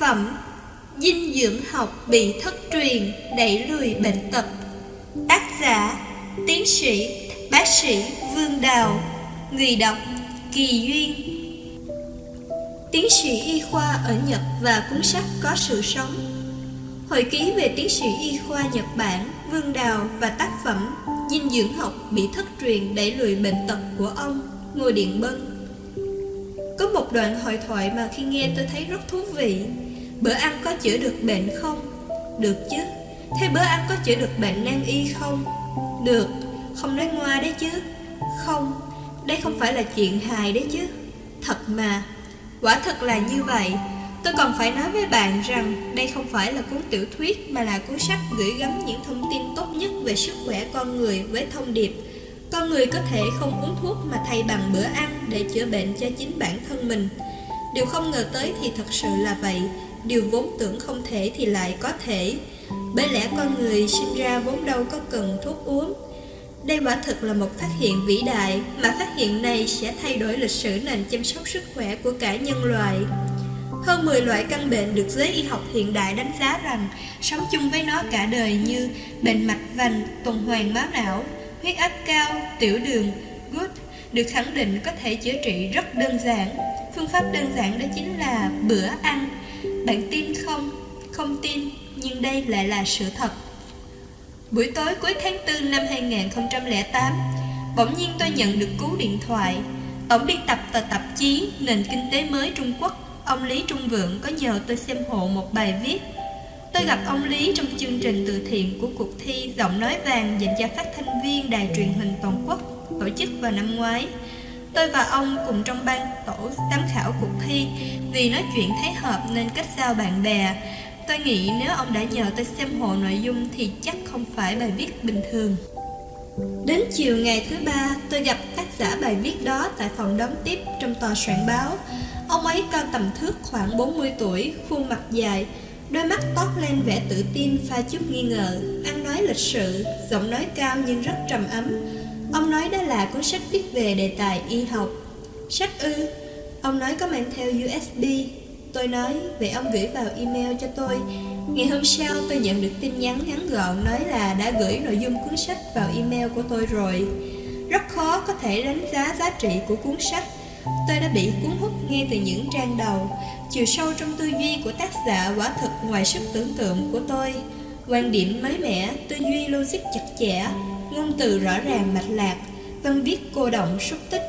phẩm, Dinh dưỡng học bị thất truyền, đẩy lùi bệnh tật. Tác giả, Tiến sĩ, Bác sĩ Vương Đào, Người đọc, Kỳ Duyên. Tiến sĩ y khoa ở Nhật và cuốn sách Có sự sống. Hội ký về tiến sĩ y khoa Nhật Bản, Vương Đào và tác phẩm Dinh dưỡng học bị thất truyền đẩy lùi bệnh tật của ông, Ngô Điện Bân. Có một đoạn hội thoại mà khi nghe tôi thấy rất thú vị. Bữa ăn có chữa được bệnh không? Được chứ. Thế bữa ăn có chữa được bệnh nan y không? Được. Không nói ngoa đấy chứ. Không. Đây không phải là chuyện hài đấy chứ. Thật mà. Quả thật là như vậy. Tôi còn phải nói với bạn rằng đây không phải là cuốn tiểu thuyết mà là cuốn sách gửi gắm những thông tin tốt nhất về sức khỏe con người với thông điệp. Con người có thể không uống thuốc mà thay bằng bữa ăn để chữa bệnh cho chính bản thân mình. Điều không ngờ tới thì thật sự là vậy, điều vốn tưởng không thể thì lại có thể. Bởi lẽ con người sinh ra vốn đâu có cần thuốc uống. Đây quả thực là một phát hiện vĩ đại, mà phát hiện này sẽ thay đổi lịch sử nền chăm sóc sức khỏe của cả nhân loại. Hơn 10 loại căn bệnh được giới y học hiện đại đánh giá rằng sống chung với nó cả đời như bệnh mạch vành, tuần hoàn máu não, huyết áp cao, tiểu đường, gút được khẳng định có thể chữa trị rất đơn giản. Phương pháp đơn giản đó chính là bữa ăn. Bạn tin không? Không tin, nhưng đây lại là sự thật. Buổi tối cuối tháng 4 năm 2008, bỗng nhiên tôi nhận được cú điện thoại. Tổng biên tập tờ tạp chí Nền Kinh tế mới Trung Quốc, ông Lý Trung Vượng có nhờ tôi xem hộ một bài viết Tôi gặp ông Lý trong chương trình từ thiện của cuộc thi Giọng nói vàng dành cho phát thanh viên đài truyền hình toàn quốc tổ chức vào năm ngoái. Tôi và ông cùng trong ban tổ giám khảo cuộc thi vì nói chuyện thấy hợp nên kết giao bạn bè. Tôi nghĩ nếu ông đã nhờ tôi xem hộ nội dung thì chắc không phải bài viết bình thường. Đến chiều ngày thứ ba, tôi gặp tác giả bài viết đó tại phòng đón tiếp trong tòa soạn báo. Ông ấy cao tầm thước khoảng 40 tuổi, khuôn mặt dài, Đôi mắt toát lên vẻ tự tin pha chút nghi ngờ Ăn nói lịch sự, giọng nói cao nhưng rất trầm ấm Ông nói đó là cuốn sách viết về đề tài y học. Sách ư? Ông nói có mang theo USB Tôi nói vậy ông gửi vào email cho tôi. Ngày hôm sau tôi nhận được tin nhắn ngắn gọn Nói là đã gửi nội dung cuốn sách vào email của tôi rồi. Rất khó có thể đánh giá giá trị của cuốn sách. Tôi đã bị cuốn hút ngay từ những trang đầu Chiều sâu trong tư duy của tác giả quả thực ngoài sức tưởng tượng của tôi. Quan điểm mới mẻ, tư duy logic chặt chẽ Ngôn từ rõ ràng mạch lạc. Văn viết cô động xúc tích.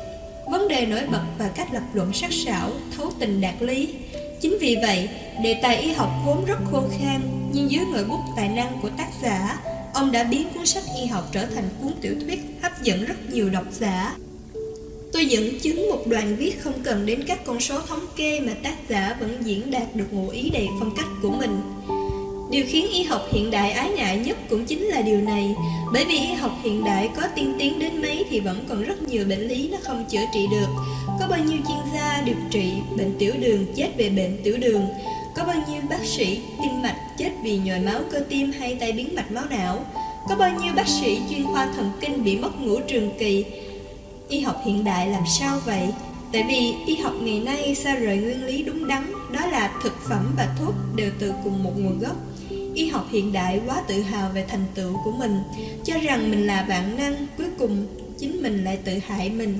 Vấn đề nổi bật và cách lập luận sắc sảo Thấu tình đạt lý. Chính vì vậy, đề tài y học vốn rất khô khan Nhưng dưới ngòi bút tài năng của tác giả Ông đã biến cuốn sách y học trở thành cuốn tiểu thuyết hấp dẫn rất nhiều độc giả. Tôi dẫn chứng một đoạn viết không cần đến các con số thống kê mà tác giả vẫn diễn đạt được ngụ ý đầy phong cách của mình. Điều khiến y học hiện đại ái ngại nhất cũng chính là điều này. Bởi vì y học hiện đại có tiên tiến đến mấy thì vẫn còn rất nhiều bệnh lý nó không chữa trị được. Có bao nhiêu chuyên gia điều trị bệnh tiểu đường chết về bệnh tiểu đường? Có bao nhiêu bác sĩ tim mạch chết vì nhồi máu cơ tim hay tai biến mạch máu não? Có bao nhiêu bác sĩ chuyên khoa thần kinh bị mất ngủ trường kỳ? Y học hiện đại làm sao vậy? Tại vì y học ngày nay xa rời nguyên lý đúng đắn, Đó là thực phẩm và thuốc đều từ cùng một nguồn gốc. Y học hiện đại quá tự hào về thành tựu của mình Cho rằng mình là vạn năng Cuối cùng chính mình lại tự hại mình.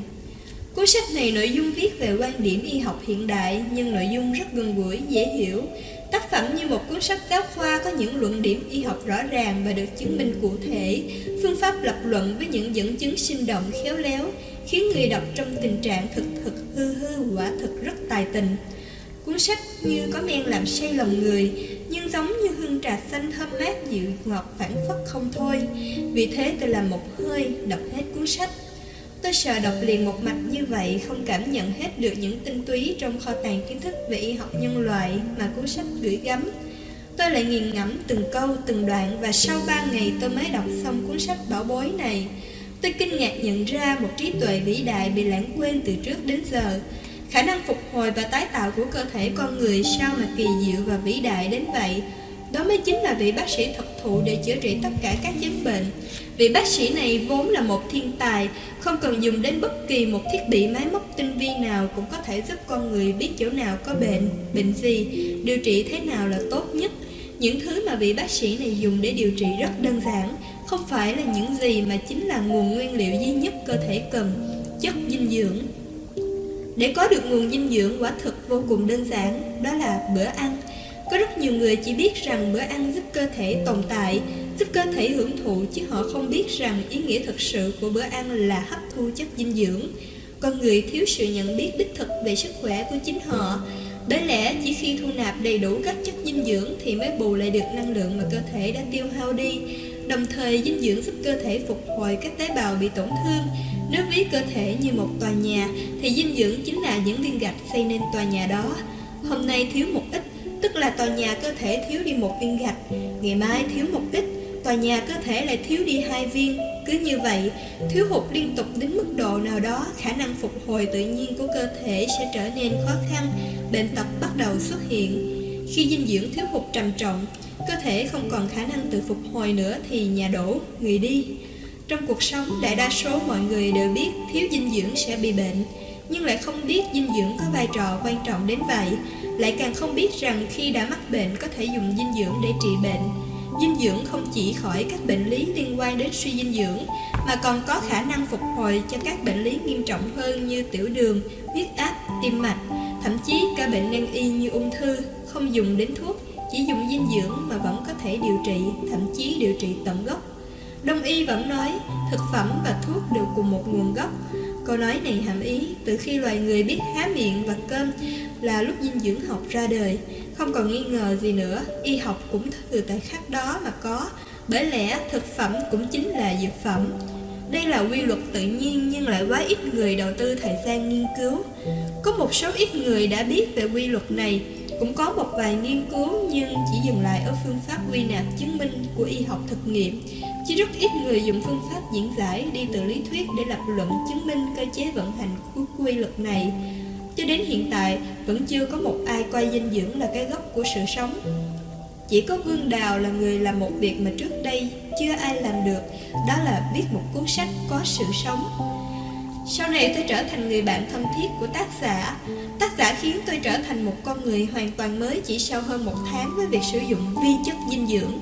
Cuốn sách này nội dung viết về quan điểm y học hiện đại Nhưng nội dung rất gần gũi, dễ hiểu. Tác phẩm như một cuốn sách giáo khoa có những luận điểm y học rõ ràng và được chứng minh cụ thể. Phương pháp lập luận với những dẫn chứng sinh động khéo léo khiến người đọc trong tình trạng thực thực hư hư quả thực rất tài tình. Cuốn sách như có men làm say lòng người, nhưng giống như hương trà xanh thơm mát dịu ngọt phản phất không thôi. Vì thế tôi làm một hơi đọc hết cuốn sách. Tôi sợ đọc liền một mạch như vậy không cảm nhận hết được những tinh túy trong kho tàng kiến thức về y học nhân loại mà cuốn sách gửi gắm. Tôi lại nghiền ngẫm từng câu, từng đoạn và sau ba ngày tôi mới đọc xong cuốn sách bảo bối này. Tôi kinh ngạc nhận ra một trí tuệ vĩ đại bị lãng quên từ trước đến giờ. Khả năng phục hồi và tái tạo của cơ thể con người sao mà kỳ diệu và vĩ đại đến vậy. Đó mới chính là vị bác sĩ thật thụ để chữa trị tất cả các chứng bệnh. Vị bác sĩ này vốn là một thiên tài Không cần dùng đến bất kỳ một thiết bị máy móc tinh vi nào Cũng có thể giúp con người biết chỗ nào có bệnh, bệnh gì Điều trị thế nào là tốt nhất. Những thứ mà vị bác sĩ này dùng để điều trị rất đơn giản Không phải là những gì mà chính là nguồn nguyên liệu duy nhất cơ thể cần Chất dinh dưỡng để có được nguồn dinh dưỡng quả thực vô cùng đơn giản, đó là bữa ăn. Có rất nhiều người chỉ biết rằng bữa ăn giúp cơ thể tồn tại, giúp cơ thể hưởng thụ chứ họ không biết rằng ý nghĩa thực sự của bữa ăn là hấp thu chất dinh dưỡng. Con người thiếu sự nhận biết đích thực về sức khỏe của chính họ. Bởi lẽ chỉ khi thu nạp đầy đủ các chất dinh dưỡng thì mới bù lại được năng lượng mà cơ thể đã tiêu hao đi. Đồng thời dinh dưỡng giúp cơ thể phục hồi các tế bào bị tổn thương, nếu ví cơ thể như một tòa nhà, thì dinh dưỡng chính là những viên gạch xây nên tòa nhà đó. Hôm nay thiếu một ít, tức là tòa nhà cơ thể thiếu đi một viên gạch. Ngày mai thiếu một ít, tòa nhà cơ thể lại thiếu đi hai viên. Cứ như vậy, thiếu hụt liên tục đến mức độ nào đó, khả năng phục hồi tự nhiên của cơ thể sẽ trở nên khó khăn, bệnh tật bắt đầu xuất hiện. Khi dinh dưỡng thiếu hụt trầm trọng, cơ thể không còn khả năng tự phục hồi nữa thì nhà đổ, người đi. Trong cuộc sống, đại đa số mọi người đều biết thiếu dinh dưỡng sẽ bị bệnh, nhưng lại không biết dinh dưỡng có vai trò quan trọng đến vậy, lại càng không biết rằng khi đã mắc bệnh có thể dùng dinh dưỡng để trị bệnh. Dinh dưỡng không chỉ khỏi các bệnh lý liên quan đến suy dinh dưỡng, mà còn có khả năng phục hồi cho các bệnh lý nghiêm trọng hơn như tiểu đường, huyết áp, tim mạch, thậm chí cả bệnh nan y như ung thư, không dùng đến thuốc, chỉ dùng dinh dưỡng mà vẫn có thể điều trị, thậm chí điều trị tận gốc. Đông y vẫn nói thực phẩm và thuốc đều cùng một nguồn gốc. Câu nói này hàm ý từ khi loài người biết há miệng và cơm là lúc dinh dưỡng học ra đời. Không còn nghi ngờ gì nữa, y học cũng từ tại khắc đó mà có. Bởi lẽ thực phẩm cũng chính là dược phẩm. Đây là quy luật tự nhiên nhưng lại quá ít người đầu tư thời gian nghiên cứu. Có một số ít người đã biết về quy luật này, cũng có một vài nghiên cứu nhưng chỉ dừng lại ở phương pháp quy nạp chứng minh của y học thực nghiệm chỉ rất ít người dùng phương pháp diễn giải đi từ lý thuyết để lập luận chứng minh cơ chế vận hành của quy luật này. Cho đến hiện tại, vẫn chưa có một ai coi dinh dưỡng là cái gốc của sự sống. Chỉ có Vương Đào là người làm một việc mà trước đây chưa ai làm được, đó là viết một cuốn sách có sự sống. Sau này tôi trở thành người bạn thân thiết của tác giả. Tác giả khiến tôi trở thành một con người hoàn toàn mới chỉ sau hơn một tháng với việc sử dụng vi chất dinh dưỡng.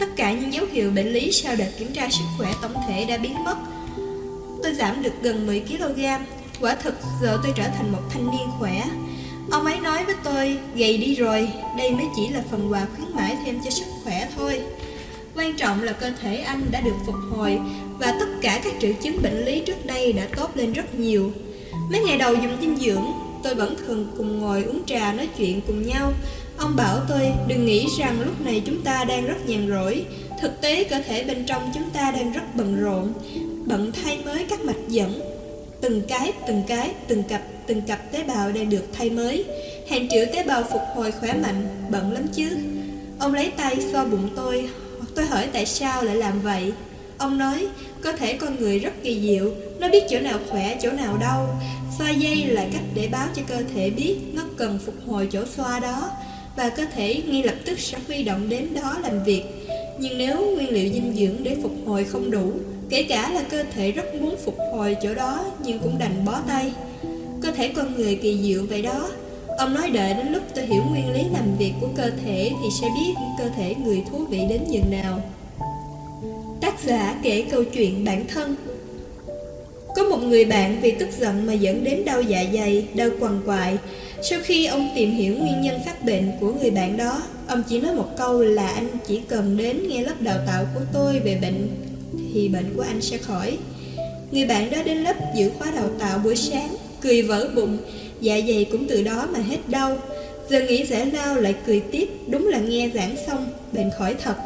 Tất cả những dấu hiệu bệnh lý sau đợt kiểm tra sức khỏe tổng thể đã biến mất. Tôi giảm được gần 10kg. Quả thực giờ tôi trở thành một thanh niên khỏe. Ông ấy nói với tôi, gầy đi rồi, đây mới chỉ là phần quà khuyến mãi thêm cho sức khỏe thôi. Quan trọng là cơ thể anh đã được phục hồi và tất cả các triệu chứng bệnh lý trước đây đã tốt lên rất nhiều. Mấy ngày đầu dùng dinh dưỡng, tôi vẫn thường cùng ngồi uống trà nói chuyện cùng nhau. Ông bảo tôi đừng nghĩ rằng lúc này chúng ta đang rất nhàn rỗi. Thực tế cơ thể bên trong chúng ta đang rất bận rộn, bận thay mới các mạch dẫn. Từng cái, từng cái, từng cặp, từng cặp tế bào đang được thay mới. Hàng triệu tế bào phục hồi khỏe mạnh, bận lắm chứ. Ông lấy tay xoa bụng tôi, tôi hỏi tại sao lại làm vậy. Ông nói, cơ thể con người rất kỳ diệu, nó biết chỗ nào khỏe, chỗ nào đau. Xoa dây là cách để báo cho cơ thể biết nó cần phục hồi chỗ xoa đó và cơ thể ngay lập tức sẽ huy động đến đó làm việc. Nhưng nếu nguyên liệu dinh dưỡng để phục hồi không đủ, kể cả là cơ thể rất muốn phục hồi chỗ đó nhưng cũng đành bó tay. Cơ thể con người kỳ diệu vậy đó. Ông nói đợi đến lúc tôi hiểu nguyên lý làm việc của cơ thể thì sẽ biết cơ thể người thú vị đến nhường nào. Tác giả kể câu chuyện bản thân Có một người bạn vì tức giận mà dẫn đến đau dạ dày, đau quằn quại sau khi ông tìm hiểu nguyên nhân phát bệnh của người bạn đó, ông chỉ nói một câu là anh chỉ cần đến nghe lớp đào tạo của tôi về bệnh thì bệnh của anh sẽ khỏi. Người bạn đó đến lớp giữ khóa đào tạo buổi sáng, cười vỡ bụng, dạ dày cũng từ đó mà hết đau. Giờ nghĩ giải lao lại cười tiếp, đúng là nghe giảng xong, bệnh khỏi thật.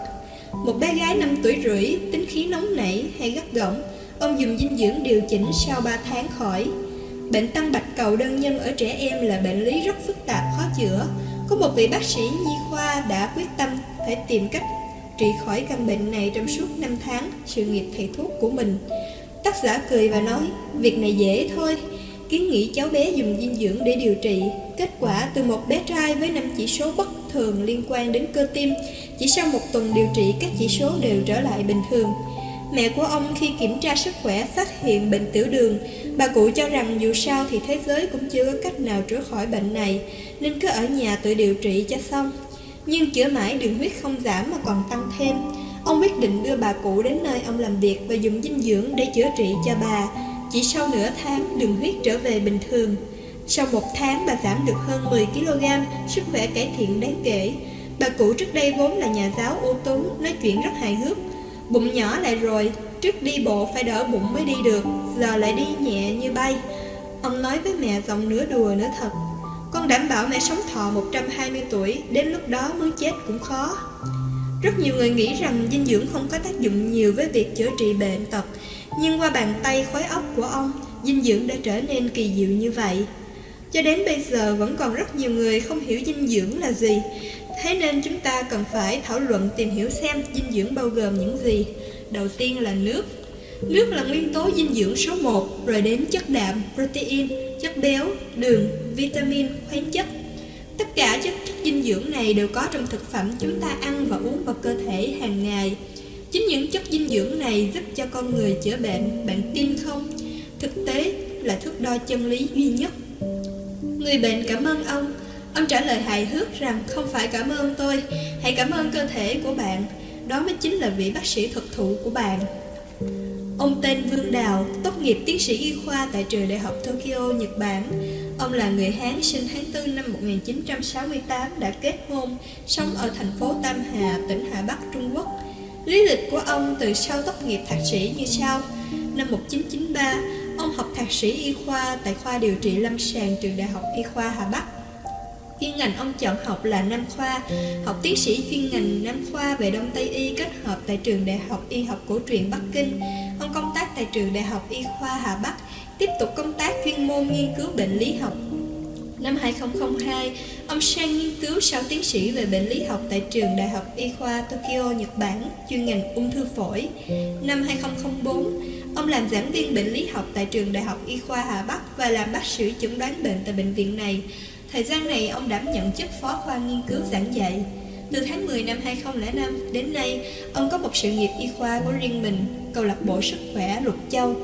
Một bé gái 5 tuổi rưỡi, tính khí nóng nảy hay gắt gỏng, ông dùng dinh dưỡng điều chỉnh sau 3 tháng khỏi. Bệnh tăng bạch cầu đơn nhân ở trẻ em là bệnh lý rất phức tạp khó chữa. Có một vị bác sĩ nhi khoa đã quyết tâm phải tìm cách trị khỏi căn bệnh này trong suốt 5 tháng sự nghiệp thầy thuốc của mình. Tác giả cười và nói, việc này dễ thôi, kiến nghị cháu bé dùng dinh dưỡng để điều trị. Kết quả từ một bé trai với năm chỉ số bất thường liên quan đến cơ tim, chỉ sau một tuần điều trị các chỉ số đều trở lại bình thường. Mẹ của ông khi kiểm tra sức khỏe phát hiện bệnh tiểu đường. Bà cụ cho rằng dù sao thì thế giới cũng chưa có cách nào chữa khỏi bệnh này, nên cứ ở nhà tự điều trị cho xong. Nhưng chữa mãi đường huyết không giảm mà còn tăng thêm. Ông quyết định đưa bà cụ đến nơi ông làm việc và dùng dinh dưỡng để chữa trị cho bà. Chỉ sau nửa tháng, đường huyết trở về bình thường. Sau một tháng, bà giảm được hơn 10kg, sức khỏe cải thiện đáng kể. Bà cụ trước đây vốn là nhà giáo ưu tú, nói chuyện rất hài hước. Bụng nhỏ lại rồi, trước đi bộ phải đỡ bụng mới đi được, giờ lại đi nhẹ như bay. Ông nói với mẹ giọng nửa đùa nửa thật. Con đảm bảo mẹ sống thọ 120 tuổi, đến lúc đó muốn chết cũng khó. Rất nhiều người nghĩ rằng dinh dưỡng không có tác dụng nhiều với việc chữa trị bệnh tật, nhưng qua bàn tay khối óc của ông, dinh dưỡng đã trở nên kỳ diệu như vậy. Cho đến bây giờ vẫn còn rất nhiều người không hiểu dinh dưỡng là gì, thế nên chúng ta cần phải thảo luận tìm hiểu xem dinh dưỡng bao gồm những gì. Đầu tiên là nước. Nước là nguyên tố dinh dưỡng số 1, rồi đến chất đạm, protein, chất béo, đường, vitamin, khoáng chất. Tất cả chất, chất dinh dưỡng này đều có trong thực phẩm chúng ta ăn và uống vào cơ thể hàng ngày. Chính những chất dinh dưỡng này giúp cho con người chữa bệnh, bạn tin không? Thực tế là thước đo chân lý duy nhất. Người bệnh cảm ơn ông. Ông trả lời hài hước rằng không phải cảm ơn tôi, hãy cảm ơn cơ thể của bạn. Đó mới chính là vị bác sĩ thực thụ của bạn. Ông tên Vương Đào, tốt nghiệp tiến sĩ y khoa tại trường đại học Tokyo, Nhật Bản. Ông là người Hán sinh tháng 4 năm 1968 đã kết hôn, sống ở thành phố Tam Hà, tỉnh Hà Bắc, Trung Quốc. Lý lịch của ông từ sau tốt nghiệp thạc sĩ như sau. Năm 1993, ông học thạc sĩ y khoa tại khoa điều trị lâm sàng trường Đại học Y khoa Hà Bắc. Chuyên ngành ông chọn học là Nam khoa, học tiến sĩ chuyên ngành Nam khoa về Đông Tây y kết hợp tại trường Đại học Y học cổ truyền Bắc Kinh. Ông công tác tại trường Đại học Y khoa Hà Bắc, tiếp tục công tác chuyên môn nghiên cứu bệnh lý học Năm 2002, ông sang nghiên cứu sau tiến sĩ về bệnh lý học tại trường Đại học Y khoa Tokyo, Nhật Bản, chuyên ngành ung thư phổi. Năm 2004, ông làm giảng viên bệnh lý học tại trường Đại học Y khoa Hà Bắc và làm bác sĩ chẩn đoán bệnh tại bệnh viện này. Thời gian này, ông đảm nhận chức phó khoa nghiên cứu giảng dạy. Từ tháng 10 năm 2005 đến nay, ông có một sự nghiệp y khoa của riêng mình, câu lạc bộ sức khỏe Lục Châu,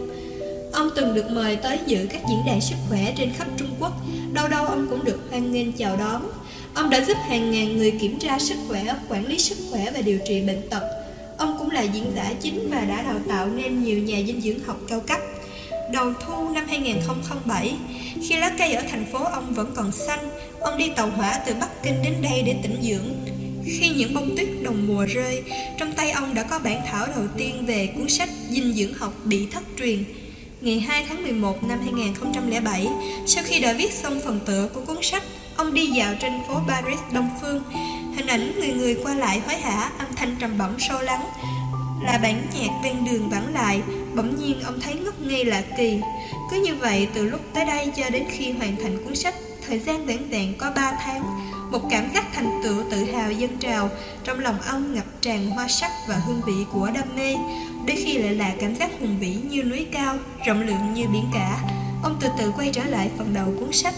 Ông từng được mời tới dự các diễn đàn sức khỏe trên khắp Trung Quốc, đâu đâu ông cũng được hoan nghênh chào đón. Ông đã giúp hàng ngàn người kiểm tra sức khỏe, quản lý sức khỏe và điều trị bệnh tật. Ông cũng là diễn giả chính và đã đào tạo nên nhiều nhà dinh dưỡng học cao cấp. Đầu thu năm 2007, khi lá cây ở thành phố ông vẫn còn xanh, ông đi tàu hỏa từ Bắc Kinh đến đây để tĩnh dưỡng. Khi những bông tuyết đồng mùa rơi, trong tay ông đã có bản thảo đầu tiên về cuốn sách dinh dưỡng học bị thất truyền Ngày 2 tháng 11 năm 2007, sau khi đã viết xong phần tựa của cuốn sách, ông đi dạo trên phố Paris Đông Phương. Hình ảnh người người qua lại hối hả, âm thanh trầm bổng sâu lắng. Là bản nhạc ven đường vắng lại, bỗng nhiên ông thấy ngất ngây lạ kỳ. Cứ như vậy, từ lúc tới đây cho đến khi hoàn thành cuốn sách, thời gian vẹn vẹn có 3 tháng. Một cảm giác thành tựu tự hào dân trào, trong lòng ông ngập tràn hoa sắc và hương vị của đam mê đôi khi lại là cảm giác hùng vĩ như núi cao, rộng lượng như biển cả. Ông từ từ quay trở lại phần đầu cuốn sách.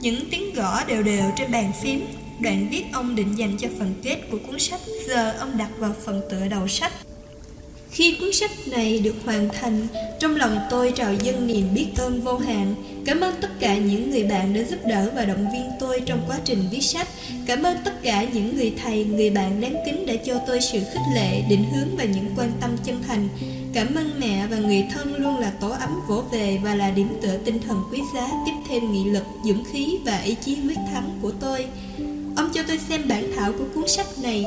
Những tiếng gõ đều đều trên bàn phím, đoạn viết ông định dành cho phần kết của cuốn sách, giờ ông đặt vào phần tựa đầu sách. Khi cuốn sách này được hoàn thành, trong lòng tôi trào dâng niềm biết ơn vô hạn. Cảm ơn tất cả những người bạn đã giúp đỡ và động viên tôi trong quá trình viết sách. Cảm ơn tất cả những người thầy, người bạn đáng kính đã cho tôi sự khích lệ, định hướng và những quan tâm chân thành. Cảm ơn mẹ và người thân luôn là tổ ấm vỗ về và là điểm tựa tinh thần quý giá tiếp thêm nghị lực, dũng khí và ý chí quyết thắng của tôi. Ông cho tôi xem bản thảo của cuốn sách này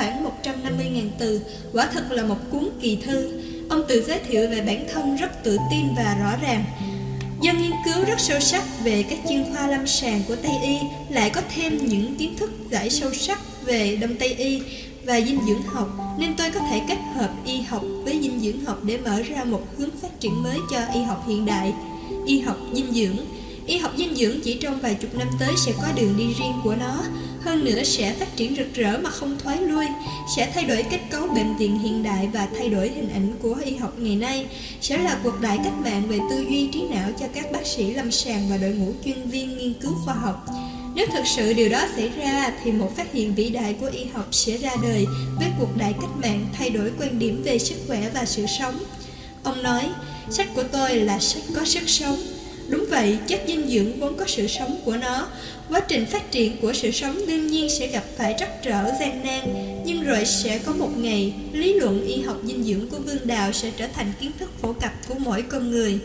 khoảng 150.000 từ, quả thật là một cuốn kỳ thư. Ông tự giới thiệu về bản thân rất tự tin và rõ ràng. Do nghiên cứu rất sâu sắc về các chuyên khoa lâm sàng của Tây Y, lại có thêm những kiến thức giải sâu sắc về Đông Tây Y và dinh dưỡng học, nên tôi có thể kết hợp y học với dinh dưỡng học để mở ra một hướng phát triển mới cho y học hiện đại. Y học dinh dưỡng Y học dinh dưỡng chỉ trong vài chục năm tới sẽ có đường đi riêng của nó, hơn nữa sẽ phát triển rực rỡ mà không thoái lui, sẽ thay đổi kết cấu bệnh viện hiện đại và thay đổi hình ảnh của y học ngày nay, sẽ là cuộc đại cách mạng về tư duy trí não cho các bác sĩ lâm sàng và đội ngũ chuyên viên nghiên cứu khoa học. Nếu thực sự điều đó xảy ra thì một phát hiện vĩ đại của y học sẽ ra đời với cuộc đại cách mạng thay đổi quan điểm về sức khỏe và sự sống. Ông nói, sách của tôi là sách có sức sống. Đúng vậy, chất dinh dưỡng vốn có sự sống của nó. Quá trình phát triển của sự sống đương nhiên sẽ gặp phải trắc trở gian nan, nhưng rồi sẽ có một ngày, lý luận y học dinh dưỡng của Vương Đào sẽ trở thành kiến thức phổ cập của mỗi con người.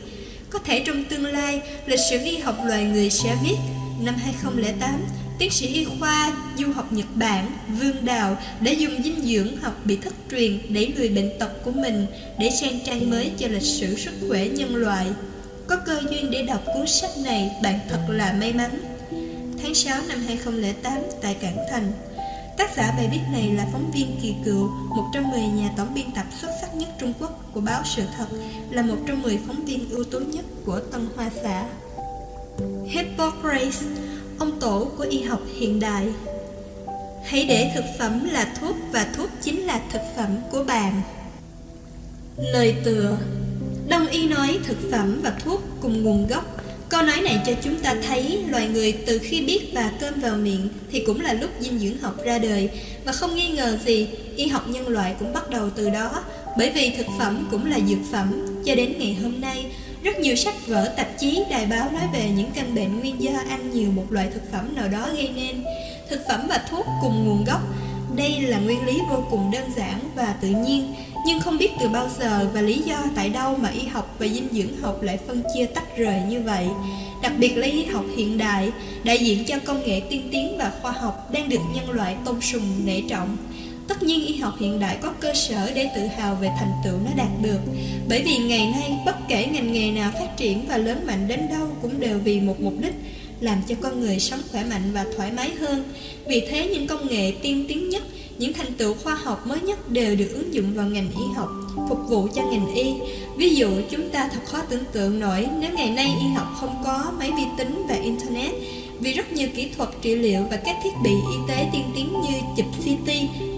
Có thể trong tương lai, lịch sử y học loài người sẽ viết Năm 2008, tiến sĩ y khoa du học Nhật Bản Vương Đào đã dùng dinh dưỡng học bị thất truyền để lùi bệnh tật của mình để sang trang mới cho lịch sử sức khỏe nhân loại. Có cơ duyên để đọc cuốn sách này, bạn thật là may mắn. Tháng 6 năm 2008 tại Cảng Thành Tác giả bài viết này là phóng viên Kỳ Cựu, một trong 10 nhà tổng biên tập xuất sắc nhất Trung Quốc của báo Sự Thật, là một trong 10 phóng viên ưu tú nhất của Tân Hoa Xã. Hippocrates, ông tổ của y học hiện đại. Hãy để thực phẩm là thuốc và thuốc chính là thực phẩm của bạn. Lời tựa Đông y nói thực phẩm và thuốc cùng nguồn gốc. Câu nói này cho chúng ta thấy loài người từ khi biết và cơm vào miệng thì cũng là lúc dinh dưỡng học ra đời và không nghi ngờ gì y học nhân loại cũng bắt đầu từ đó bởi vì thực phẩm cũng là dược phẩm cho đến ngày hôm nay rất nhiều sách vở, tạp chí, đài báo nói về những căn bệnh nguyên do ăn nhiều một loại thực phẩm nào đó gây nên. Thực phẩm và thuốc cùng nguồn gốc. Đây là nguyên lý vô cùng đơn giản và tự nhiên, nhưng không biết từ bao giờ và lý do tại đâu mà y học và dinh dưỡng học lại phân chia tách rời như vậy. Đặc biệt là y học hiện đại, đại diện cho công nghệ tiên tiến và khoa học đang được nhân loại tôn sùng nể trọng. Tất nhiên y học hiện đại có cơ sở để tự hào về thành tựu nó đạt được Bởi vì ngày nay bất kể ngành nghề nào phát triển và lớn mạnh đến đâu cũng đều vì một mục đích Làm cho con người sống khỏe mạnh và thoải mái hơn Vì thế những công nghệ tiên tiến nhất, những thành tựu khoa học mới nhất đều được ứng dụng vào ngành y học Phục vụ cho ngành y Ví dụ chúng ta thật khó tưởng tượng nổi nếu ngày nay y học không có máy vi tính và Internet vì rất nhiều kỹ thuật trị liệu và các thiết bị y tế tiên tiến như chụp CT,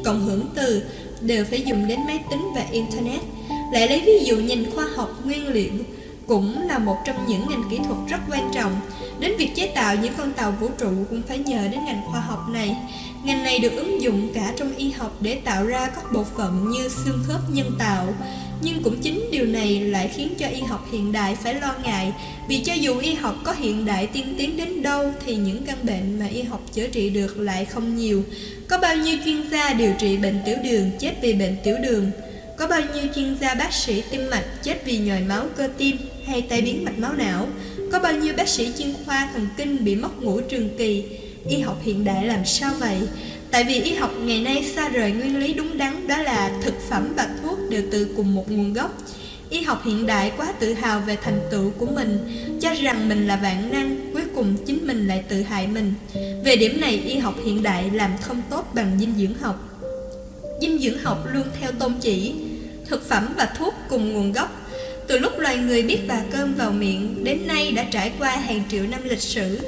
cộng hưởng từ đều phải dùng đến máy tính và Internet. Lại lấy ví dụ ngành khoa học nguyên liệu cũng là một trong những ngành kỹ thuật rất quan trọng. Đến việc chế tạo những con tàu vũ trụ cũng phải nhờ đến ngành khoa học này. Ngành này được ứng dụng cả trong y học để tạo ra các bộ phận như xương khớp nhân tạo, nhưng cũng chính điều này lại khiến cho y học hiện đại phải lo ngại Vì cho dù y học có hiện đại tiên tiến đến đâu Thì những căn bệnh mà y học chữa trị được lại không nhiều. Có bao nhiêu chuyên gia điều trị bệnh tiểu đường chết vì bệnh tiểu đường? Có bao nhiêu chuyên gia bác sĩ tim mạch chết vì nhồi máu cơ tim hay tai biến mạch máu não? Có bao nhiêu bác sĩ chuyên khoa thần kinh bị mất ngủ trường kỳ? Y học hiện đại làm sao vậy? Tại vì y học ngày nay xa rời nguyên lý đúng đắn đó là thực phẩm và thuốc đều từ cùng một nguồn gốc. Y học hiện đại quá tự hào về thành tựu của mình, cho rằng mình là vạn năng, cuối cùng chính mình lại tự hại mình. Về điểm này, y học hiện đại làm không tốt bằng dinh dưỡng học. Dinh dưỡng học luôn theo tôn chỉ, thực phẩm và thuốc cùng nguồn gốc. Từ lúc loài người biết bà cơm vào miệng, đến nay đã trải qua hàng triệu năm lịch sử,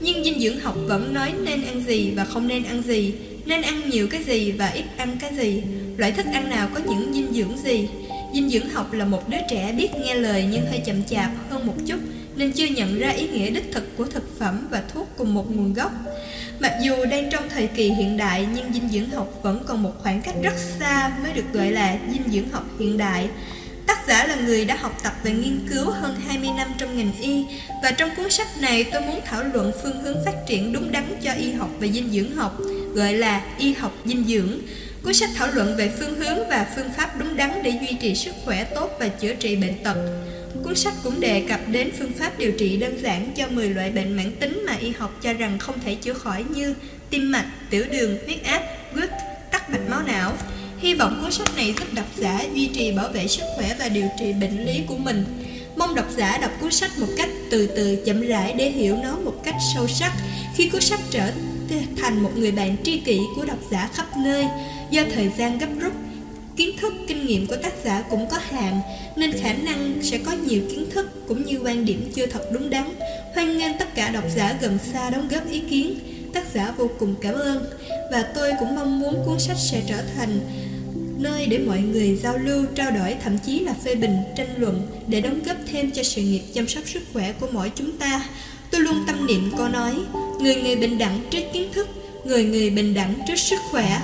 nhưng dinh dưỡng học vẫn nói nên ăn gì và không nên ăn gì, Nên ăn nhiều cái gì và ít ăn cái gì. Loại thức ăn nào có những dinh dưỡng gì? Dinh dưỡng học là một đứa trẻ biết nghe lời nhưng hơi chậm chạp hơn một chút, Nên chưa nhận ra ý nghĩa đích thực của thực phẩm và thuốc cùng một nguồn gốc. Mặc dù đang trong thời kỳ hiện đại, nhưng dinh dưỡng học vẫn còn một khoảng cách rất xa mới được gọi là dinh dưỡng học hiện đại. Tác giả là người đã học tập và nghiên cứu hơn 20 năm trong ngành y và trong cuốn sách này tôi muốn thảo luận phương hướng phát triển đúng đắn cho y học và dinh dưỡng học, gọi là y học dinh dưỡng. Cuốn sách thảo luận về phương hướng và phương pháp đúng đắn để duy trì sức khỏe tốt và chữa trị bệnh tật. Cuốn sách cũng đề cập đến phương pháp điều trị đơn giản cho 10 loại bệnh mãn tính mà y học cho rằng không thể chữa khỏi như tim mạch, tiểu đường, huyết áp, gút, tắc mạch máu não. Hy vọng cuốn sách này giúp độc giả duy trì bảo vệ sức khỏe và điều trị bệnh lý của mình. Mong độc giả đọc cuốn sách một cách từ từ chậm rãi để hiểu nó một cách sâu sắc. Khi cuốn sách trở thành một người bạn tri kỷ của độc giả khắp nơi, do thời gian gấp rút, Kiến thức, kinh nghiệm của tác giả cũng có hạn, nên khả năng sẽ có nhiều kiến thức cũng như quan điểm chưa thật đúng đắn. Hoan nghênh tất cả độc giả gần xa đóng góp ý kiến. Tác giả vô cùng cảm ơn và tôi cũng mong muốn cuốn sách sẽ trở thành nơi để mọi người giao lưu, trao đổi, thậm chí là phê bình, tranh luận để đóng góp thêm cho sự nghiệp chăm sóc sức khỏe của mỗi chúng ta. Tôi luôn tâm niệm câu nói, người người bình đẳng trước kiến thức, người người bình đẳng trước sức khỏe.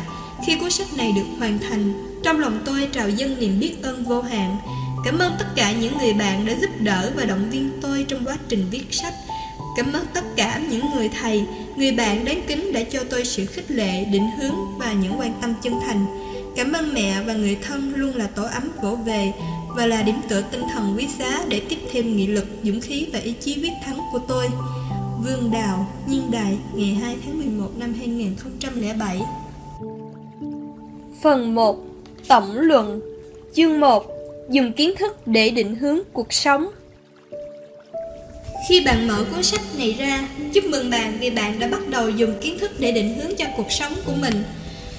Khi cuốn sách này được hoàn thành, trong lòng tôi trào dâng niềm biết ơn vô hạn. Cảm ơn tất cả những người bạn đã giúp đỡ và động viên tôi trong quá trình viết sách. Cảm ơn tất cả những người thầy, người bạn đáng kính đã cho tôi sự khích lệ, định hướng và những quan tâm chân thành. Cảm ơn mẹ và người thân luôn là tổ ấm vỗ về và là điểm tựa tinh thần quý giá để tiếp thêm nghị lực, dũng khí và ý chí quyết thắng của tôi. Vương Đào, Nhiên Đại, ngày 2 tháng 11 năm 2007 Phần 1 Tổng luận Chương 1 Dùng kiến thức để định hướng cuộc sống khi bạn mở cuốn sách này ra, chúc mừng bạn vì bạn đã bắt đầu dùng kiến thức để định hướng cho cuộc sống của mình.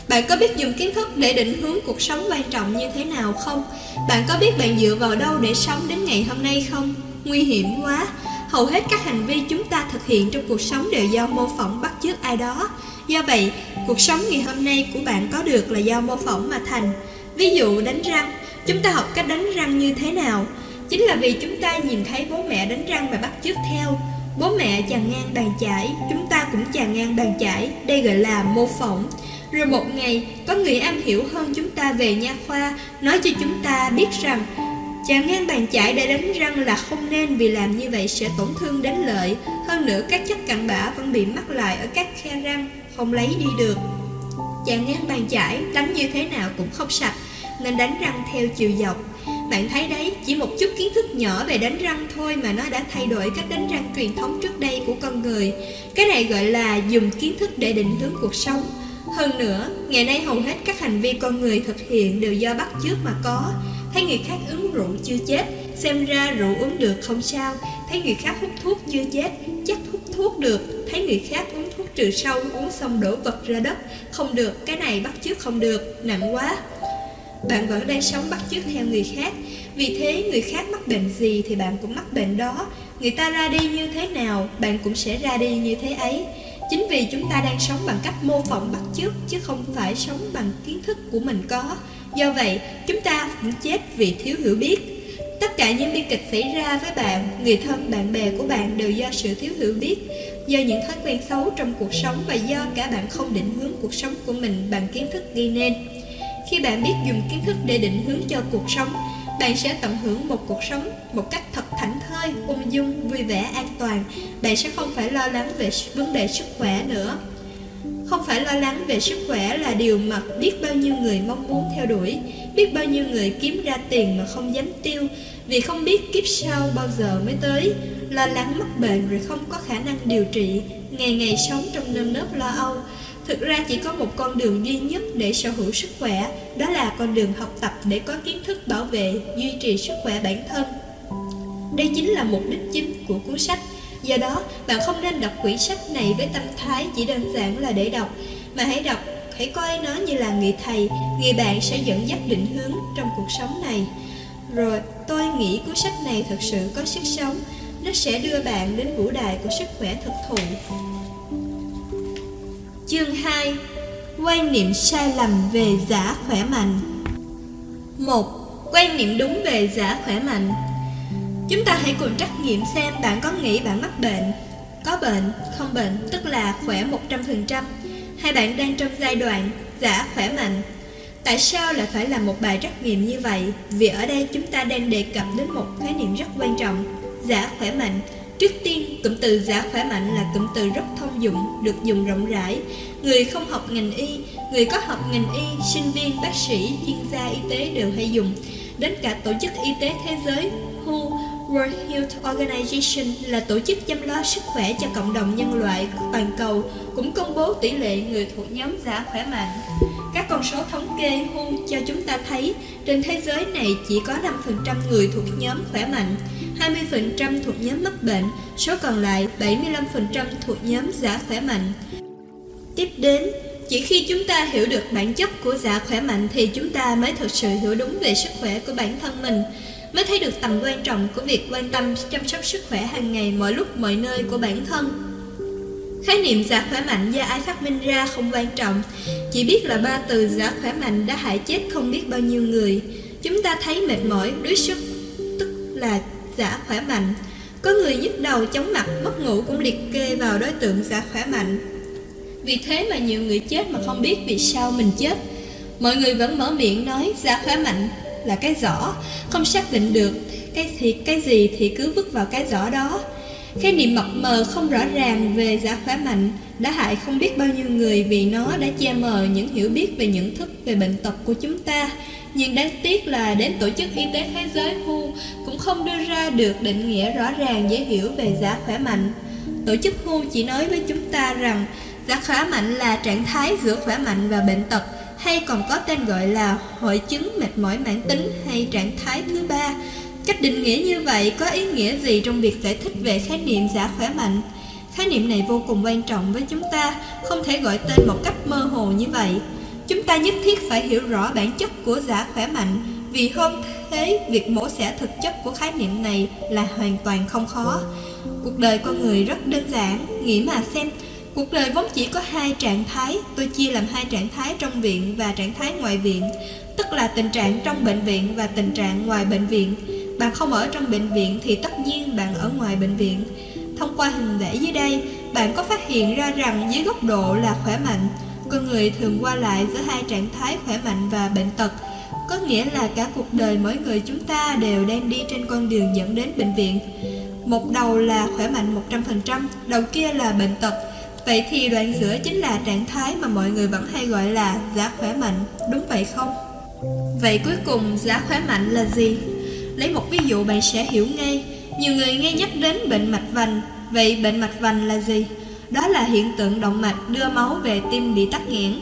Bạn có biết dùng kiến thức để định hướng cuộc sống quan trọng như thế nào không? Bạn có biết bạn dựa vào đâu để sống đến ngày hôm nay không? Nguy hiểm quá! Hầu hết các hành vi chúng ta thực hiện trong cuộc sống đều do mô phỏng bắt chước ai đó. Do vậy, cuộc sống ngày hôm nay của bạn có được là do mô phỏng mà thành. Ví dụ đánh răng, chúng ta học cách đánh răng như thế nào? Chính là vì chúng ta nhìn thấy bố mẹ đánh răng và bắt chước theo. Bố mẹ chàng ngang bàn chải, chúng ta cũng chàng ngang bàn chải, đây gọi là mô phỏng. Rồi một ngày, có người am hiểu hơn chúng ta về nha khoa, nói cho chúng ta biết rằng chàng ngang bàn chải để đánh răng là không nên vì làm như vậy sẽ tổn thương đến lợi. Hơn nữa, các chất cặn bã vẫn bị mắc lại ở các khe răng, không lấy đi được. Chàng ngang bàn chải, đánh như thế nào cũng không sạch, nên đánh răng theo chiều dọc. Bạn thấy đấy, chỉ một chút kiến thức nhỏ về đánh răng thôi mà nó đã thay đổi cách đánh răng truyền thống trước đây của con người. Cái này gọi là dùng kiến thức để định hướng cuộc sống. Hơn nữa, ngày nay hầu hết các hành vi con người thực hiện đều do bắt chước mà có. Thấy người khác uống rượu chưa chết, xem ra rượu uống được không sao. Thấy người khác hút thuốc chưa chết, chắc hút thuốc được. Thấy người khác uống thuốc trừ sâu, uống xong đổ vật ra đất. Không được, cái này bắt chước không được, nặng quá. Bạn vẫn đang sống bắt chước theo người khác. Vì thế người khác mắc bệnh gì thì bạn cũng mắc bệnh đó. Người ta ra đi như thế nào, bạn cũng sẽ ra đi như thế ấy. Chính vì chúng ta đang sống bằng cách mô phỏng bắt chước Chứ không phải sống bằng kiến thức của mình có. Do vậy, chúng ta cũng chết vì thiếu hiểu biết. Tất cả những bi kịch xảy ra với bạn, người thân, bạn bè của bạn đều do sự thiếu hiểu biết Do những thói quen xấu trong cuộc sống và do cả bạn không định hướng cuộc sống của mình bằng kiến thức gây nên. Khi bạn biết dùng kiến thức để định hướng cho cuộc sống bạn sẽ tận hưởng một cuộc sống một cách thật thảnh thơi, ung dung, vui vẻ, an toàn. Bạn sẽ không phải lo lắng về vấn đề sức khỏe nữa. Không phải lo lắng về sức khỏe là điều mà biết bao nhiêu người mong muốn theo đuổi, biết bao nhiêu người kiếm ra tiền mà không dám tiêu, vì không biết kiếp sau bao giờ mới tới, lo lắng mắc bệnh rồi không có khả năng điều trị, ngày ngày sống trong nơm nớp lo âu, Thực ra chỉ có một con đường duy nhất để sở hữu sức khỏe, đó là con đường học tập để có kiến thức bảo vệ, duy trì sức khỏe bản thân. Đây chính là mục đích chính của cuốn sách. Do đó, bạn không nên đọc quyển sách này với tâm thái chỉ đơn giản là để đọc, mà hãy đọc, hãy coi nó như là người thầy, người bạn sẽ dẫn dắt định hướng trong cuộc sống này. Rồi, tôi nghĩ cuốn sách này thật sự có sức sống, nó sẽ đưa bạn đến vũ đài của sức khỏe thực thụ. Chương 2 Quan niệm sai lầm về giả khỏe mạnh 1. Quan niệm đúng về giả khỏe mạnh Chúng ta hãy cùng trắc nghiệm xem bạn có nghĩ bạn mắc bệnh Có bệnh, không bệnh, tức là khỏe 100% Hay bạn đang trong giai đoạn giả khỏe mạnh Tại sao lại phải làm một bài trắc nghiệm như vậy? Vì ở đây chúng ta đang đề cập đến một khái niệm rất quan trọng Giả khỏe mạnh Trước tiên, cụm từ giả khỏe mạnh là cụm từ rất thông dụng, được dùng rộng rãi. Người không học ngành y, người có học ngành y, sinh viên, bác sĩ, chuyên gia y tế đều hay dùng. Đến cả Tổ chức Y tế Thế giới WHO, World Health Organization là tổ chức chăm lo sức khỏe cho cộng đồng nhân loại toàn cầu cũng công bố tỷ lệ người thuộc nhóm giả khỏe mạnh. Các con số thống kê WHO cho chúng ta thấy trên thế giới này chỉ có 5% người thuộc nhóm khỏe mạnh, 20% thuộc nhóm mắc bệnh, số còn lại 75% thuộc nhóm giả khỏe mạnh. Tiếp đến, Chỉ khi chúng ta hiểu được bản chất của giả khỏe mạnh thì chúng ta mới thực sự hiểu đúng về sức khỏe của bản thân mình, mới thấy được tầm quan trọng của việc quan tâm chăm sóc sức khỏe hàng ngày mọi lúc mọi nơi của bản thân. Khái niệm giả khỏe mạnh do ai phát minh ra không quan trọng, chỉ biết là ba từ giả khỏe mạnh đã hại chết không biết bao nhiêu người. Chúng ta thấy mệt mỏi, đuối sức, tức là giả khỏe mạnh. Có người nhức đầu, chóng mặt, mất ngủ cũng liệt kê vào đối tượng giả khỏe mạnh. Vì thế mà nhiều người chết mà không biết vì sao mình chết. Mọi người vẫn mở miệng nói giả khỏe mạnh là cái giỏ, không xác định được cái thì cái gì thì cứ vứt vào cái giỏ đó. Khái niệm mập mờ không rõ ràng về giả khỏe mạnh đã hại không biết bao nhiêu người vì nó đã che mờ những hiểu biết về nhận thức về bệnh tật của chúng ta. Nhưng đáng tiếc là đến Tổ chức Y tế Thế giới WHO cũng không đưa ra được định nghĩa rõ ràng dễ hiểu về giá khỏe mạnh. Tổ chức WHO chỉ nói với chúng ta rằng giá khỏe mạnh là trạng thái giữa khỏe mạnh và bệnh tật hay còn có tên gọi là hội chứng mệt mỏi mãn tính hay trạng thái thứ ba Cách định nghĩa như vậy có ý nghĩa gì trong việc giải thích về khái niệm giả khỏe mạnh? Khái niệm này vô cùng quan trọng với chúng ta, không thể gọi tên một cách mơ hồ như vậy. Chúng ta nhất thiết phải hiểu rõ bản chất của giả khỏe mạnh, vì hơn thế việc mổ xẻ thực chất của khái niệm này là hoàn toàn không khó. Cuộc đời con người rất đơn giản, nghĩ mà xem, Cuộc đời vốn chỉ có hai trạng thái, tôi chia làm hai trạng thái trong viện và trạng thái ngoài viện, tức là tình trạng trong bệnh viện và tình trạng ngoài bệnh viện. Bạn không ở trong bệnh viện thì tất nhiên bạn ở ngoài bệnh viện. Thông qua hình vẽ dưới đây, bạn có phát hiện ra rằng dưới góc độ là khỏe mạnh, con người thường qua lại giữa hai trạng thái khỏe mạnh và bệnh tật. Có nghĩa là cả cuộc đời mỗi người chúng ta đều đang đi trên con đường dẫn đến bệnh viện. Một đầu là khỏe mạnh 100%, đầu kia là bệnh tật. Vậy thì đoạn giữa chính là trạng thái mà mọi người vẫn hay gọi là giá khỏe mạnh, đúng vậy không? Vậy cuối cùng giá khỏe mạnh là gì? Lấy một ví dụ bạn sẽ hiểu ngay Nhiều người nghe nhắc đến bệnh mạch vành Vậy bệnh mạch vành là gì? Đó là hiện tượng động mạch đưa máu về tim bị tắc nghẽn.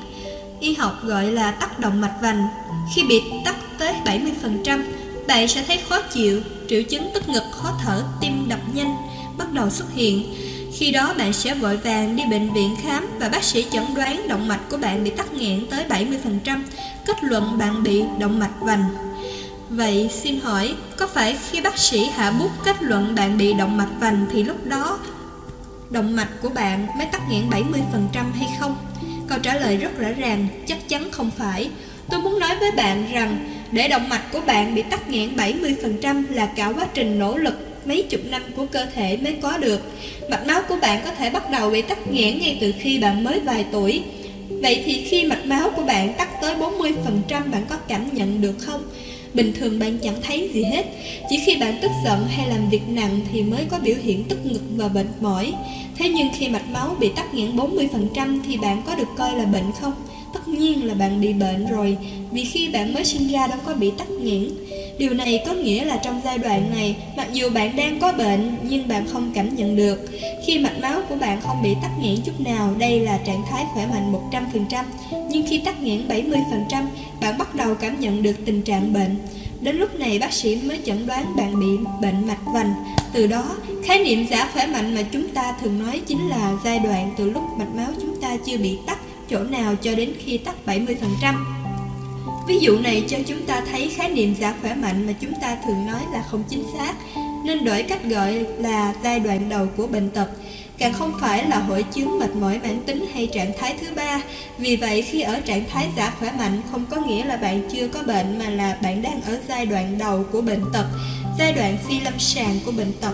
Y học gọi là tắc động mạch vành. Khi bị tắc tới 70% Bạn sẽ thấy khó chịu, triệu chứng tức ngực, khó thở, tim đập nhanh Bắt đầu xuất hiện. Khi đó bạn sẽ vội vàng đi bệnh viện khám và bác sĩ chẩn đoán động mạch của bạn bị tắc nghẽn tới 70%, kết luận bạn bị động mạch vành. Vậy xin hỏi, có phải khi bác sĩ hạ bút kết luận bạn bị động mạch vành thì lúc đó động mạch của bạn mới tắc nghẽn 70% hay không? Câu trả lời rất rõ ràng, chắc chắn không phải. Tôi muốn nói với bạn rằng để động mạch của bạn bị tắc nghẽn 70% là cả quá trình nỗ lực mấy chục năm của cơ thể mới có được. Mạch máu của bạn có thể bắt đầu bị tắc nghẽn ngay từ khi bạn mới vài tuổi. Vậy thì khi mạch máu của bạn tắc tới 40% bạn có cảm nhận được không? Bình thường bạn chẳng thấy gì hết. Chỉ khi bạn tức giận hay làm việc nặng Thì mới có biểu hiện tức ngực và mệt mỏi. Thế nhưng khi mạch máu bị tắc nghẽn 40% Thì bạn có được coi là bệnh không? Tất nhiên là bạn bị bệnh rồi, Vì khi bạn mới sinh ra đâu có bị tắc nghẽn. Điều này có nghĩa là trong giai đoạn này, mặc dù bạn đang có bệnh nhưng bạn không cảm nhận được. Khi mạch máu của bạn không bị tắc nghẽn chút nào, đây là trạng thái khỏe mạnh 100%. Nhưng khi tắc nghẽn 70%, bạn bắt đầu cảm nhận được tình trạng bệnh. Đến lúc này bác sĩ mới chẩn đoán bạn bị bệnh mạch vành. Từ đó, khái niệm giả khỏe mạnh mà chúng ta thường nói chính là giai đoạn từ lúc mạch máu chúng ta chưa bị tắc chỗ nào cho đến khi tắc 70%. Ví dụ này cho chúng ta thấy khái niệm giả khỏe mạnh mà chúng ta thường nói là không chính xác, nên đổi cách gọi là giai đoạn đầu của bệnh tật, càng không phải là hội chứng mệt mỏi mãn tính hay trạng thái thứ ba. Vì vậy khi ở trạng thái giả khỏe mạnh không có nghĩa là bạn chưa có bệnh mà là bạn đang ở giai đoạn đầu của bệnh tật, giai đoạn phi lâm sàng của bệnh tật.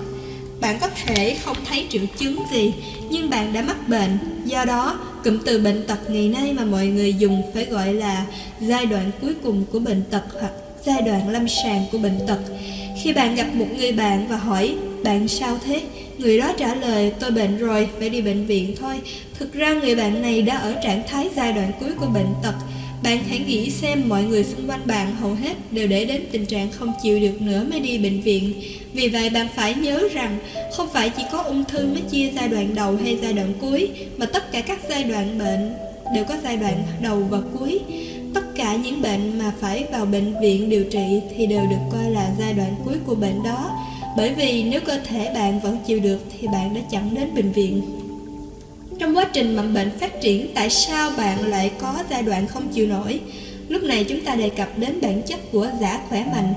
Bạn có thể không thấy triệu chứng gì, nhưng bạn đã mắc bệnh. Do đó, cụm từ bệnh tật ngày nay mà mọi người dùng phải gọi là giai đoạn cuối cùng của bệnh tật hoặc giai đoạn lâm sàng của bệnh tật. Khi bạn gặp một người bạn và hỏi bạn sao thế? Người đó trả lời tôi bệnh rồi, phải đi bệnh viện thôi. Thực ra người bạn này đã ở trạng thái giai đoạn cuối của bệnh tật bạn hãy nghĩ xem mọi người xung quanh bạn hầu hết đều để đến tình trạng không chịu được nữa mới đi bệnh viện. Vì vậy bạn phải nhớ rằng không phải chỉ có ung thư mới chia giai đoạn đầu hay giai đoạn cuối, mà tất cả các giai đoạn bệnh đều có giai đoạn đầu và cuối. Tất cả những bệnh mà phải vào bệnh viện điều trị thì đều được coi là giai đoạn cuối của bệnh đó. Bởi vì nếu cơ thể bạn vẫn chịu được thì bạn đã chẳng đến bệnh viện. Trong quá trình mầm bệnh phát triển, tại sao bạn lại có giai đoạn không chịu nổi? Lúc này chúng ta đề cập đến bản chất của giả khỏe mạnh.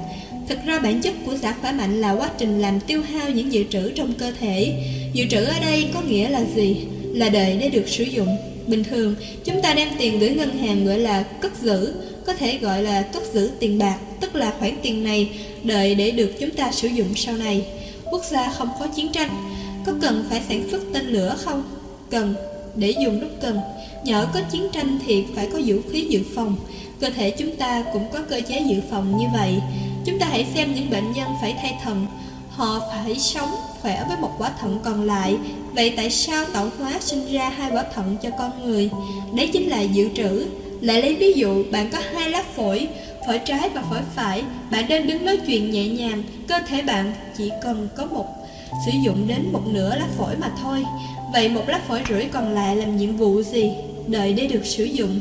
Thực ra bản chất của giả khỏe mạnh là quá trình làm tiêu hao những dự trữ trong cơ thể. Dự trữ ở đây có nghĩa là gì? Là đợi để được sử dụng. Bình thường, chúng ta đem tiền gửi ngân hàng gọi là cất giữ, có thể gọi là cất giữ tiền bạc, tức là khoản tiền này đợi để được chúng ta sử dụng sau này. Quốc gia không có chiến tranh, có cần phải sản xuất tên lửa không? Cần, để dùng lúc cần. Nhỡ có chiến tranh thì phải có vũ khí dự phòng. Cơ thể chúng ta cũng có cơ chế dự phòng như vậy. Chúng ta hãy xem những bệnh nhân phải thay thận. Họ phải sống khỏe với một quả thận còn lại. Vậy tại sao tạo hóa sinh ra hai quả thận cho con người? Đấy chính là dự trữ. Lại lấy ví dụ, bạn có hai lá phổi, phổi trái và phổi phải. Bạn đang đứng nói chuyện nhẹ nhàng, cơ thể bạn chỉ cần có một sử dụng đến một nửa lá phổi mà thôi. Vậy một lát phổi rưỡi còn lại làm nhiệm vụ gì? Đợi để được sử dụng.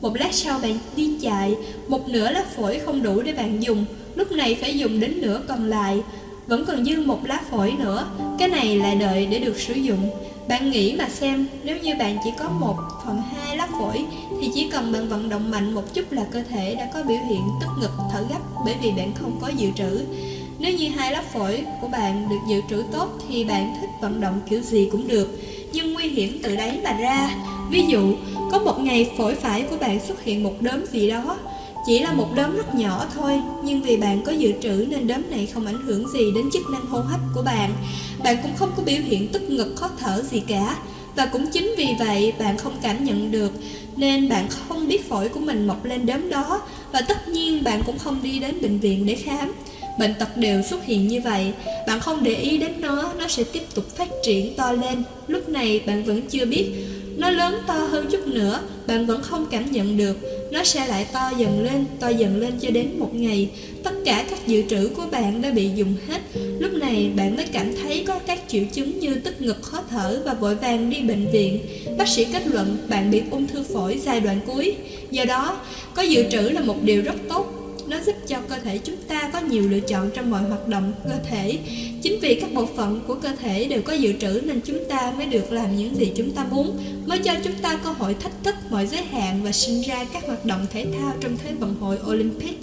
Một lát sau bạn đi chạy, một nửa lá phổi không đủ để bạn dùng, lúc này phải dùng đến nửa còn lại. Vẫn còn dư một lá phổi nữa, cái này lại đợi để được sử dụng. Bạn nghĩ mà xem, nếu như bạn chỉ có một phần hai lá phổi thì chỉ cần bạn vận động mạnh một chút là cơ thể đã có biểu hiện tức ngực thở gấp bởi vì bạn không có dự trữ. Nếu như hai lá phổi của bạn được dự trữ tốt thì bạn thích vận động kiểu gì cũng được, nhưng nguy hiểm từ đấy mà ra. Ví dụ, có một ngày phổi phải của bạn xuất hiện một đốm gì đó, chỉ là một đốm rất nhỏ thôi, nhưng vì bạn có dự trữ nên đốm này không ảnh hưởng gì đến chức năng hô hấp của bạn. Bạn cũng không có biểu hiện tức ngực khó thở gì cả. Và cũng chính vì vậy bạn không cảm nhận được Nên bạn không biết phổi của mình mọc lên đốm đó Và tất nhiên bạn cũng không đi đến bệnh viện để khám Bệnh tật đều xuất hiện như vậy. Bạn không để ý đến nó Nó sẽ tiếp tục phát triển to lên. Lúc này bạn vẫn chưa biết. Nó lớn to hơn chút nữa Bạn vẫn không cảm nhận được. Nó sẽ lại to dần lên To dần lên cho đến một ngày. Tất cả các dự trữ của bạn đã bị dùng hết. Lúc này bạn mới cảm thấy có các triệu chứng như tức ngực khó thở Và vội vàng đi bệnh viện. Bác sĩ kết luận bạn bị ung thư phổi giai đoạn cuối. Do đó, có dự trữ là một điều rất tốt nó giúp cho cơ thể chúng ta có nhiều lựa chọn trong mọi hoạt động cơ thể. Chính vì các bộ phận của cơ thể đều có dự trữ nên chúng ta mới được làm những gì chúng ta muốn, mới cho chúng ta cơ hội thách thức mọi giới hạn và sinh ra các hoạt động thể thao trong Thế vận hội Olympic.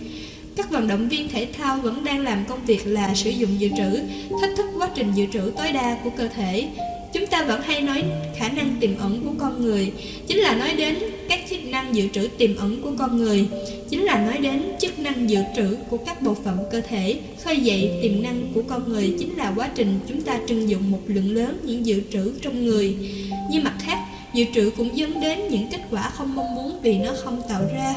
Các vận động viên thể thao vẫn đang làm công việc là sử dụng dự trữ, thách thức quá trình dự trữ tối đa của cơ thể. Chúng ta vẫn hay nói khả năng tiềm ẩn của con người, chính là nói đến các chức năng dự trữ tiềm ẩn của con người chính là nói đến chức năng dự trữ của các bộ phận cơ thể. Khơi dậy tiềm năng của con người chính là quá trình chúng ta trưng dụng một lượng lớn những dự trữ trong người. Nhưng mặt khác, dự trữ cũng dẫn đến những kết quả không mong muốn vì nó không tạo ra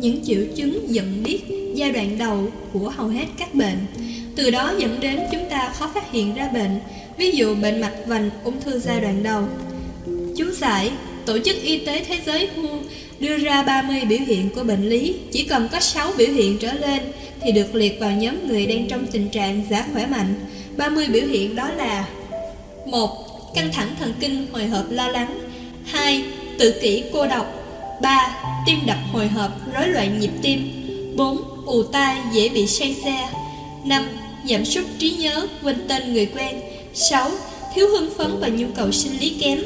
những triệu chứng nhận biết giai đoạn đầu của hầu hết các bệnh. Từ đó dẫn đến chúng ta khó phát hiện ra bệnh, ví dụ bệnh mạch vành, ung thư giai đoạn đầu. Chú giải, Tổ chức Y tế Thế giới WHO đưa ra 30 biểu hiện của bệnh lý, chỉ cần có 6 biểu hiện trở lên thì được liệt vào nhóm người đang trong tình trạng giả khỏe mạnh. 30 biểu hiện đó là 1. Căng thẳng thần kinh hồi hộp lo lắng 2. Tự kỷ cô độc 3. Tim đập hồi hộp, rối loạn nhịp tim 4. ù tai, dễ bị say xe 5. Giảm sút trí nhớ, quên tên người quen 6. Thiếu hưng phấn và nhu cầu sinh lý kém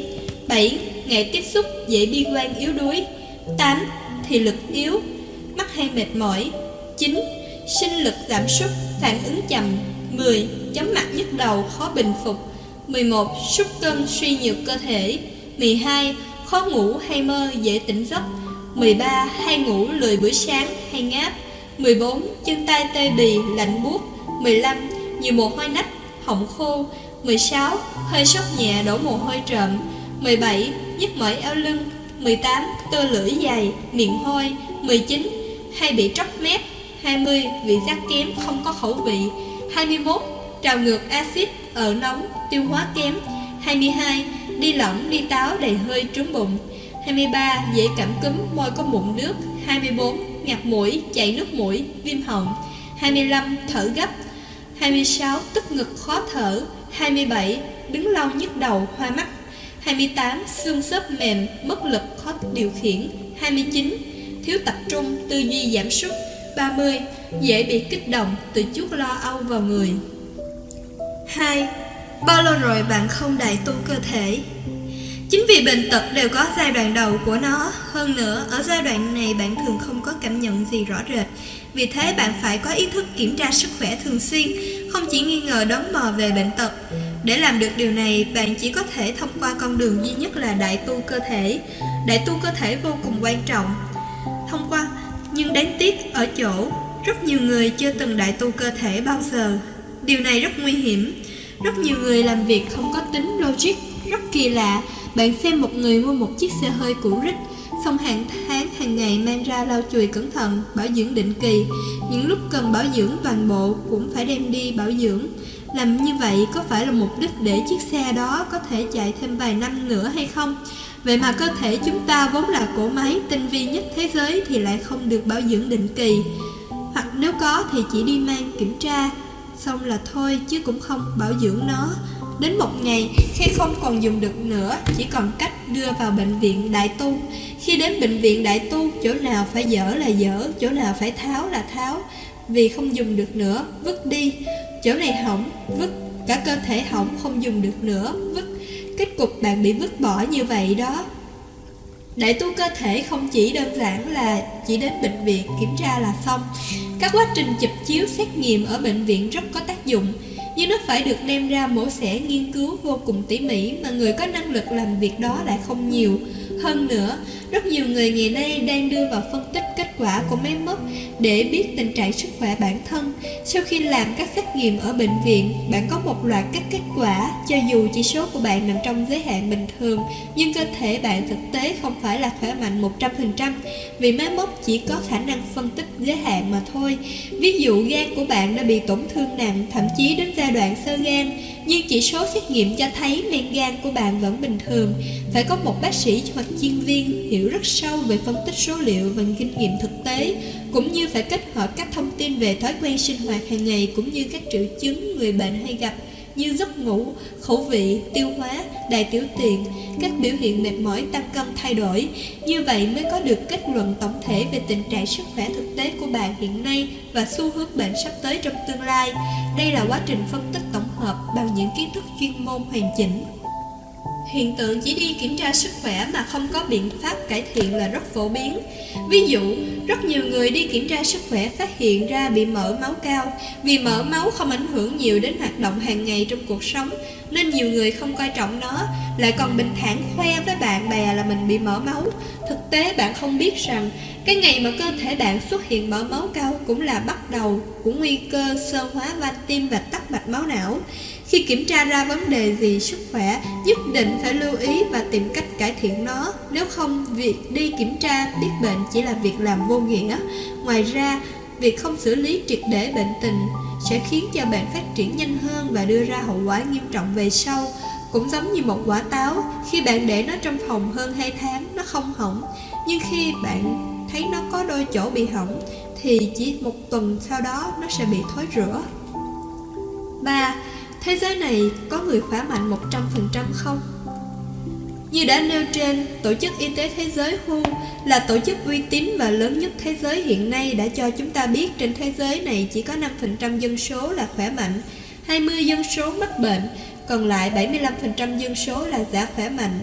7. Ngại tiếp xúc, dễ bi quan yếu đuối 8. Thị lực yếu, mắt hay mệt mỏi 9. Sinh lực giảm sút, phản ứng chậm 10. Chóng mặt nhức đầu, khó bình phục 11. Sút cân, suy nhược cơ thể 12. Khó ngủ hay mơ, dễ tỉnh giấc 13. Hay ngủ lười buổi sáng hay ngáp 14. Chân tay tê bì, lạnh buốt 15. Nhiều mồ hôi nách, họng khô 16. Hơi sốc nhẹ, đổ mồ hôi trộm 17. Nhức mỏi eo lưng 18. Tơ lưỡi dày, miệng hôi 19. Hay bị tróc mép 20. Vị giác kém, không có khẩu vị 21. Trào ngược axit, ở nóng, tiêu hóa kém 22. Đi lỏng, đi táo đầy hơi trướng bụng 23. Dễ cảm cúm, môi có mụn nước 24. Ngạt mũi, chảy nước mũi, viêm họng 25. Thở gấp 26. Tức ngực khó thở 27. Đứng lâu nhức đầu, hoa mắt 28. Xương khớp mềm, mất lực, khó điều khiển 29. Thiếu tập trung, tư duy giảm sút 30. Dễ bị kích động, từ chút lo âu vào người 2. Bao lâu rồi bạn không đại tu cơ thể? Chính vì bệnh tật đều có giai đoạn đầu của nó, hơn nữa ở giai đoạn này bạn thường không có cảm nhận gì rõ rệt. Vì thế bạn phải có ý thức kiểm tra sức khỏe thường xuyên, không chỉ nghi ngờ đón mò về bệnh tật. Để làm được điều này, bạn chỉ có thể thông qua con đường duy nhất là đại tu cơ thể. Đại tu cơ thể vô cùng quan trọng. Thông qua, nhưng đáng tiếc ở chỗ, rất nhiều người chưa từng đại tu cơ thể bao giờ. Điều này rất nguy hiểm. Rất nhiều người làm việc không có tính logic, rất kỳ lạ. Bạn xem một người mua một chiếc xe hơi cũ rích, xong hàng tháng hàng ngày mang ra lau chùi cẩn thận, bảo dưỡng định kỳ. Những lúc cần bảo dưỡng toàn bộ cũng phải đem đi bảo dưỡng. Làm như vậy có phải là mục đích để chiếc xe đó có thể chạy thêm vài năm nữa hay không? Vậy mà cơ thể chúng ta vốn là cỗ máy tinh vi nhất thế giới thì lại không được bảo dưỡng định kỳ. Hoặc nếu có thì chỉ đi mang kiểm tra, xong là thôi chứ cũng không bảo dưỡng nó. Đến một ngày, khi không còn dùng được nữa, chỉ còn cách đưa vào bệnh viện đại tu. Khi đến bệnh viện đại tu, chỗ nào phải dở là dở, chỗ nào phải tháo là tháo. Vì không dùng được nữa, vứt đi. Chỗ này hỏng, vứt. Cả cơ thể hỏng không dùng được nữa, vứt. Kết cục bạn bị vứt bỏ như vậy đó. Đại tu cơ thể không chỉ đơn giản là chỉ đến bệnh viện kiểm tra là xong. Các quá trình chụp chiếu xét nghiệm ở bệnh viện rất có tác dụng nhưng nó phải được đem ra mổ xẻ nghiên cứu vô cùng tỉ mỉ mà người có năng lực làm việc đó lại không nhiều. Hơn nữa, rất nhiều người ngày nay đang đưa vào phân tích kết quả của máy móc để biết tình trạng sức khỏe bản thân. Sau khi làm các xét nghiệm ở bệnh viện, bạn có một loạt các kết quả, cho dù chỉ số của bạn nằm trong giới hạn bình thường, nhưng cơ thể bạn thực tế không phải là khỏe mạnh 100%, vì máy móc chỉ có khả năng phân tích giới hạn mà thôi. Ví dụ gan của bạn đã bị tổn thương nặng, thậm chí đến giai đoạn sơ gan, nhưng chỉ số xét nghiệm cho thấy men gan của bạn vẫn bình thường. Phải có một bác sĩ hoặc chuyên viên hiểu rất sâu về phân tích số liệu và kinh nghiệm thực tế, cũng như phải kết hợp các thông tin về thói quen sinh hoạt hàng ngày cũng như các triệu chứng người bệnh hay gặp như giấc ngủ, khẩu vị, tiêu hóa, đại tiểu tiện, các biểu hiện mệt mỏi tăng cân thay đổi. Như vậy mới có được kết luận tổng thể về tình trạng sức khỏe thực tế của bạn hiện nay và xu hướng bệnh sắp tới trong tương lai. Đây là quá trình phân tích hợp bằng những kiến thức chuyên môn hoàn chỉnh. Hiện tượng chỉ đi kiểm tra sức khỏe mà không có biện pháp cải thiện là rất phổ biến. Ví dụ, rất nhiều người đi kiểm tra sức khỏe phát hiện ra bị mỡ máu cao. Vì mỡ máu không ảnh hưởng nhiều đến hoạt động hàng ngày trong cuộc sống, nên nhiều người không coi trọng nó, lại còn bình thản khoe với bạn bè là mình bị mỡ máu. Thực tế bạn không biết rằng, cái ngày mà cơ thể bạn xuất hiện mỡ máu cao cũng là bắt đầu của nguy cơ sơ hóa van tim và tắc mạch máu não. Khi kiểm tra ra vấn đề gì sức khỏe, nhất định phải lưu ý và tìm cách cải thiện nó. Nếu không, việc đi kiểm tra biết bệnh chỉ là việc làm vô nghĩa. Ngoài ra, việc không xử lý triệt để bệnh tình sẽ khiến cho bệnh phát triển nhanh hơn và đưa ra hậu quả nghiêm trọng về sau. Cũng giống như một quả táo, khi bạn để nó trong phòng hơn 2 tháng, nó không hỏng. Nhưng khi bạn thấy nó có đôi chỗ bị hỏng, thì chỉ một tuần sau đó nó sẽ bị thối rữa. 3. Thế giới này có người khỏe mạnh 100% không? Như đã nêu trên, Tổ chức Y tế Thế giới WHO là tổ chức uy tín và lớn nhất thế giới hiện nay đã cho chúng ta biết trên thế giới này chỉ có 5% dân số là khỏe mạnh, 20 dân số mắc bệnh, còn lại 75% dân số là giả khỏe mạnh.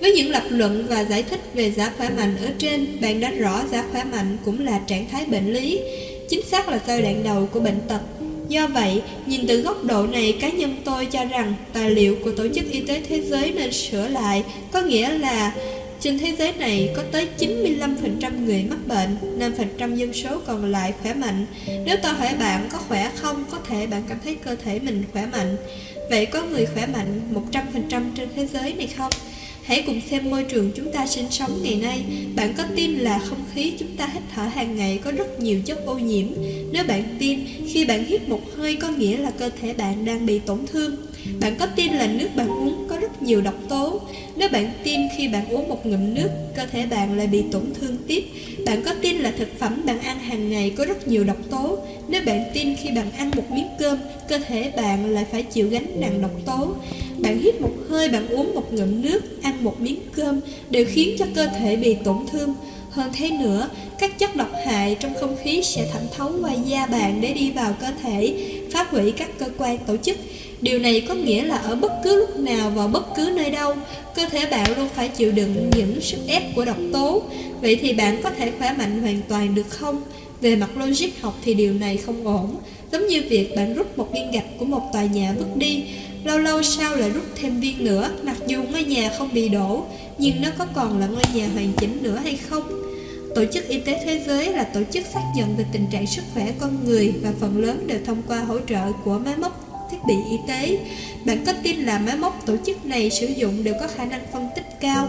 Với những lập luận và giải thích về giả khỏe mạnh ở trên, bạn đã rõ giả khỏe mạnh cũng là trạng thái bệnh lý, chính xác là giai đoạn đầu của bệnh tật Do vậy, nhìn từ góc độ này, cá nhân tôi cho rằng tài liệu của Tổ chức Y tế Thế giới nên sửa lại, có nghĩa là trên thế giới này có tới 95% người mắc bệnh, 5% dân số còn lại khỏe mạnh. Nếu tôi hỏi bạn có khỏe không, có thể bạn cảm thấy cơ thể mình khỏe mạnh. Vậy có người khỏe mạnh 100% trên thế giới này không? Hãy cùng xem môi trường chúng ta sinh sống ngày nay. Bạn có tin là không khí chúng ta hít thở hàng ngày có rất nhiều chất ô nhiễm? Nếu bạn tin, khi bạn hít một hơi có nghĩa là cơ thể bạn đang bị tổn thương. Bạn có tin là nước bạn uống có rất nhiều độc tố? Nếu bạn tin khi bạn uống một ngụm nước, cơ thể bạn lại bị tổn thương tiếp. Bạn có tin là thực phẩm bạn ăn hàng ngày có rất nhiều độc tố? Nếu bạn tin khi bạn ăn một miếng cơm, cơ thể bạn lại phải chịu gánh nặng độc tố. Bạn hít một hơi, bạn uống một ngụm nước, ăn một miếng cơm đều khiến cho cơ thể bị tổn thương. Hơn thế nữa, các chất độc hại trong không khí sẽ thẩm thấu qua da bạn để đi vào cơ thể, phá hủy các cơ quan tổ chức. Điều này có nghĩa là ở bất cứ lúc nào và bất cứ nơi đâu, cơ thể bạn luôn phải chịu đựng những sức ép của độc tố. Vậy thì bạn có thể khỏe mạnh hoàn toàn được không? Về mặt logic học thì điều này không ổn, giống như việc bạn rút một viên gạch của một tòa nhà vứt đi, lâu lâu sau lại rút thêm viên nữa, mặc dù ngôi nhà không bị đổ, nhưng nó có còn là ngôi nhà hoàn chỉnh nữa hay không? Tổ chức Y tế Thế giới là tổ chức xác nhận về tình trạng sức khỏe con người và phần lớn đều thông qua hỗ trợ của máy móc thiết bị y tế. Bạn có tin là máy móc tổ chức này sử dụng đều có khả năng phân tích cao?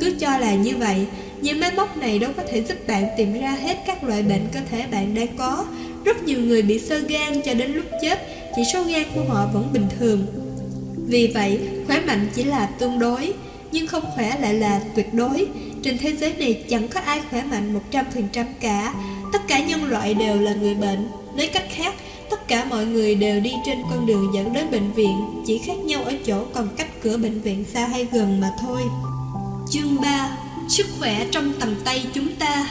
Cứ cho là như vậy, những máy móc này đâu có thể giúp bạn tìm ra hết các loại bệnh cơ thể bạn đang có. Rất nhiều người bị sơ gan cho đến lúc chết, chỉ số gan của họ vẫn bình thường. Vì vậy, khỏe mạnh chỉ là tương đối, nhưng không khỏe lại là tuyệt đối. Trên thế giới này chẳng có ai khỏe mạnh 100% cả. Tất cả nhân loại đều là người bệnh. Nói cách khác, tất cả mọi người đều đi trên con đường dẫn đến bệnh viện. Chỉ khác nhau ở chỗ còn cách cửa bệnh viện xa hay gần mà thôi. Chương 3 Sức khỏe trong tầm tay chúng ta.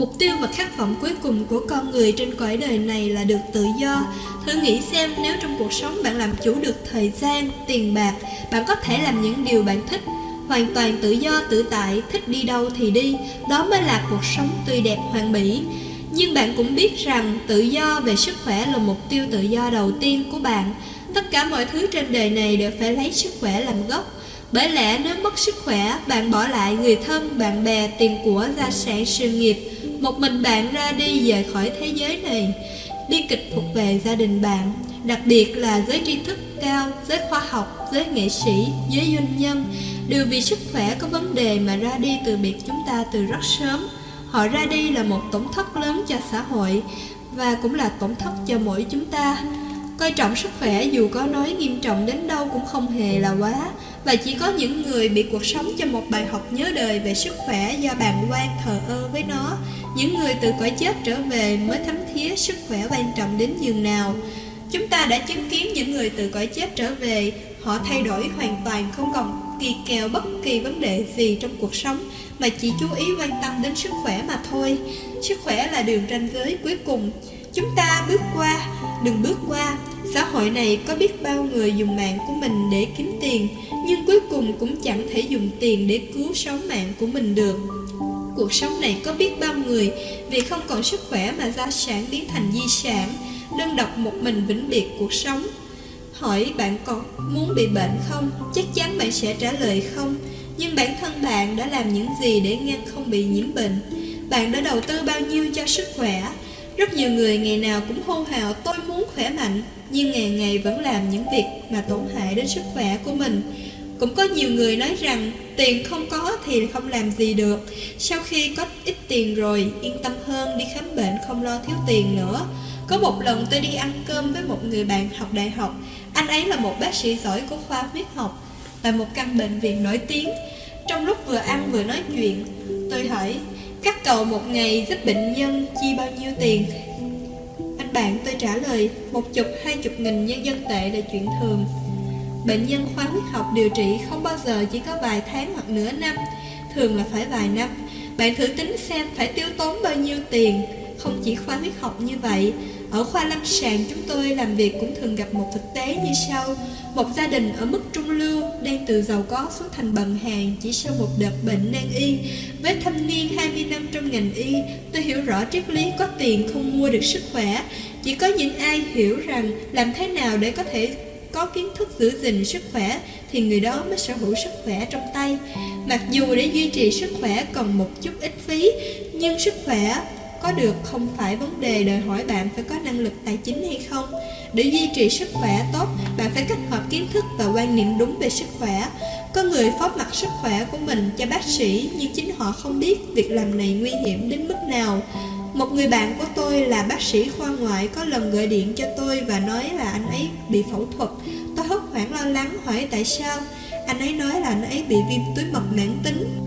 Mục tiêu và khát vọng cuối cùng của con người trên cõi đời này là được tự do Thử nghĩ xem nếu trong cuộc sống bạn làm chủ được thời gian, tiền bạc Bạn có thể làm những điều bạn thích hoàn toàn tự do tự tại, thích đi đâu thì đi, đó mới là cuộc sống tươi đẹp hoàn mỹ. Nhưng bạn cũng biết rằng tự do về sức khỏe là mục tiêu tự do đầu tiên của bạn. Tất cả mọi thứ trên đời này đều phải lấy sức khỏe làm gốc. Bởi lẽ nếu mất sức khỏe, bạn bỏ lại người thân, bạn bè, tiền của, gia sản, sự nghiệp. Một mình bạn ra đi về khỏi thế giới này. Bi kịch thuộc về gia đình bạn, đặc biệt là giới tri thức cao, giới khoa học, giới nghệ sĩ, giới doanh nhân đều vì sức khỏe có vấn đề mà ra đi từ biệt chúng ta từ rất sớm. Họ ra đi là một tổn thất lớn cho xã hội và cũng là tổn thất cho mỗi chúng ta. Coi trọng sức khỏe dù có nói nghiêm trọng đến đâu cũng không hề là quá và chỉ có những người bị cuộc sống cho một bài học nhớ đời về sức khỏe do bàn quan thờ ơ với nó. Những người từ cõi chết trở về mới thấm thía sức khỏe quan trọng đến nhường nào. Chúng ta đã chứng kiến những người từ cõi chết trở về Họ thay đổi hoàn toàn không còn kỳ kèo bất kỳ vấn đề gì trong cuộc sống Mà chỉ chú ý quan tâm đến sức khỏe mà thôi. Sức khỏe là đường ranh giới cuối cùng. Chúng ta bước qua, đừng bước qua. Xã hội này có biết bao người dùng mạng của mình để kiếm tiền. Nhưng cuối cùng cũng chẳng thể dùng tiền để cứu sống mạng của mình được Cuộc sống này có biết bao người Vì không còn sức khỏe mà gia sản biến thành di sản, Đơn độc một mình vĩnh biệt cuộc sống Hỏi bạn còn muốn bị bệnh không? Chắc chắn bạn sẽ trả lời không Nhưng bản thân bạn đã làm những gì để ngăn không bị nhiễm bệnh? Bạn đã đầu tư bao nhiêu cho sức khỏe? Rất nhiều người ngày nào cũng hô hào, tôi muốn khỏe mạnh Nhưng ngày ngày vẫn làm những việc mà tổn hại đến sức khỏe của mình cũng có nhiều người nói rằng, tiền không có thì không làm gì được. Sau khi có ít tiền rồi, yên tâm hơn, đi khám bệnh không lo thiếu tiền nữa. Có một lần tôi đi ăn cơm với một người bạn học đại học. Anh ấy là một bác sĩ giỏi của khoa huyết học Tại một căn bệnh viện nổi tiếng. Trong lúc vừa ăn vừa nói chuyện, Tôi hỏi, các cậu một ngày giúp bệnh nhân chi bao nhiêu tiền? Anh bạn tôi trả lời, Một chục, hai chục nghìn nhân dân tệ là chuyện thường. Bệnh nhân khoa huyết học điều trị không bao giờ chỉ có vài tháng hoặc nửa năm, Thường là phải vài năm. Bạn thử tính xem phải tiêu tốn bao nhiêu tiền. Không chỉ khoa huyết học như vậy, ở khoa lâm sàng chúng tôi làm việc cũng thường gặp một thực tế như sau. Một gia đình ở mức trung lưu, đang từ giàu có xuống thành bần hàng chỉ sau một đợt bệnh nan y. Với thâm niên 20 năm trong ngành y, Tôi hiểu rõ triết lý có tiền không mua được sức khỏe. Chỉ có những ai hiểu rằng làm thế nào để có thể có kiến thức giữ gìn sức khỏe thì người đó mới sở hữu sức khỏe trong tay. Mặc dù để duy trì sức khỏe cần một chút ít phí, nhưng sức khỏe có được không phải vấn đề đòi hỏi bạn phải có năng lực tài chính hay không. Để duy trì sức khỏe tốt, bạn phải kết hợp kiến thức và quan niệm đúng về sức khỏe. Có người phó mặt sức khỏe của mình cho bác sĩ nhưng chính họ không biết việc làm này nguy hiểm đến mức nào. Một người bạn của tôi là bác sĩ khoa ngoại có lần gọi điện cho tôi và nói là anh ấy bị phẫu thuật. Tôi hốt hoảng lo lắng hỏi tại sao. Anh ấy nói là anh ấy bị viêm túi mật mãn tính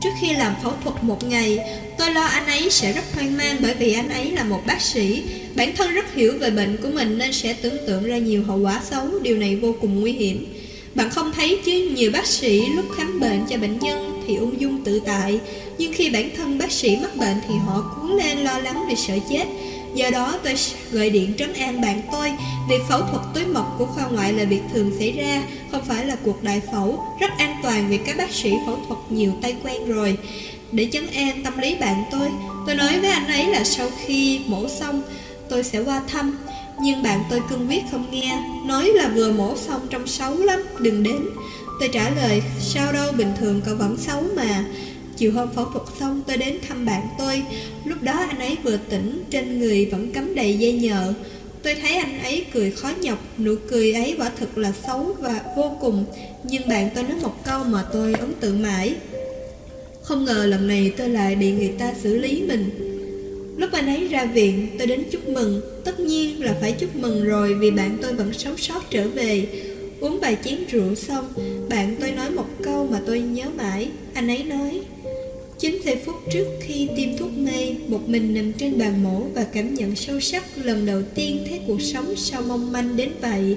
Trước khi làm phẫu thuật một ngày, tôi lo anh ấy sẽ rất hoang mang bởi vì anh ấy là một bác sĩ. Bản thân rất hiểu về bệnh của mình nên sẽ tưởng tượng ra nhiều hậu quả xấu, điều này vô cùng nguy hiểm. Bạn không thấy chứ nhiều bác sĩ lúc khám bệnh cho bệnh nhân thì ung dung tự tại. Nhưng khi bản thân bác sĩ mắc bệnh thì họ cuốn lên lo lắng vì sợ chết. Do đó tôi gọi điện trấn an bạn tôi Việc phẫu thuật túi mật của khoa ngoại là việc thường xảy ra, Không phải là cuộc đại phẫu. Rất an toàn vì các bác sĩ phẫu thuật nhiều tay quen rồi. Để chấn an tâm lý bạn tôi Tôi nói với anh ấy là sau khi mổ xong, Tôi sẽ qua thăm. Nhưng bạn tôi cương quyết không nghe, Nói là vừa mổ xong trong xấu lắm, Đừng đến. Tôi trả lời, Sao đâu, bình thường cậu vẫn xấu mà. Chiều hôm phẫu thuật xong, tôi đến thăm bạn tôi. Lúc đó anh ấy vừa tỉnh, Trên người vẫn cắm đầy dây nhợ. Tôi thấy anh ấy cười khó nhọc, Nụ cười ấy quả thực là xấu và vô cùng. Nhưng bạn tôi nói một câu mà tôi ấn tượng mãi. Không ngờ lần này tôi lại bị người ta xử lý mình. Lúc anh ấy ra viện, tôi đến chúc mừng. Tất nhiên là phải chúc mừng rồi Vì bạn tôi vẫn sống sót trở về. Uống vài chén rượu xong, Bạn tôi nói một câu mà tôi nhớ mãi. Anh ấy nói chín giây phút trước khi tiêm thuốc mê, Một mình nằm trên bàn mổ Và cảm nhận sâu sắc lần đầu tiên Thấy cuộc sống sao mong manh đến vậy.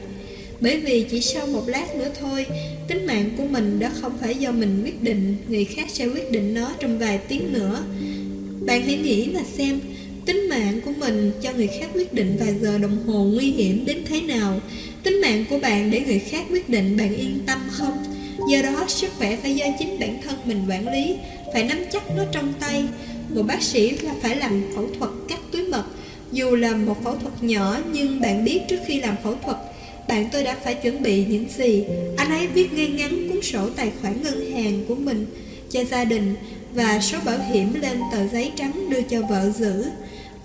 Bởi vì chỉ sau một lát nữa thôi, Tính mạng của mình đã không phải do mình quyết định, Người khác sẽ quyết định nó trong vài tiếng nữa. Bạn hãy nghĩ mà xem, Tính mạng của mình cho người khác quyết định vài giờ đồng hồ nguy hiểm đến thế nào. Tính mạng của bạn để người khác quyết định bạn yên tâm không? Do đó, sức khỏe phải do chính bản thân mình quản lý, Phải nắm chắc nó trong tay. Một bác sĩ là phải làm phẫu thuật cắt túi mật. Dù là một phẫu thuật nhỏ, Nhưng bạn biết trước khi làm phẫu thuật, Bạn tôi đã phải chuẩn bị những gì. Anh ấy viết ngay ngắn cuốn sổ tài khoản ngân hàng của mình Cho gia đình Và số bảo hiểm lên tờ giấy trắng đưa cho vợ giữ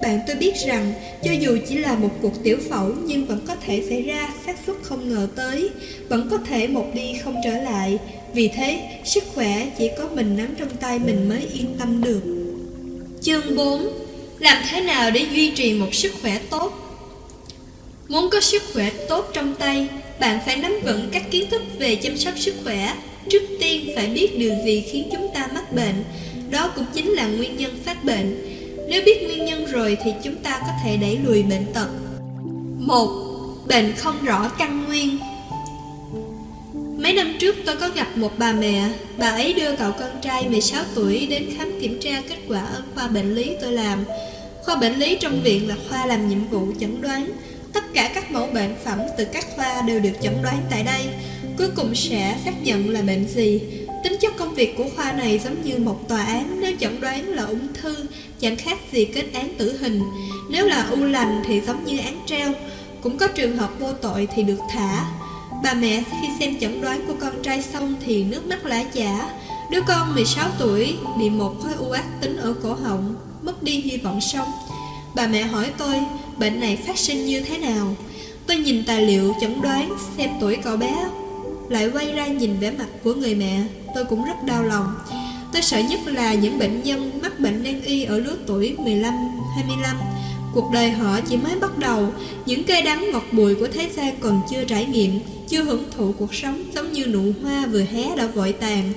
bạn tôi biết rằng cho dù chỉ là một cuộc tiểu phẫu nhưng vẫn có thể xảy ra xác suất không ngờ tới, vẫn có thể một đi không trở lại. Vì thế, sức khỏe chỉ có mình nắm trong tay mình mới yên tâm được. Chương 4 Làm thế nào để duy trì một sức khỏe tốt? Muốn có sức khỏe tốt trong tay, bạn phải nắm vững các kiến thức về chăm sóc sức khỏe. Trước tiên phải biết điều gì khiến chúng ta mắc bệnh, đó cũng chính là nguyên nhân phát bệnh. Nếu biết nguyên nhân rồi thì chúng ta có thể đẩy lùi bệnh tật. 1. Bệnh không rõ căn nguyên. Mấy năm trước tôi có gặp một bà mẹ, Bà ấy đưa cậu con trai 16 tuổi đến khám kiểm tra kết quả ở khoa bệnh lý tôi làm. Khoa bệnh lý trong viện là khoa làm nhiệm vụ chẩn đoán. Tất cả các mẫu bệnh phẩm từ các khoa đều được chẩn đoán tại đây. Cuối cùng sẽ xác nhận là bệnh gì. Tính chất công việc của khoa này giống như một tòa án, Nếu chẩn đoán là ung thư Chẳng khác gì kết án tử hình. Nếu là u lành thì giống như án treo, Cũng có trường hợp vô tội thì được thả. Bà mẹ khi xem chẩn đoán của con trai xong Thì nước mắt lã chả. Đứa con 16 tuổi, bị một khối u ác tính ở cổ họng, Mất đi hy vọng sống. Bà mẹ hỏi tôi, bệnh này phát sinh như thế nào? Tôi nhìn tài liệu chẩn đoán, xem tuổi cậu bé, Lại quay ra nhìn vẻ mặt của người mẹ. Tôi cũng rất đau lòng. Tôi sợ nhất là những bệnh nhân mắc bệnh nan y ở lứa tuổi 15-25 Cuộc đời họ chỉ mới bắt đầu. Những cây đắng ngọt bùi của thế gian còn chưa trải nghiệm, Chưa hưởng thụ cuộc sống giống như nụ hoa vừa hé đã vội tàn.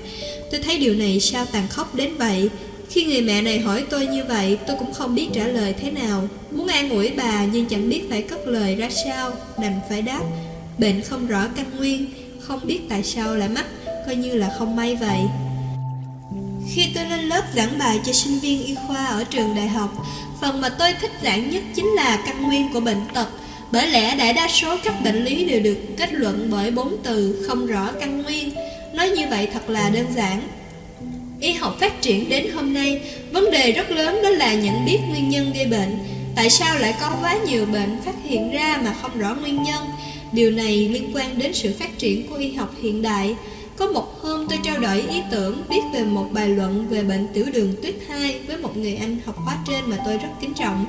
Tôi thấy điều này sao tàn khốc đến vậy? Khi người mẹ này hỏi tôi như vậy, Tôi cũng không biết trả lời thế nào. Muốn an ủi bà nhưng chẳng biết phải cất lời ra sao, Đành phải đáp, Bệnh không rõ căn nguyên, Không biết tại sao lại mắc, Coi như là không may vậy khi tôi lên lớp giảng bài cho sinh viên y khoa ở trường đại học, phần mà tôi thích giảng nhất chính là căn nguyên của bệnh tật. Bởi lẽ đại đa số các bệnh lý đều được kết luận bởi bốn từ không rõ căn nguyên. Nói như vậy thật là đơn giản. Y học phát triển đến hôm nay, vấn đề rất lớn đó là nhận biết nguyên nhân gây bệnh. Tại sao lại có quá nhiều bệnh phát hiện ra mà không rõ nguyên nhân? Điều này liên quan đến sự phát triển của y học hiện đại. Có một hôm tôi trao đổi ý tưởng viết về một bài luận về bệnh tiểu đường tuyết 2 với một người anh học khóa trên mà tôi rất kính trọng.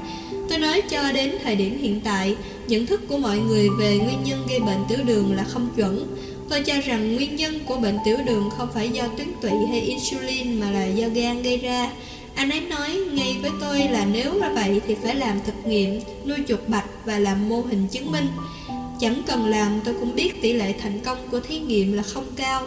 Tôi nói cho đến thời điểm hiện tại, nhận thức của mọi người về nguyên nhân gây bệnh tiểu đường là không chuẩn. Tôi cho rằng nguyên nhân của bệnh tiểu đường không phải do tuyến tụy hay insulin mà là do gan gây ra. Anh ấy nói ngay với tôi là nếu là vậy thì phải làm thực nghiệm, nuôi chuột bạch và làm mô hình chứng minh. Chẳng cần làm tôi cũng biết tỷ lệ thành công của thí nghiệm là không cao.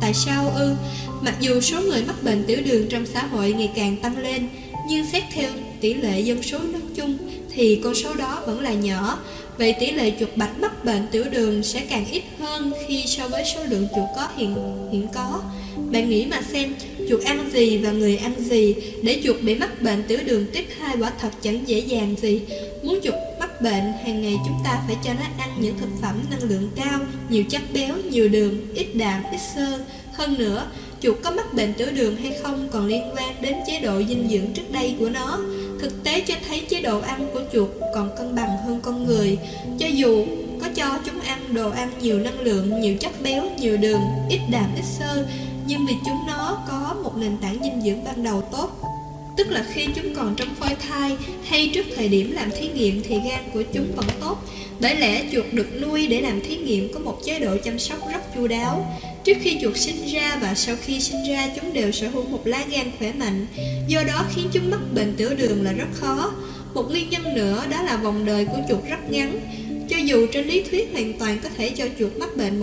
Tại sao ư? Mặc dù số người mắc bệnh tiểu đường trong xã hội ngày càng tăng lên Nhưng xét theo tỷ lệ dân số nói chung Thì con số đó vẫn là nhỏ. Vậy tỷ lệ chuột bạch mắc bệnh tiểu đường sẽ càng ít hơn khi so với số lượng chuột có hiện hiện có. Bạn nghĩ mà xem, chuột ăn gì và người ăn gì? Để chuột bị mắc bệnh tiểu đường tiếp 2 quả thật chẳng dễ dàng gì. Muốn chuột mắc bệnh, hàng ngày chúng ta phải cho nó ăn những thực phẩm năng lượng cao Nhiều chất béo, nhiều đường, ít đạm, ít xơ. Hơn nữa, chuột có mắc bệnh tiểu đường hay không còn liên quan đến chế độ dinh dưỡng trước đây của nó. Thực tế cho thấy chế độ ăn của chuột còn cân bằng hơn con người. Cho dù có cho chúng ăn đồ ăn nhiều năng lượng, nhiều chất béo, nhiều đường, ít đạm, ít xơ Nhưng vì chúng nó có một nền tảng dinh dưỡng ban đầu tốt. Tức là khi chúng còn trong phôi thai hay trước thời điểm làm thí nghiệm thì gan của chúng vẫn tốt. Bởi lẽ chuột được nuôi để làm thí nghiệm có một chế độ chăm sóc rất chu đáo. Trước khi chuột sinh ra và sau khi sinh ra, chúng đều sở hữu một lá gan khỏe mạnh. Do đó khiến chúng mắc bệnh tiểu đường là rất khó. Một nguyên nhân nữa đó là vòng đời của chuột rất ngắn cho dù trên lý thuyết hoàn toàn có thể cho chuột mắc bệnh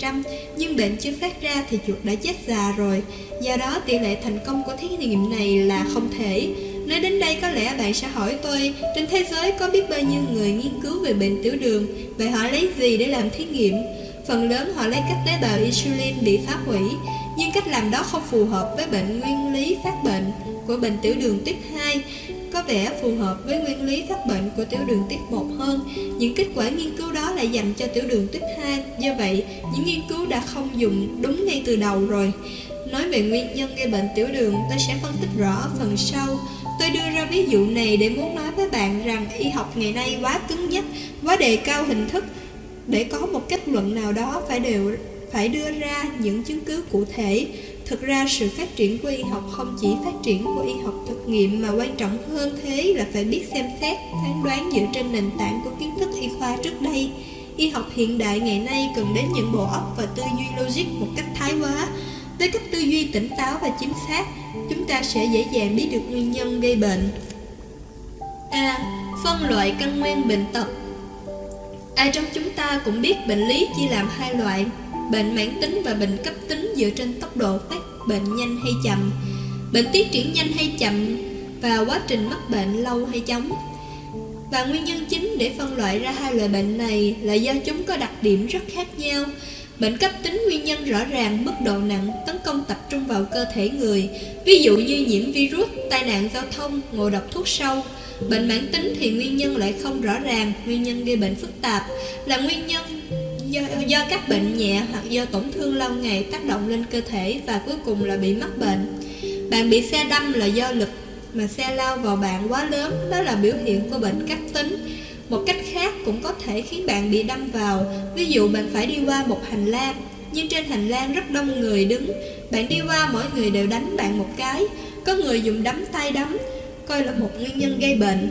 100%, nhưng bệnh chưa phát ra thì chuột đã chết già rồi. Do đó tỷ lệ thành công của thí nghiệm này là không thể. Nói đến đây có lẽ bạn sẽ hỏi tôi, trên thế giới có biết bao nhiêu người nghiên cứu về bệnh tiểu đường, vậy họ lấy gì để làm thí nghiệm? Phần lớn họ lấy các tế bào insulin bị phá hủy, nhưng cách làm đó không phù hợp với bệnh nguyên lý phát bệnh của bệnh tiểu đường tuyết 2 có vẻ phù hợp với nguyên lý phát bệnh của tiểu đường tuyết 1 hơn. Những kết quả nghiên cứu đó lại dành cho tiểu đường tuyết 2, do vậy những nghiên cứu đã không dùng đúng ngay từ đầu rồi. Nói về nguyên nhân gây bệnh tiểu đường, tôi sẽ phân tích rõ phần sau. Tôi đưa ra ví dụ này để muốn nói với bạn rằng y học ngày nay quá cứng nhắc, quá đề cao hình thức. Để có một kết luận nào đó phải đều phải đưa ra những chứng cứ cụ thể Thực ra sự phát triển của y học không chỉ phát triển của y học thực nghiệm mà quan trọng hơn thế là phải biết xem xét, phán đoán dựa trên nền tảng của kiến thức y khoa trước đây. Y học hiện đại ngày nay cần đến những bộ óc và tư duy logic một cách thái quá. Với cách tư duy tỉnh táo và chính xác, chúng ta sẽ dễ dàng biết được nguyên nhân gây bệnh. A. phân loại căn nguyên bệnh tật Ai trong chúng ta cũng biết bệnh lý chia làm hai loại Bệnh mãn tính và bệnh cấp tính dựa trên tốc độ phát bệnh nhanh hay chậm. Bệnh tiến triển nhanh hay chậm Và quá trình mắc bệnh lâu hay chóng. Và nguyên nhân chính để phân loại ra hai loại bệnh này Là do chúng có đặc điểm rất khác nhau. Bệnh cấp tính nguyên nhân rõ ràng, mức độ nặng, tấn công tập trung vào cơ thể người. Ví dụ như nhiễm virus, tai nạn giao thông, ngộ độc thuốc sâu. Bệnh mãn tính thì nguyên nhân lại không rõ ràng Nguyên nhân gây bệnh phức tạp. Là nguyên nhân do, do các bệnh nhẹ hoặc do tổn thương lâu ngày tác động lên cơ thể và cuối cùng là bị mắc bệnh. Bạn bị xe đâm là do lực mà xe lao vào bạn quá lớn, đó là biểu hiện của bệnh cấp tính. Một cách khác cũng có thể khiến bạn bị đâm vào, ví dụ bạn phải đi qua một hành lang, nhưng trên hành lang rất đông người đứng, bạn đi qua mỗi người đều đánh bạn một cái, có người dùng đấm tay đấm, coi là một nguyên nhân gây bệnh.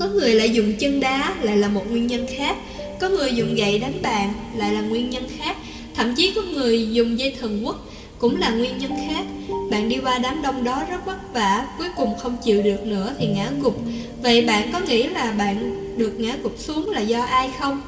Có người lại dùng chân đá lại là một nguyên nhân khác có người dùng gậy đánh bạn lại là nguyên nhân khác. Thậm chí có người dùng dây thần quất cũng là nguyên nhân khác. Bạn đi qua đám đông đó rất vất vả, Cuối cùng không chịu được nữa thì ngã gục. Vậy bạn có nghĩ là bạn được ngã gục xuống là do ai không?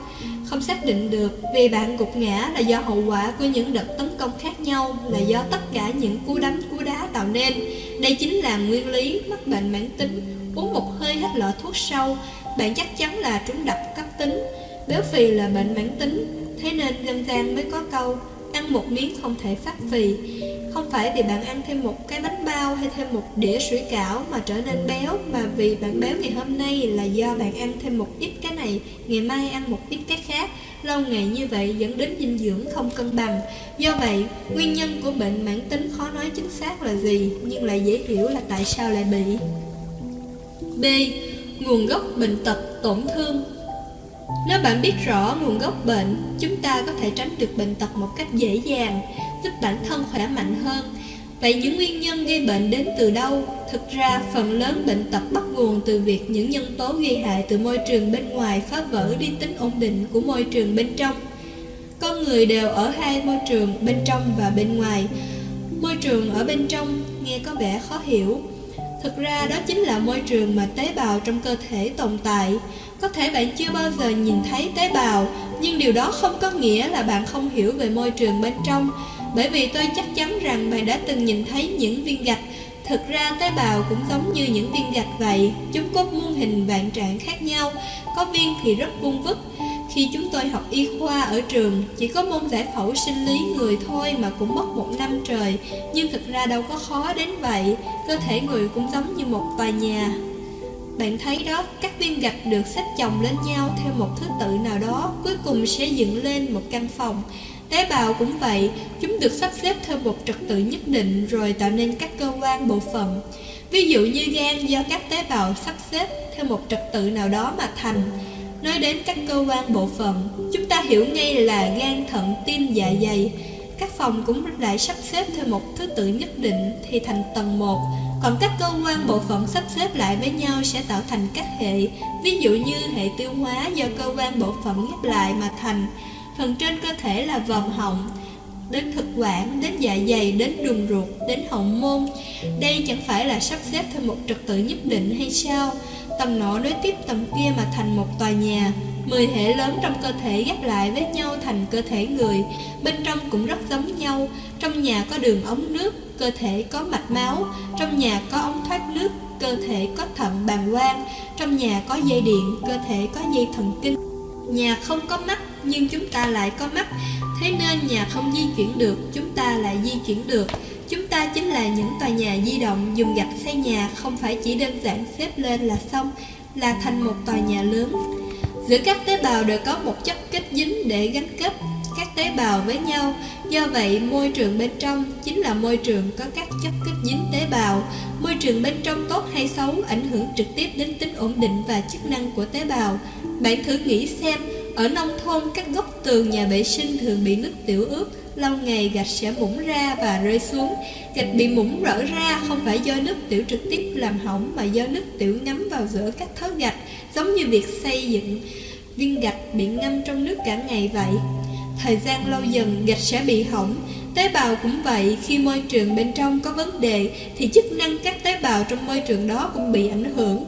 Không xác định được, vì bạn gục ngã là do hậu quả của những đợt tấn công khác nhau, Là do tất cả những cú đấm cú đá tạo nên. Đây chính là nguyên lý mắc bệnh mãn tính. Uống một hơi hết lọ thuốc sâu Bạn chắc chắn là trúng độc cấp tính. Béo phì là bệnh mãn tính Thế nên dân gian mới có câu Ăn một miếng không thể phát phì. Không phải vì bạn ăn thêm một cái bánh bao Hay thêm một đĩa sủi cảo mà trở nên béo Mà vì bạn béo ngày hôm nay là do bạn ăn thêm một ít cái này Ngày mai ăn một ít cái khác. Lâu ngày như vậy dẫn đến dinh dưỡng không cân bằng. Do vậy, nguyên nhân của bệnh mãn tính khó nói chính xác là gì Nhưng lại dễ hiểu là tại sao lại bị. B. Nguồn gốc bệnh tật, tổn thương nếu bạn biết rõ nguồn gốc bệnh, chúng ta có thể tránh được bệnh tật một cách dễ dàng, giúp bản thân khỏe mạnh hơn. Vậy những nguyên nhân gây bệnh đến từ đâu? Thực ra, phần lớn bệnh tật bắt nguồn từ việc những nhân tố gây hại từ môi trường bên ngoài phá vỡ đi tính ổn định của môi trường bên trong. Con người đều ở hai môi trường bên trong và bên ngoài. Môi trường ở bên trong nghe có vẻ khó hiểu. Thực ra đó chính là môi trường mà tế bào trong cơ thể tồn tại. Có thể bạn chưa bao giờ nhìn thấy tế bào, nhưng điều đó không có nghĩa là bạn không hiểu về môi trường bên trong, bởi vì tôi chắc chắn rằng bạn đã từng nhìn thấy những viên gạch. Thực ra tế bào cũng giống như những viên gạch vậy, chúng có muôn hình vạn trạng khác nhau, có viên thì rất vuông vức. Khi chúng tôi học y khoa ở trường, chỉ có môn giải phẫu sinh lý người thôi mà cũng mất một năm trời, nhưng thực ra đâu có khó đến vậy, cơ thể người cũng giống như một tòa nhà. Bạn thấy đó, các viên gạch được xếp chồng lên nhau theo một thứ tự nào đó, cuối cùng sẽ dựng lên một căn phòng. Tế bào cũng vậy, chúng được sắp xếp theo một trật tự nhất định rồi tạo nên các cơ quan bộ phận. Ví dụ như gan do các tế bào sắp xếp theo một trật tự nào đó mà thành. Nói đến các cơ quan bộ phận, chúng ta hiểu ngay là gan, thận, tim, dạ dày. Các phòng cũng lại sắp xếp theo một thứ tự nhất định thì thành tầng 1, còn các cơ quan bộ phận sắp xếp lại với nhau sẽ tạo thành các hệ, ví dụ như hệ tiêu hóa do cơ quan bộ phận ghép lại mà thành. Phần trên cơ thể là vòm họng, đến thực quản, đến dạ dày, đến đường ruột, đến hậu môn. Đây chẳng phải là sắp xếp theo một trật tự nhất định hay sao? Tầng nọ nối tiếp tầng kia mà thành một tòa nhà. Mười hệ lớn trong cơ thể ghép lại với nhau thành cơ thể người. Bên trong cũng rất giống nhau. Trong nhà có đường ống nước, cơ thể có mạch máu. Trong nhà có ống thoát nước, cơ thể có thận bàng quang. Trong nhà có dây điện, cơ thể có dây thần kinh. Nhà không có mắt nhưng chúng ta lại có mắt Thế nên nhà không di chuyển được Chúng ta lại di chuyển được Chúng ta chính là những tòa nhà di động Dùng gạch xây nhà Không phải chỉ đơn giản xếp lên là xong Là thành một tòa nhà lớn Giữa các tế bào đều có một chất kết dính để gắn kết các tế bào với nhau Do vậy môi trường bên trong chính là môi trường có các chất kết dính tế bào Môi trường bên trong tốt hay xấu ảnh hưởng trực tiếp đến tính ổn định và chức năng của tế bào Bạn thử nghĩ xem ở nông thôn, các góc tường nhà vệ sinh thường bị nước tiểu ướt, lâu ngày gạch sẽ mũng ra và rơi xuống. Gạch bị mũng rỡ ra không phải do nước tiểu trực tiếp làm hỏng mà do nước tiểu ngấm vào giữa các thớ gạch, giống như việc xây dựng viên gạch bị ngâm trong nước cả ngày vậy. Thời gian lâu dần gạch sẽ bị hỏng, tế bào cũng vậy, khi môi trường bên trong có vấn đề thì chức năng các tế bào trong môi trường đó cũng bị ảnh hưởng.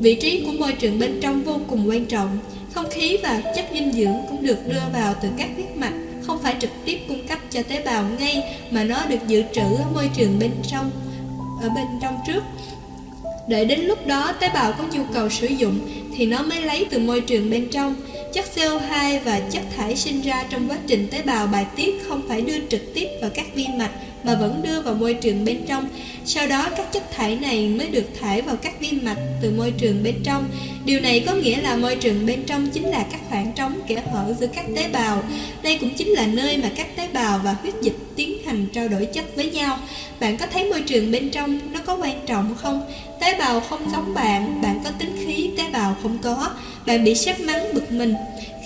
Vị trí của môi trường bên trong vô cùng quan trọng. Không khí và chất dinh dưỡng cũng được đưa vào từ các huyết mạch, không phải trực tiếp cung cấp cho tế bào ngay mà nó được dự trữ ở môi trường bên trong, ở bên trong trước. Đợi đến lúc đó tế bào có nhu cầu sử dụng thì nó mới lấy từ môi trường bên trong. Chất CO2 và chất thải sinh ra trong quá trình tế bào bài tiết không phải đưa trực tiếp vào các vi mạch mà vẫn đưa vào môi trường bên trong. Sau đó, các chất thải này mới được thải vào các vi mạch từ môi trường bên trong. Điều này có nghĩa là môi trường bên trong chính là các khoảng trống kẽ hở giữa các tế bào. Đây cũng chính là nơi mà các tế bào và huyết dịch tiến hành trao đổi chất với nhau. Bạn có thấy môi trường bên trong nó có quan trọng không? Tế bào không giống bạn, bạn có tính khí, tế bào không có. Bạn bị sếp mắng bực mình.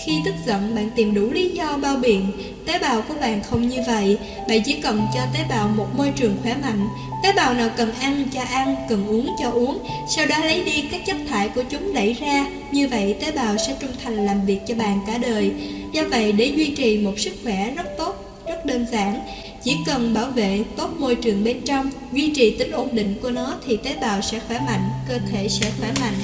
Khi tức giận, bạn tìm đủ lý do bao biện. Tế bào của bạn không như vậy. Bạn chỉ cần cho tế bào một môi trường khỏe mạnh. Tế bào nào cần ăn cho ăn, cần uống cho uống. Sau đó lấy đi các chất thải của chúng đẩy ra. Như vậy tế bào sẽ trung thành làm việc cho bạn cả đời. Do vậy, để duy trì một sức khỏe rất tốt, rất đơn giản. Chỉ cần bảo vệ tốt môi trường bên trong, duy trì tính ổn định của nó thì tế bào sẽ khỏe mạnh, cơ thể sẽ khỏe mạnh.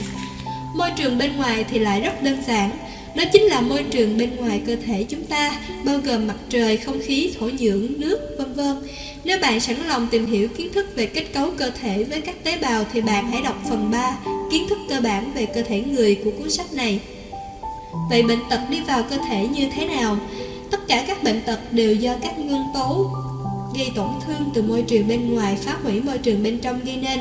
Môi trường bên ngoài thì lại rất đơn giản, đó chính là môi trường bên ngoài cơ thể chúng ta, bao gồm mặt trời, không khí, thổ nhưỡng, nước, vân vân. Nếu bạn sẵn lòng tìm hiểu kiến thức về kết cấu cơ thể với các tế bào thì bạn hãy đọc phần 3, kiến thức cơ bản về cơ thể người của cuốn sách này. Vậy bệnh tật đi vào cơ thể như thế nào? Tất cả các bệnh tật đều do các nguyên tố gây tổn thương từ môi trường bên ngoài phá hủy môi trường bên trong gây nên.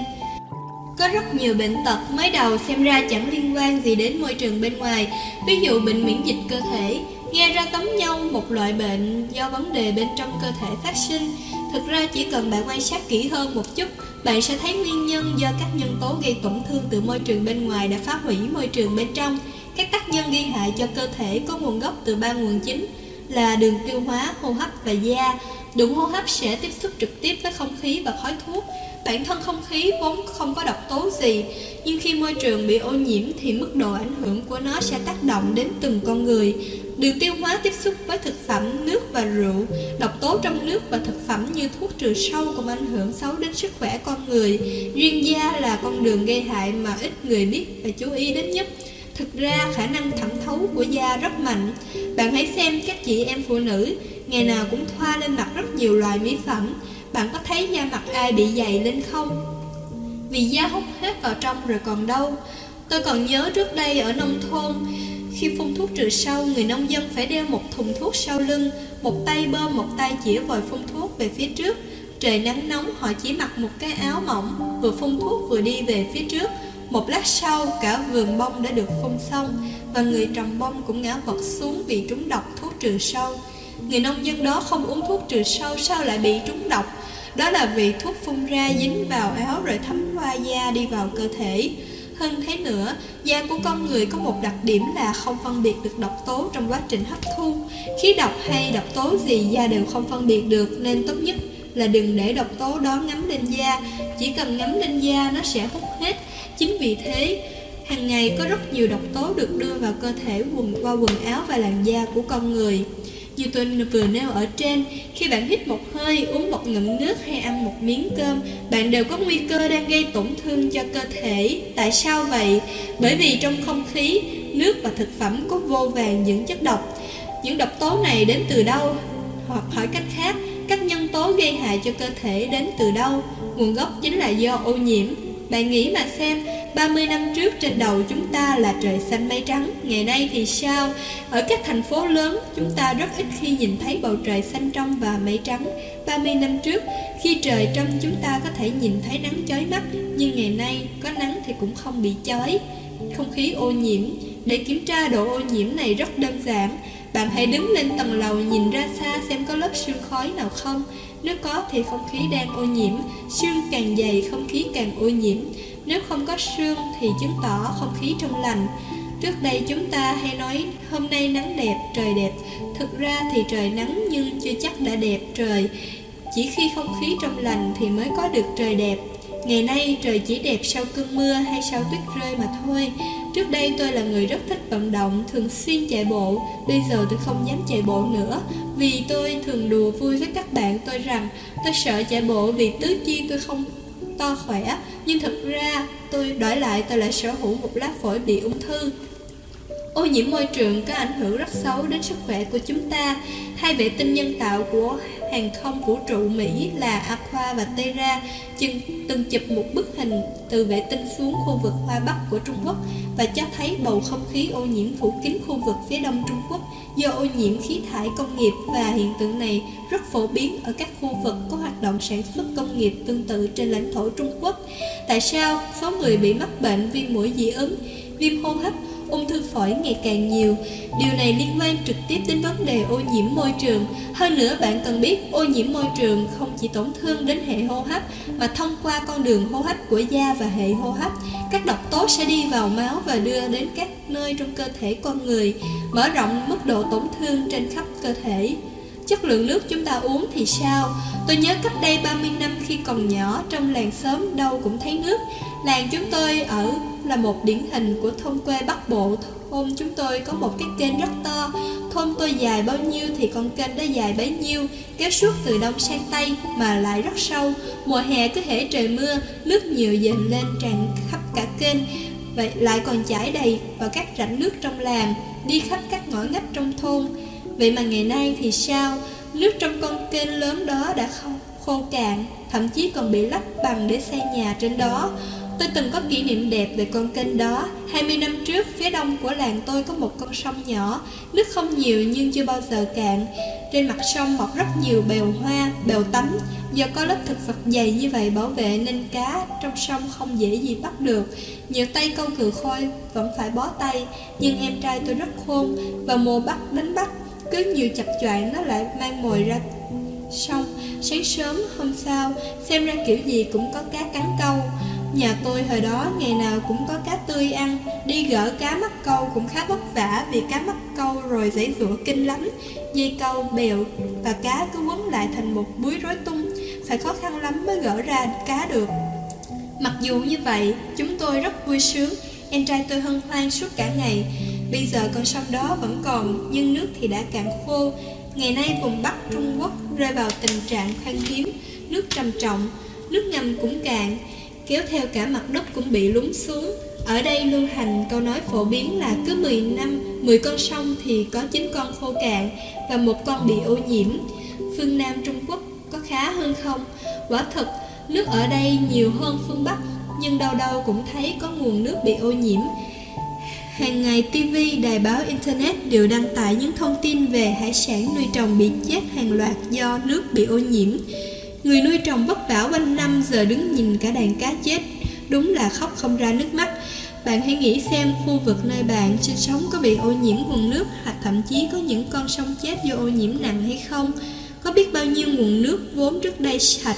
Có rất nhiều bệnh tật mới đầu xem ra chẳng liên quan gì đến môi trường bên ngoài, ví dụ bệnh miễn dịch cơ thể, nghe ra tấm nhau một loại bệnh do vấn đề bên trong cơ thể phát sinh. Thực ra chỉ cần bạn quan sát kỹ hơn một chút, bạn sẽ thấy nguyên nhân do các nhân tố gây tổn thương từ môi trường bên ngoài đã phá hủy môi trường bên trong. Các tác nhân gây hại cho cơ thể có nguồn gốc từ ba nguồn chính là đường tiêu hóa, hô hấp và da. Đường hô hấp sẽ tiếp xúc trực tiếp với không khí và khói thuốc. Bản thân không khí vốn không có độc tố gì, nhưng khi môi trường bị ô nhiễm thì mức độ ảnh hưởng của nó sẽ tác động đến từng con người. Đường tiêu hóa tiếp xúc với thực phẩm, nước và rượu. Độc tố trong nước và thực phẩm như thuốc trừ sâu cũng ảnh hưởng xấu đến sức khỏe con người. Riêng da là con đường gây hại mà ít người biết và chú ý đến nhất. Thực ra khả năng thẩm thấu của da rất mạnh Bạn hãy xem các chị em phụ nữ Ngày nào cũng thoa lên mặt rất nhiều loại mỹ phẩm Bạn có thấy da mặt ai bị dày lên không? Vì da hút hết vào trong rồi còn đâu Tôi còn nhớ trước đây ở nông thôn Khi phun thuốc trừ sâu, người nông dân phải đeo một thùng thuốc sau lưng, một tay bơm, một tay chĩa vòi phun thuốc về phía trước. Trời nắng nóng, họ chỉ mặc một cái áo mỏng, vừa phun thuốc vừa đi về phía trước. Một lát sau, cả vườn bông đã được phun xong, và người trồng bông cũng ngã vật xuống vì trúng độc thuốc trừ sâu. Người nông dân đó không uống thuốc trừ sâu, sao lại bị trúng độc? Đó là vì thuốc phun ra dính vào áo rồi thấm qua da đi vào cơ thể. Hơn thế nữa, da của con người có một đặc điểm là không phân biệt được độc tố trong quá trình hấp thu. Khí độc hay độc tố gì da đều không phân biệt được nên tốt nhất là đừng để độc tố đó ngấm lên da. Chỉ cần ngấm lên da nó sẽ hút hết. Chính vì thế, hàng ngày có rất nhiều độc tố được đưa vào cơ thể qua quần áo và làn da của con người. Như tôi vừa nêu ở trên, khi bạn hít một hơi, uống một ngụm nước hay ăn một miếng cơm, bạn đều có nguy cơ đang gây tổn thương cho cơ thể. Tại sao vậy? Bởi vì trong không khí, nước và thực phẩm có vô vàng những chất độc. Những độc tố này đến từ đâu? Hoặc hỏi cách khác, các nhân tố gây hại cho cơ thể đến từ đâu? Nguồn gốc chính là do ô nhiễm. Bạn nghĩ mà xem, 30 năm trước trên đầu chúng ta là trời xanh mây trắng. Ngày nay thì sao? Ở các thành phố lớn chúng ta rất ít khi nhìn thấy bầu trời xanh trong và mây trắng. 30 năm trước khi trời trong chúng ta có thể nhìn thấy nắng chói mắt Nhưng ngày nay có nắng thì cũng không bị chói. Không khí ô nhiễm Để kiểm tra độ ô nhiễm này rất đơn giản. Bạn hãy đứng lên tầng lầu nhìn ra xa xem có lớp sương khói nào không. Nếu có thì không khí đang ô nhiễm Sương càng dày không khí càng ô nhiễm. Nếu không có sương thì chứng tỏ không khí trong lành. Trước đây chúng ta hay nói hôm nay nắng đẹp, trời đẹp. Thực ra thì trời nắng nhưng chưa chắc đã đẹp trời. Chỉ khi không khí trong lành thì mới có được trời đẹp. Ngày nay trời chỉ đẹp sau cơn mưa hay sau tuyết rơi mà thôi. Trước đây tôi là người rất thích vận động, thường xuyên chạy bộ. Bây giờ tôi không dám chạy bộ nữa Vì tôi thường đùa vui với các bạn tôi rằng Tôi sợ chạy bộ vì tứ chi tôi không to khỏe. Nhưng thực ra tôi đổi lại tôi lại sở hữu một lá phổi bị ung thư. Ô nhiễm môi trường có ảnh hưởng rất xấu đến sức khỏe của chúng ta. Hai vệ tinh nhân tạo của hàng không vũ trụ Mỹ là Aqua và Terra chừng từng chụp một bức hình từ vệ tinh xuống khu vực Hoa Bắc của Trung Quốc và cho thấy bầu không khí ô nhiễm phủ kín khu vực phía đông Trung Quốc do ô nhiễm khí thải công nghiệp và hiện tượng này rất phổ biến ở các khu vực có hoạt động sản xuất công nghiệp tương tự trên lãnh thổ Trung Quốc. Tại sao số người bị mắc bệnh viêm mũi dị ứng, viêm hô hấp ung thư phổi ngày càng nhiều. Điều này liên quan trực tiếp đến vấn đề ô nhiễm môi trường. Hơn nữa bạn cần biết ô nhiễm môi trường không chỉ tổn thương đến hệ hô hấp mà thông qua con đường hô hấp của da và hệ hô hấp, các độc tố sẽ đi vào máu và đưa đến các nơi trong cơ thể con người, mở rộng mức độ tổn thương trên khắp cơ thể. Chất lượng nước chúng ta uống thì sao? Tôi nhớ cách đây 30 năm khi còn nhỏ trong làng xóm đâu cũng thấy nước. Làng chúng tôi ở là một điển hình của thôn quê Bắc Bộ. Thôn chúng tôi có một cái kênh rất to. Thôn tôi dài bao nhiêu thì con kênh đó dài bấy nhiêu, kéo suốt từ đông sang tây mà lại rất sâu. Mùa hè cứ hễ trời mưa, nước nhiều dần lên tràn khắp cả kênh. Vậy lại còn chảy đầy vào các rãnh nước trong làng, đi khắp các ngõ ngách trong thôn. Vậy mà ngày nay thì sao? Nước trong con kênh lớn đó đã không khô cạn, thậm chí còn bị lấp bằng để xây nhà trên đó. Tôi từng có kỷ niệm đẹp về con kênh đó. 20 năm trước, phía đông của làng tôi có một con sông nhỏ. Nước không nhiều nhưng chưa bao giờ cạn. Trên mặt sông mọc rất nhiều bèo hoa, bèo tắm. Do có lớp thực vật dày như vậy bảo vệ nên cá trong sông không dễ gì bắt được. Nhiều tay câu cừ khôi vẫn phải bó tay. Nhưng em trai tôi rất khôn Vào mùa bắt đánh bắt. Cứ nhiều chập choạng nó lại mang mồi ra sông. Sáng sớm hôm sau Xem ra kiểu gì cũng có cá cắn câu. Nhà tôi hồi đó ngày nào cũng có cá tươi ăn. Đi gỡ cá mắc câu cũng khá vất vả Vì cá mắc câu rồi giấy rủa kinh lắm. Dây câu, bèo và cá cứ quấn lại thành một búi rối tung. Phải khó khăn lắm mới gỡ ra cá được. Mặc dù như vậy, chúng tôi rất vui sướng. Em trai tôi hân hoan suốt cả ngày. Bây giờ con sông đó vẫn còn Nhưng nước thì đã cạn khô. Ngày nay vùng Bắc Trung Quốc rơi vào tình trạng khan hiếm Nước trầm trọng Nước ngầm cũng cạn kéo theo cả mặt đất cũng bị lún xuống. Ở đây lưu hành câu nói phổ biến là cứ 10 năm, 10 con sông thì có 9 con khô cạn và một con bị ô nhiễm. Phương Nam Trung Quốc có khá hơn không? Quả thật, nước ở đây nhiều hơn phương Bắc, nhưng đâu đâu cũng thấy có nguồn nước bị ô nhiễm. Hàng ngày TV, đài báo Internet đều đăng tải những thông tin về hải sản nuôi trồng bị chết hàng loạt do nước bị ô nhiễm. Người nuôi trồng vất vả quanh năm giờ đứng nhìn cả đàn cá chết, đúng là khóc không ra nước mắt. Bạn hãy nghĩ xem khu vực nơi bạn sinh sống có bị ô nhiễm nguồn nước hoặc thậm chí có những con sông chết do ô nhiễm nặng hay không. Có biết bao nhiêu nguồn nước vốn trước đây sạch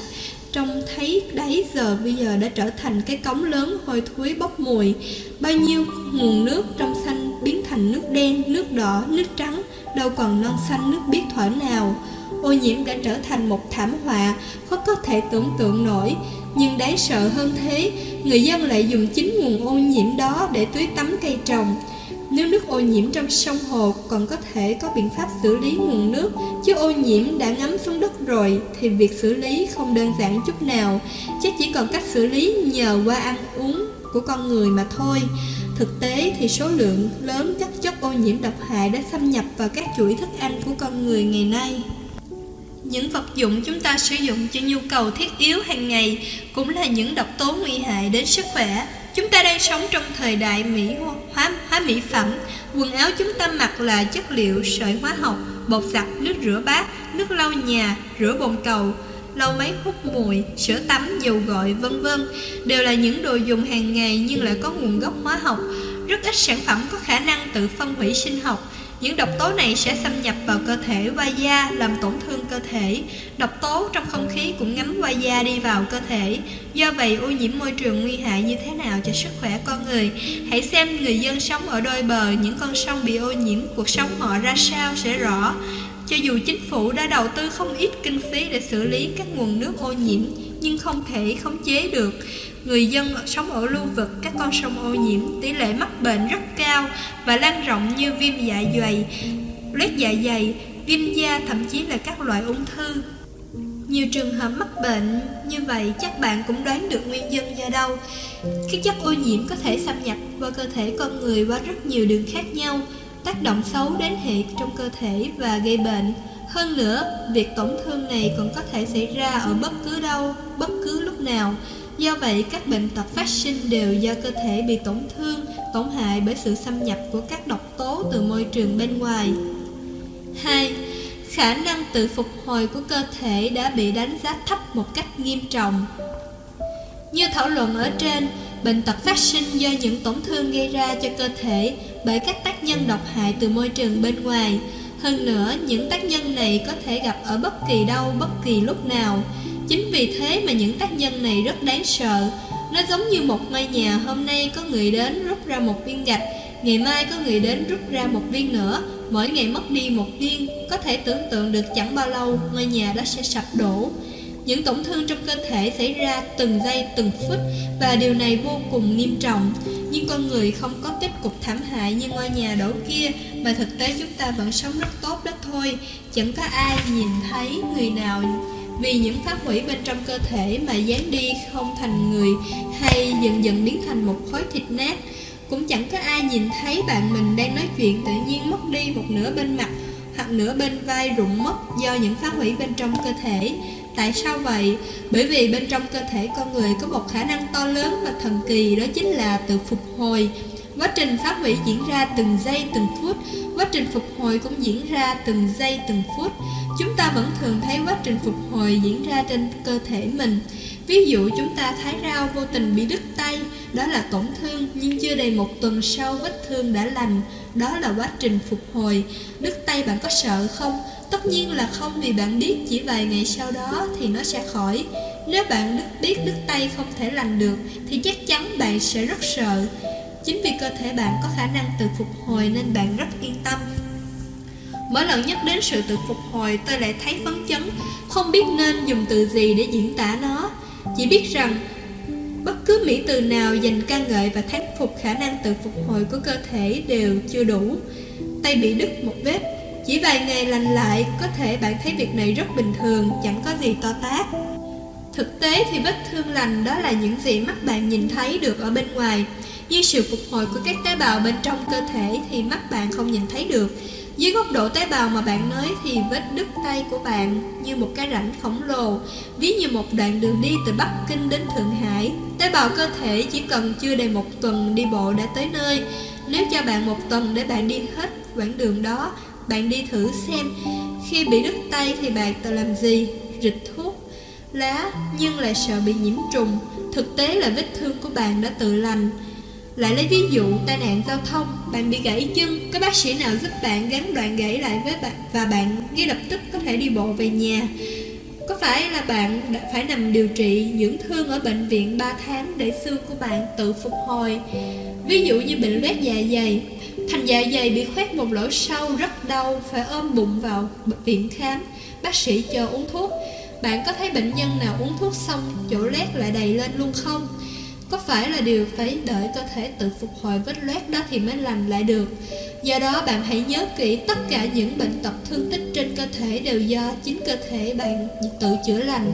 trông thấy đáy giờ bây giờ đã trở thành cái cống lớn hôi thối bốc mùi bao nhiêu nguồn nước trong xanh biến thành nước đen nước đỏ nước trắng đâu còn non xanh nước biết thỏa nào ô nhiễm đã trở thành một thảm họa khó có thể tưởng tượng nổi nhưng đáng sợ hơn thế người dân lại dùng chính nguồn ô nhiễm đó để tưới tắm cây trồng nếu nước ô nhiễm trong sông hồ còn có thể có biện pháp xử lý nguồn nước, chứ ô nhiễm đã ngấm xuống đất rồi thì việc xử lý không đơn giản chút nào, chắc chỉ còn cách xử lý nhờ qua ăn uống của con người mà thôi. Thực tế thì số lượng lớn các chất ô nhiễm độc hại đã xâm nhập vào các chuỗi thức ăn của con người ngày nay. Những vật dụng chúng ta sử dụng cho nhu cầu thiết yếu hàng ngày cũng là những độc tố nguy hại đến sức khỏe, Chúng ta đang sống trong thời đại mỹ hóa, hóa mỹ phẩm. Quần áo chúng ta mặc là chất liệu sợi hóa học Bột giặt, nước rửa bát, nước lau nhà, rửa bồn cầu lau máy hút mùi, sữa tắm, dầu gội, vân vân Đều là những đồ dùng hàng ngày nhưng lại có nguồn gốc hóa học. Rất ít sản phẩm có khả năng tự phân hủy sinh học những độc tố này sẽ xâm nhập vào cơ thể qua da, làm tổn thương cơ thể. Độc tố trong không khí cũng ngấm qua da đi vào cơ thể. Do vậy, ô nhiễm môi trường nguy hại như thế nào cho sức khỏe con người? Hãy xem người dân sống ở đôi bờ, những con sông bị ô nhiễm, cuộc sống họ ra sao sẽ rõ. Cho dù chính phủ đã đầu tư không ít kinh phí để xử lý các nguồn nước ô nhiễm, nhưng không thể khống chế được. Người dân sống ở lưu vực các con sông ô nhiễm, tỷ lệ mắc bệnh rất cao và lan rộng như viêm dạ dày, loét dạ dày, viêm da thậm chí là các loại ung thư. Nhiều trường hợp mắc bệnh như vậy chắc bạn cũng đoán được nguyên nhân do đâu. Các chất ô nhiễm có thể xâm nhập vào cơ thể con người qua rất nhiều đường khác nhau, tác động xấu đến hệ trong cơ thể và gây bệnh. Hơn nữa, việc tổn thương này còn có thể xảy ra ở bất cứ đâu, bất cứ lúc nào. Do vậy, các bệnh tật phát sinh đều do cơ thể bị tổn thương, tổn hại bởi sự xâm nhập của các độc tố từ môi trường bên ngoài. 2. Khả năng tự phục hồi của cơ thể đã bị đánh giá thấp một cách nghiêm trọng. Như thảo luận ở trên, bệnh tật phát sinh do những tổn thương gây ra cho cơ thể bởi các tác nhân độc hại từ môi trường bên ngoài. Hơn nữa, những tác nhân này có thể gặp ở bất kỳ đâu, bất kỳ lúc nào. Chính vì thế mà những tác nhân này rất đáng sợ. Nó giống như một ngôi nhà hôm nay có người đến rút ra một viên gạch, ngày mai có người đến rút ra một viên nữa. Mỗi ngày mất đi một viên, có thể tưởng tượng được chẳng bao lâu ngôi nhà đó sẽ sập đổ. Những tổn thương trong cơ thể xảy ra từng giây, từng phút và điều này vô cùng nghiêm trọng. Nhưng con người không có kết cục thảm hại như ngôi nhà đổ kia, mà thực tế chúng ta vẫn sống rất tốt đó thôi. Chẳng có ai nhìn thấy người nào vì những phá hủy bên trong cơ thể mà dán đi không thành người hay dần dần biến thành một khối thịt nát. Cũng chẳng có ai nhìn thấy bạn mình đang nói chuyện tự nhiên mất đi một nửa bên mặt hoặc nửa bên vai rụng mất do những phá hủy bên trong cơ thể. Tại sao vậy? Bởi vì bên trong cơ thể con người có một khả năng to lớn và thần kỳ đó chính là tự phục hồi. Quá trình phá hủy diễn ra từng giây từng phút, quá trình phục hồi cũng diễn ra từng giây từng phút. Chúng ta vẫn thường thấy quá trình phục hồi diễn ra trên cơ thể mình. Ví dụ chúng ta thái rau vô tình bị đứt tay, đó là tổn thương nhưng chưa đầy một tuần sau vết thương đã lành, đó là quá trình phục hồi. Đứt tay bạn có sợ không? Tất nhiên là không vì bạn biết chỉ vài ngày sau đó thì nó sẽ khỏi. Nếu bạn đứt biết đứt tay không thể lành được thì chắc chắn bạn sẽ rất sợ. Chính vì cơ thể bạn có khả năng tự phục hồi nên bạn rất yên tâm. Mỗi lần nhắc đến sự tự phục hồi tôi lại thấy phấn chấn, không biết nên dùng từ gì để diễn tả nó. Chỉ biết rằng bất cứ mỹ từ nào dành ca ngợi và thán phục khả năng tự phục hồi của cơ thể đều chưa đủ. Tay bị đứt một vết, chỉ vài ngày lành lại, có thể bạn thấy việc này rất bình thường, chẳng có gì to tát. Thực tế thì vết thương lành đó là những gì mắt bạn nhìn thấy được ở bên ngoài, nhưng sự phục hồi của các tế bào bên trong cơ thể thì mắt bạn không nhìn thấy được. Dưới góc độ tế bào mà bạn nói thì vết đứt tay của bạn như một cái rãnh khổng lồ, ví như một đoạn đường đi từ Bắc Kinh đến Thượng Hải. Tế bào cơ thể chỉ cần chưa đầy một tuần đi bộ đã tới nơi. Nếu cho bạn một tuần để bạn đi hết quãng đường đó bạn đi thử xem Khi bị đứt tay thì bạn tự làm gì Rịch thuốc Lá nhưng lại sợ bị nhiễm trùng Thực tế là vết thương của bạn đã tự lành lại lấy ví dụ tai nạn giao thông, bạn bị gãy chân, có bác sĩ nào giúp bạn gắn đoạn gãy lại với bạn và bạn ngay lập tức có thể đi bộ về nhà. Có phải là bạn đã phải nằm điều trị dưỡng thương ở bệnh viện 3 tháng để xương của bạn tự phục hồi? Ví dụ như bệnh loét dạ dày, thành dạ dày bị khoét một lỗ sâu rất đau, phải ôm bụng vào viện khám, bác sĩ cho uống thuốc. Bạn có thấy bệnh nhân nào uống thuốc xong chỗ lét lại đầy lên luôn không? Có phải là điều phải đợi cơ thể tự phục hồi vết loét đó thì mới lành lại được Do đó bạn hãy nhớ kỹ tất cả những bệnh tật thương tích trên cơ thể đều do chính cơ thể bạn tự chữa lành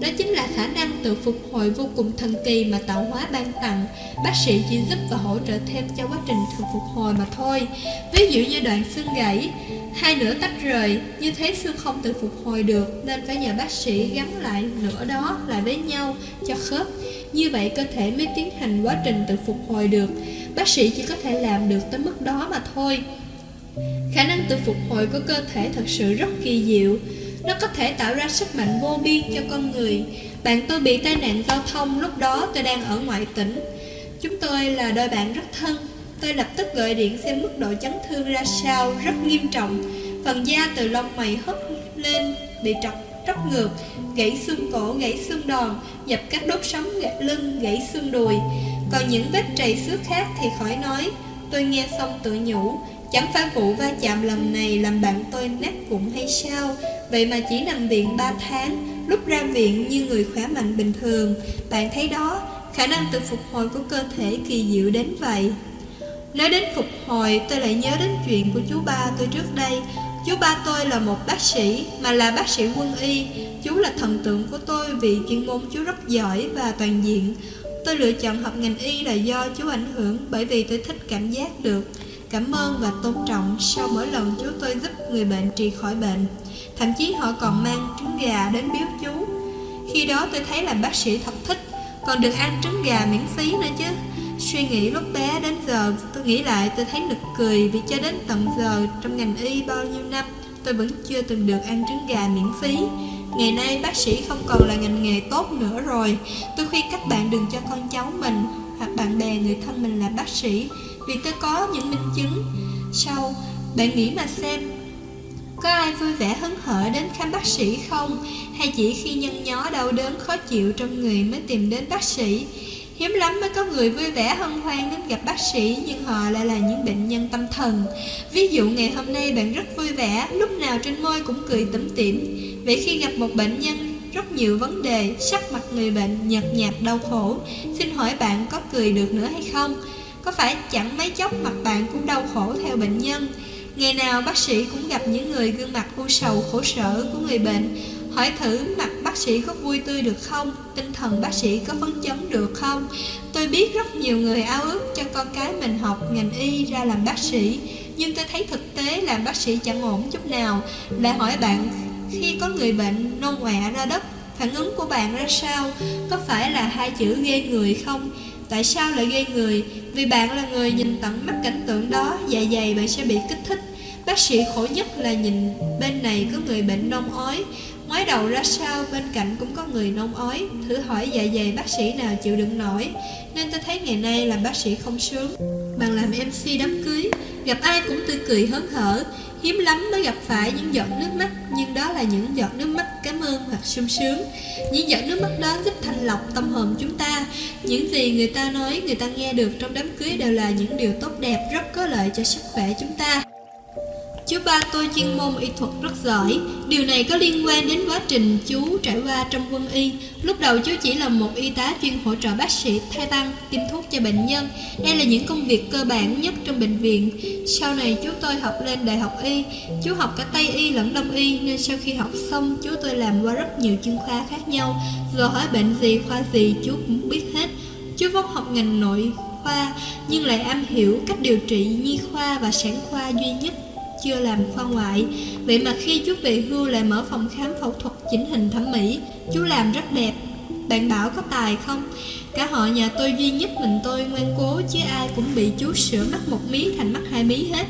đó chính là khả năng tự phục hồi vô cùng thần kỳ mà tạo hóa ban tặng. Bác sĩ chỉ giúp và hỗ trợ thêm cho quá trình tự phục hồi mà thôi. Ví dụ như đoạn xương gãy, Hai nửa tách rời, Như thế xương không tự phục hồi được, Nên phải nhờ bác sĩ gắn lại nửa đó lại với nhau cho khớp. Như vậy cơ thể mới tiến hành quá trình tự phục hồi được. Bác sĩ chỉ có thể làm được tới mức đó mà thôi. Khả năng tự phục hồi của cơ thể thật sự rất kỳ diệu nó có thể tạo ra sức mạnh vô biên cho con người. Bạn tôi bị tai nạn giao thông Lúc đó tôi đang ở ngoại tỉnh. Chúng tôi là đôi bạn rất thân. Tôi lập tức gọi điện xem mức độ chấn thương ra sao Rất nghiêm trọng. Phần da từ lông mày hất lên Bị trọc tróc ngược Gãy xương cổ, gãy xương đòn Dập các đốt sống gãy lưng, gãy xương đùi. Còn những vết trầy xước khác thì khỏi nói. Tôi nghe xong tự nhủ Chẳng phải vụ va chạm lần này làm bạn tôi nát bụng hay sao? Vậy mà chỉ nằm viện 3 tháng, Lúc ra viện như người khỏe mạnh bình thường. Bạn thấy đó, Khả năng tự phục hồi của cơ thể kỳ diệu đến vậy. Nói đến phục hồi, Tôi lại nhớ đến chuyện của chú ba tôi trước đây. Chú ba tôi là một bác sĩ, Mà là bác sĩ quân y. Chú là thần tượng của tôi vì chuyên môn chú rất giỏi và toàn diện. Tôi lựa chọn học ngành y là do chú ảnh hưởng Bởi vì tôi thích cảm giác được. Cảm ơn và tôn trọng sau mỗi lần chú tôi giúp người bệnh trị khỏi bệnh. Thậm chí họ còn mang trứng gà đến biếu chú. Khi đó tôi thấy là bác sĩ thật thích, Còn được ăn trứng gà miễn phí nữa chứ. Suy nghĩ lúc bé đến giờ, tôi nghĩ lại, tôi thấy nực cười Vì cho đến tận giờ, trong ngành y bao nhiêu năm, Tôi vẫn chưa từng được ăn trứng gà miễn phí. Ngày nay bác sĩ không còn là ngành nghề tốt nữa rồi. Tôi khuyên các bạn đừng cho con cháu mình Hoặc bạn bè người thân mình là bác sĩ. Vì tôi có những minh chứng Sau, bạn nghĩ mà xem, có ai vui vẻ hứng hở đến khám bác sĩ không? Hay chỉ khi nhân nhó đau đớn khó chịu trong người mới tìm đến bác sĩ? Hiếm lắm mới có người vui vẻ hân hoan đến gặp bác sĩ, Nhưng họ lại là những bệnh nhân tâm thần Ví dụ, ngày hôm nay bạn rất vui vẻ, Lúc nào trên môi cũng cười tủm tỉm Vậy khi gặp một bệnh nhân, rất nhiều vấn đề, Sắc mặt người bệnh nhợt nhạt đau khổ Xin hỏi bạn có cười được nữa hay không? Có phải chẳng mấy chốc mặt bạn cũng đau khổ theo bệnh nhân Ngày nào bác sĩ cũng gặp những người gương mặt u sầu, khổ sở của người bệnh Hỏi thử mặt bác sĩ có vui tươi được không? Tinh thần bác sĩ có phấn chấn được không? Tôi biết rất nhiều người ao ước cho con cái mình học ngành y ra làm bác sĩ Nhưng tôi thấy thực tế làm bác sĩ chẳng ổn chút nào Lại hỏi bạn, khi có người bệnh nôn ọe ra đất, Phản ứng của bạn ra sao? Có phải là hai chữ ghê người không? Tại sao lại ghê người? Vì bạn là người nhìn tận mắt cảnh tượng đó Dạ dày bạn sẽ bị kích thích. Bác sĩ khổ nhất là nhìn bên này có người bệnh nôn ói. Ngoái đầu ra sau, bên cạnh cũng có người nôn ói. Thử hỏi dạ dày bác sĩ nào chịu đựng nổi, Nên tôi thấy ngày nay làm bác sĩ không sướng. Bạn làm MC đám cưới, Gặp ai cũng tươi cười hớn hở. Hiếm lắm mới gặp phải những giọt nước mắt, Nhưng đó là những giọt nước mắt cảm ơn hoặc sung sướng. Những giọt nước mắt đó giúp thanh lọc tâm hồn chúng ta. Những gì người ta nói, người ta nghe được trong đám cưới Đều là những điều tốt đẹp, rất có lợi cho sức khỏe chúng ta. Chú ba tôi chuyên môn y thuật rất giỏi. Điều này có liên quan đến quá trình chú trải qua trong quân y. Lúc đầu chú chỉ là một y tá chuyên hỗ trợ bác sĩ thay băng, tiêm thuốc cho bệnh nhân. Đây là những công việc cơ bản nhất trong bệnh viện. Sau này chú tôi học lên đại học y. Chú học cả Tây y lẫn Đông y Nên sau khi học xong chú tôi làm qua rất nhiều chuyên khoa khác nhau. Giờ hỏi bệnh gì, khoa gì chú cũng biết hết. Chú vốn học ngành nội khoa Nhưng lại am hiểu cách điều trị nhi khoa và sản khoa duy nhất chưa làm khoa ngoại. Vậy mà khi chú về hưu lại mở phòng khám phẫu thuật chỉnh hình thẩm mỹ, Chú làm rất đẹp. Bạn bảo có tài không? Cả họ nhà tôi duy nhất mình tôi ngoan cố Chứ ai cũng bị chú sửa mắt một mí thành mắt hai mí hết.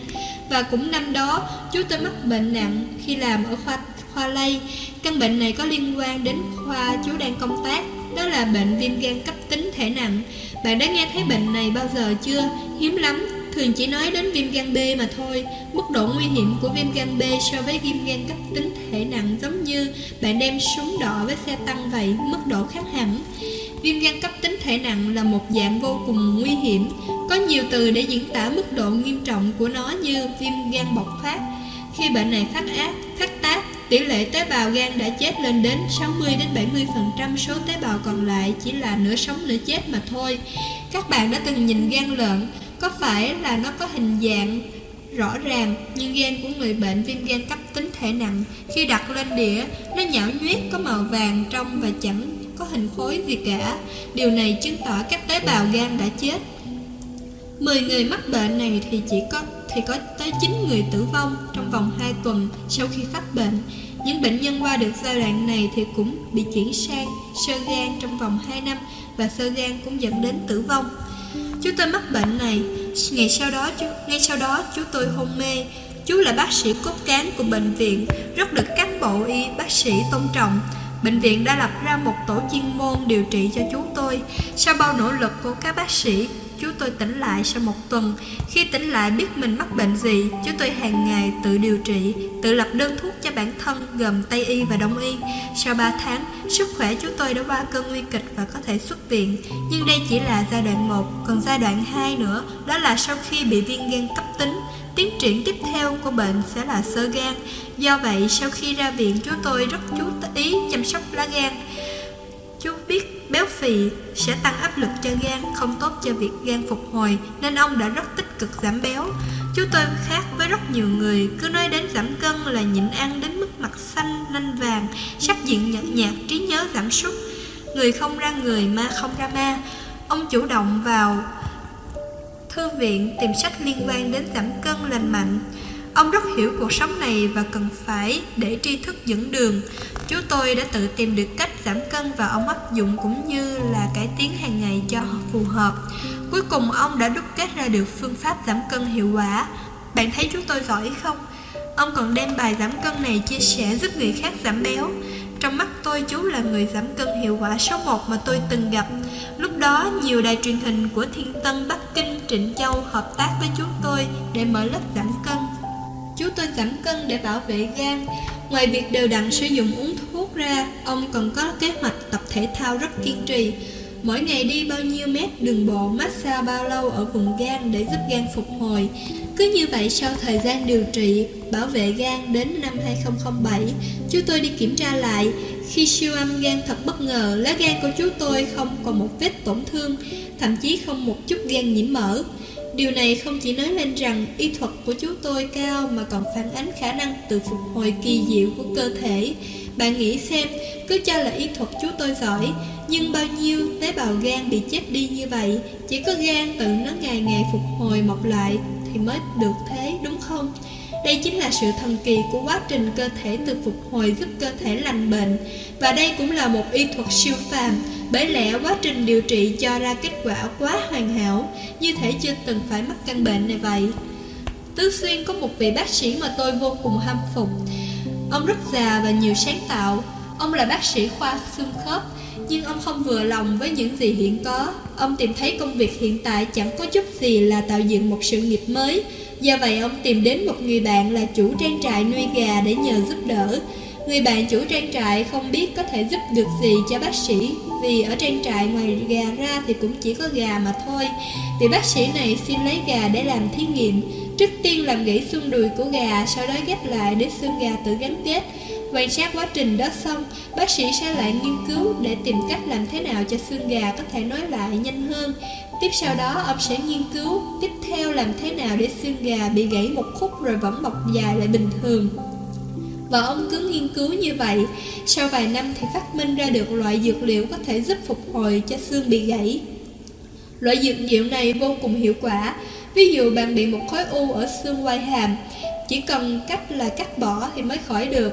Và cũng năm đó, chú tôi mắc bệnh nặng khi làm ở khoa khoa lây. Căn bệnh này có liên quan đến khoa chú đang công tác, Đó là bệnh viêm gan cấp tính thể nặng. Bạn đã nghe thấy bệnh này bao giờ chưa? Hiếm lắm thường chỉ nói đến viêm gan B mà thôi. Mức độ nguy hiểm của viêm gan B so với viêm gan cấp tính thể nặng giống như bạn đem súng đỏ với xe tăng vậy, mức độ khác hẳn. Viêm gan cấp tính thể nặng là một dạng vô cùng nguy hiểm. Có nhiều từ để diễn tả mức độ nghiêm trọng của nó như viêm gan bộc phát. Khi bệnh này phát ác, phát tác, tỷ lệ tế bào gan đã chết lên đến 60 đến 70% số tế bào còn lại chỉ là nửa sống nửa chết mà thôi. Các bạn đã từng nhìn gan lợn, có phải là nó có hình dạng rõ ràng nhưng gan của người bệnh viêm gan cấp tính thể nặng khi đặt lên đĩa, nó nhão nhuyết có màu vàng trong và chẳng có hình khối gì cả điều này chứng tỏ các tế bào gan đã chết 10 người mắc bệnh này thì chỉ có, thì có tới 9 người tử vong trong vòng 2 tuần sau khi phát bệnh. Những bệnh nhân qua được giai đoạn này thì cũng bị chuyển sang sơ gan trong vòng 2 năm và sơ gan cũng dẫn đến tử vong. Chú tôi mắc bệnh này. Ngày sau đó chú, ngay sau đó chú tôi hôn mê. Chú là bác sĩ cốt cán của bệnh viện Rất được cán bộ y bác sĩ tôn trọng. Bệnh viện đã lập ra một tổ chuyên môn điều trị cho chú tôi. Sau bao nỗ lực của các bác sĩ Chú tôi tỉnh lại sau một tuần. Khi tỉnh lại biết mình mắc bệnh gì Chú tôi hàng ngày tự điều trị, Tự lập đơn thuốc cho bản thân Gồm Tây Y và Đông Y. Sau 3 tháng, Sức khỏe chú tôi đã qua cơn nguy kịch Và có thể xuất viện. Nhưng đây chỉ là giai đoạn 1 Còn giai đoạn 2 nữa, Đó là sau khi bị viêm gan cấp tính. Tiến triển tiếp theo của bệnh sẽ là sơ gan. Do vậy, sau khi ra viện chú tôi rất chú ý chăm sóc lá gan. Chú biết béo phì sẽ tăng áp lực cho gan, không tốt cho việc gan phục hồi, nên ông đã rất tích cực giảm béo. Chú tôi khác với rất nhiều người, cứ nói đến giảm cân là nhịn ăn đến mức mặt xanh, nanh vàng, sắc diện nhợt nhạt, trí nhớ giảm sút. Người không ra người, ma không ra ma. Ông chủ động vào thư viện tìm sách liên quan đến giảm cân lành mạnh. Ông rất hiểu cuộc sống này và cần phải để tri thức dẫn đường. Chú tôi đã tự tìm được cách giảm cân và ông áp dụng cũng như là cải tiến hàng ngày cho phù hợp. Cuối cùng ông đã đúc kết ra được phương pháp giảm cân hiệu quả. Bạn thấy chú tôi giỏi không? Ông còn đem bài giảm cân này chia sẻ giúp người khác giảm béo. Trong mắt tôi chú là người giảm cân hiệu quả số 1 mà tôi từng gặp. Lúc đó nhiều đài truyền hình của Thiên Tân, Bắc Kinh, Trịnh Châu hợp tác với chú tôi để mở lớp giảm cân. Chú tôi giảm cân để bảo vệ gan. Ngoài việc đều đặn sử dụng uống thuốc ra, Ông còn có kế hoạch tập thể thao rất kiên trì. Mỗi ngày đi bao nhiêu mét đường bộ massage bao lâu ở vùng gan để giúp gan phục hồi. Cứ như vậy sau thời gian điều trị, bảo vệ gan đến năm 2007 Chú tôi đi kiểm tra lại. Khi siêu âm gan thật bất ngờ, Lá gan của chú tôi không còn một vết tổn thương, Thậm chí không một chút gan nhiễm mỡ. Điều này không chỉ nói lên rằng y thuật của chú tôi cao mà còn phản ánh khả năng tự phục hồi kỳ diệu của cơ thể. Bạn nghĩ xem, cứ cho là y thuật chú tôi giỏi, nhưng bao nhiêu tế bào gan bị chết đi như vậy, chỉ có gan tự nó ngày ngày phục hồi mọc lại thì mới được thế đúng không? Đây chính là sự thần kỳ của quá trình cơ thể tự phục hồi giúp cơ thể lành bệnh Và đây cũng là một y thuật siêu phàm bởi lẽ quá trình điều trị cho ra kết quả quá hoàn hảo, Như thể chưa từng phải mắc căn bệnh này vậy. Tứ Xuyên có một vị bác sĩ mà tôi vô cùng hâm phục. Ông rất già và nhiều sáng tạo. Ông là bác sĩ khoa xương khớp, Nhưng ông không vừa lòng với những gì hiện có. Ông tìm thấy công việc hiện tại chẳng có chút gì là tạo dựng một sự nghiệp mới. Do vậy ông tìm đến một người bạn là chủ trang trại nuôi gà để nhờ giúp đỡ. Người bạn chủ trang trại không biết có thể giúp được gì cho bác sĩ. Vì ở trang trại ngoài gà ra thì cũng chỉ có gà mà thôi. Vị bác sĩ này xin lấy gà để làm thí nghiệm. Trước tiên làm gãy xương đùi của gà, Sau đó ghép lại để xương gà tự gắn kết. Quan sát quá trình đó xong, Bác sĩ sẽ lại nghiên cứu để tìm cách làm thế nào cho xương gà có thể nối lại nhanh hơn. Tiếp sau đó, ông sẽ nghiên cứu tiếp theo làm thế nào để xương gà bị gãy một khúc rồi vẫn mọc dài lại bình thường và ông cứ nghiên cứu như vậy. Sau vài năm thì phát minh ra được loại dược liệu có thể giúp phục hồi cho xương bị gãy. Loại dược liệu này vô cùng hiệu quả. Ví dụ bạn bị một khối u ở xương quai hàm Chỉ cần cách là cắt bỏ thì mới khỏi được.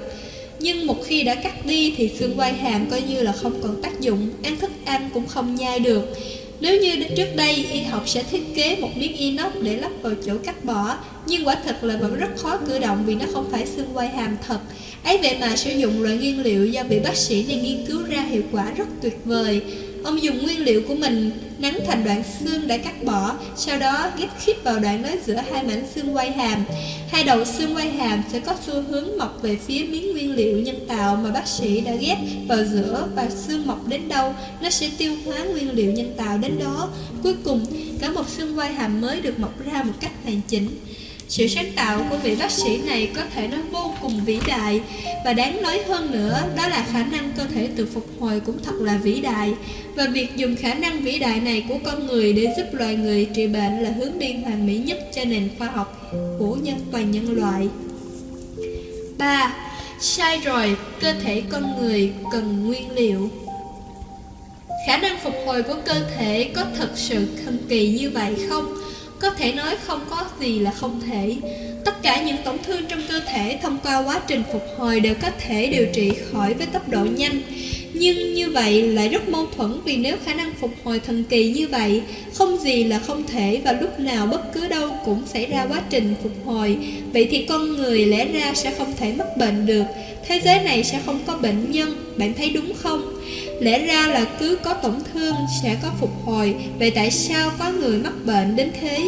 Nhưng một khi đã cắt đi thì xương quai hàm coi như là không còn tác dụng, ăn thức ăn cũng không nhai được. Nếu như trước đây y học sẽ thiết kế một miếng inox để lắp vào chỗ cắt bỏ, nhưng quả thật là vẫn rất khó cử động vì nó không phải xương quay hàm thật. ấy vậy mà sử dụng loại nguyên liệu do vị bác sĩ này nghiên cứu ra hiệu quả rất tuyệt vời. Ông dùng nguyên liệu của mình nắn thành đoạn xương đã cắt bỏ, sau đó ghép khít vào đoạn nối giữa hai mảnh xương quai hàm. Hai đầu xương quai hàm sẽ có xu hướng mọc về phía miếng nguyên liệu nhân tạo mà bác sĩ đã ghép vào giữa và xương mọc đến đâu, nó sẽ tiêu hóa nguyên liệu nhân tạo đến đó. Cuối cùng, cả một xương quai hàm mới được mọc ra một cách hoàn chỉnh. Sự sáng tạo của vị bác sĩ này có thể nói vô cùng vĩ đại và đáng nói hơn nữa đó là khả năng cơ thể tự phục hồi cũng thật là vĩ đại và việc dùng khả năng vĩ đại này của con người để giúp loài người trị bệnh là hướng đi hoàn mỹ nhất cho nền khoa học của nhân toàn nhân loại. 3. Sai rồi, cơ thể con người cần nguyên liệu. Khả năng phục hồi của cơ thể có thật sự thần kỳ như vậy không? Có thể nói không có gì là không thể. Tất cả những tổn thương trong cơ thể thông qua quá trình phục hồi đều có thể điều trị khỏi với tốc độ nhanh. Nhưng như vậy lại rất mâu thuẫn vì nếu khả năng phục hồi thần kỳ như vậy Không gì là không thể và lúc nào bất cứ đâu cũng xảy ra quá trình phục hồi. Vậy thì con người lẽ ra sẽ không thể mắc bệnh được. Thế giới này sẽ không có bệnh nhân, bạn thấy đúng không? Lẽ ra là cứ có tổn thương sẽ có phục hồi Vậy tại sao có người mắc bệnh đến thế?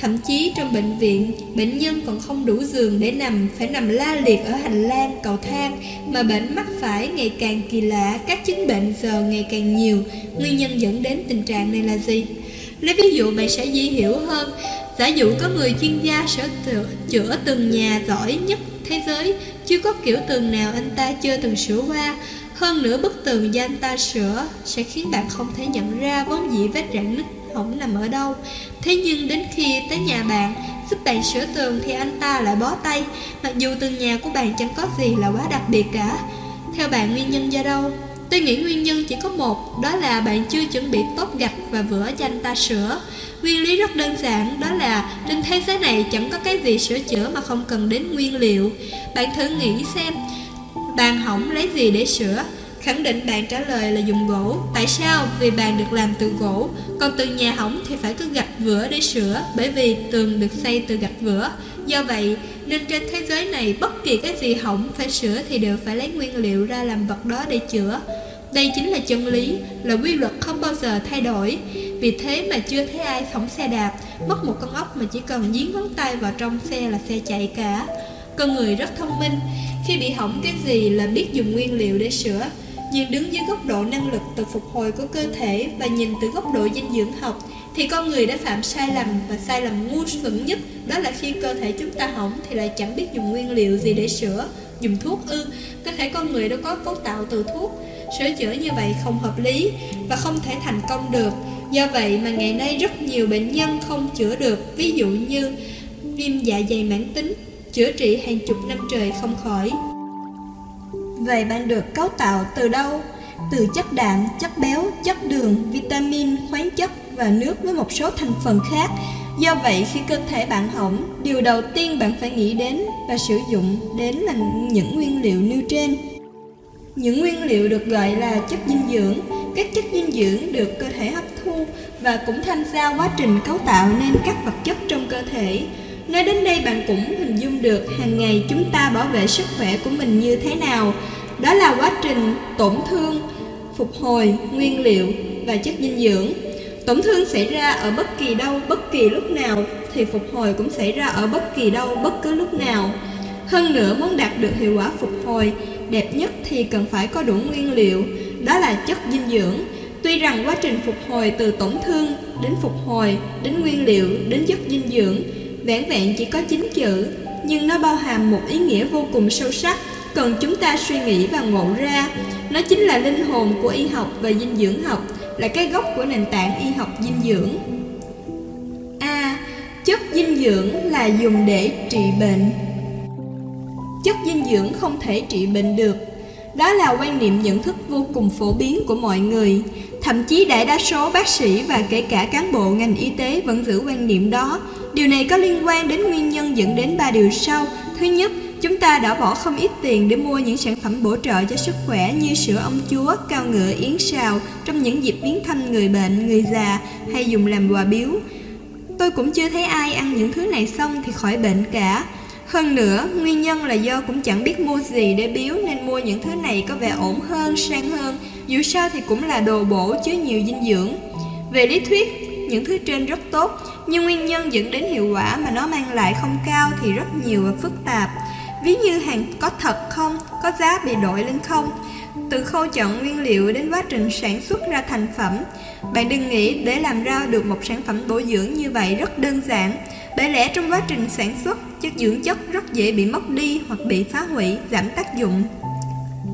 Thậm chí trong bệnh viện, bệnh nhân còn không đủ giường để nằm, phải nằm la liệt ở hành lang, cầu thang, mà bệnh mắc phải ngày càng kỳ lạ, các chứng bệnh giờ ngày càng nhiều. Nguyên nhân dẫn đến tình trạng này là gì? Lấy ví dụ bạn sẽ dễ hiểu hơn. Giả dụ có người chuyên gia sở chữa từng nhà giỏi nhất thế giới, chưa có kiểu tường nào anh ta chưa từng sửa qua, hơn nữa bức tường do anh ta sửa sẽ khiến bạn không thể nhận ra vốn dĩ vết rạn nứt hỏng nằm ở đâu. Thế nhưng đến khi tới nhà bạn giúp bạn sửa tường thì anh ta lại bó tay, mặc dù tường nhà của bạn chẳng có gì là quá đặc biệt cả. Theo bạn nguyên nhân do đâu? Tôi nghĩ nguyên nhân chỉ có một, đó là bạn chưa chuẩn bị tốt gạch và vữa cho anh ta sửa. Nguyên lý rất đơn giản, đó là trên thế giới này chẳng có cái gì sửa chữa mà không cần đến nguyên liệu. Bạn thử nghĩ xem, Bàn hỏng lấy gì để sửa? Khẳng định bạn trả lời là dùng gỗ. Tại sao? Vì bàn được làm từ gỗ. Còn từ nhà hỏng thì phải có gạch vữa để sửa Bởi vì tường được xây từ gạch vữa. Do vậy nên trên thế giới này bất kỳ cái gì hỏng phải sửa thì đều phải lấy nguyên liệu ra làm vật đó để chữa. Đây chính là chân lý, là quy luật không bao giờ thay đổi. Vì thế mà chưa thấy ai hỏng xe đạp Mất một con ốc mà chỉ cần dí ngón tay vào trong xe là xe chạy cả. Con người rất thông minh. Khi bị hỏng cái gì là biết dùng nguyên liệu để sửa. Nhưng đứng dưới góc độ năng lực tự phục hồi của cơ thể Và nhìn từ góc độ dinh dưỡng học, Thì con người đã phạm sai lầm Và sai lầm ngu xuẩn nhất, Đó là khi cơ thể chúng ta hỏng Thì lại chẳng biết dùng nguyên liệu gì để sửa, Dùng thuốc ư. Cơ thể con người đã có cấu tạo từ thuốc. Sửa chữa như vậy không hợp lý Và không thể thành công được. Do vậy mà ngày nay rất nhiều bệnh nhân không chữa được. Ví dụ như viêm dạ dày mãn tính chữa trị hàng chục năm trời không khỏi. Vậy bạn được cấu tạo từ đâu? Từ chất đạm, chất béo, chất đường, vitamin, khoáng chất và nước với một số thành phần khác. Do vậy khi cơ thể bạn hỏng, điều đầu tiên bạn phải nghĩ đến và sử dụng đến là những nguyên liệu nêu trên. Những nguyên liệu được gọi là chất dinh dưỡng. Các chất dinh dưỡng được cơ thể hấp thu và cũng tham gia quá trình cấu tạo nên các vật chất trong cơ thể. Nói đến đây bạn cũng hình dung được hàng ngày chúng ta bảo vệ sức khỏe của mình như thế nào. Đó là quá trình tổn thương, phục hồi, nguyên liệu và chất dinh dưỡng. Tổn thương xảy ra ở bất kỳ đâu, bất kỳ lúc nào thì phục hồi cũng xảy ra ở bất kỳ đâu, bất cứ lúc nào. Hơn nữa muốn đạt được hiệu quả phục hồi đẹp nhất thì cần phải có đủ nguyên liệu, đó là chất dinh dưỡng. Tuy rằng quá trình phục hồi từ tổn thương đến phục hồi, đến nguyên liệu, đến chất dinh dưỡng vẻn vẹn chỉ có 9 chữ, nhưng nó bao hàm một ý nghĩa vô cùng sâu sắc, cần chúng ta suy nghĩ và ngộ ra. Nó chính là linh hồn của y học và dinh dưỡng học, là cái gốc của nền tảng y học dinh dưỡng. A. chất dinh dưỡng là dùng để trị bệnh. Chất dinh dưỡng không thể trị bệnh được. Đó là quan niệm nhận thức vô cùng phổ biến của mọi người. Thậm chí đại đa số bác sĩ và kể cả cán bộ ngành y tế vẫn giữ quan niệm đó Điều này có liên quan đến nguyên nhân dẫn đến ba điều sau. Thứ nhất, Chúng ta đã bỏ không ít tiền để mua những sản phẩm bổ trợ cho sức khỏe như sữa ông chúa, cao ngựa, yến xào trong những dịp biến thanh người bệnh, người già hay dùng làm quà biếu. Tôi cũng chưa thấy ai ăn những thứ này xong thì khỏi bệnh cả. Hơn nữa, nguyên nhân là do cũng chẳng biết mua gì để biếu nên mua những thứ này có vẻ ổn hơn, sang hơn. Dù sao thì cũng là đồ bổ chứa nhiều dinh dưỡng. Về lý thuyết, những thứ trên rất tốt, nhưng nguyên nhân dẫn đến hiệu quả mà nó mang lại không cao thì rất nhiều và phức tạp. Ví như hàng có thật không, có giá bị đổi lên không. Từ khâu chọn nguyên liệu đến quá trình sản xuất ra thành phẩm, bạn đừng nghĩ để làm ra được một sản phẩm bổ dưỡng như vậy rất đơn giản. Bởi lẽ trong quá trình sản xuất, chất dưỡng chất rất dễ bị mất đi hoặc bị phá hủy, giảm tác dụng.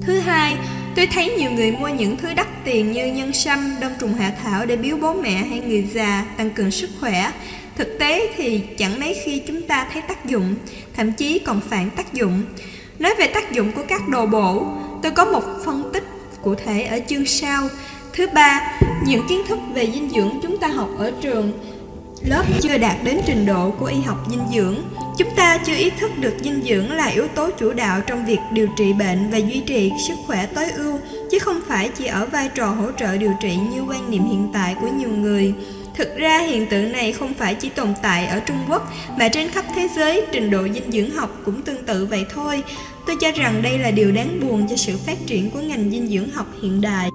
Thứ hai, tôi thấy nhiều người mua những thứ đắt tiền như nhân sâm, đông trùng hạ thảo để biếu bố mẹ hay người già, tăng cường sức khỏe. Thực tế thì chẳng mấy khi chúng ta thấy tác dụng, thậm chí còn phản tác dụng. Nói về tác dụng của các đồ bổ, tôi có một phân tích cụ thể ở chương sau. Thứ ba, những kiến thức về dinh dưỡng chúng ta học ở trường lớp chưa đạt đến trình độ của y học dinh dưỡng. Chúng ta chưa ý thức được dinh dưỡng là yếu tố chủ đạo trong việc điều trị bệnh và duy trì sức khỏe tối ưu, chứ không phải chỉ ở vai trò hỗ trợ điều trị như quan niệm hiện tại của nhiều người. Thực ra hiện tượng này không phải chỉ tồn tại ở Trung Quốc mà trên khắp thế giới trình độ dinh dưỡng học cũng tương tự vậy thôi. Tôi cho rằng đây là điều đáng buồn cho sự phát triển của ngành dinh dưỡng học hiện đại.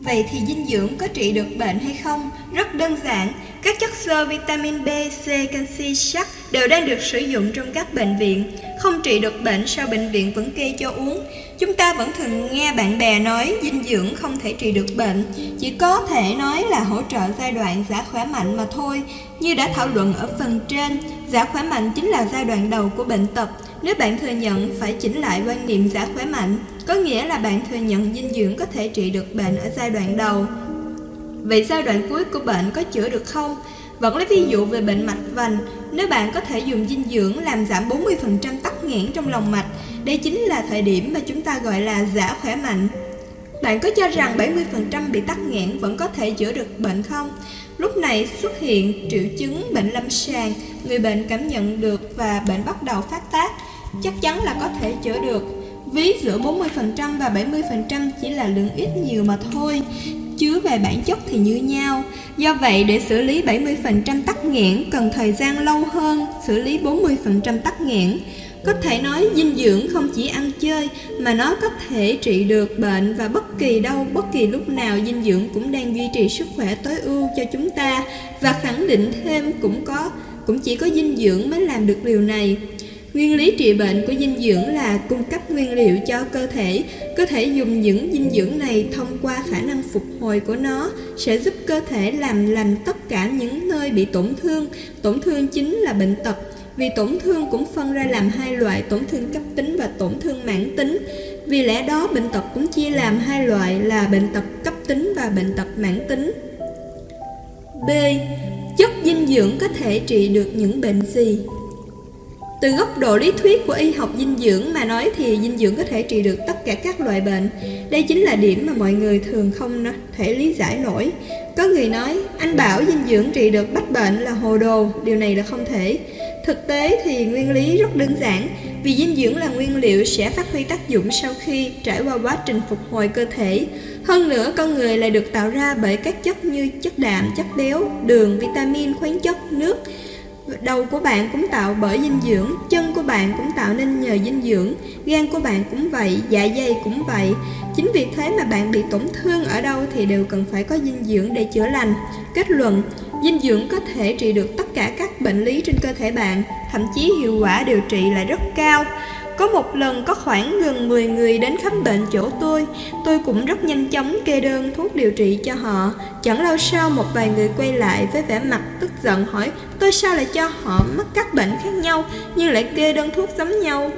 Vậy thì dinh dưỡng có trị được bệnh hay không? Rất đơn giản, các chất xơ vitamin B, C, canxi, sắt đều đang được sử dụng trong các bệnh viện. Không trị được bệnh sao bệnh viện vẫn kê cho uống? Chúng ta vẫn thường nghe bạn bè nói dinh dưỡng không thể trị được bệnh, chỉ có thể nói là hỗ trợ giai đoạn giả khỏe mạnh mà thôi. Như đã thảo luận ở phần trên, giả khỏe mạnh chính là giai đoạn đầu của bệnh tật. Nếu bạn thừa nhận phải chỉnh lại quan niệm giả khỏe mạnh, có nghĩa là bạn thừa nhận dinh dưỡng có thể trị được bệnh ở giai đoạn đầu. Vậy giai đoạn cuối của bệnh có chữa được không? Vẫn lấy ví dụ về bệnh mạch vành, nếu bạn có thể dùng dinh dưỡng làm giảm 40% tắc nghẽn trong lòng mạch, đây chính là thời điểm mà chúng ta gọi là giả khỏe mạnh. Bạn có cho rằng 70% bị tắc nghẽn vẫn có thể chữa được bệnh không? Lúc này xuất hiện triệu chứng bệnh lâm sàng, người bệnh cảm nhận được và bệnh bắt đầu phát tác, chắc chắn là có thể chữa được. Ví giữa 40% và 70% chỉ là lượng ít nhiều mà thôi chứ về bản chất thì như nhau. Do vậy, để xử lý 70% tắc nghẽn cần thời gian lâu hơn xử lý 40% tắc nghẽn. Có thể nói dinh dưỡng không chỉ ăn chơi mà nó có thể trị được bệnh và bất kỳ đâu, bất kỳ lúc nào dinh dưỡng cũng đang duy trì sức khỏe tối ưu cho chúng ta và khẳng định thêm cũng có cũng chỉ có dinh dưỡng mới làm được điều này. Nguyên lý trị bệnh của dinh dưỡng là cung cấp nguyên liệu cho cơ thể. Cơ thể dùng những dinh dưỡng này thông qua khả năng phục hồi của nó sẽ giúp cơ thể làm lành tất cả những nơi bị tổn thương. Tổn thương chính là bệnh tật. Vì tổn thương cũng phân ra làm hai loại, tổn thương cấp tính và tổn thương mãn tính. Vì lẽ đó, bệnh tật cũng chia làm hai loại, là bệnh tật cấp tính và bệnh tật mãn tính. B. Chất dinh dưỡng có thể trị được những bệnh gì? Từ góc độ lý thuyết của y học dinh dưỡng mà nói thì dinh dưỡng có thể trị được tất cả các loại bệnh. Đây chính là điểm mà mọi người thường không thể lý giải nổi. Có người nói, anh bảo dinh dưỡng trị được bách bệnh là hồ đồ, điều này là không thể. Thực tế thì nguyên lý rất đơn giản, vì dinh dưỡng là nguyên liệu sẽ phát huy tác dụng sau khi trải qua quá trình phục hồi cơ thể. Hơn nữa, con người lại được tạo ra bởi các chất như chất đạm, chất béo, đường, vitamin, khoáng chất, nước, Đầu của bạn cũng tạo bởi dinh dưỡng, chân của bạn cũng tạo nên nhờ dinh dưỡng, gan của bạn cũng vậy, dạ dày cũng vậy. Chính vì thế mà bạn bị tổn thương ở đâu thì đều cần phải có dinh dưỡng để chữa lành. Kết luận, dinh dưỡng có thể trị được tất cả các bệnh lý trên cơ thể bạn, thậm chí hiệu quả điều trị lại rất cao. Có một lần có khoảng gần 10 người đến khám bệnh chỗ tôi. Tôi cũng rất nhanh chóng kê đơn thuốc điều trị cho họ. Chẳng lâu sau, một vài người quay lại với vẻ mặt tức giận hỏi, Tôi sao lại cho họ mắc các bệnh khác nhau, Nhưng lại kê đơn thuốc giống nhau?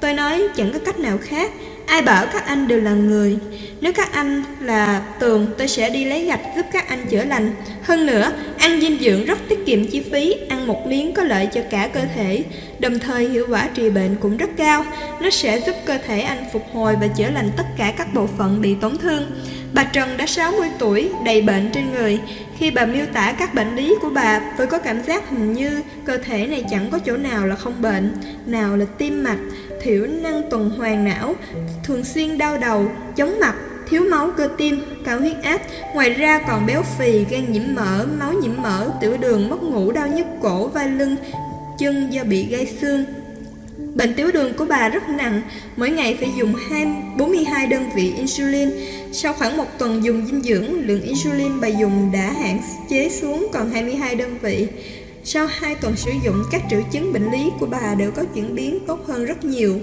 Tôi nói, chẳng có cách nào khác. Ai bảo các anh đều là người. Nếu các anh là tường Tôi sẽ đi lấy gạch giúp các anh chữa lành. Hơn nữa Ăn dinh dưỡng rất tiết kiệm chi phí Ăn một miếng có lợi cho cả cơ thể. Đồng thời hiệu quả trị bệnh cũng rất cao. Nó sẽ giúp cơ thể anh phục hồi Và chữa lành tất cả các bộ phận bị tổn thương. Bà Trần đã 60 tuổi, đầy bệnh trên người. Khi bà miêu tả các bệnh lý của bà, tôi có cảm giác hình như cơ thể này chẳng có chỗ nào là không bệnh, nào là tim mạch, thiểu năng tuần hoàn não, thường xuyên đau đầu, chóng mặt, thiếu máu cơ tim, cao huyết áp, ngoài ra còn béo phì, gan nhiễm mỡ, máu nhiễm mỡ, tiểu đường, mất ngủ, đau nhức cổ, vai lưng, chân do bị gai xương. Bệnh tiểu đường của bà rất nặng, mỗi ngày phải dùng 2, 42 đơn vị insulin. Sau khoảng một tuần dùng dinh dưỡng, lượng insulin bà dùng đã hạn chế xuống còn 22 đơn vị. Sau 2 tuần sử dụng, các triệu chứng bệnh lý của bà đều có chuyển biến tốt hơn rất nhiều.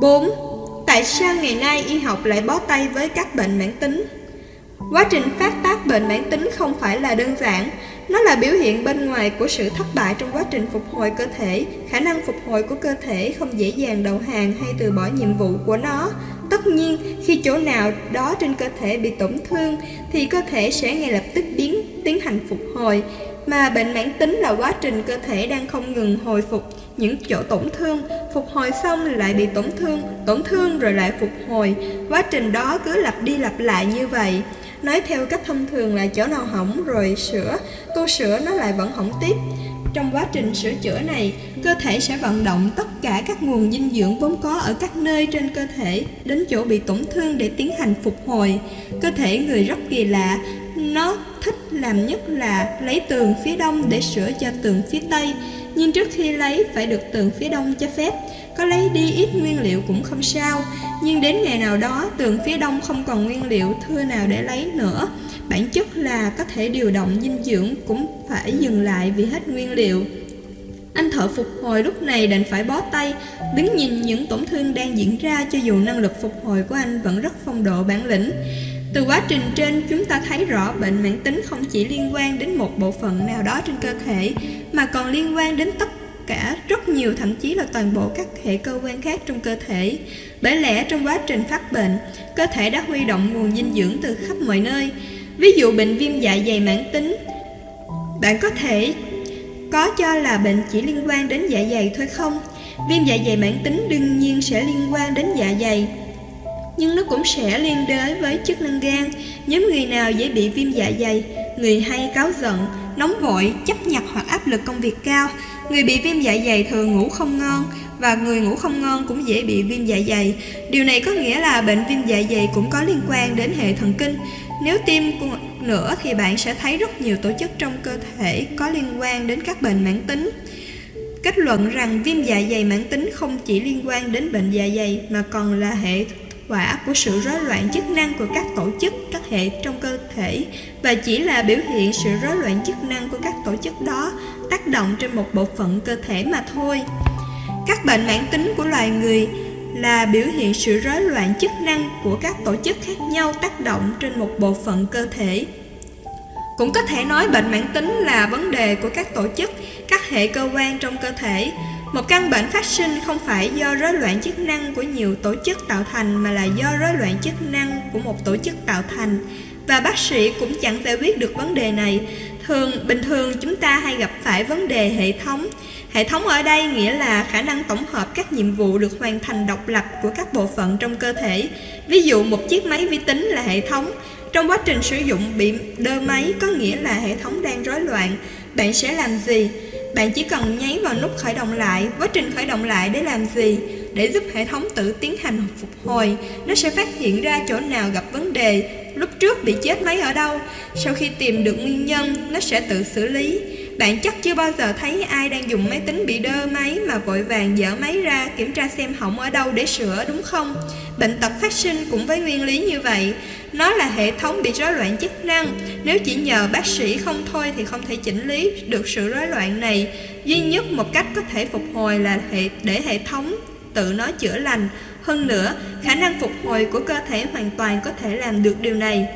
4. Tại sao ngày nay y học lại bó tay với các bệnh mãn tính? Quá trình phát tác bệnh mãn tính không phải là đơn giản, nó là biểu hiện bên ngoài của sự thất bại trong quá trình phục hồi cơ thể, khả năng phục hồi của cơ thể không dễ dàng đầu hàng hay từ bỏ nhiệm vụ của nó. Tất nhiên, khi chỗ nào đó trên cơ thể bị tổn thương thì cơ thể sẽ ngay lập tức biến tiến hành phục hồi, mà bệnh mãn tính là quá trình cơ thể đang không ngừng hồi phục những chỗ tổn thương, phục hồi xong lại bị tổn thương, tổn thương rồi lại phục hồi. Quá trình đó cứ lặp đi lặp lại như vậy. Nói theo cách thông thường là chỗ nào hỏng rồi sửa, tu sửa nó lại vẫn hỏng tiếp. Trong quá trình sửa chữa này, cơ thể sẽ vận động tất cả các nguồn dinh dưỡng vốn có ở các nơi trên cơ thể đến chỗ bị tổn thương để tiến hành phục hồi. Cơ thể người rất kỳ lạ, nó thích làm nhất là lấy tường phía đông để sửa cho tường phía tây, nhưng trước khi lấy phải được tường phía đông cho phép. Có lấy đi ít nguyên liệu cũng không sao, nhưng đến ngày nào đó tường phía đông không còn nguyên liệu thưa nào để lấy nữa. Bản chất là có thể điều động dinh dưỡng cũng phải dừng lại vì hết nguyên liệu. Anh thợ phục hồi lúc này đành phải bó tay, đứng nhìn những tổn thương đang diễn ra cho dù năng lực phục hồi của anh vẫn rất phong độ bản lĩnh. Từ quá trình trên, chúng ta thấy rõ bệnh mãn tính không chỉ liên quan đến một bộ phận nào đó trên cơ thể, mà còn liên quan đến tất cả rất nhiều thậm chí là toàn bộ các hệ cơ quan khác trong cơ thể. Bởi lẽ trong quá trình phát bệnh, cơ thể đã huy động nguồn dinh dưỡng từ khắp mọi nơi. Ví dụ bệnh viêm dạ dày mãn tính, bạn có thể có cho là bệnh chỉ liên quan đến dạ dày thôi không? Viêm dạ dày mãn tính đương nhiên sẽ liên quan đến dạ dày, nhưng nó cũng sẽ liên đới với chức năng gan. Nhóm người nào dễ bị viêm dạ dày, người hay cáu giận, nóng vội, chấp nhặt hoặc áp lực công việc cao, người bị viêm dạ dày thường ngủ không ngon và người ngủ không ngon cũng dễ bị viêm dạ dày. Điều này có nghĩa là bệnh viêm dạ dày cũng có liên quan đến hệ thần kinh. Nếu tiêm nữa thì bạn sẽ thấy rất nhiều tổ chức trong cơ thể có liên quan đến các bệnh mãn tính. Kết luận rằng viêm dạ dày mãn tính không chỉ liên quan đến bệnh dạ dày mà còn là hệ quả của sự rối loạn chức năng của các tổ chức, các hệ trong cơ thể và chỉ là biểu hiện sự rối loạn chức năng của các tổ chức đó tác động trên một bộ phận cơ thể mà thôi. Các bệnh mãn tính của loài người là biểu hiện sự rối loạn chức năng của các tổ chức khác nhau tác động trên một bộ phận cơ thể. Cũng có thể nói bệnh mãn tính là vấn đề của các tổ chức, các hệ cơ quan trong cơ thể, một căn bệnh phát sinh không phải do rối loạn chức năng của nhiều tổ chức tạo thành, mà là do rối loạn chức năng của một tổ chức tạo thành và bác sĩ cũng chẳng giải quyết được vấn đề này. Thường, bình thường chúng ta hay gặp phải vấn đề hệ thống. Hệ thống ở đây nghĩa là khả năng tổng hợp các nhiệm vụ được hoàn thành độc lập của các bộ phận trong cơ thể. Ví dụ, một chiếc máy vi tính là hệ thống. Trong quá trình sử dụng bị đơ máy có nghĩa là hệ thống đang rối loạn. Bạn sẽ làm gì? Bạn chỉ cần nháy vào nút khởi động lại, Quá trình khởi động lại để làm gì? Để giúp hệ thống tự tiến hành phục hồi, Nó sẽ phát hiện ra chỗ nào gặp vấn đề, Lúc trước bị chết máy ở đâu Sau khi tìm được nguyên nhân, Nó sẽ tự xử lý Bạn chắc chưa bao giờ thấy ai đang dùng máy tính bị đơ máy Mà vội vàng dỡ máy ra Kiểm tra xem hỏng ở đâu để sửa, đúng không? Bệnh tật phát sinh cũng với nguyên lý như vậy nó là hệ thống bị rối loạn chức năng Nếu chỉ nhờ bác sĩ không thôi Thì không thể chỉnh lý được sự rối loạn này Duy nhất một cách có thể phục hồi là hệ để hệ thống tự nó chữa lành hơn nữa, khả năng phục hồi của cơ thể hoàn toàn có thể làm được điều này.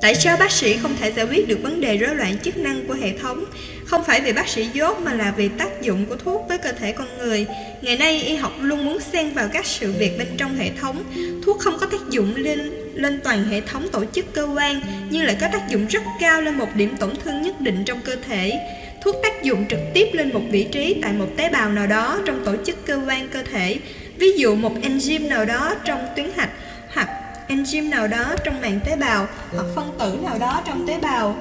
Tại sao bác sĩ không thể giải quyết được vấn đề rối loạn chức năng của hệ thống? Không phải vì bác sĩ dốt mà là vì tác dụng của thuốc với cơ thể con người. Ngày nay y học luôn muốn xen vào các sự việc bên trong hệ thống. Thuốc không có tác dụng lên lên toàn hệ thống tổ chức cơ quan, nhưng lại có tác dụng rất cao lên một điểm tổn thương nhất định trong cơ thể. Thuốc tác dụng trực tiếp lên một vị trí tại một tế bào nào đó trong tổ chức cơ quan cơ thể, ví dụ một enzyme nào đó trong tuyến hạch hoặc enzyme nào đó trong màng tế bào hoặc phân tử nào đó trong tế bào.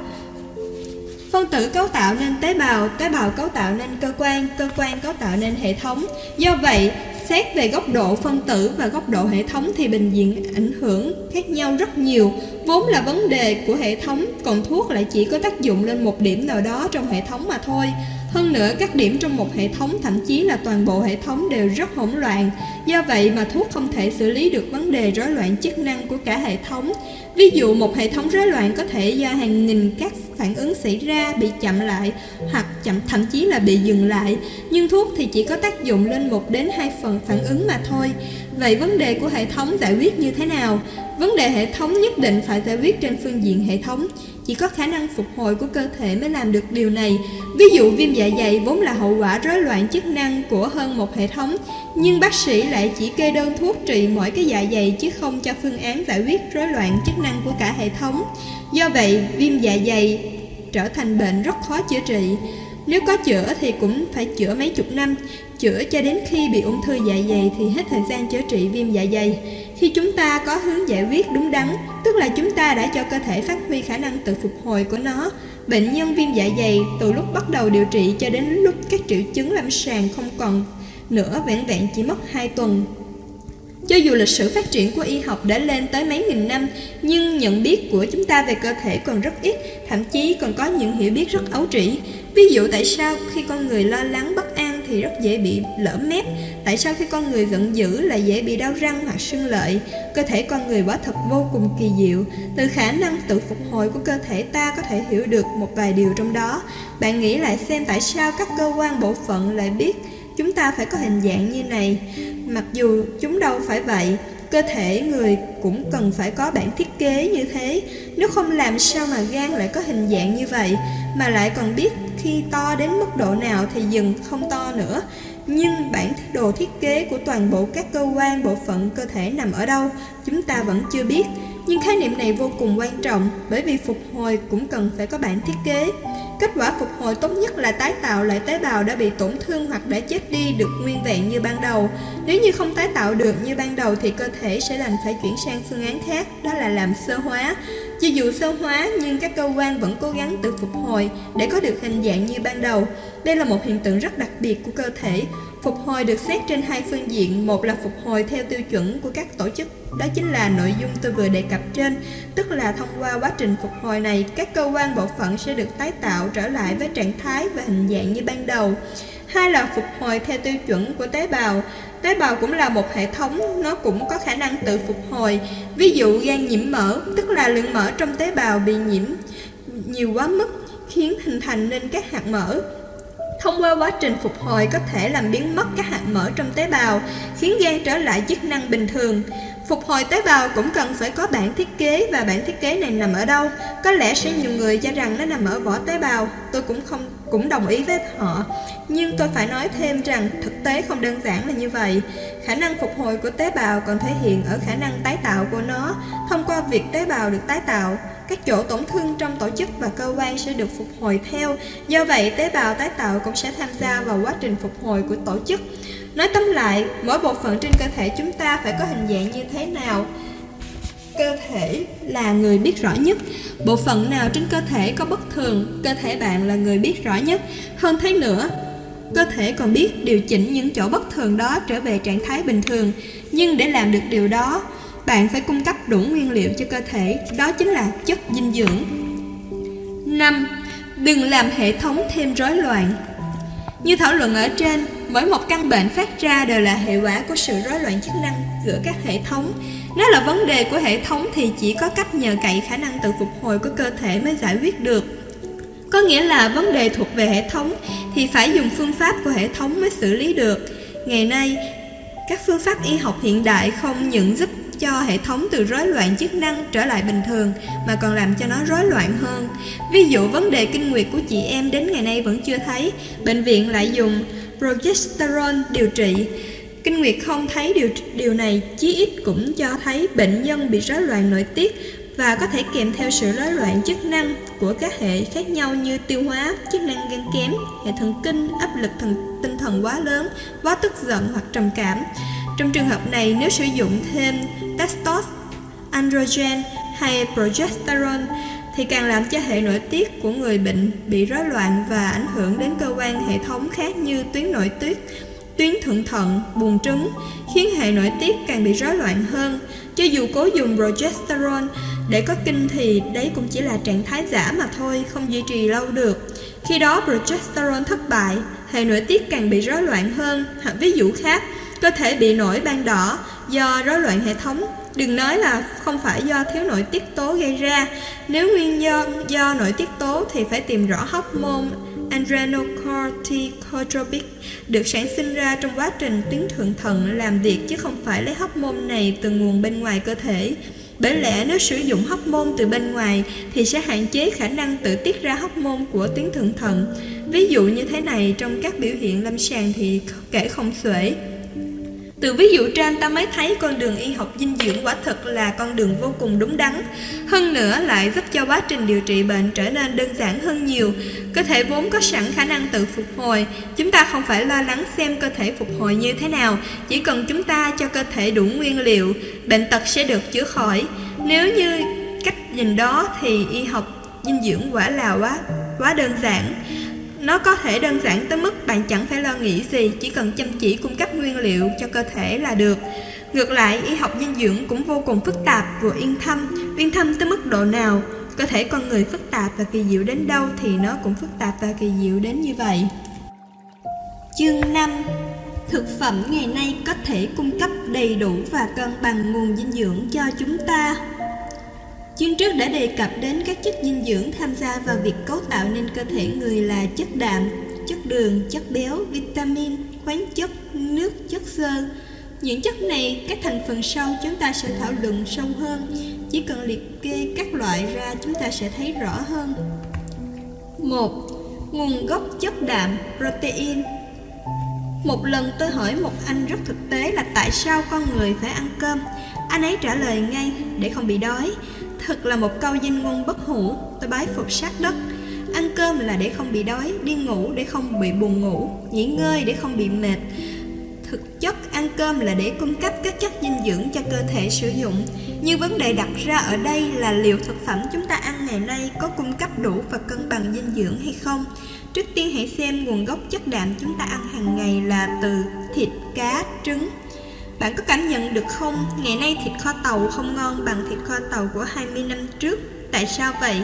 Phân tử cấu tạo nên tế bào, tế bào cấu tạo nên cơ quan, cơ quan cấu tạo nên hệ thống. Do vậy, xét về góc độ phân tử và góc độ hệ thống thì bình diện ảnh hưởng khác nhau rất nhiều. Vốn là vấn đề của hệ thống, còn thuốc lại chỉ có tác dụng lên một điểm nào đó trong hệ thống mà thôi. Hơn nữa, các điểm trong một hệ thống, thậm chí là toàn bộ hệ thống đều rất hỗn loạn. Do vậy mà thuốc không thể xử lý được vấn đề rối loạn chức năng của cả hệ thống. Ví dụ một hệ thống rối loạn có thể do hàng nghìn các phản ứng xảy ra bị chậm lại hoặc chậm thậm chí là bị dừng lại, nhưng thuốc thì chỉ có tác dụng lên một đến hai phần phản ứng mà thôi. Vậy vấn đề của hệ thống giải quyết như thế nào? Vấn đề hệ thống nhất định phải giải quyết trên phương diện hệ thống. Chỉ có khả năng phục hồi của cơ thể mới làm được điều này. Ví dụ viêm dạ dày vốn là hậu quả rối loạn chức năng của hơn một hệ thống, nhưng bác sĩ lại chỉ kê đơn thuốc trị mỗi cái dạ dày chứ không cho phương án giải quyết rối loạn chức năng của cả hệ thống. Do vậy, viêm dạ dày trở thành bệnh rất khó chữa trị. Nếu có chữa thì cũng phải chữa mấy chục năm, chữa cho đến khi bị ung thư dạ dày thì hết thời gian chữa trị viêm dạ dày. Khi chúng ta có hướng giải quyết đúng đắn, tức là chúng ta đã cho cơ thể phát huy khả năng tự phục hồi của nó. Bệnh nhân viêm dạ dày từ lúc bắt đầu điều trị cho đến lúc các triệu chứng lâm sàng không còn nữa vẹn vẹn chỉ mất 2 tuần. Cho dù lịch sử phát triển của y học đã lên tới mấy nghìn năm, nhưng nhận biết của chúng ta về cơ thể còn rất ít, thậm chí còn có những hiểu biết rất ấu trĩ. Ví dụ tại sao khi con người lo lắng bất an thì rất dễ bị lỡ mép, tại sao khi con người giận dữ lại dễ bị đau răng hoặc sưng lợi. Cơ thể con người quả thật vô cùng kỳ diệu. Từ khả năng tự phục hồi của cơ thể ta có thể hiểu được một vài điều trong đó. Bạn nghĩ lại xem tại sao các cơ quan bộ phận lại biết chúng ta phải có hình dạng như này mặc dù chúng đâu phải vậy, cơ thể người cũng cần phải có bản thiết kế như thế nếu không làm sao mà gan lại có hình dạng như vậy, mà lại còn biết khi to đến mức độ nào thì dừng, không to nữa. Nhưng bản đồ thiết kế của toàn bộ các cơ quan, bộ phận, cơ thể nằm ở đâu, chúng ta vẫn chưa biết. Nhưng khái niệm này vô cùng quan trọng, bởi vì phục hồi cũng cần phải có bản thiết kế. Kết quả phục hồi tốt nhất là tái tạo lại tế bào đã bị tổn thương hoặc đã chết đi được nguyên vẹn như ban đầu. Nếu như không tái tạo được như ban đầu thì cơ thể sẽ đành phải chuyển sang phương án khác, đó là làm sơ hóa. Cho dù sơ hóa nhưng các cơ quan vẫn cố gắng tự phục hồi để có được hình dạng như ban đầu. Đây là một hiện tượng rất đặc biệt của cơ thể. Phục hồi được xét trên hai phương diện, một là phục hồi theo tiêu chuẩn của các tổ chức, đó chính là nội dung tôi vừa đề cập trên, tức là thông qua quá trình phục hồi này, các cơ quan bộ phận sẽ được tái tạo trở lại với trạng thái và hình dạng như ban đầu. Hai là phục hồi theo tiêu chuẩn của tế bào. Tế bào cũng là một hệ thống, nó cũng có khả năng tự phục hồi. Ví dụ gan nhiễm mỡ, tức là lượng mỡ trong tế bào bị nhiễm nhiều quá mức, khiến hình thành nên các hạt mỡ. Thông qua quá trình phục hồi có thể làm biến mất các hạt mỡ trong tế bào, khiến gan trở lại chức năng bình thường. Phục hồi tế bào cũng cần phải có bản thiết kế và bản thiết kế này nằm ở đâu. Có lẽ sẽ nhiều người cho rằng nó nằm ở vỏ tế bào, tôi cũng không cũng đồng ý với họ. Nhưng tôi phải nói thêm rằng thực tế không đơn giản là như vậy. Khả năng phục hồi của tế bào còn thể hiện ở khả năng tái tạo của nó thông qua việc tế bào được tái tạo các chỗ tổn thương trong tổ chức và cơ quan sẽ được phục hồi theo. Do vậy, tế bào tái tạo cũng sẽ tham gia vào quá trình phục hồi của tổ chức. Nói tóm lại, mỗi bộ phận trên cơ thể chúng ta phải có hình dạng như thế nào? Cơ thể là người biết rõ nhất Bộ phận nào trên cơ thể có bất thường Cơ thể bạn là người biết rõ nhất Hơn thế nữa Cơ thể còn biết điều chỉnh những chỗ bất thường đó trở về trạng thái bình thường Nhưng để làm được điều đó bạn phải cung cấp đủ nguyên liệu cho cơ thể, đó chính là chất dinh dưỡng. 5. Đừng làm hệ thống thêm rối loạn. Như thảo luận ở trên, mỗi một căn bệnh phát ra đều là hệ quả của sự rối loạn chức năng giữa các hệ thống. Nếu là vấn đề của hệ thống thì chỉ có cách nhờ cậy khả năng tự phục hồi của cơ thể mới giải quyết được. Có nghĩa là vấn đề thuộc về hệ thống thì phải dùng phương pháp của hệ thống mới xử lý được. Ngày nay, các phương pháp y học hiện đại không những giúp cho hệ thống từ rối loạn chức năng trở lại bình thường mà còn làm cho nó rối loạn hơn. Ví dụ vấn đề kinh nguyệt của chị em đến ngày nay vẫn chưa thấy, bệnh viện lại dùng progesterone điều trị. Kinh nguyệt không thấy điều điều này, chí ít cũng cho thấy bệnh nhân bị rối loạn nội tiết và có thể kèm theo sự rối loạn chức năng của các hệ khác nhau như tiêu hóa, chức năng gan kém, hệ thần kinh, áp lực thần tinh thần quá lớn, quá tức giận hoặc trầm cảm. Trong trường hợp này, nếu sử dụng thêm testosterone, androgen hay progesterone thì càng làm cho hệ nội tiết của người bệnh bị rối loạn và ảnh hưởng đến cơ quan hệ thống khác như tuyến nội tiết, tuyến thượng thận, buồng trứng, khiến hệ nội tiết càng bị rối loạn hơn. Cho dù cố dùng progesterone để có kinh thì đấy cũng chỉ là trạng thái giả mà thôi, không duy trì lâu được. Khi đó progesterone thất bại, hệ nội tiết càng bị rối loạn hơn. Hoặc ví dụ khác, cơ thể bị nổi ban đỏ do rối loạn hệ thống Đừng nói là không phải do thiếu nội tiết tố gây ra Nếu nguyên nhân do nội tiết tố thì phải tìm rõ hóc môn adrenocorticotropic được sản sinh ra trong quá trình tuyến thượng thận làm việc chứ không phải lấy hóc môn này từ nguồn bên ngoài cơ thể. Bởi lẽ nếu sử dụng hóc môn từ bên ngoài thì sẽ hạn chế khả năng tự tiết ra hóc môn của tuyến thượng thận. Ví dụ như thế này trong các biểu hiện lâm sàng thì kể không xuể. Từ ví dụ trên ta mới thấy con đường y học dinh dưỡng quả thật là con đường vô cùng đúng đắn. Hơn nữa lại giúp cho quá trình điều trị bệnh trở nên đơn giản hơn nhiều. Cơ thể vốn có sẵn khả năng tự phục hồi. Chúng ta không phải lo lắng xem cơ thể phục hồi như thế nào. Chỉ cần chúng ta cho cơ thể đủ nguyên liệu, bệnh tật sẽ được chữa khỏi. Nếu như cách nhìn đó thì y học dinh dưỡng quả là quá, quá đơn giản. Nó có thể đơn giản tới mức bạn chẳng phải lo nghĩ gì, chỉ cần chăm chỉ cung cấp nguyên liệu cho cơ thể là được. Ngược lại, y học dinh dưỡng cũng vô cùng phức tạp vừa yên thâm. Yên thâm tới mức độ nào? Cơ thể con người phức tạp và kỳ diệu đến đâu thì nó cũng phức tạp và kỳ diệu đến như vậy. Chương 5 Thực phẩm ngày nay có thể cung cấp đầy đủ và cân bằng nguồn dinh dưỡng cho chúng ta. Chương trước đã đề cập đến các chất dinh dưỡng tham gia vào việc cấu tạo nên cơ thể người là chất đạm, chất đường, chất béo, vitamin, khoáng chất, nước, chất xơ. Những chất này, các thành phần sau chúng ta sẽ thảo luận sâu hơn. Chỉ cần liệt kê các loại ra chúng ta sẽ thấy rõ hơn. 1. Nguồn gốc chất đạm, protein Một lần tôi hỏi một anh rất thực tế là tại sao con người phải ăn cơm. Anh ấy trả lời ngay để không bị đói. Thật là một câu danh ngôn bất hủ. Tôi bái phục sát đất. Ăn cơm là để không bị đói Đi ngủ để không bị buồn ngủ Nghỉ ngơi để không bị mệt. Thực chất ăn cơm là để cung cấp các chất dinh dưỡng cho cơ thể sử dụng. Nhưng vấn đề đặt ra ở đây là liệu thực phẩm chúng ta ăn ngày nay có cung cấp đủ và cân bằng dinh dưỡng hay không? Trước tiên hãy xem nguồn gốc chất đạm chúng ta ăn hàng ngày là từ thịt, cá, trứng bạn có cảm nhận được không, ngày nay thịt kho tàu không ngon bằng thịt kho tàu của 20 năm trước. Tại sao vậy?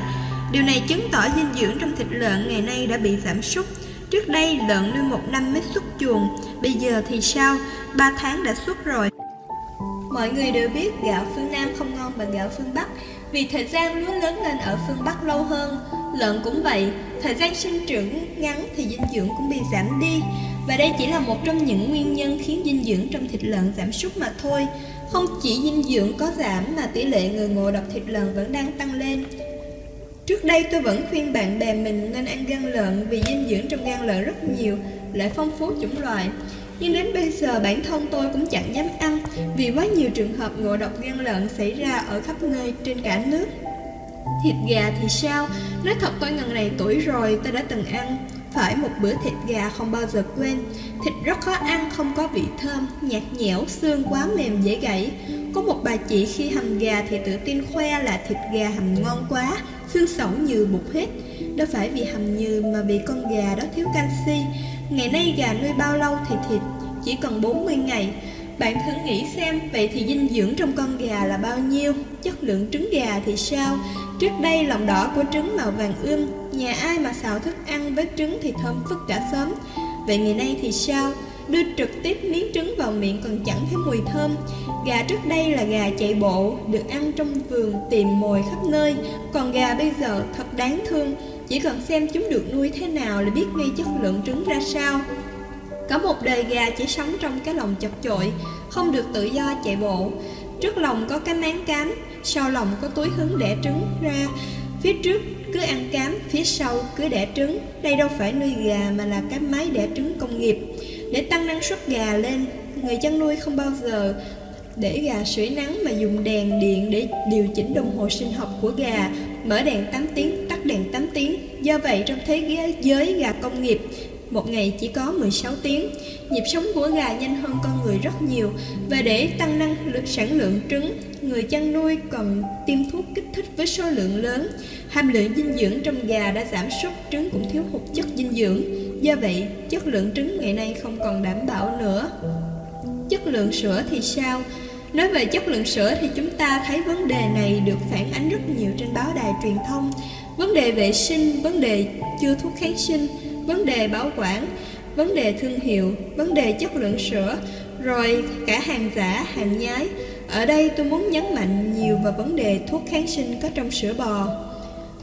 Điều này chứng tỏ dinh dưỡng trong thịt lợn ngày nay đã bị giảm sút. Trước đây lợn nuôi một năm mới xuất chuồng, bây giờ thì sao? 3 tháng đã xuất rồi. Mọi người đều biết gạo phương Nam không ngon bằng gạo phương Bắc Vì thời gian lúa lớn lên ở phương Bắc lâu hơn Lợn cũng vậy, thời gian sinh trưởng ngắn thì dinh dưỡng cũng bị giảm đi và đây chỉ là một trong những nguyên nhân khiến dinh dưỡng trong thịt lợn giảm sút mà thôi. Không chỉ dinh dưỡng có giảm mà tỷ lệ người ngộ độc thịt lợn vẫn đang tăng lên. Trước đây tôi vẫn khuyên bạn bè mình nên ăn gan lợn vì dinh dưỡng trong gan lợn rất nhiều, lại phong phú chủng loại. Nhưng đến bây giờ bản thân tôi cũng chẳng dám ăn vì quá nhiều trường hợp ngộ độc gan lợn xảy ra ở khắp nơi trên cả nước. Thịt gà thì sao? Nói thật tôi ngần này tuổi rồi tôi đã từng ăn. Phải một bữa thịt gà không bao giờ quên. Thịt rất khó ăn, không có vị thơm, nhạt nhẽo, xương quá mềm dễ gãy. Có một bà chị khi hầm gà thì tự tin khoe là thịt gà hầm ngon quá Xương sẩu như bột hết. Đâu phải vì hầm như mà vì con gà đó thiếu canxi. Ngày nay gà nuôi bao lâu thì thịt? Chỉ cần 40 ngày. Bạn thử nghĩ xem vậy thì dinh dưỡng trong con gà là bao nhiêu? Chất lượng trứng gà thì sao? Trước đây lòng đỏ của trứng màu vàng ươm, Nhà ai mà xào thức ăn với trứng thì thơm phức cả sớm Vậy ngày nay thì sao? Đưa trực tiếp miếng trứng vào miệng còn chẳng thấy mùi thơm. Gà trước đây là gà chạy bộ, Được ăn trong vườn tìm mồi khắp nơi. Còn gà bây giờ thật đáng thương, Chỉ cần xem chúng được nuôi thế nào là biết ngay chất lượng trứng ra sao. Có một đời gà chỉ sống trong cái lồng chật chội, Không được tự do chạy bộ. Trước lòng có cái máng cám Sau lòng có túi hứng đẻ trứng ra. Phía trước cứ ăn cám, phía sau cứ đẻ trứng. Đây đâu phải nuôi gà mà là cái máy đẻ trứng công nghiệp. Để tăng năng suất gà lên Người chăn nuôi không bao giờ để gà sưởi nắng mà dùng đèn điện để điều chỉnh đồng hồ sinh học của gà. Mở đèn 8 tiếng, tắt đèn 8 tiếng. Do vậy trong thế giới gà công nghiệp một ngày chỉ có 16 tiếng. Nhịp sống của gà nhanh hơn con người rất nhiều và để tăng năng lực sản lượng trứng, người chăn nuôi còn tiêm thuốc kích thích với số lượng lớn. Hàm lượng dinh dưỡng trong gà đã giảm sút, trứng cũng thiếu hụt chất dinh dưỡng. Do vậy, chất lượng trứng ngày nay không còn đảm bảo nữa. Chất lượng sữa thì sao? Nói về chất lượng sữa thì chúng ta thấy vấn đề này được phản ánh rất nhiều trên báo đài truyền thông. Vấn đề vệ sinh, vấn đề chưa thuốc kháng sinh, vấn đề bảo quản, vấn đề thương hiệu, vấn đề chất lượng sữa, rồi cả hàng giả, hàng nhái. Ở đây tôi muốn nhấn mạnh nhiều vào vấn đề thuốc kháng sinh có trong sữa bò.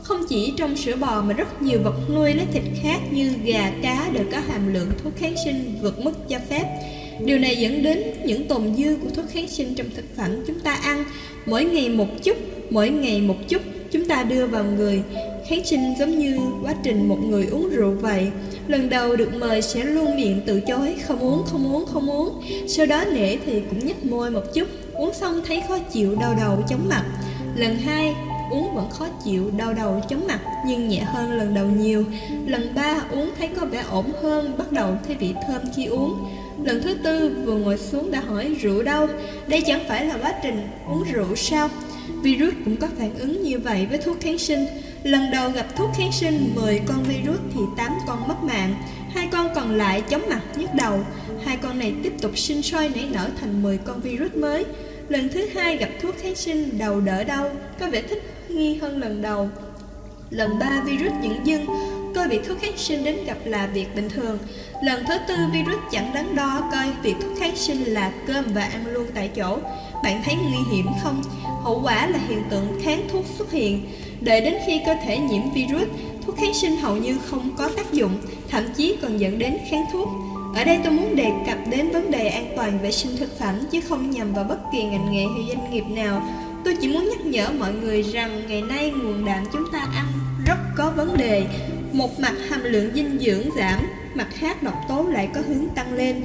Không chỉ trong sữa bò mà rất nhiều vật nuôi lấy thịt khác như gà, cá đều có hàm lượng thuốc kháng sinh vượt mức cho phép. Điều này dẫn đến những tồn dư của thuốc kháng sinh trong thực phẩm chúng ta ăn mỗi ngày một chút, mỗi ngày một chút chúng ta đưa vào người. Kháng sinh giống như quá trình một người uống rượu vậy. Lần đầu được mời sẽ luôn miệng từ chối, không uống, không uống, không uống. Sau đó nể thì cũng nhếch môi một chút, uống xong thấy khó chịu, đau đầu, chóng mặt. Lần hai uống vẫn khó chịu, đau đầu, chóng mặt nhưng nhẹ hơn lần đầu nhiều. Lần ba uống thấy có vẻ ổn hơn, bắt đầu thấy vị thơm khi uống. Lần thứ tư vừa ngồi xuống đã hỏi rượu đâu Đây chẳng phải là quá trình uống rượu sao Virus cũng có phản ứng như vậy với thuốc kháng sinh Lần đầu gặp thuốc kháng sinh 10 con virus thì 8 con mất mạng, hai con còn lại chóng mặt nhức đầu hai con này tiếp tục sinh sôi nảy nở thành 10 con virus mới Lần thứ hai gặp thuốc kháng sinh đầu đỡ đau, Có vẻ thích nghi hơn lần đầu Lần ba virus những dưng, coi việc thuốc kháng sinh đến gặp là việc bình thường. Lần thứ tư virus chẳng đắn đo, coi việc thuốc kháng sinh là cơm và ăn luôn tại chỗ. Bạn thấy nguy hiểm không? Hậu quả là hiện tượng kháng thuốc xuất hiện. Đợi đến khi cơ thể nhiễm virus, thuốc kháng sinh hầu như không có tác dụng, thậm chí còn dẫn đến kháng thuốc. Ở đây tôi muốn đề cập đến vấn đề an toàn vệ sinh thực phẩm chứ không nhằm vào bất kỳ ngành nghề hay doanh nghiệp nào. Tôi chỉ muốn nhắc nhở mọi người rằng ngày nay nguồn đạm chúng ta ăn rất có vấn đề một mặt hàm lượng dinh dưỡng giảm, mặt khác độc tố lại có hướng tăng lên.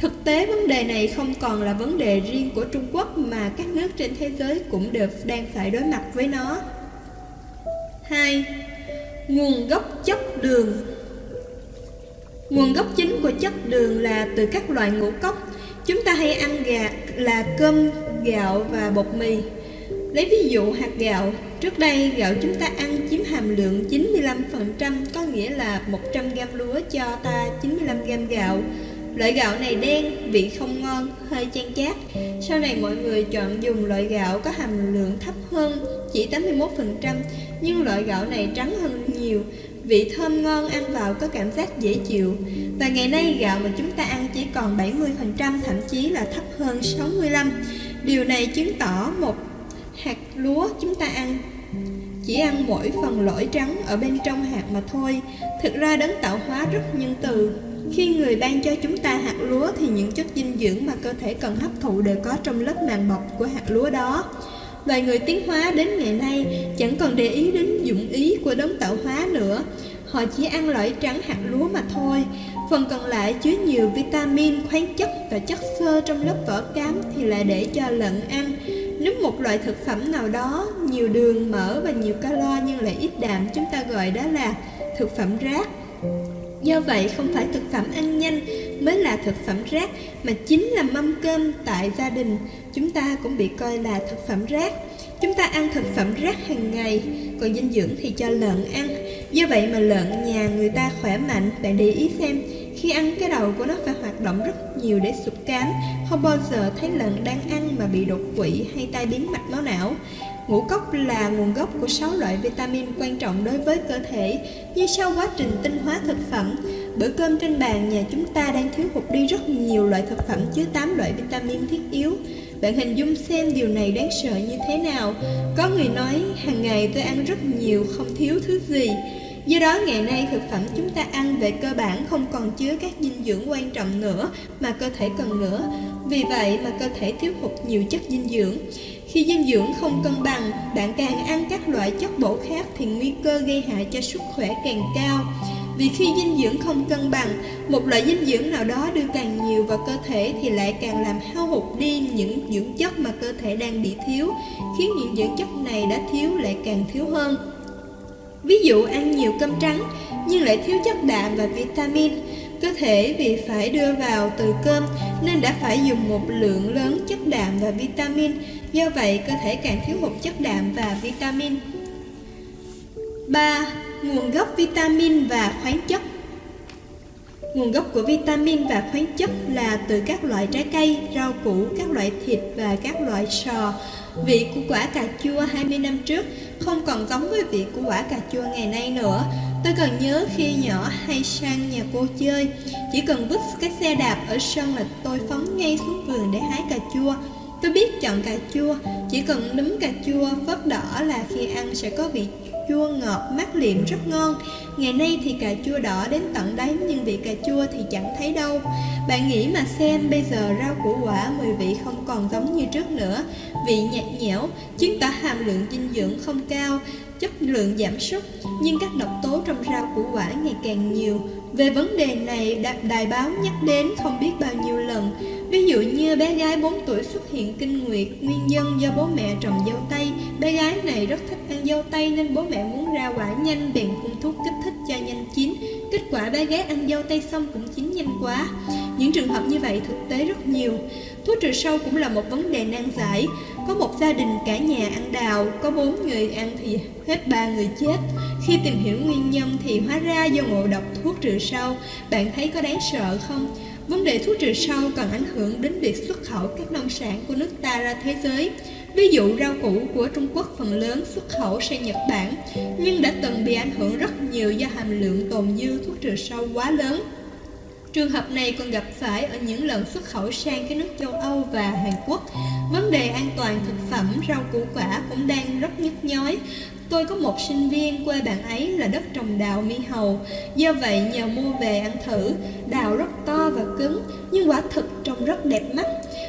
Thực tế vấn đề này không còn là vấn đề riêng của Trung Quốc mà các nước trên thế giới cũng đều đang phải đối mặt với nó. 2. Nguồn gốc chất đường Nguồn gốc chính của chất đường là từ các loại ngũ cốc. Chúng ta hay ăn gà là cơm, gạo và bột mì. Lấy ví dụ hạt gạo, trước đây gạo chúng ta ăn chiếm hàm lượng 95%, có nghĩa là 100g lúa cho ta 95g gạo. Loại gạo này đen, vị không ngon, hơi chan chát. Sau này mọi người chọn dùng loại gạo có hàm lượng thấp hơn, chỉ 81%, nhưng loại gạo này trắng hơn nhiều, vị thơm ngon ăn vào có cảm giác dễ chịu. Và ngày nay gạo mà chúng ta ăn chỉ còn 70%, thậm chí là thấp hơn 65%. Điều này chứng tỏ một hạt lúa chúng ta ăn chỉ ăn mỗi phần lõi trắng ở bên trong hạt mà thôi. Thực ra đấng tạo hóa rất nhân từ. Khi người ban cho chúng ta hạt lúa thì những chất dinh dưỡng mà cơ thể cần hấp thụ đều có trong lớp màng bọc của hạt lúa đó. Loài người tiến hóa đến ngày nay chẳng còn để ý đến dụng ý của đấng tạo hóa nữa. Họ chỉ ăn loại trắng hạt lúa mà thôi. Phần còn lại chứa nhiều vitamin, khoáng chất và chất xơ trong lớp vỏ cám thì lại để cho lợn ăn nếu một loại thực phẩm nào đó nhiều đường, mỡ và nhiều calo nhưng lại ít đạm, chúng ta gọi đó là thực phẩm rác. Do vậy không phải thực phẩm ăn nhanh mới là thực phẩm rác mà chính là mâm cơm tại gia đình chúng ta cũng bị coi là thực phẩm rác. Chúng ta ăn thực phẩm rác hàng ngày, còn dinh dưỡng thì cho lợn ăn. Do vậy mà lợn nhà người ta khỏe mạnh, bạn để ý xem khi ăn cái đầu của nó phải hoạt động rất nhiều để sụp cám Không bao giờ thấy lợn đang ăn mà bị đột quỵ hay tai biến mạch máu não Ngũ cốc là nguồn gốc của 6 loại vitamin quan trọng đối với cơ thể, Như sau quá trình tinh hóa thực phẩm. Bữa cơm trên bàn nhà chúng ta đang thiếu hụt đi rất nhiều loại thực phẩm chứa 8 loại vitamin thiết yếu. Bạn hình dung xem điều này đáng sợ như thế nào. Có người nói, hàng ngày tôi ăn rất nhiều, không thiếu thứ gì. Do đó ngày nay thực phẩm chúng ta ăn về cơ bản không còn chứa các dinh dưỡng quan trọng nữa mà cơ thể cần nữa. Vì vậy mà cơ thể thiếu hụt nhiều chất dinh dưỡng. Khi dinh dưỡng không cân bằng, bạn càng ăn các loại chất bổ khác thì nguy cơ gây hại cho sức khỏe càng cao. Vì khi dinh dưỡng không cân bằng, một loại dinh dưỡng nào đó đưa càng nhiều vào cơ thể thì lại càng làm hao hụt đi những dưỡng chất mà cơ thể đang bị thiếu, khiến những dưỡng chất này đã thiếu lại càng thiếu hơn. Ví dụ ăn nhiều cơm trắng nhưng lại thiếu chất đạm và vitamin, cơ thể vì phải đưa vào từ cơm nên đã phải dùng một lượng lớn chất đạm và vitamin. do vậy cơ thể càng thiếu hụt chất đạm và vitamin. 3. Nguồn gốc vitamin và khoáng chất Nguồn gốc của vitamin và khoáng chất là từ các loại trái cây, rau củ, các loại thịt và các loại sò. Vị của quả cà chua 20 năm trước không còn giống với vị của quả cà chua ngày nay nữa. Tôi còn nhớ khi nhỏ hay sang nhà cô chơi, chỉ cần vứt cái xe đạp ở sân là tôi phóng ngay xuống vườn để hái cà chua. Tôi biết chọn cà chua, chỉ cần nấm cà chua vớt đỏ là khi ăn sẽ có vị chua ngọt mát liệm rất ngon. Ngày nay thì cà chua đỏ đến tận đáy nhưng vị cà chua thì chẳng thấy đâu. Bạn nghĩ mà xem bây giờ rau củ quả mùi vị không còn giống như trước nữa. Vị nhạt nhẽo, chứng tỏ hàm lượng dinh dưỡng không cao chất lượng giảm sút. Nhưng các độc tố trong rau củ quả ngày càng nhiều. Về vấn đề này đài báo nhắc đến không biết bao nhiêu lần. Ví dụ như bé gái 4 tuổi xuất hiện kinh nguyệt, Nguyên nhân do bố mẹ trồng dâu tây. Bé gái này rất thích ăn dâu tây Nên bố mẹ muốn ra quả nhanh, Bèn phun thuốc kích thích cho nhanh chín. Kết quả bé gái ăn dâu tây xong cũng chín nhanh quá. Những trường hợp như vậy thực tế rất nhiều. Thuốc trừ sâu cũng là một vấn đề nan giải. Có một gia đình cả nhà ăn đào, Có bốn người ăn thì hết ba người chết. Khi tìm hiểu nguyên nhân thì hóa ra do ngộ độc thuốc trừ sâu. Bạn thấy có đáng sợ không? Vấn đề thuốc trừ sâu còn ảnh hưởng đến việc xuất khẩu các nông sản của nước ta ra thế giới. Ví dụ rau củ của Trung Quốc phần lớn xuất khẩu sang Nhật Bản, nhưng đã từng bị ảnh hưởng rất nhiều do hàm lượng tồn dư thuốc trừ sâu quá lớn. Trường hợp này còn gặp phải ở những lần xuất khẩu sang các nước châu Âu và Hàn Quốc. Vấn đề an toàn thực phẩm, rau củ quả cũng đang rất nhức nhói. Tôi có một sinh viên quê bạn ấy là đất trồng đào mi hầu. Do vậy nhờ mua về ăn thử Đào rất to và cứng Nhưng quả thực trông rất đẹp mắt.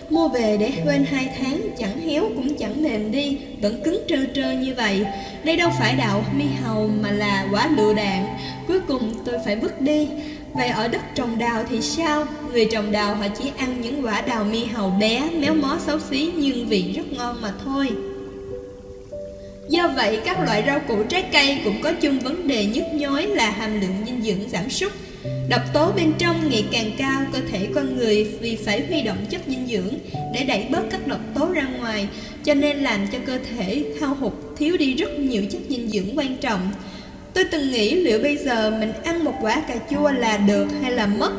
Mua về để quên hai tháng Chẳng héo cũng chẳng mềm đi Vẫn cứng trơ trơ như vậy. Đây đâu phải đào mi hầu mà là quả lựu đạn. Cuối cùng tôi phải vứt đi. Vậy ở đất trồng đào thì sao? Người trồng đào họ chỉ ăn những quả đào mi hầu bé, méo mó xấu xí nhưng vị rất ngon mà thôi. Do vậy, các loại rau củ trái cây cũng có chung vấn đề nhức nhối là hàm lượng dinh dưỡng giảm sút. Độc tố bên trong ngày càng cao cơ thể con người vì phải huy động chất dinh dưỡng để đẩy bớt các độc tố ra ngoài, cho nên làm cho cơ thể hao hụt thiếu đi rất nhiều chất dinh dưỡng quan trọng. Tôi từng nghĩ liệu bây giờ mình ăn một quả cà chua là được hay là mất.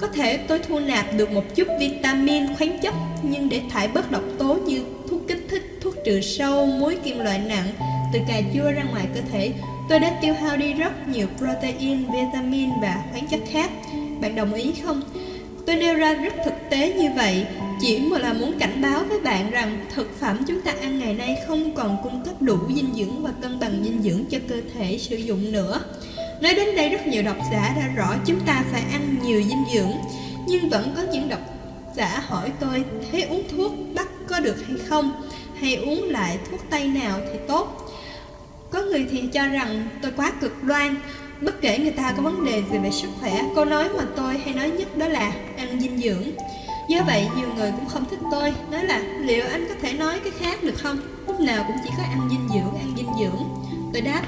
Có thể tôi thu nạp được một chút vitamin, khoáng chất, nhưng để thải bớt độc tố như trừ sâu, muối kim loại nặng từ cà chua ra ngoài cơ thể, tôi đã tiêu hao đi rất nhiều protein, vitamin và khoáng chất khác. Bạn đồng ý không? Tôi nêu ra rất thực tế như vậy, chỉ một là muốn cảnh báo với bạn rằng thực phẩm chúng ta ăn ngày nay không còn cung cấp đủ dinh dưỡng và cân bằng dinh dưỡng cho cơ thể sử dụng nữa. Nói đến đây rất nhiều độc giả đã rõ chúng ta phải ăn nhiều dinh dưỡng, nhưng vẫn có những độc giả hỏi tôi thế uống thuốc bắc có được hay không, hay uống lại thuốc tây nào thì tốt. Có người thì cho rằng tôi quá cực đoan, bất kể người ta có vấn đề gì về sức khỏe, câu nói mà tôi hay nói nhất đó là ăn dinh dưỡng. Do vậy nhiều người cũng không thích tôi Nói là liệu anh có thể nói cái khác được không Lúc nào cũng chỉ có ăn dinh dưỡng Ăn dinh dưỡng Tôi đáp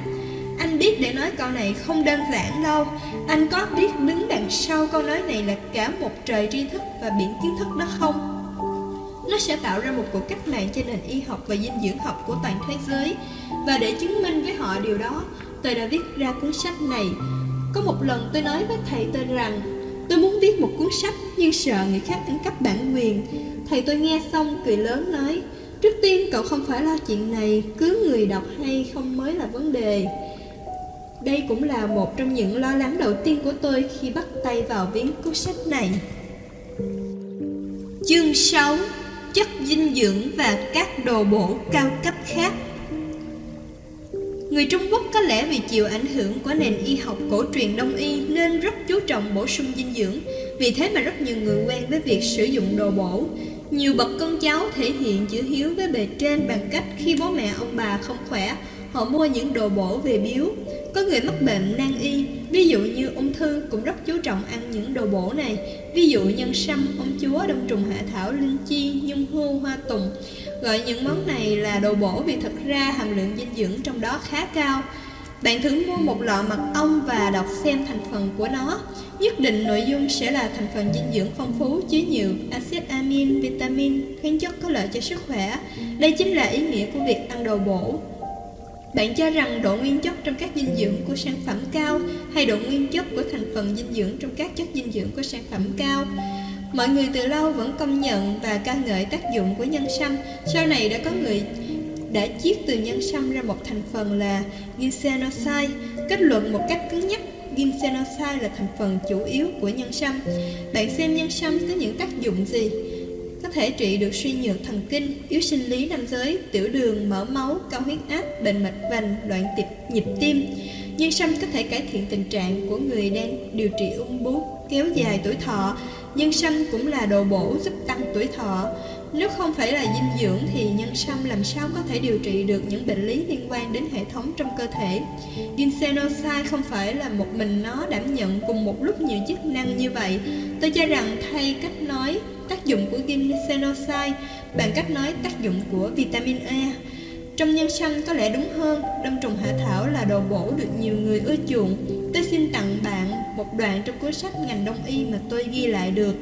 anh biết để nói câu này không đơn giản đâu Anh có biết đứng đằng sau câu nói này là cả một trời tri thức và biển kiến thức đó không nó sẽ tạo ra một cuộc cách mạng trên nền y học và dinh dưỡng học của toàn thế giới và để chứng minh với họ điều đó tôi đã viết ra cuốn sách này có một lần tôi nói với thầy tôi rằng Tôi muốn viết một cuốn sách nhưng sợ người khác ăn cắp bản quyền. Thầy tôi nghe xong cười lớn nói, trước tiên cậu không phải lo chuyện này, cứ người đọc hay không mới là vấn đề. Đây cũng là một trong những lo lắng đầu tiên của tôi khi bắt tay vào viết cuốn sách này. Chương 6 Chất dinh dưỡng và các đồ bổ cao cấp khác Người Trung Quốc có lẽ vì chịu ảnh hưởng của nền y học cổ truyền đông y nên rất chú trọng bổ sung dinh dưỡng. Vì thế mà rất nhiều người quen với việc sử dụng đồ bổ. Nhiều bậc con cháu thể hiện chữ hiếu với bề trên bằng cách khi bố mẹ ông bà không khỏe, họ mua những đồ bổ về biếu. Có người mắc bệnh nan y, ví dụ như ung thư cũng rất chú trọng ăn những đồ bổ này. Ví dụ nhân sâm, ông chúa, đông trùng hạ thảo, linh chi, nhung hưu, hoa tùng. Gọi những món này là đồ bổ vì thật ra hàm lượng dinh dưỡng trong đó khá cao. Bạn thử mua một lọ mật ong và đọc xem thành phần của nó. Nhất định nội dung sẽ là thành phần dinh dưỡng phong phú chứa nhiều axit amin, vitamin, khoáng chất có lợi cho sức khỏe. Đây chính là ý nghĩa của việc ăn đồ bổ. Bạn cho rằng độ nguyên chất trong các dinh dưỡng của sản phẩm cao hay độ nguyên chất của thành phần dinh dưỡng trong các chất dinh dưỡng của sản phẩm cao? Mọi người từ lâu vẫn công nhận và ca ngợi tác dụng của nhân sâm. Sau này đã có người đã chiết từ nhân sâm ra một thành phần là ginsenoside, kết luận một cách cứng nhắc ginsenoside là thành phần chủ yếu của nhân sâm. Bạn xem nhân sâm có những tác dụng gì? Có thể trị được suy nhược thần kinh, yếu sinh lý nam giới, tiểu đường, mỡ máu, cao huyết áp, bệnh mạch vành, loạn tiệp, nhịp tim. Nhân sâm có thể cải thiện tình trạng của người đang điều trị ung bướu, kéo dài tuổi thọ. Nhân sâm cũng là đồ bổ giúp tăng tuổi thọ. Nếu không phải là dinh dưỡng thì nhân sâm làm sao có thể điều trị được những bệnh lý liên quan đến hệ thống trong cơ thể. Ginsenoside không phải là một mình nó đảm nhận cùng một lúc nhiều chức năng như vậy. Tôi cho rằng thay cách nói tác dụng của ginsenoside bằng cách nói tác dụng của vitamin E. Trong nhân sâm có lẽ đúng hơn, đông trùng hạ thảo là đồ bổ được nhiều người ưa chuộng. Tôi xin tặng bạn một đoạn trong cuốn sách ngành đông y mà tôi ghi lại được.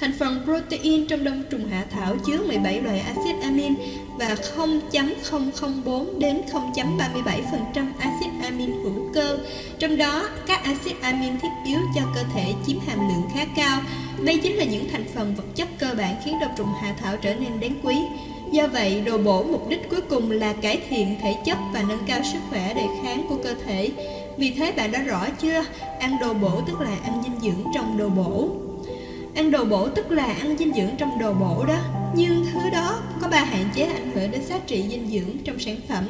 Thành phần protein trong đông trùng hạ thảo chứa 17 loại axit amin và 0.004 đến 0.37% axit amin hữu cơ. Trong đó, các axit amin thiết yếu cho cơ thể chiếm hàm lượng khá cao. Đây chính là những thành phần vật chất cơ bản khiến đông trùng hạ thảo trở nên đáng quý. Do vậy, đồ bổ mục đích cuối cùng là cải thiện thể chất và nâng cao sức khỏe đề kháng của cơ thể. Vì thế bạn đã rõ chưa? Ăn đồ bổ tức là ăn dinh dưỡng trong đồ bổ. Ăn đồ bổ tức là ăn dinh dưỡng trong đồ bổ đó. Nhưng thứ đó có ba hạn chế ảnh hưởng đến giá trị dinh dưỡng trong sản phẩm.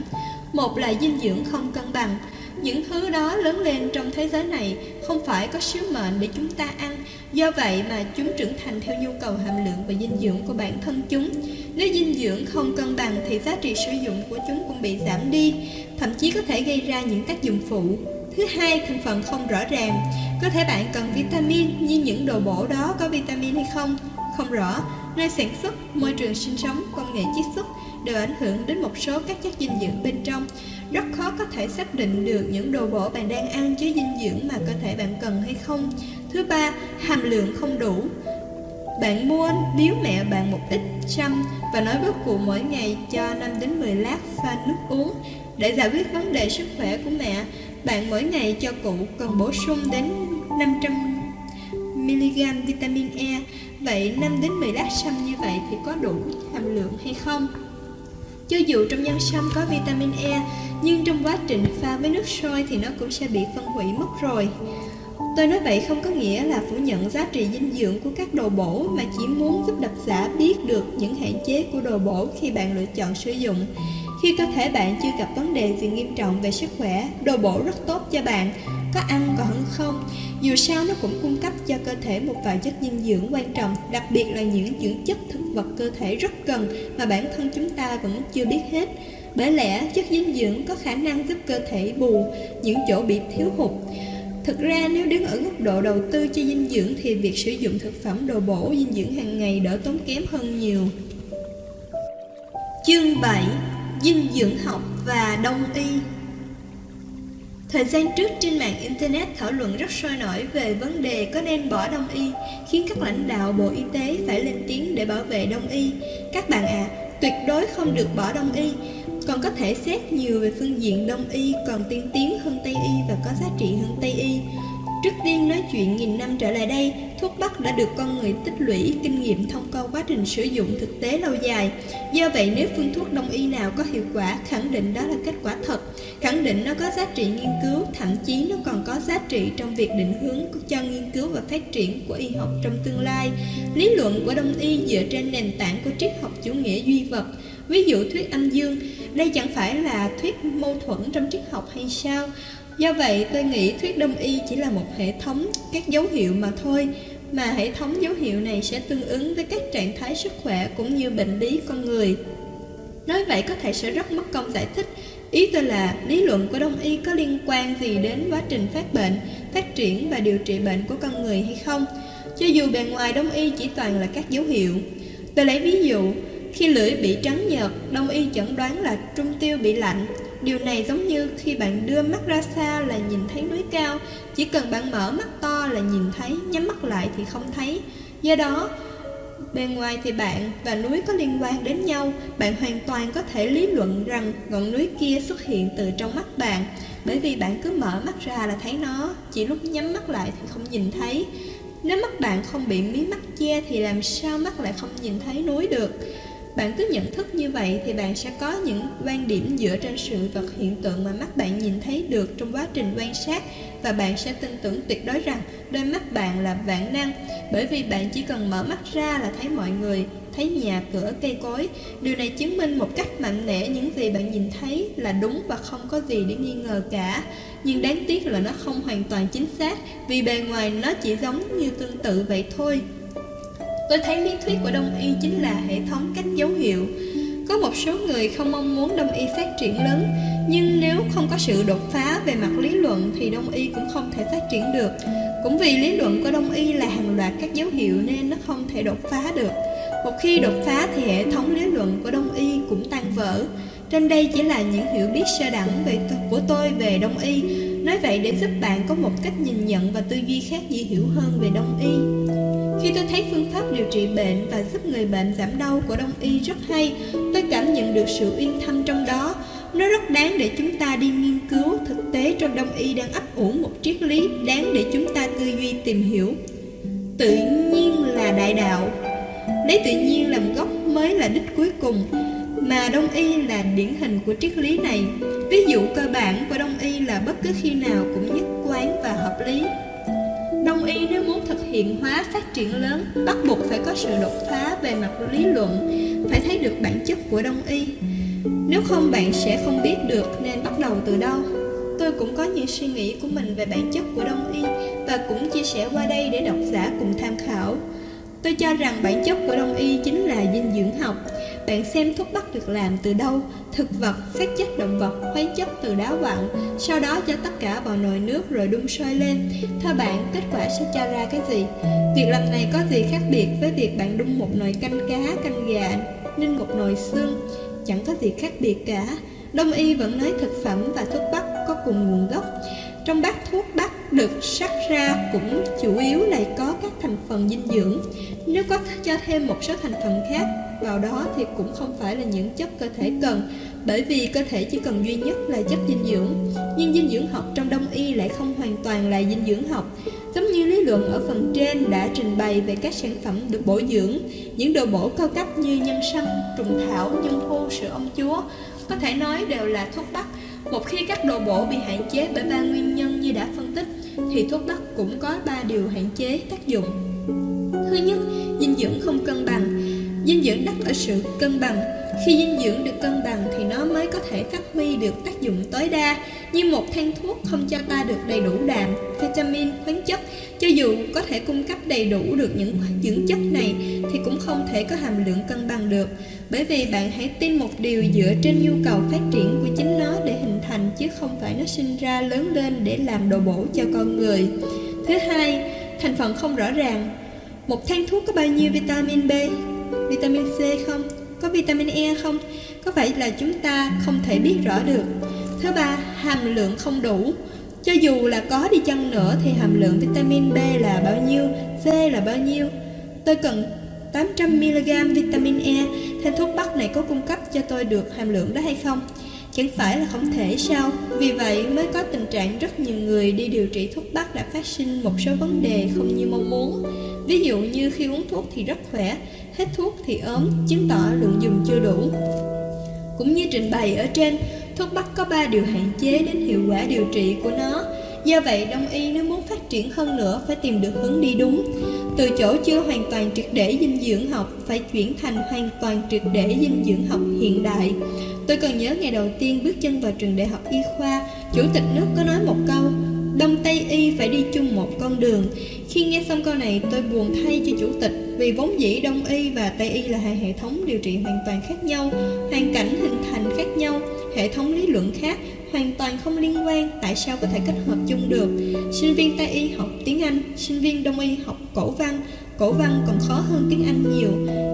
Một là dinh dưỡng không cân bằng. Những thứ đó lớn lên trong thế giới này không phải có sứ mệnh để chúng ta ăn. Do vậy mà chúng trưởng thành theo nhu cầu hàm lượng và dinh dưỡng của bản thân chúng. Nếu dinh dưỡng không cân bằng thì giá trị sử dụng của chúng cũng bị giảm đi, Thậm chí có thể gây ra những tác dụng phụ. Thứ hai, thành phần không rõ ràng có thể bạn cần vitamin nhưng những đồ bổ đó có vitamin hay không? Không rõ. Nơi sản xuất, môi trường sinh sống, công nghệ chiết xuất đều ảnh hưởng đến một số các chất dinh dưỡng bên trong. Rất khó có thể xác định được những đồ bổ bạn đang ăn chứa dinh dưỡng mà cơ thể bạn cần hay không. Thứ ba, hàm lượng không đủ. Bạn mua biếu mẹ bạn một ít chăm và nói với cụ mỗi ngày cho 5 đến 10 lát pha nước uống để giải quyết vấn đề sức khỏe của mẹ. Bạn mỗi ngày cho cụ cần bổ sung đến 500mg vitamin E Vậy 5 đến 10 lát sâm như vậy thì có đủ hàm lượng hay không? Cho dù trong nhân sâm có vitamin E Nhưng trong quá trình pha với nước sôi thì nó cũng sẽ bị phân hủy mất rồi Tôi nói vậy không có nghĩa là phủ nhận giá trị dinh dưỡng của các đồ bổ, mà chỉ muốn giúp độc giả biết được những hạn chế của đồ bổ khi bạn lựa chọn sử dụng. Khi cơ thể bạn chưa gặp vấn đề gì nghiêm trọng về sức khỏe, đồ bổ rất tốt cho bạn, có ăn còn không. Dù sao nó cũng cung cấp cho cơ thể một vài chất dinh dưỡng quan trọng, đặc biệt là những dưỡng chất thực vật cơ thể rất cần mà bản thân chúng ta vẫn chưa biết hết. Bởi lẽ chất dinh dưỡng có khả năng giúp cơ thể bù những chỗ bị thiếu hụt. Thực ra nếu đứng ở góc độ đầu tư cho dinh dưỡng thì việc sử dụng thực phẩm đồ bổ dinh dưỡng hàng ngày đỡ tốn kém hơn nhiều. Chương 7 Dinh dưỡng học và đông y Thời gian trước trên mạng Internet thảo luận rất sôi nổi về vấn đề có nên bỏ đông y, khiến các lãnh đạo Bộ Y tế phải lên tiếng để bảo vệ đông y. Các bạn ạ, à, tuyệt đối không được bỏ đông y, còn có thể xét nhiều về phương diện đông y còn tiên tiến hơn Tây y và có giá trị hơn Tây y. Trước tiên nói chuyện nghìn năm trở lại đây, thuốc bắc đã được con người tích lũy kinh nghiệm thông qua quá trình sử dụng thực tế lâu dài. Do vậy nếu phương thuốc đông y nào có hiệu quả, khẳng định đó là kết quả thật, khẳng định nó có giá trị nghiên cứu, thậm chí nó còn có giá trị trong việc định hướng cho nghiên cứu và phát triển của y học trong tương lai. Lý luận của đông y dựa trên nền tảng của triết học chủ nghĩa duy vật, ví dụ thuyết âm dương, đây chẳng phải là thuyết mâu thuẫn trong triết học hay sao? Do vậy, tôi nghĩ thuyết đông y chỉ là một hệ thống các dấu hiệu mà thôi, mà hệ thống dấu hiệu này sẽ tương ứng với các trạng thái sức khỏe cũng như bệnh lý con người. Nói vậy có thể sẽ rất mất công giải thích. Ý tôi là lý luận của đông y có liên quan gì đến quá trình phát bệnh, phát triển và điều trị bệnh của con người hay không? Cho dù bề ngoài đông y chỉ toàn là các dấu hiệu. Tôi lấy ví dụ, khi lưỡi bị trắng nhợt, đông y chẩn đoán là trung tiêu bị lạnh, Điều này giống như khi bạn đưa mắt ra xa là nhìn thấy núi cao Chỉ cần bạn mở mắt to là nhìn thấy, nhắm mắt lại thì không thấy. Do đó, Bên ngoài thì bạn và núi có liên quan đến nhau Bạn hoàn toàn có thể lý luận rằng ngọn núi kia xuất hiện từ trong mắt bạn Bởi vì bạn cứ mở mắt ra là thấy nó Chỉ lúc nhắm mắt lại thì không nhìn thấy. Nếu mắt bạn không bị mí mắt che thì làm sao mắt lại không nhìn thấy núi được? Bạn cứ nhận thức như vậy thì bạn sẽ có những quan điểm dựa trên sự vật hiện tượng mà mắt bạn nhìn thấy được trong quá trình quan sát và bạn sẽ tin tưởng tuyệt đối rằng đôi mắt bạn là vạn năng bởi vì bạn chỉ cần mở mắt ra là thấy mọi người, thấy nhà cửa cây cối. Điều này chứng minh một cách mạnh mẽ những gì bạn nhìn thấy là đúng và không có gì để nghi ngờ cả. Nhưng đáng tiếc là nó không hoàn toàn chính xác vì bề ngoài nó chỉ giống như tương tự vậy thôi. Tôi thấy lý thuyết của Đông Y chính là hệ thống các dấu hiệu. Có một số người không mong muốn Đông Y phát triển lớn, nhưng nếu không có sự đột phá về mặt lý luận thì Đông Y cũng không thể phát triển được. Cũng vì lý luận của Đông Y là hàng loạt các dấu hiệu nên nó không thể đột phá được. Một khi đột phá thì hệ thống lý luận của Đông Y cũng tan vỡ. Trên đây chỉ là những hiểu biết sơ đẳng về của tôi về Đông Y. Nói vậy để giúp bạn có một cách nhìn nhận và tư duy khác dễ hiểu hơn về Đông Y. Khi tôi thấy phương pháp điều trị bệnh và giúp người bệnh giảm đau của Đông Y rất hay, tôi cảm nhận được sự yên tâm trong đó. Nó rất đáng để chúng ta đi nghiên cứu thực tế trong Đông Y đang ấp ủ một triết lý đáng để chúng ta tư duy tìm hiểu. Tự nhiên là đại đạo. Lấy tự nhiên làm gốc mới là đích cuối cùng, mà Đông Y là điển hình của triết lý này. Ví dụ cơ bản của Đông Y là bất cứ khi nào cũng nhất quán và hợp lý. Đông y nếu muốn thực hiện hóa phát triển lớn, Bắt buộc phải có sự đột phá về mặt lý luận, Phải thấy được bản chất của đông y. Nếu không, bạn sẽ không biết được nên bắt đầu từ đâu. Tôi cũng có những suy nghĩ của mình về bản chất của đông y Và cũng chia sẻ qua đây để độc giả cùng tham khảo. Tôi cho rằng bản chất của đông y chính là dinh dưỡng học. Bạn xem thuốc bắc được làm từ đâu? Thực vật, xác chất động vật, khoáng chất từ đá vặn Sau đó cho tất cả vào nồi nước rồi đun sôi lên. Theo bạn, kết quả sẽ cho ra cái gì? Việc làm này có gì khác biệt với việc bạn đun một nồi canh cá, canh gà, ninh một nồi xương? Chẳng có gì khác biệt cả. Đông y vẫn nói thực phẩm và thuốc bắc có cùng nguồn gốc. Trong bát thuốc bắc được sắc ra cũng chủ yếu là có các thành phần dinh dưỡng. Nếu có cho thêm một số thành phần khác vào đó thì cũng không phải là những chất cơ thể cần, bởi vì cơ thể chỉ cần duy nhất là chất dinh dưỡng. Nhưng dinh dưỡng học trong đông y lại không hoàn toàn là dinh dưỡng học. Giống như lý luận ở phần trên đã trình bày về các sản phẩm được bổ dưỡng, những đồ bổ cao cấp như nhân sâm, trùng thảo, nhân hô sữa ông chúa, có thể nói đều là thuốc bắc một khi các đồ bổ bị hạn chế bởi ba nguyên nhân như đã phân tích, thì thuốc bắc cũng có ba điều hạn chế tác dụng. Thứ nhất, dinh dưỡng không cân bằng. Dinh dưỡng đắt ở sự cân bằng. Khi dinh dưỡng được cân bằng thì nó mới có thể phát huy được tác dụng tối đa. Như một thang thuốc không cho ta được đầy đủ đạm, vitamin, khoáng chất, cho dù có thể cung cấp đầy đủ được những dưỡng chất này thì cũng không thể có hàm lượng cân bằng được. Bởi vì bạn hãy tin một điều dựa trên nhu cầu phát triển của chính nó để hình thành chứ không phải nó sinh ra lớn lên để làm đồ bổ cho con người. Thứ hai, thành phần không rõ ràng. Một thang thuốc có bao nhiêu vitamin B, vitamin C không? Có vitamin E không? Có phải là chúng ta không thể biết rõ được? Thứ ba, hàm lượng không đủ. Cho dù là có đi chăng nữa thì hàm lượng vitamin B là bao nhiêu, C là bao nhiêu? Tôi cần 800mg vitamin E, Thêm thuốc bắc này có cung cấp cho tôi được hàm lượng đó hay không? Chẳng phải là không thể sao? Vì vậy mới có tình trạng rất nhiều người đi điều trị thuốc bắc đã phát sinh một số vấn đề không như mong muốn. Ví dụ như khi uống thuốc thì rất khỏe, hết thuốc thì ốm, chứng tỏ lượng dùng chưa đủ. Cũng như trình bày ở trên, thuốc bắc có 3 điều hạn chế đến hiệu quả điều trị của nó. Do vậy, đông y nếu muốn phát triển hơn nữa phải tìm được hướng đi đúng. Từ chỗ chưa hoàn toàn triệt để dinh dưỡng học phải chuyển thành hoàn toàn triệt để dinh dưỡng học hiện đại. Tôi còn nhớ ngày đầu tiên bước chân vào trường đại học y khoa, chủ tịch nước có nói một câu, Đông Tây Y phải đi chung một con đường. Khi nghe xong câu này tôi buồn thay cho chủ tịch vì vốn dĩ Đông Y và Tây Y là hai hệ thống điều trị hoàn toàn khác nhau, hoàn cảnh hình thành khác nhau, hệ thống lý luận khác, hoàn toàn không liên quan, tại sao có thể kết hợp chung được? Sinh viên Tây Y học tiếng Anh, sinh viên Đông Y học cổ văn, cổ văn còn khó hơn tiếng Anh nhiều.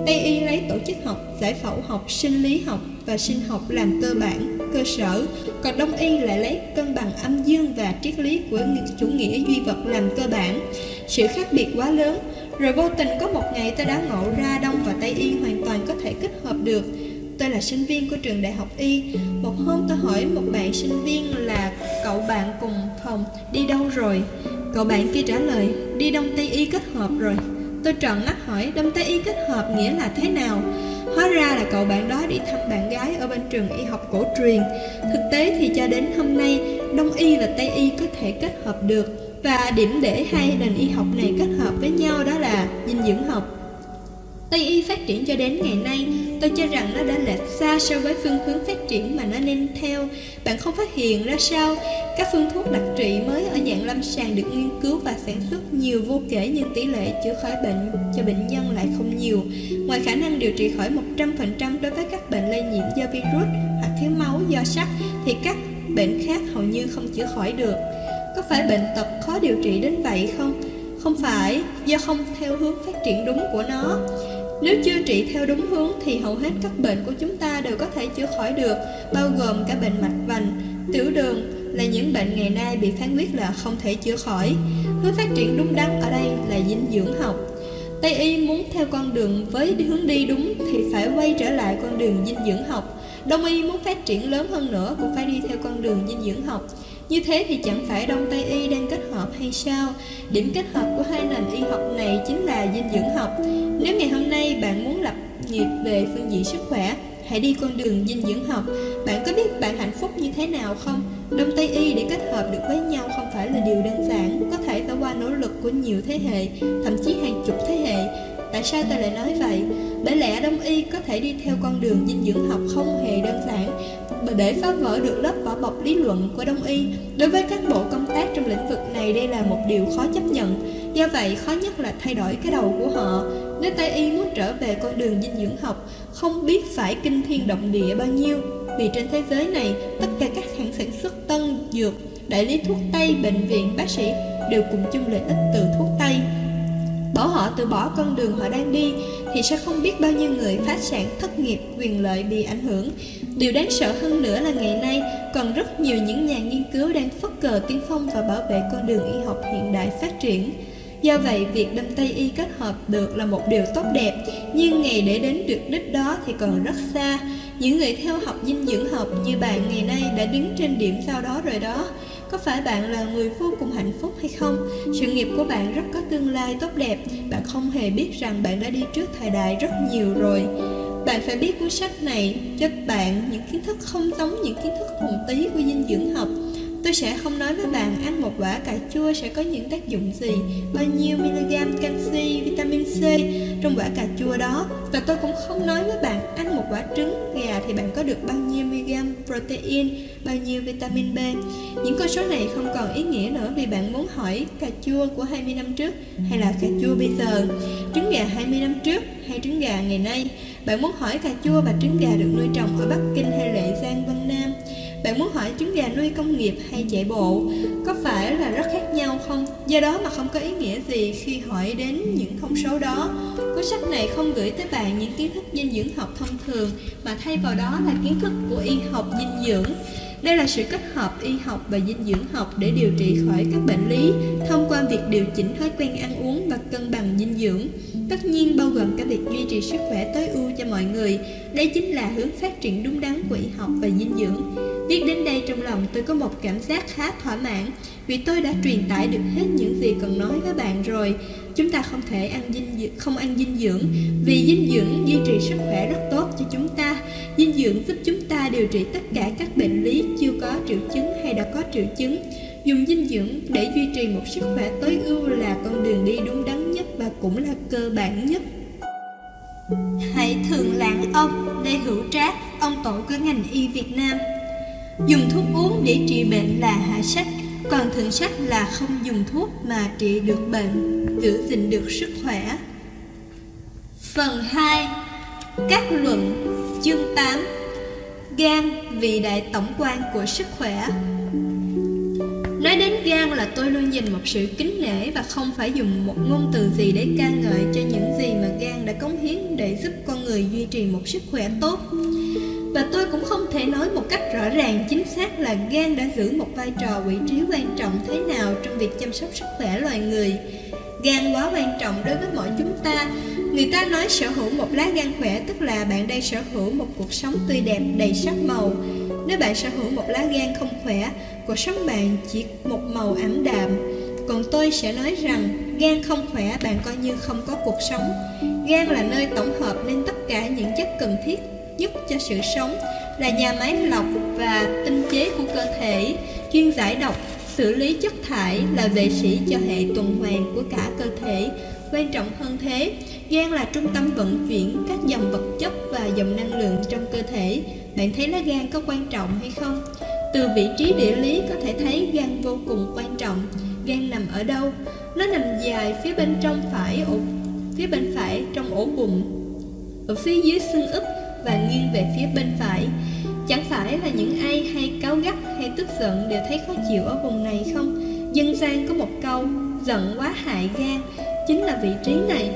Tây Y lấy tổ chức học, giải phẫu học, sinh lý học và sinh học làm cơ bản. cơ sở, còn Đông y lại lấy cân bằng âm dương và triết lý của chủ nghĩa duy vật làm cơ bản. Sự khác biệt quá lớn, rồi vô tình có một ngày tôi đã ngộ ra Đông và Tây y hoàn toàn có thể kết hợp được. Tôi là sinh viên của trường đại học Y. Một hôm tôi hỏi một bạn sinh viên là cậu bạn cùng phòng đi đâu rồi? Cậu bạn kia trả lời đi Đông Tây Y kết hợp rồi. Tôi trợn mắt hỏi Đông Tây Y kết hợp nghĩa là thế nào? Hóa ra là cậu bạn đó đi thăm bạn gái ở bên trường y học cổ truyền. Thực tế thì cho đến hôm nay Đông Y và Tây Y có thể kết hợp được. Và điểm để hai nền y học này kết hợp với nhau đó là dinh dưỡng học. Tây y phát triển cho đến ngày nay, tôi cho rằng nó đã lệch xa so với phương hướng phát triển mà nó nên theo. Bạn không phát hiện ra sao, các phương thuốc đặc trị mới ở dạng lâm sàng được nghiên cứu và sản xuất nhiều vô kể nhưng tỷ lệ chữa khỏi bệnh cho bệnh nhân lại không nhiều. Ngoài khả năng điều trị khỏi 100% đối với các bệnh lây nhiễm do virus hoặc thiếu máu do sắt, thì các bệnh khác hầu như không chữa khỏi được. Có phải bệnh tật khó điều trị đến vậy không? Không phải, do không theo hướng phát triển đúng của nó. Nếu chưa trị theo đúng hướng thì hầu hết các bệnh của chúng ta đều có thể chữa khỏi được, bao gồm cả bệnh mạch vành, tiểu đường là những bệnh ngày nay bị phán quyết là không thể chữa khỏi. Hướng phát triển đúng đắn ở đây là dinh dưỡng học. Tây y muốn theo con đường với hướng đi đúng thì phải quay trở lại con đường dinh dưỡng học. Đông y muốn phát triển lớn hơn nữa cũng phải đi theo con đường dinh dưỡng học. Như thế thì chẳng phải Đông Tây Y đang kết hợp hay sao? Điểm kết hợp của hai nền y học này chính là dinh dưỡng học. Nếu ngày hôm nay bạn muốn lập nghiệp về phương diện sức khỏe, hãy đi con đường dinh dưỡng học. Bạn có biết bạn hạnh phúc như thế nào không? Đông Tây Y để kết hợp được với nhau không phải là điều đơn giản, có thể phải qua nỗ lực của nhiều thế hệ, thậm chí hàng chục thế hệ. Tại sao tôi lại nói vậy? Bởi lẽ Đông Y có thể đi theo con đường dinh dưỡng học không hề đơn giản để phá vỡ được lớp vỏ bọc lý luận của Đông Y. Đối với các bộ công tác trong lĩnh vực này đây là một điều khó chấp nhận. Do vậy, khó nhất là thay đổi cái đầu của họ. Nếu Tây Y muốn trở về con đường dinh dưỡng học, không biết phải kinh thiên động địa bao nhiêu. Vì trên thế giới này, tất cả các hãng sản xuất tân dược, đại lý thuốc Tây, bệnh viện, bác sĩ đều cùng chung lợi ích từ thuốc Tây. Bỏ họ từ bỏ con đường họ đang đi thì sẽ không biết bao nhiêu người phát sản thất nghiệp, quyền lợi bị ảnh hưởng. Điều đáng sợ hơn nữa là ngày nay còn rất nhiều những nhà nghiên cứu đang phất cờ tiên phong và bảo vệ con đường y học hiện đại phát triển. Do vậy, việc đâm Tây Y kết hợp được là một điều tốt đẹp, nhưng ngày để đến được đích đó thì còn rất xa. Những người theo học dinh dưỡng học như bạn ngày nay đã đứng trên điểm sau đó rồi đó. Có phải bạn là người vô cùng hạnh phúc hay không? Sự nghiệp của bạn rất có tương lai tốt đẹp, bạn không hề biết rằng bạn đã đi trước thời đại rất nhiều rồi. Bạn phải biết cuốn sách này cho bạn những kiến thức không giống những kiến thức thuần tí của dinh dưỡng học Tôi sẽ không nói với bạn ăn một quả cà chua sẽ có những tác dụng gì, bao nhiêu mg canxi, vitamin C trong quả cà chua đó. Và tôi cũng không nói với bạn ăn một quả trứng gà thì bạn có được bao nhiêu mg protein, bao nhiêu vitamin B. Những con số này không còn ý nghĩa nữa vì bạn muốn hỏi cà chua của 20 năm trước hay là cà chua bây giờ, trứng gà 20 năm trước hay trứng gà ngày nay. Bạn muốn hỏi cà chua và trứng gà được nuôi trồng ở Bắc Kinh hay Lệ Giang, Vân Nam bạn muốn hỏi trứng gà nuôi công nghiệp hay chạy bộ có phải là rất khác nhau không? Do đó mà không có ý nghĩa gì khi hỏi đến những thông số đó. Cuốn sách này không gửi tới bạn những kiến thức dinh dưỡng học thông thường, mà thay vào đó là kiến thức của y học dinh dưỡng. Đây là sự kết hợp y học và dinh dưỡng học để điều trị khỏi các bệnh lý thông qua việc điều chỉnh thói quen ăn uống và cân bằng dinh dưỡng. Tất nhiên bao gồm cả việc duy trì sức khỏe tối ưu cho mọi người. Đây chính là hướng phát triển đúng đắn của y học và dinh dưỡng. Viết đến đây trong lòng tôi có một cảm giác khá thỏa mãn vì tôi đã truyền tải được hết những gì cần nói với bạn rồi. Chúng ta không thể ăn dinh dưỡng, không ăn dinh dưỡng vì dinh dưỡng duy trì sức khỏe rất tốt cho chúng ta. Dinh dưỡng giúp chúng ta điều trị tất cả các bệnh lý chưa có triệu chứng hay đã có triệu chứng. Dùng dinh dưỡng để duy trì một sức khỏe tối ưu là con đường đi đúng đắn nhất và cũng là cơ bản nhất. Hãy thường lãng ông Lê Hữu Trác, ông tổ của ngành y Việt Nam. Dùng thuốc uống để trị bệnh là hạ sách, còn thượng sách là không dùng thuốc mà trị được bệnh, giữ gìn được sức khỏe. Phần 2 Các luận Chương 8 Gan vị đại tổng quan của sức khỏe Nói đến gan là tôi luôn dành một sự kính nể và không phải dùng một ngôn từ gì để ca ngợi cho những gì mà gan đã cống hiến để giúp con người duy trì một sức khỏe tốt. Và tôi cũng không thể nói một cách rõ ràng, chính xác là gan đã giữ một vai trò vị trí quan trọng thế nào trong việc chăm sóc sức khỏe loài người. Gan quá quan trọng đối với mỗi chúng ta. Người ta nói sở hữu một lá gan khỏe, tức là bạn đang sở hữu một cuộc sống tươi đẹp đầy sắc màu. Nếu bạn sở hữu một lá gan không khỏe, cuộc sống bạn chỉ một màu ảm đạm. Còn tôi sẽ nói rằng gan không khỏe bạn coi như không có cuộc sống. Gan là nơi tổng hợp nên tất cả những chất cần thiết nhất cho sự sống, là nhà máy lọc và tinh chế của cơ thể, chuyên giải độc, xử lý chất thải, là vệ sĩ cho hệ tuần hoàn của cả cơ thể. Quan trọng hơn thế, gan là trung tâm vận chuyển các dòng vật chất và dòng năng lượng trong cơ thể. Bạn thấy lá gan có quan trọng hay không? Từ vị trí địa lý có thể thấy gan vô cùng quan trọng. Gan nằm ở đâu? Nó nằm dài phía bên trong phải ổ phía bên phải trong ổ bụng, ở phía dưới xương ức và nghiêng về phía bên phải. Chẳng phải là những ai hay cáu gắt hay tức giận đều thấy khó chịu ở vùng này không? Dân gian có một câu, giận quá hại gan, chính là vị trí này.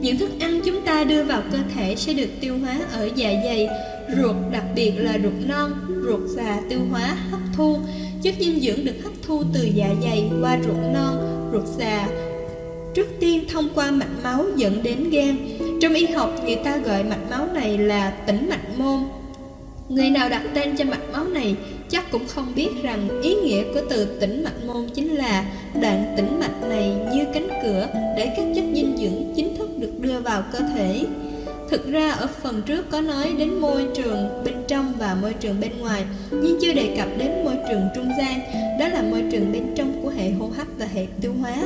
Những thức ăn chúng ta đưa vào cơ thể sẽ được tiêu hóa ở dạ dày, ruột đặc biệt là ruột non, ruột già tiêu hóa, hấp thu. Chất dinh dưỡng được hấp thu từ dạ dày qua ruột non, ruột già, trước tiên thông qua mạch máu dẫn đến gan. Trong y học, người ta gọi mạch máu này là tĩnh mạch môn. Người nào đặt tên cho mạch máu này chắc cũng không biết rằng ý nghĩa của từ tĩnh mạch môn chính là đoạn tĩnh mạch này như cánh cửa để các chất dinh dưỡng chính thức được đưa vào cơ thể. Thực ra ở phần trước có nói đến môi trường bên trong và môi trường bên ngoài Nhưng chưa đề cập đến môi trường trung gian Đó là môi trường bên trong của hệ hô hấp và hệ tiêu hóa.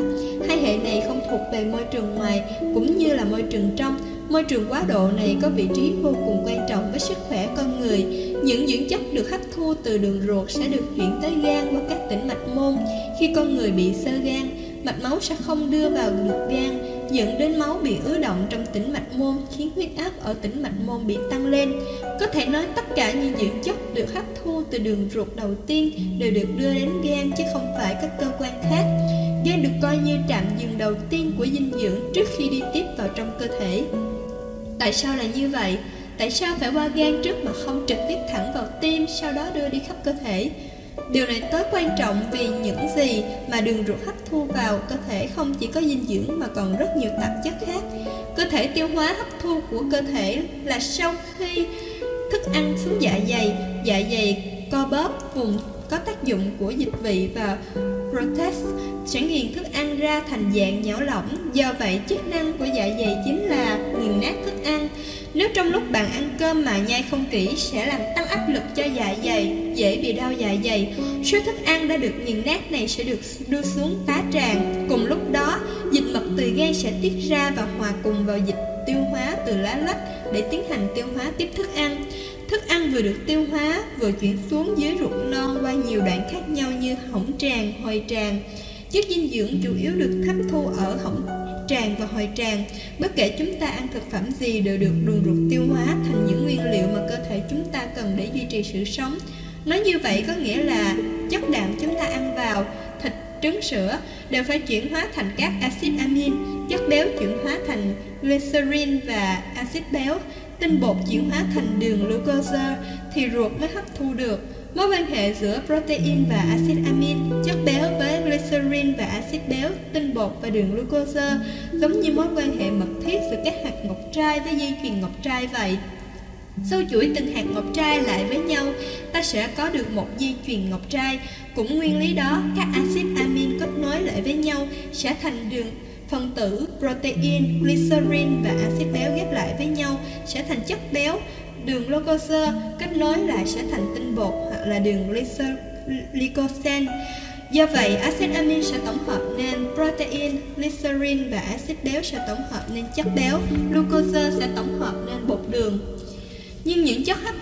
Hai hệ này không thuộc về môi trường ngoài cũng như là môi trường trong. Môi trường quá độ này có vị trí vô cùng quan trọng với sức khỏe con người. Những dưỡng chất được hấp thu từ đường ruột sẽ được chuyển tới gan qua các tĩnh mạch môn. Khi con người bị sơ gan, mạch máu sẽ không đưa vào được gan dẫn đến máu bị ứ động trong tĩnh mạch môn, khiến huyết áp ở tĩnh mạch môn bị tăng lên. Có thể nói tất cả những dưỡng chất được hấp thu từ đường ruột đầu tiên đều được đưa đến gan chứ không phải các cơ quan khác. Gan được coi như trạm dừng đầu tiên của dinh dưỡng trước khi đi tiếp vào trong cơ thể. Tại sao là như vậy? Tại sao phải qua gan trước mà không trực tiếp thẳng vào tim, sau đó đưa đi khắp cơ thể? Điều này tối quan trọng vì những gì mà đường ruột hấp thu vào cơ thể không chỉ có dinh dưỡng mà còn rất nhiều tạp chất khác. Cơ thể tiêu hóa hấp thu của cơ thể là sau khi thức ăn xuống dạ dày, dạ dày co bóp vùng có tác dụng của dịch vị và protest sẽ nghiền thức ăn ra thành dạng nhỏ lỏng. Do vậy, chức năng của dạ dày chính là nghiền nát thức ăn. Nếu trong lúc bạn ăn cơm mà nhai không kỹ sẽ làm tăng áp lực cho dạ dày, dễ bị đau dạ dày. Số thức ăn đã được nghiền nát này sẽ được đưa xuống tá tràng. Cùng lúc đó, dịch mật từ gan sẽ tiết ra và hòa cùng vào dịch tiêu hóa từ lá lách để tiến hành tiêu hóa tiếp thức ăn. Thức ăn vừa được tiêu hóa, vừa chuyển xuống dưới ruột non qua nhiều đoạn khác nhau như hỏng tràng, hồi tràng. Chất dinh dưỡng chủ yếu được hấp thu ở hỏng tràng và hồi tràng. Bất kể chúng ta ăn thực phẩm gì đều được đường ruột tiêu hóa thành những nguyên liệu mà cơ thể chúng ta cần để duy trì sự sống. Nói như vậy có nghĩa là chất đạm chúng ta ăn vào, thịt, trứng sữa đều phải chuyển hóa thành các axit amin, chất béo chuyển hóa thành glycerin và axit béo, tinh bột chuyển hóa thành đường glucose thì ruột mới hấp thu được. Mối quan hệ giữa protein và axit amin, chất béo với glycerin và axit béo, tinh bột và đường glucose giống như mối quan hệ mật thiết giữa các hạt ngọc trai với dây chuyền ngọc trai vậy. Sau chuỗi từng hạt ngọc trai lại với nhau, ta sẽ có được một dây chuyền ngọc trai. Cũng nguyên lý đó, các axit amin kết nối lại với nhau sẽ thành đường phân tử protein, glycerin và axit béo ghép lại với nhau sẽ thành chất béo. Đường glucose kết nối lại sẽ thành tinh bột hoặc là đường glycogen. Do vậy, axit amin sẽ tổng hợp nên protein, glycerin và axit béo sẽ tổng hợp nên chất béo, glucose sẽ tổng hợp nên bột đường. Nhưng những chất hấp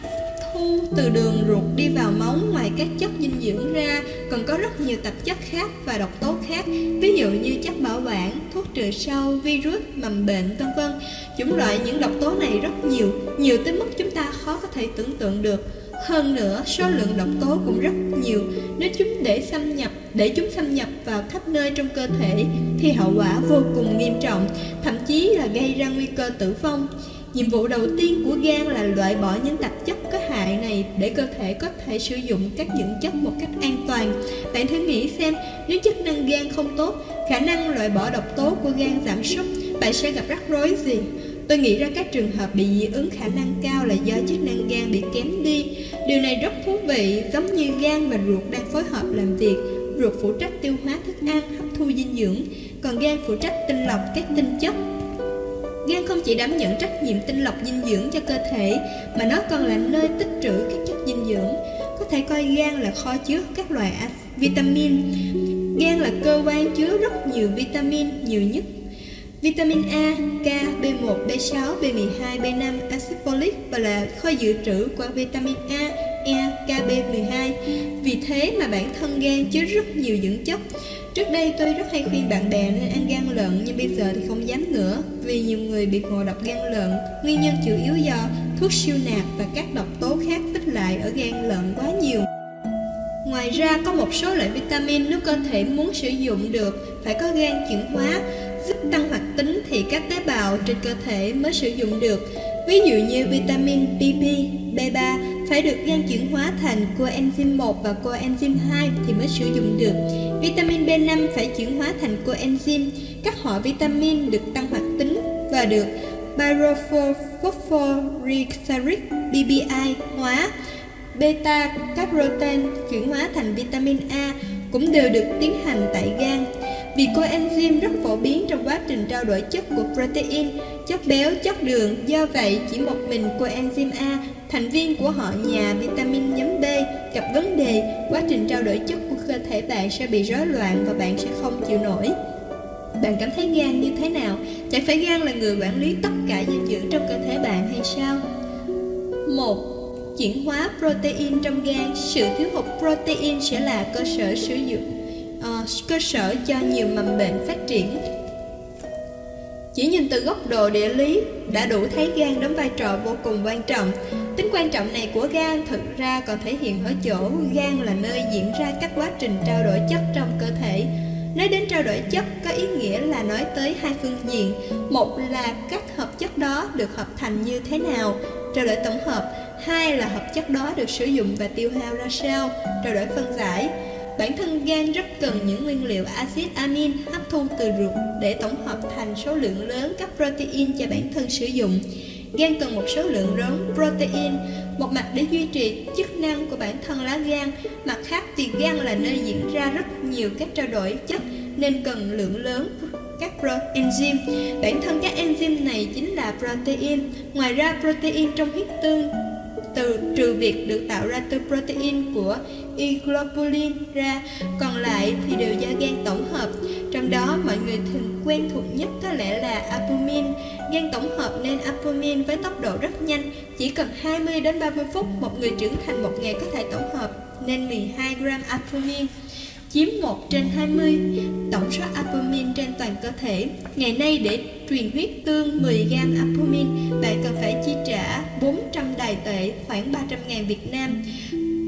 từ đường ruột đi vào máu ngoài các chất dinh dưỡng ra, còn có rất nhiều tạp chất khác và độc tố khác, ví dụ như chất bảo quản, thuốc trừ sâu, virus, mầm bệnh, vân vân. Chủng loại những độc tố này rất nhiều nhiều tới mức chúng ta khó có thể tưởng tượng được. Hơn nữa, số lượng độc tố cũng rất nhiều. Nếu chúng để xâm nhập, để chúng xâm nhập vào khắp nơi trong cơ thể thì hậu quả vô cùng nghiêm trọng, thậm chí là gây ra nguy cơ tử vong. Nhiệm vụ đầu tiên của gan là loại bỏ những tạp chất có hại này để cơ thể có thể sử dụng các dưỡng chất một cách an toàn. Bạn thử nghĩ xem, nếu chức năng gan không tốt, khả năng loại bỏ độc tố của gan giảm sút, bạn sẽ gặp rắc rối gì? Tôi nghĩ ra các trường hợp bị dị ứng khả năng cao là do chức năng gan bị kém đi. Điều này rất thú vị, giống như gan và ruột đang phối hợp làm việc. Ruột phụ trách tiêu hóa thức ăn, hấp thu dinh dưỡng, còn gan phụ trách tinh lọc các tinh chất. Gan không chỉ đảm nhận trách nhiệm tinh lọc dinh dưỡng cho cơ thể, mà nó còn là nơi tích trữ các chất dinh dưỡng. Có thể coi gan là kho chứa các loại vitamin. Gan là cơ quan chứa rất nhiều vitamin, nhiều nhất Vitamin A, K, B1, B6, B12, B5, axit folic và là kho dự trữ của vitamin A, E, K, B12. Vì thế mà bản thân gan chứa rất nhiều dưỡng chất. Trước đây tôi rất hay khuyên bạn bè nên ăn gan lợn nhưng bây giờ thì không dám nữa vì nhiều người bị ngộ độc gan lợn. Nguyên nhân chủ yếu do thuốc siêu nạc và các độc tố khác tích lại ở gan lợn quá nhiều. Ngoài ra có một số loại vitamin nếu cơ thể muốn sử dụng được phải có gan chuyển hóa giúp tăng hoạt tính thì các tế bào trên cơ thể mới sử dụng được. Ví dụ như vitamin PP, B3 phải được gan chuyển hóa thành coenzyme 1 và coenzyme 2 thì mới sử dụng được. Vitamin B5 phải chuyển hóa thành coenzyme. Các họ vitamin được tăng hoạt tính và được pyrophosphorysaccharic BBI hóa. Beta carotene chuyển hóa thành vitamin A cũng đều được tiến hành tại gan. Vì coenzyme rất phổ biến trong quá trình trao đổi chất của protein, chất béo, chất đường. Do vậy, chỉ một mình coenzyme A, thành viên của họ nhà vitamin nhóm B, gặp vấn đề, quá trình trao đổi chất của cơ thể bạn sẽ bị rối loạn và bạn sẽ không chịu nổi. Bạn cảm thấy gan như thế nào? Chẳng phải gan là người quản lý tất cả dinh dưỡng trong cơ thể bạn hay sao? 1. Chuyển hóa protein trong gan Sự thiếu hụt protein sẽ là cơ sở sử dụng uh, cơ sở cho nhiều mầm bệnh phát triển. Chỉ nhìn từ góc độ địa lý đã đủ thấy gan đóng vai trò vô cùng quan trọng. Tính quan trọng này của gan thực ra còn thể hiện ở chỗ gan là nơi diễn ra các quá trình trao đổi chất trong cơ thể. Nói đến trao đổi chất có ý nghĩa là nói tới hai phương diện. Một là các hợp chất đó được hợp thành như thế nào, trao đổi tổng hợp. Hai là hợp chất đó được sử dụng và tiêu hao ra sao, trao đổi phân giải. Bản thân gan rất cần những nguyên liệu axit amin hấp thu từ ruột để tổng hợp thành số lượng lớn các protein cho bản thân sử dụng. Gan cần một số lượng lớn protein, một mặt để duy trì chức năng của bản thân lá gan, mặt khác thì gan là nơi diễn ra rất nhiều các trao đổi chất nên cần lượng lớn các protein Bản thân các enzyme này chính là protein. Ngoài ra protein trong huyết tương từ trừ việc được tạo ra từ protein của y globulin ra, còn lại thì đều do gan tổng hợp. Trong đó mọi người thường quen thuộc nhất có lẽ là albumin. Gan tổng hợp nên albumin với tốc độ rất nhanh, chỉ cần 20 đến 30 phút một người trưởng thành một ngày có thể tổng hợp nên 12 gram albumin chiếm 1 trên 20 tổng số albumin trên toàn cơ thể. Ngày nay để truyền huyết tương 10 gam albumin, bạn cần phải chi trả 400 đài tệ, khoảng 300 ngàn Việt Nam.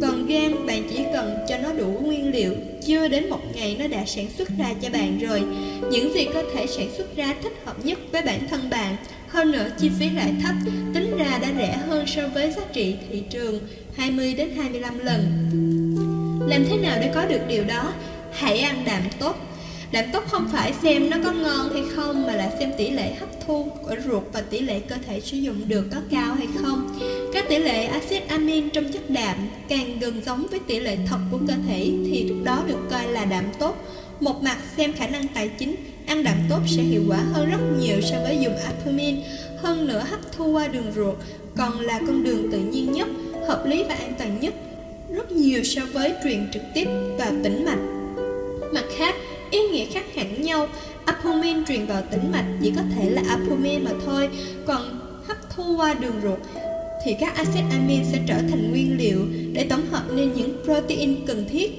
Còn gan, bạn chỉ cần cho nó đủ nguyên liệu, chưa đến một ngày nó đã sản xuất ra cho bạn rồi. Những gì có thể sản xuất ra thích hợp nhất với bản thân bạn. Hơn nữa, chi phí lại thấp, tính ra đã rẻ hơn so với giá trị thị trường 20 đến 25 lần. Làm thế nào để có được điều đó? Hãy ăn đạm tốt. Đạm tốt không phải xem nó có ngon hay không Mà là xem tỷ lệ hấp thu của ruột và tỷ lệ cơ thể sử dụng được có cao hay không. Các tỷ lệ axit amin trong chất đạm càng gần giống với tỷ lệ thật của cơ thể Thì lúc đó được coi là đạm tốt. Một mặt xem khả năng tài chính Ăn đạm tốt sẽ hiệu quả hơn rất nhiều so với dùng albumin Hơn nữa hấp thu qua đường ruột Còn là con đường tự nhiên nhất, hợp lý và an toàn nhất rất nhiều so với truyền trực tiếp vào tĩnh mạch. Mặt khác, ý nghĩa khác hẳn nhau, albumin truyền vào tĩnh mạch chỉ có thể là albumin mà thôi, còn hấp thu qua đường ruột thì các axit amin sẽ trở thành nguyên liệu để tổng hợp nên những protein cần thiết.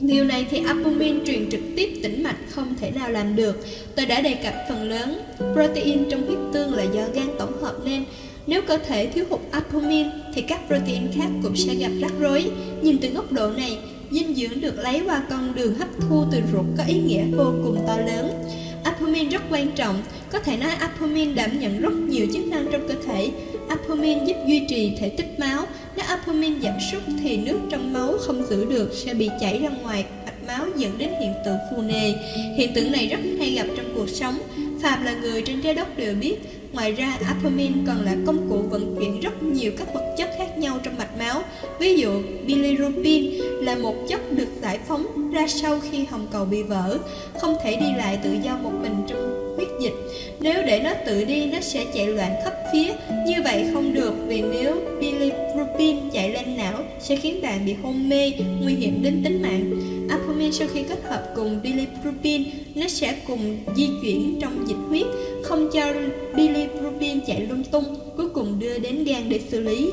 Điều này thì albumin truyền trực tiếp tĩnh mạch không thể nào làm được. Tôi đã đề cập phần lớn protein trong huyết tương là do gan tổng hợp nên nếu cơ thể thiếu hụt albumin thì các protein khác cũng sẽ gặp rắc rối. Nhìn từ góc độ này, dinh dưỡng được lấy qua con đường hấp thu từ ruột có ý nghĩa vô cùng to lớn. Albumin rất quan trọng, Có thể nói albumin đảm nhận rất nhiều chức năng trong cơ thể. Albumin giúp duy trì thể tích máu. Nếu albumin giảm sút thì nước trong máu không giữ được sẽ bị chảy ra ngoài mạch máu dẫn đến hiện tượng phù nề. Hiện tượng này rất hay gặp trong cuộc sống. phàm là người trên trái đất đều biết Ngoài ra, albumin còn là công cụ vận chuyển rất nhiều các vật chất khác nhau trong mạch máu. Ví dụ, bilirubin là một chất được giải phóng ra sau khi hồng cầu bị vỡ, không thể đi lại tự do một mình trong huyết dịch. Nếu để nó tự đi, nó sẽ chạy loạn khắp phía. Như vậy không được vì nếu bilirubin chạy lên não sẽ khiến bạn bị hôn mê, nguy hiểm đến tính mạng. Albumin sau khi kết hợp cùng bilirubin, nó sẽ cùng di chuyển trong dịch huyết, không cho bilirubin chạy lung tung, cuối cùng đưa đến gan để xử lý.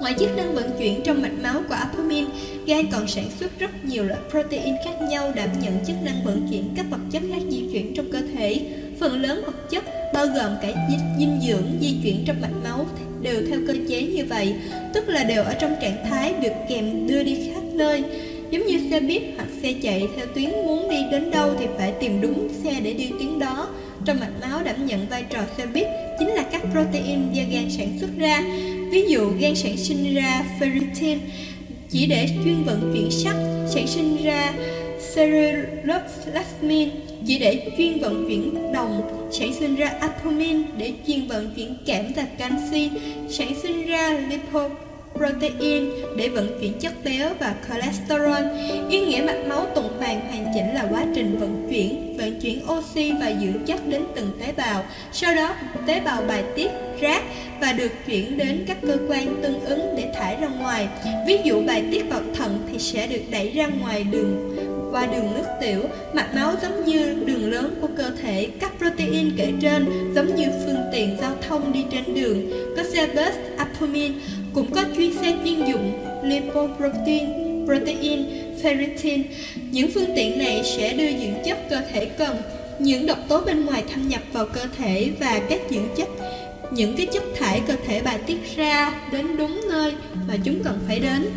Ngoài chức năng vận chuyển trong mạch máu của albumin, gan còn sản xuất rất nhiều loại protein khác nhau đảm nhận chức năng vận chuyển các vật chất khác di chuyển trong cơ thể. Phần lớn vật chất, bao gồm cả dinh dưỡng di chuyển trong mạch máu, đều theo cơ chế như vậy, tức là đều ở trong trạng thái được kèm đưa đi khắp nơi. Giống như xe buýt hoặc xe chạy theo tuyến muốn đi đến đâu thì phải tìm đúng xe để đi tuyến đó. Trong mạch máu đảm nhận vai trò xe buýt chính là các protein do gan sản xuất ra. Ví dụ gan sản sinh ra ferritin chỉ để chuyên vận chuyển sắt, sản sinh ra ceruloplasmin chỉ để chuyên vận chuyển đồng, sản sinh ra albumin để chuyên vận chuyển kẽm và canxi, sản sinh ra lipoprotein protein để vận chuyển chất béo và cholesterol. Ý nghĩa mạch máu tuần hoàn hoàn chỉnh là quá trình vận chuyển, vận chuyển oxy và dưỡng chất đến từng tế bào. Sau đó, tế bào bài tiết rác và được chuyển đến các cơ quan tương ứng để thải ra ngoài. Ví dụ bài tiết vào thận thì sẽ được đẩy ra ngoài đường qua đường nước tiểu, mạch máu giống như đường lớn của cơ thể, các protein kể trên giống như phương tiện giao thông đi trên đường, có xe bus, albumin, cũng có chuyên xe chuyên dụng lipoprotein, protein, ferritin. Những phương tiện này sẽ đưa dưỡng chất cơ thể cần, những độc tố bên ngoài thâm nhập vào cơ thể và các dưỡng chất những cái chất thải cơ thể bài tiết ra đến đúng nơi mà chúng cần phải đến.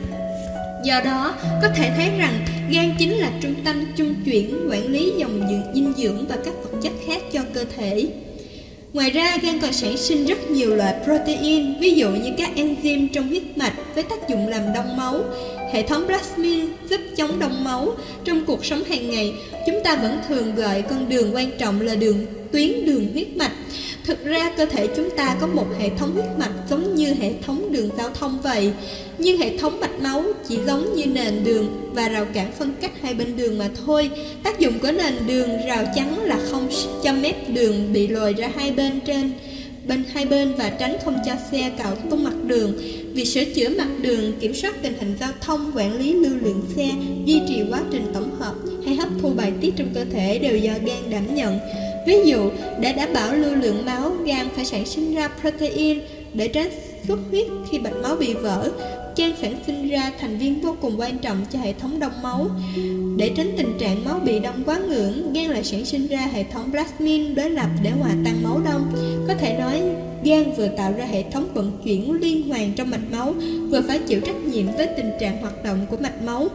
Do đó, có thể thấy rằng gan chính là trung tâm trung chuyển quản lý dòng dinh dưỡng và các vật chất khác cho cơ thể. Ngoài ra, gan còn sản sinh rất nhiều loại protein, ví dụ như các enzyme trong huyết mạch với tác dụng làm đông máu, hệ thống plasmin giúp chống đông máu. Trong cuộc sống hàng ngày, chúng ta vẫn thường gọi con đường quan trọng là đường tuyến đường huyết mạch. Thực ra cơ thể chúng ta có một hệ thống huyết mạch giống như hệ thống đường giao thông vậy Nhưng hệ thống mạch máu chỉ giống như nền đường và rào cản phân cách hai bên đường mà thôi Tác dụng của nền đường rào chắn là không cho mép đường bị lồi ra hai bên trên bên hai bên và tránh không cho xe cạo tung mặt đường. Việc sửa chữa mặt đường, kiểm soát tình hình giao thông, quản lý lưu lượng xe, duy trì quá trình tổng hợp hay hấp thu bài tiết trong cơ thể đều do gan đảm nhận. Ví dụ, để đảm bảo lưu lượng máu, gan phải sản sinh ra protein để tránh xuất huyết khi mạch máu bị vỡ. Gan sản sinh ra thành viên vô cùng quan trọng cho hệ thống đông máu. Để tránh tình trạng máu bị đông quá ngưỡng, gan lại sản sinh ra hệ thống plasmin đối lập để hòa tan máu đông. Có thể nói, gan vừa tạo ra hệ thống vận chuyển liên hoàn trong mạch máu, vừa phải chịu trách nhiệm với tình trạng hoạt động của mạch máu.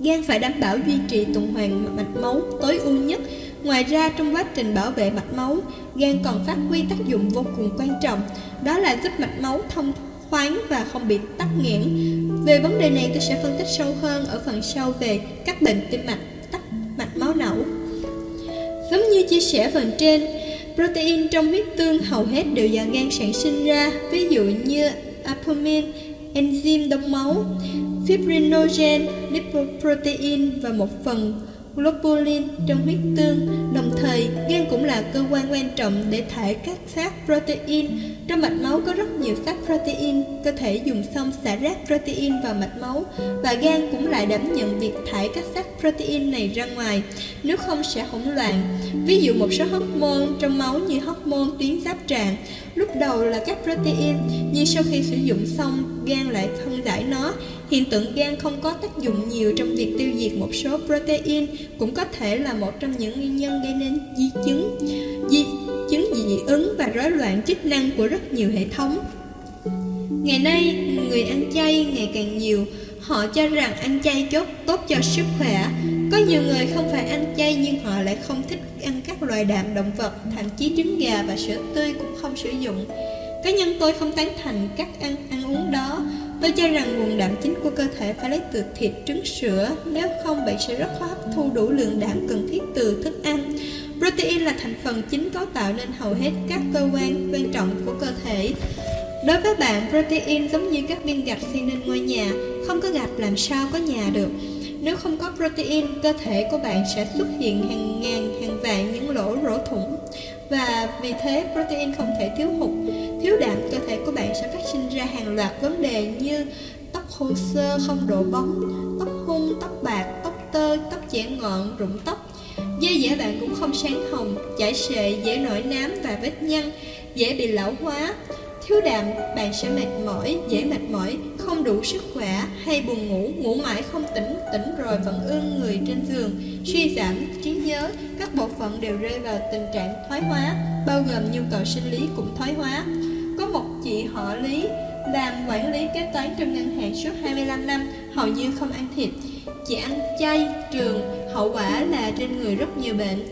Gan phải đảm bảo duy trì tuần hoàn mạch máu tối ưu nhất Ngoài ra trong quá trình bảo vệ mạch máu, gan còn phát huy tác dụng vô cùng quan trọng, đó là giúp mạch máu thông khoáng và không bị tắc nghẽn. Về vấn đề này tôi sẽ phân tích sâu hơn ở phần sau về các bệnh tim mạch, tắc mạch máu não. Giống như chia sẻ phần trên, protein trong huyết tương hầu hết đều do gan sản sinh ra, ví dụ như apomin, enzyme đông máu, fibrinogen, lipoprotein và một phần globulin trong huyết tương. Đồng thời, gan cũng là cơ quan quan trọng để thải các xác protein. Trong mạch máu có rất nhiều xác protein, cơ thể dùng xong xả rác protein vào mạch máu và gan cũng lại đảm nhận việc thải các xác protein này ra ngoài, nếu không sẽ hỗn loạn. Ví dụ một số hormone trong máu như hormone tuyến giáp tràng, lúc đầu là các protein, nhưng sau khi sử dụng xong, gan lại phân giải nó Hiện tượng gan không có tác dụng nhiều trong việc tiêu diệt một số protein cũng có thể là một trong những nguyên nhân gây nên di chứng, di chứng dị ứng và rối loạn chức năng của rất nhiều hệ thống. Ngày nay, người ăn chay ngày càng nhiều, họ cho rằng ăn chay chốt tốt cho sức khỏe. Có nhiều người không phải ăn chay nhưng họ lại không thích ăn các loài đạm động vật, thậm chí trứng gà và sữa tươi cũng không sử dụng. Cá nhân tôi không tán thành các ăn ăn uống đó. Tôi cho rằng nguồn đạm chính của cơ thể phải lấy từ thịt, trứng, sữa, nếu không bạn sẽ rất khó hấp thu đủ lượng đạm cần thiết từ thức ăn. Protein là thành phần chính cấu tạo nên hầu hết các cơ quan quan trọng của cơ thể. Đối với bạn, protein giống như các viên gạch xây nên ngôi nhà, không có gạch làm sao có nhà được. Nếu không có protein, cơ thể của bạn sẽ xuất hiện hàng ngàn, hàng vạn những lỗ rỗ thủng. Và vì thế, protein không thể thiếu hụt. Thiếu đạm, cơ thể của bạn sẽ phát sinh ra hàng loạt vấn đề như tóc khô xơ, không độ bóng, tóc hung, tóc bạc, tóc tơ, tóc chẻ ngọn, rụng tóc. Da dẻ bạn cũng không sáng hồng, chảy xệ, dễ nổi nám và vết nhăn, dễ bị lão hóa. Thiếu đạm, bạn sẽ mệt mỏi, dễ mệt mỏi, không đủ sức khỏe, hay buồn ngủ, ngủ mãi không tỉnh, tỉnh rồi vẫn ương người trên giường, suy giảm trí nhớ, các bộ phận đều rơi vào tình trạng thoái hóa, bao gồm nhu cầu sinh lý cũng thoái hóa. Có một chị họ Lý làm quản lý kế toán trong ngân hàng suốt 25 năm, hầu như không ăn thịt. Chị ăn chay, trường, hậu quả là trên người rất nhiều bệnh.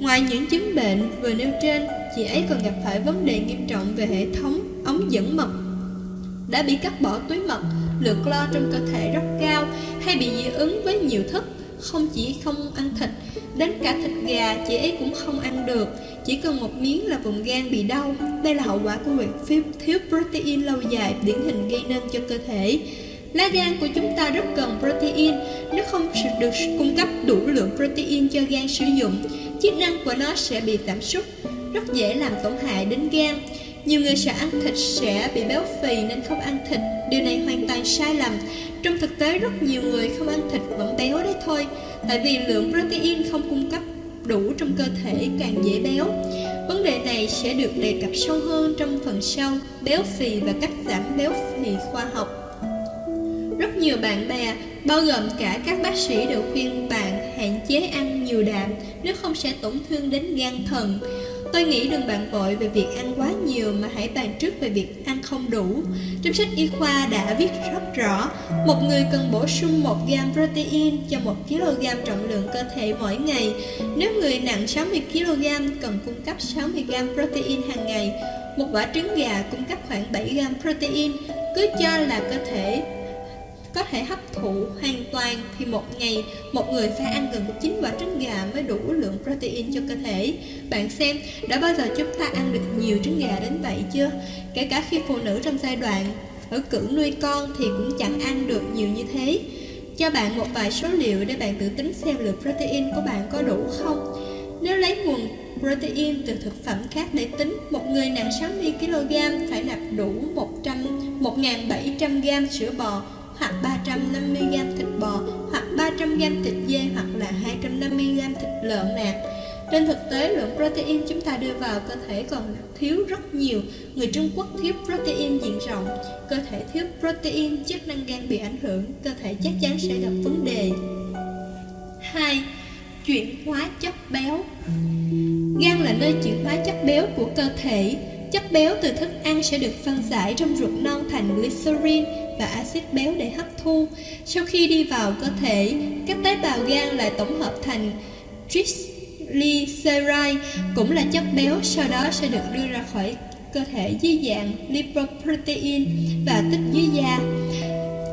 Ngoài những chứng bệnh vừa nêu trên, chị ấy còn gặp phải vấn đề nghiêm trọng về hệ thống ống dẫn mật. Đã bị cắt bỏ túi mật, lượng clo trong cơ thể rất cao hay bị dị ứng với nhiều thức. Không chỉ không ăn thịt, đến cả thịt gà chị ấy cũng không ăn được. Chỉ cần một miếng là vùng gan bị đau. Đây là hậu quả của việc thiếu protein lâu dài điển hình gây nên cho cơ thể. Lá gan của chúng ta rất cần protein, nếu không được cung cấp đủ lượng protein cho gan sử dụng, chức năng của nó sẽ bị giảm sút, rất dễ làm tổn hại đến gan. Nhiều người sợ ăn thịt sẽ bị béo phì nên không ăn thịt, điều này hoàn toàn sai lầm. Trong thực tế rất nhiều người không ăn thịt vẫn béo đấy thôi, tại vì lượng protein không cung cấp đủ trong cơ thể càng dễ béo. Vấn đề này sẽ được đề cập sâu hơn trong phần sau, béo phì và cách giảm béo phì khoa học. Rất nhiều bạn bè, bao gồm cả các bác sĩ đều khuyên bạn hạn chế ăn nhiều đạm nếu không sẽ tổn thương đến gan thần. Tôi nghĩ đừng bạn vội về việc ăn quá nhiều mà hãy bàn trước về việc ăn không đủ. Trong sách y khoa đã viết rất rõ, một người cần bổ sung 1 gram protein cho 1 kg trọng lượng cơ thể mỗi ngày. Nếu người nặng 60 kg cần cung cấp 60 gram protein hàng ngày, một quả trứng gà cung cấp khoảng 7 gram protein, cứ cho là cơ thể có thể hấp thụ hoàn toàn thì một ngày một người phải ăn gần 9 quả trứng gà mới đủ lượng protein cho cơ thể. Bạn xem, đã bao giờ chúng ta ăn được nhiều trứng gà đến vậy chưa? Kể cả khi phụ nữ trong giai đoạn ở cử nuôi con thì cũng chẳng ăn được nhiều như thế. Cho bạn một vài số liệu để bạn tự tính xem lượng protein của bạn có đủ không. Nếu lấy nguồn protein từ thực phẩm khác để tính, một người nặng 60kg phải nạp đủ 100 1.700g sữa bò hoặc 350g thịt bò hoặc 300g thịt dê hoặc là 250g thịt lợn nạc. Trên thực tế, lượng protein chúng ta đưa vào cơ thể còn thiếu rất nhiều. Người Trung Quốc thiếu protein diện rộng, cơ thể thiếu protein, chức năng gan bị ảnh hưởng, cơ thể chắc chắn sẽ gặp vấn đề. 2. Chuyển hóa chất béo Gan là nơi chuyển hóa chất béo của cơ thể. Chất béo từ thức ăn sẽ được phân giải trong ruột non thành glycerin và axit béo để hấp thu. Sau khi đi vào cơ thể, các tế bào gan lại tổng hợp thành triglyceride, cũng là chất béo, sau đó sẽ được đưa ra khỏi cơ thể dưới dạng lipoprotein và tích dưới da.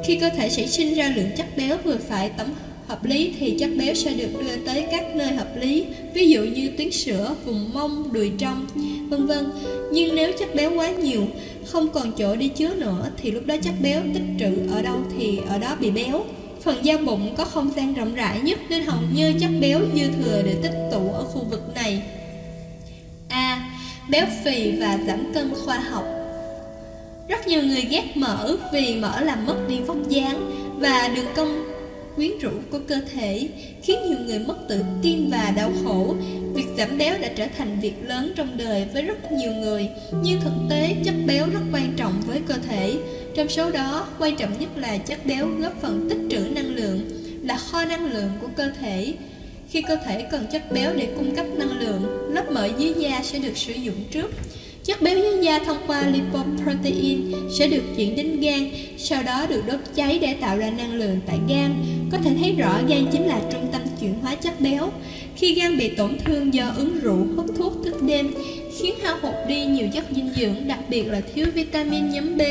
Khi cơ thể sẽ sinh ra lượng chất béo vừa phải tổng hợp lý thì chất béo sẽ được đưa tới các nơi hợp lý, ví dụ như tuyến sữa, vùng mông, đùi trong, vân vân. Nhưng nếu chất béo quá nhiều, không còn chỗ để chứa nữa thì lúc đó chất béo tích trữ ở đâu thì ở đó bị béo. Phần da bụng có không gian rộng rãi nhất nên hầu như chất béo dư thừa để tích tụ ở khu vực này. A. béo phì và giảm cân khoa học Rất nhiều người ghét mỡ vì mỡ làm mất đi vóc dáng và đường cong quyến rũ của cơ thể khiến nhiều người mất tự tin và đau khổ. Việc giảm béo đã trở thành việc lớn trong đời với rất nhiều người, nhưng thực tế chất béo rất quan trọng với cơ thể. Trong số đó, quan trọng nhất là chất béo góp phần tích trữ năng lượng, là kho năng lượng của cơ thể. Khi cơ thể cần chất béo để cung cấp năng lượng, lớp mỡ dưới da sẽ được sử dụng trước. Chất béo dưới da thông qua lipoprotein sẽ được chuyển đến gan, sau đó được đốt cháy để tạo ra năng lượng tại gan. Có thể thấy rõ gan chính là trung tâm chuyển hóa chất béo. Khi gan bị tổn thương do uống rượu, hút thuốc thức đêm, khiến hao hụt đi nhiều chất dinh dưỡng, đặc biệt là thiếu vitamin nhóm B.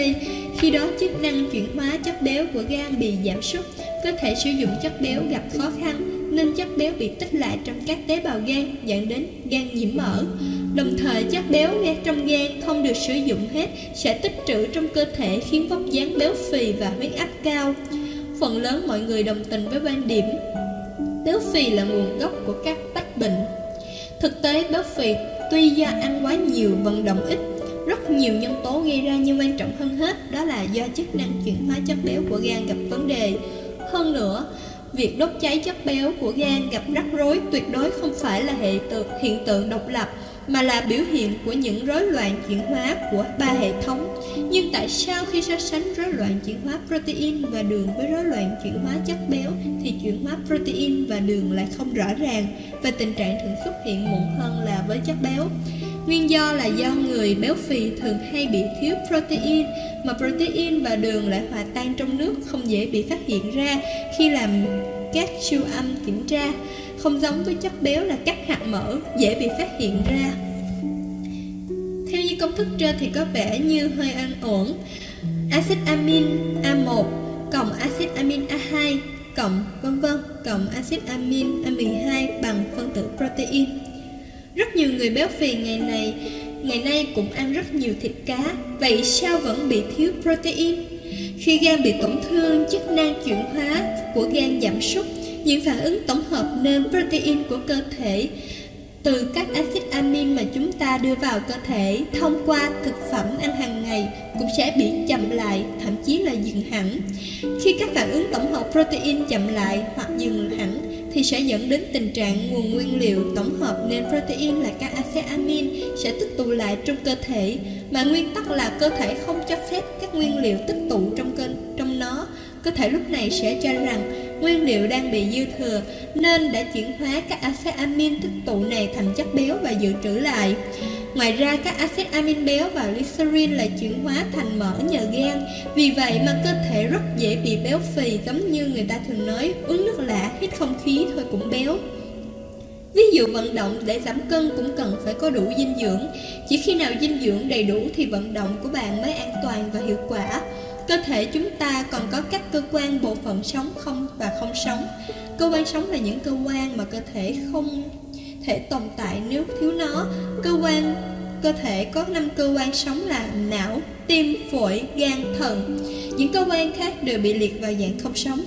Khi đó chức năng chuyển hóa chất béo của gan bị giảm sút, cơ thể sử dụng chất béo gặp khó khăn, nên chất béo bị tích lại trong các tế bào gan dẫn đến gan nhiễm mỡ. Đồng thời chất béo trong gan không được sử dụng hết sẽ tích trữ trong cơ thể khiến vóc dáng béo phì và huyết áp cao. Phần lớn mọi người đồng tình với quan điểm béo phì là nguồn gốc của các bách bệnh. Thực tế béo phì tuy do ăn quá nhiều vận động ít rất nhiều nhân tố gây ra nhưng quan trọng hơn hết đó là do chức năng chuyển hóa chất béo của gan gặp vấn đề. Hơn nữa, việc đốt cháy chất béo của gan gặp rắc rối tuyệt đối không phải là hệ tượng, hiện tượng độc lập mà là biểu hiện của những rối loạn chuyển hóa của ba hệ thống. Nhưng tại sao khi so sánh rối loạn chuyển hóa protein và đường với rối loạn chuyển hóa chất béo, thì chuyển hóa protein và đường lại không rõ ràng và tình trạng thường xuất hiện muộn hơn là với chất béo? Nguyên do là do người béo phì thường hay bị thiếu protein, mà protein và đường lại hòa tan trong nước, không dễ bị phát hiện ra khi làm các siêu âm kiểm tra không giống với chất béo là cắt hạt mỡ, dễ bị phát hiện ra. Theo như công thức trên thì có vẻ như hơi an ổn. Axit amin A1 cộng axit amin A2 cộng vân vân cộng axit amin A12 bằng phân tử protein. Rất nhiều người béo phì ngày này, ngày nay cũng ăn rất nhiều thịt cá. Vậy sao vẫn bị thiếu protein? Khi gan bị tổn thương, chức năng chuyển hóa của gan giảm sút những phản ứng tổng hợp nên protein của cơ thể từ các axit amin mà chúng ta đưa vào cơ thể thông qua thực phẩm ăn hàng ngày cũng sẽ bị chậm lại, thậm chí là dừng hẳn. Khi các phản ứng tổng hợp protein chậm lại hoặc dừng hẳn thì sẽ dẫn đến tình trạng nguồn nguyên liệu tổng hợp nên protein là các axit amin sẽ tích tụ lại trong cơ thể mà nguyên tắc là cơ thể không cho phép các nguyên liệu tích tụ trong cơ trong nó cơ thể lúc này sẽ cho rằng nguyên liệu đang bị dư thừa, nên đã chuyển hóa các axit amin tích tụ này thành chất béo và dự trữ lại. Ngoài ra, các axit amin béo và glycerin lại chuyển hóa thành mỡ nhờ gan. Vì vậy mà cơ thể rất dễ bị béo phì, giống như người ta thường nói, uống nước lạ hít không khí thôi cũng béo. Ví dụ, vận động để giảm cân cũng cần phải có đủ dinh dưỡng. Chỉ khi nào dinh dưỡng đầy đủ thì vận động của bạn mới an toàn và hiệu quả. Cơ thể chúng ta còn có các cơ quan bộ phận sống không và không sống. Cơ quan sống là những cơ quan mà cơ thể không thể tồn tại nếu thiếu nó. Cơ quan cơ thể có 5 cơ quan sống là não, tim, phổi, gan, thận. Những cơ quan khác đều bị liệt vào dạng không sống.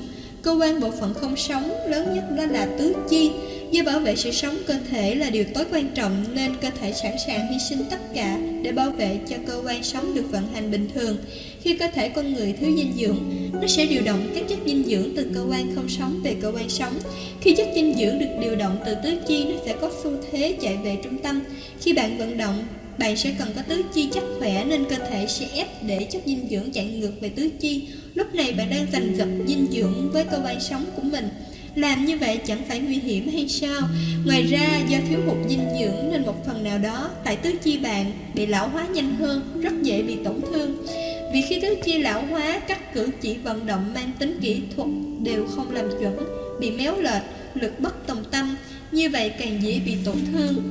Cơ quan bộ phận không sống lớn nhất đó là tứ chi. Do bảo vệ sự sống cơ thể là điều tối quan trọng nên cơ thể sẵn sàng hy sinh tất cả để bảo vệ cho cơ quan sống được vận hành bình thường. Khi cơ thể con người thiếu dinh dưỡng, nó sẽ điều động các chất dinh dưỡng từ cơ quan không sống về cơ quan sống. Khi chất dinh dưỡng được điều động từ tứ chi, nó sẽ có xu thế chạy về trung tâm. Khi bạn vận động, bạn sẽ cần có tứ chi chắc khỏe nên cơ thể sẽ ép để chất dinh dưỡng chạy ngược về tứ chi. Lúc này bạn đang giành giật dinh dưỡng với cơ quan sống của mình. Làm như vậy chẳng phải nguy hiểm hay sao? Ngoài ra do thiếu hụt dinh dưỡng Nên một phần nào đó Tại tứ chi bạn bị lão hóa nhanh hơn Rất dễ bị tổn thương. Vì khi tứ chi lão hóa Các cử chỉ vận động mang tính kỹ thuật Đều không làm chuẩn Bị méo lệch, lực bất tòng tâm Như vậy càng dễ bị tổn thương.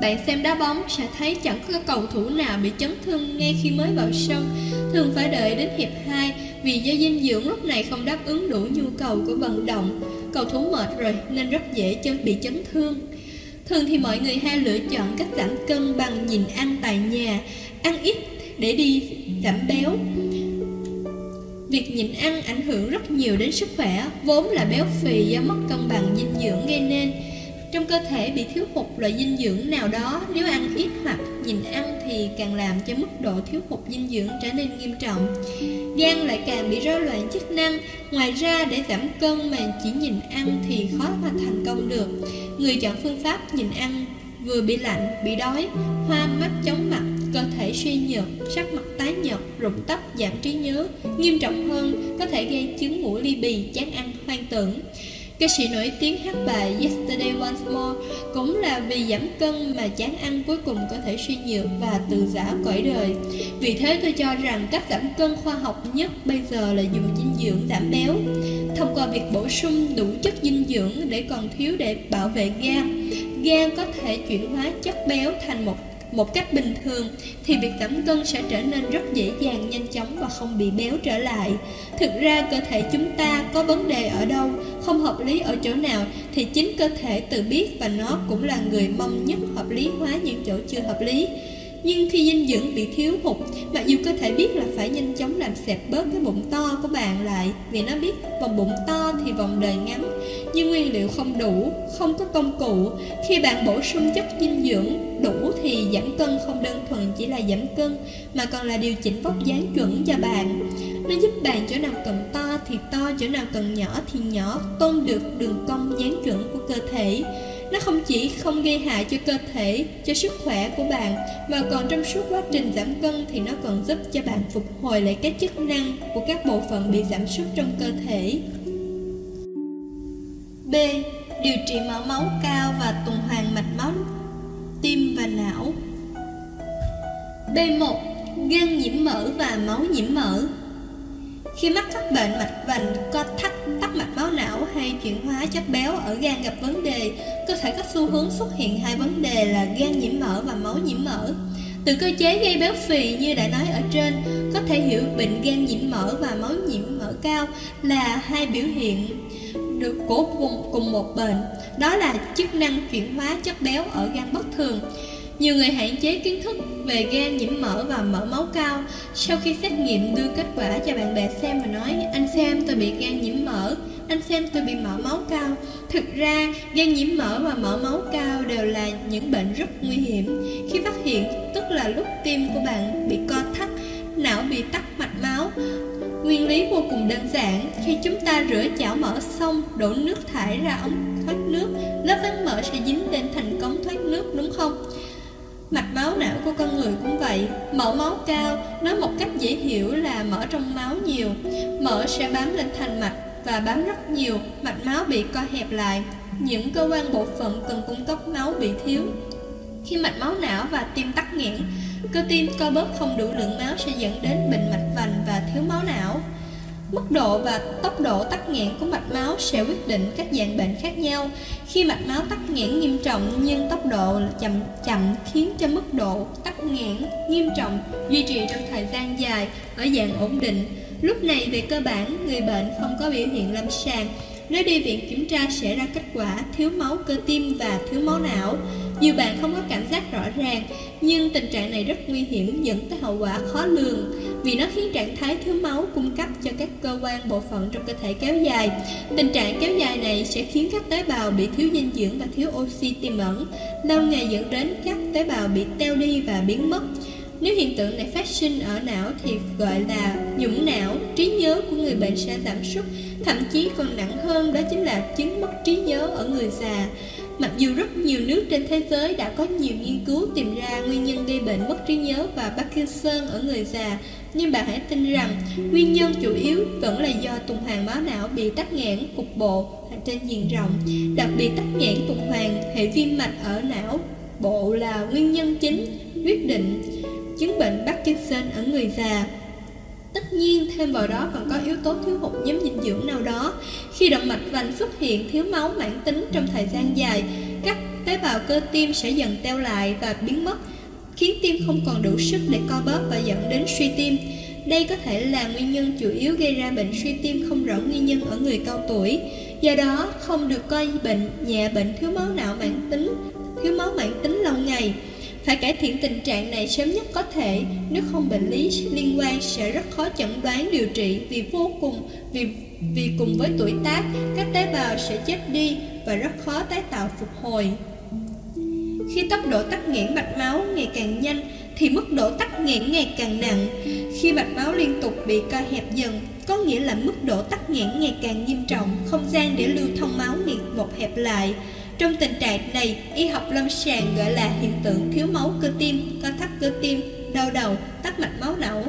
Bạn xem đá bóng sẽ thấy chẳng có cầu thủ nào bị chấn thương ngay khi mới vào sân. Thường phải đợi đến hiệp 2 vì do dinh dưỡng lúc này không đáp ứng đủ nhu cầu của vận động, Cầu thủ mệt rồi nên rất dễ chân, bị chấn thương. Thường thì mọi người hay lựa chọn cách giảm cân bằng nhìn ăn tại nhà, Ăn ít để đi giảm béo. Việc nhịn ăn ảnh hưởng rất nhiều đến sức khỏe, Vốn là béo phì do mất cân bằng dinh dưỡng gây nên trong cơ thể bị thiếu hụt loại dinh dưỡng nào đó Nếu ăn ít hoặc nhìn ăn thì càng làm cho mức độ thiếu hụt dinh dưỡng trở nên nghiêm trọng Gan lại càng bị rối loạn chức năng Ngoài ra để giảm cân mà chỉ nhìn ăn thì khó mà thành công được Người chọn phương pháp nhìn ăn vừa bị lạnh, bị đói, hoa mắt chóng mặt, cơ thể suy nhược, sắc mặt tái nhợt, rụng tóc, giảm trí nhớ, nghiêm trọng hơn có thể gây chứng ngủ ly bì, chán ăn, hoang tưởng. Ca sĩ nổi tiếng hát bài Yesterday Once More cũng là vì giảm cân mà chán ăn cuối cùng có thể suy nhược và từ giã cõi đời. Vì thế tôi cho rằng cách giảm cân khoa học nhất bây giờ là dùng dinh dưỡng giảm béo. Thông qua việc bổ sung đủ chất dinh dưỡng để còn thiếu để bảo vệ gan, gan có thể chuyển hóa chất béo thành một một cách bình thường thì việc giảm cân sẽ trở nên rất dễ dàng, nhanh chóng và không bị béo trở lại. Thực ra cơ thể chúng ta có vấn đề ở đâu, không hợp lý ở chỗ nào thì chính cơ thể tự biết và nó cũng là người mong nhất hợp lý hóa những chỗ chưa hợp lý. Nhưng khi dinh dưỡng bị thiếu hụt Mặc dù có thể biết là phải nhanh chóng làm xẹp bớt cái bụng to của bạn lại Vì nó biết vòng bụng to thì vòng đời ngắn. Nhưng nguyên liệu không đủ, không có công cụ. Khi bạn bổ sung chất dinh dưỡng đủ thì giảm cân không đơn thuần chỉ là giảm cân Mà còn là điều chỉnh vóc dáng chuẩn cho bạn. Nó giúp bạn chỗ nào cần to thì to, chỗ nào cần nhỏ thì nhỏ Tôn được đường cong dáng chuẩn của cơ thể nó không chỉ không gây hại cho cơ thể, cho sức khỏe của bạn Mà còn trong suốt quá trình giảm cân thì nó còn giúp cho bạn phục hồi lại các chức năng của các bộ phận bị giảm sút trong cơ thể B. Điều trị mỡ máu cao và tuần hoàn mạch máu tim và não B1. Gan nhiễm mỡ và máu nhiễm mỡ khi mắc các bệnh mạch vành, co thắt, tắc mạch máu não hay chuyển hóa chất béo ở gan gặp vấn đề, cơ thể có xu hướng xuất hiện hai vấn đề là gan nhiễm mỡ và máu nhiễm mỡ. Từ cơ chế gây béo phì như đã nói ở trên, có thể hiểu bệnh gan nhiễm mỡ và máu nhiễm mỡ cao là hai biểu hiện được của cùng, cùng một bệnh, đó là chức năng chuyển hóa chất béo ở gan bất thường. Nhiều người hạn chế kiến thức về gan nhiễm mỡ và mỡ máu cao. Sau khi xét nghiệm đưa kết quả cho bạn bè xem và nói, Anh xem tôi bị gan nhiễm mỡ, Anh xem tôi bị mỡ máu cao. Thực ra, gan nhiễm mỡ và mỡ máu cao đều là những bệnh rất nguy hiểm. Khi phát hiện, tức là lúc tim của bạn bị co thắt, Não bị tắc mạch máu, Nguyên lý vô cùng đơn giản. Khi chúng ta rửa chảo mỡ xong, Đổ nước thải ra ống thoát nước, Lớp ván mỡ sẽ dính lên thành cống thoát nước, đúng không? Mạch máu não của con người cũng vậy. Mỡ máu cao, Nói một cách dễ hiểu là mỡ trong máu nhiều. Mỡ sẽ bám lên thành mạch Và bám rất nhiều, Mạch máu bị co hẹp lại. Những cơ quan bộ phận cần cung cấp máu bị thiếu. Khi mạch máu não và tim tắc nghẽn, Cơ tim, co bóp không đủ lượng máu sẽ dẫn đến bệnh mạch vành và thiếu máu não. Mức độ và tốc độ tắc nghẽn của mạch máu sẽ quyết định các dạng bệnh khác nhau. Khi mạch máu tắc nghẽn nghiêm trọng nhưng tốc độ chậm chậm khiến cho mức độ tắc nghẽn nghiêm trọng duy trì trong thời gian dài ở dạng ổn định. Lúc này về cơ bản người bệnh không có biểu hiện lâm sàng. Nếu đi viện kiểm tra sẽ ra kết quả thiếu máu cơ tim và thiếu máu não. Nhiều bạn không có cảm giác rõ ràng, nhưng tình trạng này rất nguy hiểm dẫn tới hậu quả khó lường vì nó khiến trạng thái thiếu máu cung cấp cho các cơ quan bộ phận trong cơ thể kéo dài. Tình trạng kéo dài này sẽ khiến các tế bào bị thiếu dinh dưỡng và thiếu oxy tiềm ẩn, lâu ngày dẫn đến các tế bào bị teo đi và biến mất. Nếu hiện tượng này phát sinh ở não thì gọi là nhũng não, trí nhớ của người bệnh sẽ giảm sút, thậm chí còn nặng hơn đó chính là chứng mất trí nhớ ở người già. Mặc dù rất nhiều nước trên thế giới đã có nhiều nghiên cứu tìm ra nguyên nhân gây bệnh mất trí nhớ và Parkinson ở người già, nhưng bạn hãy tin rằng nguyên nhân chủ yếu vẫn là do tuần hoàn máu não bị tắc nghẽn cục bộ trên diện rộng, đặc biệt tắc nghẽn tuần hoàn hệ viêm mạch ở não bộ là nguyên nhân chính quyết định chứng bệnh Parkinson ở người già. Tất nhiên, thêm vào đó còn có yếu tố thiếu hụt nhóm dinh dưỡng nào đó. Khi động mạch vành xuất hiện thiếu máu mãn tính trong thời gian dài, các tế bào cơ tim sẽ dần teo lại và biến mất, khiến tim không còn đủ sức để co bóp và dẫn đến suy tim. Đây có thể là nguyên nhân chủ yếu gây ra bệnh suy tim không rõ nguyên nhân ở người cao tuổi. Do đó, không được coi bệnh nhẹ bệnh thiếu máu não mãn tính, thiếu máu mãn tính lâu ngày. Phải cải thiện tình trạng này sớm nhất có thể, nếu không bệnh lý liên quan sẽ rất khó chẩn đoán điều trị vì vô cùng vì vì cùng với tuổi tác, các tế bào sẽ chết đi và rất khó tái tạo phục hồi. Khi tốc độ tắc nghẽn mạch máu ngày càng nhanh thì mức độ tắc nghẽn ngày càng nặng. Khi mạch máu liên tục bị co hẹp dần, có nghĩa là mức độ tắc nghẽn ngày càng nghiêm trọng, không gian để lưu thông máu ngày một hẹp lại. Trong tình trạng này, y học lâm sàng gọi là hiện tượng thiếu máu cơ tim, co thắt cơ tim. đau đầu, tắc mạch máu não.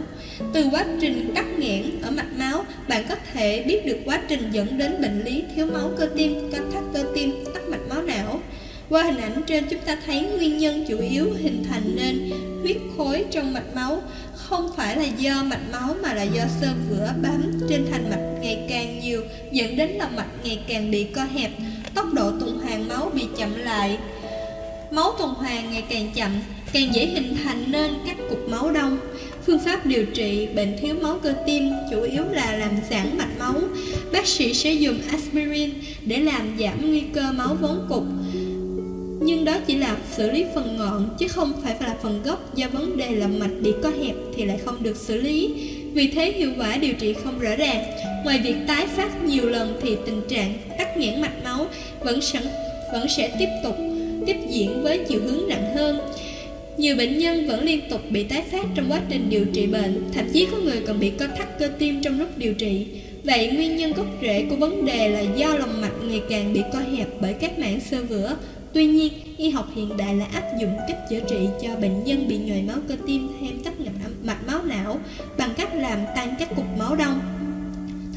Từ quá trình tắc nghẽn ở mạch máu, bạn có thể biết được quá trình dẫn đến bệnh lý thiếu máu cơ tim, co thắt cơ tim, tắc mạch máu não. Qua hình ảnh trên chúng ta thấy nguyên nhân chủ yếu hình thành nên huyết khối trong mạch máu không phải là do mạch máu mà là do sơ vữa bám trên thành mạch ngày càng nhiều dẫn đến lòng mạch ngày càng bị co hẹp, tốc độ tuần hoàn máu bị chậm lại. Máu tuần hoàn ngày càng chậm, càng dễ hình thành nên các cục máu đông. Phương pháp điều trị bệnh thiếu máu cơ tim chủ yếu là làm giãn mạch máu. Bác sĩ sẽ dùng aspirin để làm giảm nguy cơ máu vón cục. Nhưng đó chỉ là xử lý phần ngọn chứ không phải là phần gốc do vấn đề là mạch bị co hẹp thì lại không được xử lý. Vì thế hiệu quả điều trị không rõ ràng. Ngoài việc tái phát nhiều lần thì tình trạng tắc nghẽn mạch máu vẫn sẵn vẫn sẽ tiếp tục tiếp diễn với chiều hướng nặng hơn. Nhiều bệnh nhân vẫn liên tục bị tái phát trong quá trình điều trị bệnh, thậm chí có người còn bị co thắt cơ tim trong lúc điều trị. Vậy nguyên nhân gốc rễ của vấn đề là do lòng mạch ngày càng bị co hẹp bởi các mảng xơ vữa. Tuy nhiên, y học hiện đại là áp dụng cách chữa trị cho bệnh nhân bị nhồi máu cơ tim thêm tắc nghẽn mạch máu não bằng cách làm tan các cục máu đông.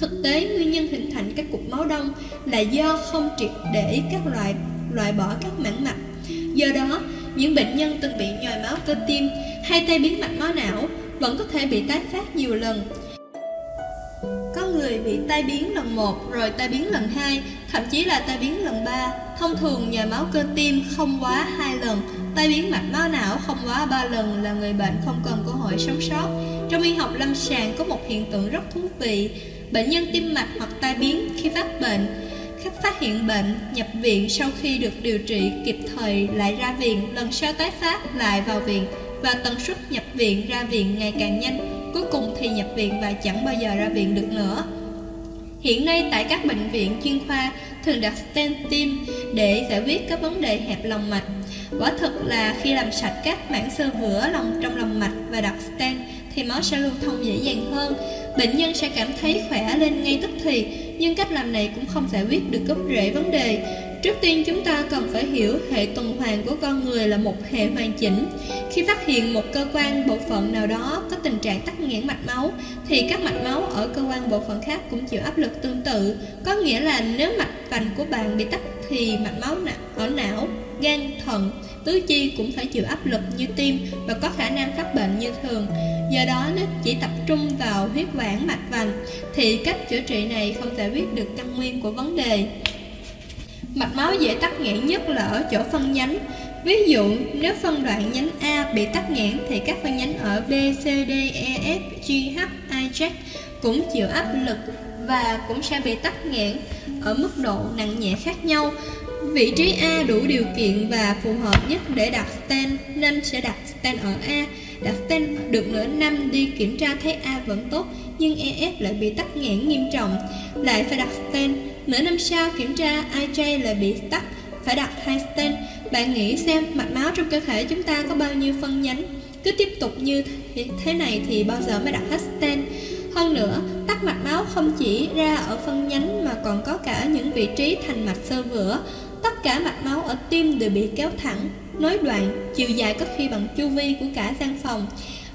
Thực tế, nguyên nhân hình thành các cục máu đông là do không triệt để các loại loại bỏ các mảng mạch. Do đó, những bệnh nhân từng bị nhồi máu cơ tim hay tai biến mạch máu não vẫn có thể bị tái phát nhiều lần. Có người bị tai biến lần 1 rồi tai biến lần 2, thậm chí là tai biến lần 3. Thông thường nhồi máu cơ tim không quá 2 lần, tai biến mạch máu não không quá 3 lần là người bệnh không còn cơ hội sống sót. Trong y học lâm sàng có một hiện tượng rất thú vị. Bệnh nhân tim mạch hoặc tai biến khi phát bệnh khách phát hiện bệnh, nhập viện sau khi được điều trị kịp thời lại ra viện, lần sau tái phát lại vào viện và tần suất nhập viện ra viện ngày càng nhanh, cuối cùng thì nhập viện và chẳng bao giờ ra viện được nữa. Hiện nay tại các bệnh viện chuyên khoa thường đặt stent tim để giải quyết các vấn đề hẹp lòng mạch. Quả thực là khi làm sạch các mảng xơ vữa lòng trong lòng mạch và đặt stent thì máu sẽ lưu thông dễ dàng hơn. Bệnh nhân sẽ cảm thấy khỏe lên ngay tức thì, nhưng cách làm này cũng không giải quyết được gốc rễ vấn đề. Trước tiên chúng ta cần phải hiểu hệ tuần hoàn của con người là một hệ hoàn chỉnh. Khi phát hiện một cơ quan bộ phận nào đó có tình trạng tắc nghẽn mạch máu thì các mạch máu ở cơ quan bộ phận khác cũng chịu áp lực tương tự. Có nghĩa là nếu mạch vành của bạn bị tắc thì mạch máu ở não, gan, thận, tứ chi cũng phải chịu áp lực như tim và có khả năng phát bệnh như thường. Do đó nếu chỉ tập trung vào huyết quản mạch vành thì cách chữa trị này không giải quyết được căn nguyên của vấn đề. Mạch máu dễ tắc nghẽn nhất là ở chỗ phân nhánh. Ví dụ, nếu phân đoạn nhánh A bị tắc nghẽn thì các phân nhánh ở B, C, D, E, F, G, H, I, J cũng chịu áp lực và cũng sẽ bị tắc nghẽn ở mức độ nặng nhẹ khác nhau. Vị trí A đủ điều kiện và phù hợp nhất để đặt stent nên sẽ đặt stent ở A. Đặt stent được nửa năm đi kiểm tra thấy A vẫn tốt nhưng EF lại bị tắc nghẽn nghiêm trọng, lại phải đặt stent. Nửa năm sau kiểm tra IJ lại bị tắc, phải đặt hai stent. Bạn nghĩ xem mạch máu trong cơ thể chúng ta có bao nhiêu phân nhánh? Cứ tiếp tục như thế này thì bao giờ mới đặt hết stent? Hơn nữa, tắc mạch máu không chỉ ra ở phân nhánh mà còn có cả những vị trí thành mạch sơ vữa. Tất cả mạch máu ở tim đều bị kéo thẳng, nối đoạn, chiều dài có khi bằng chu vi của cả gian phòng.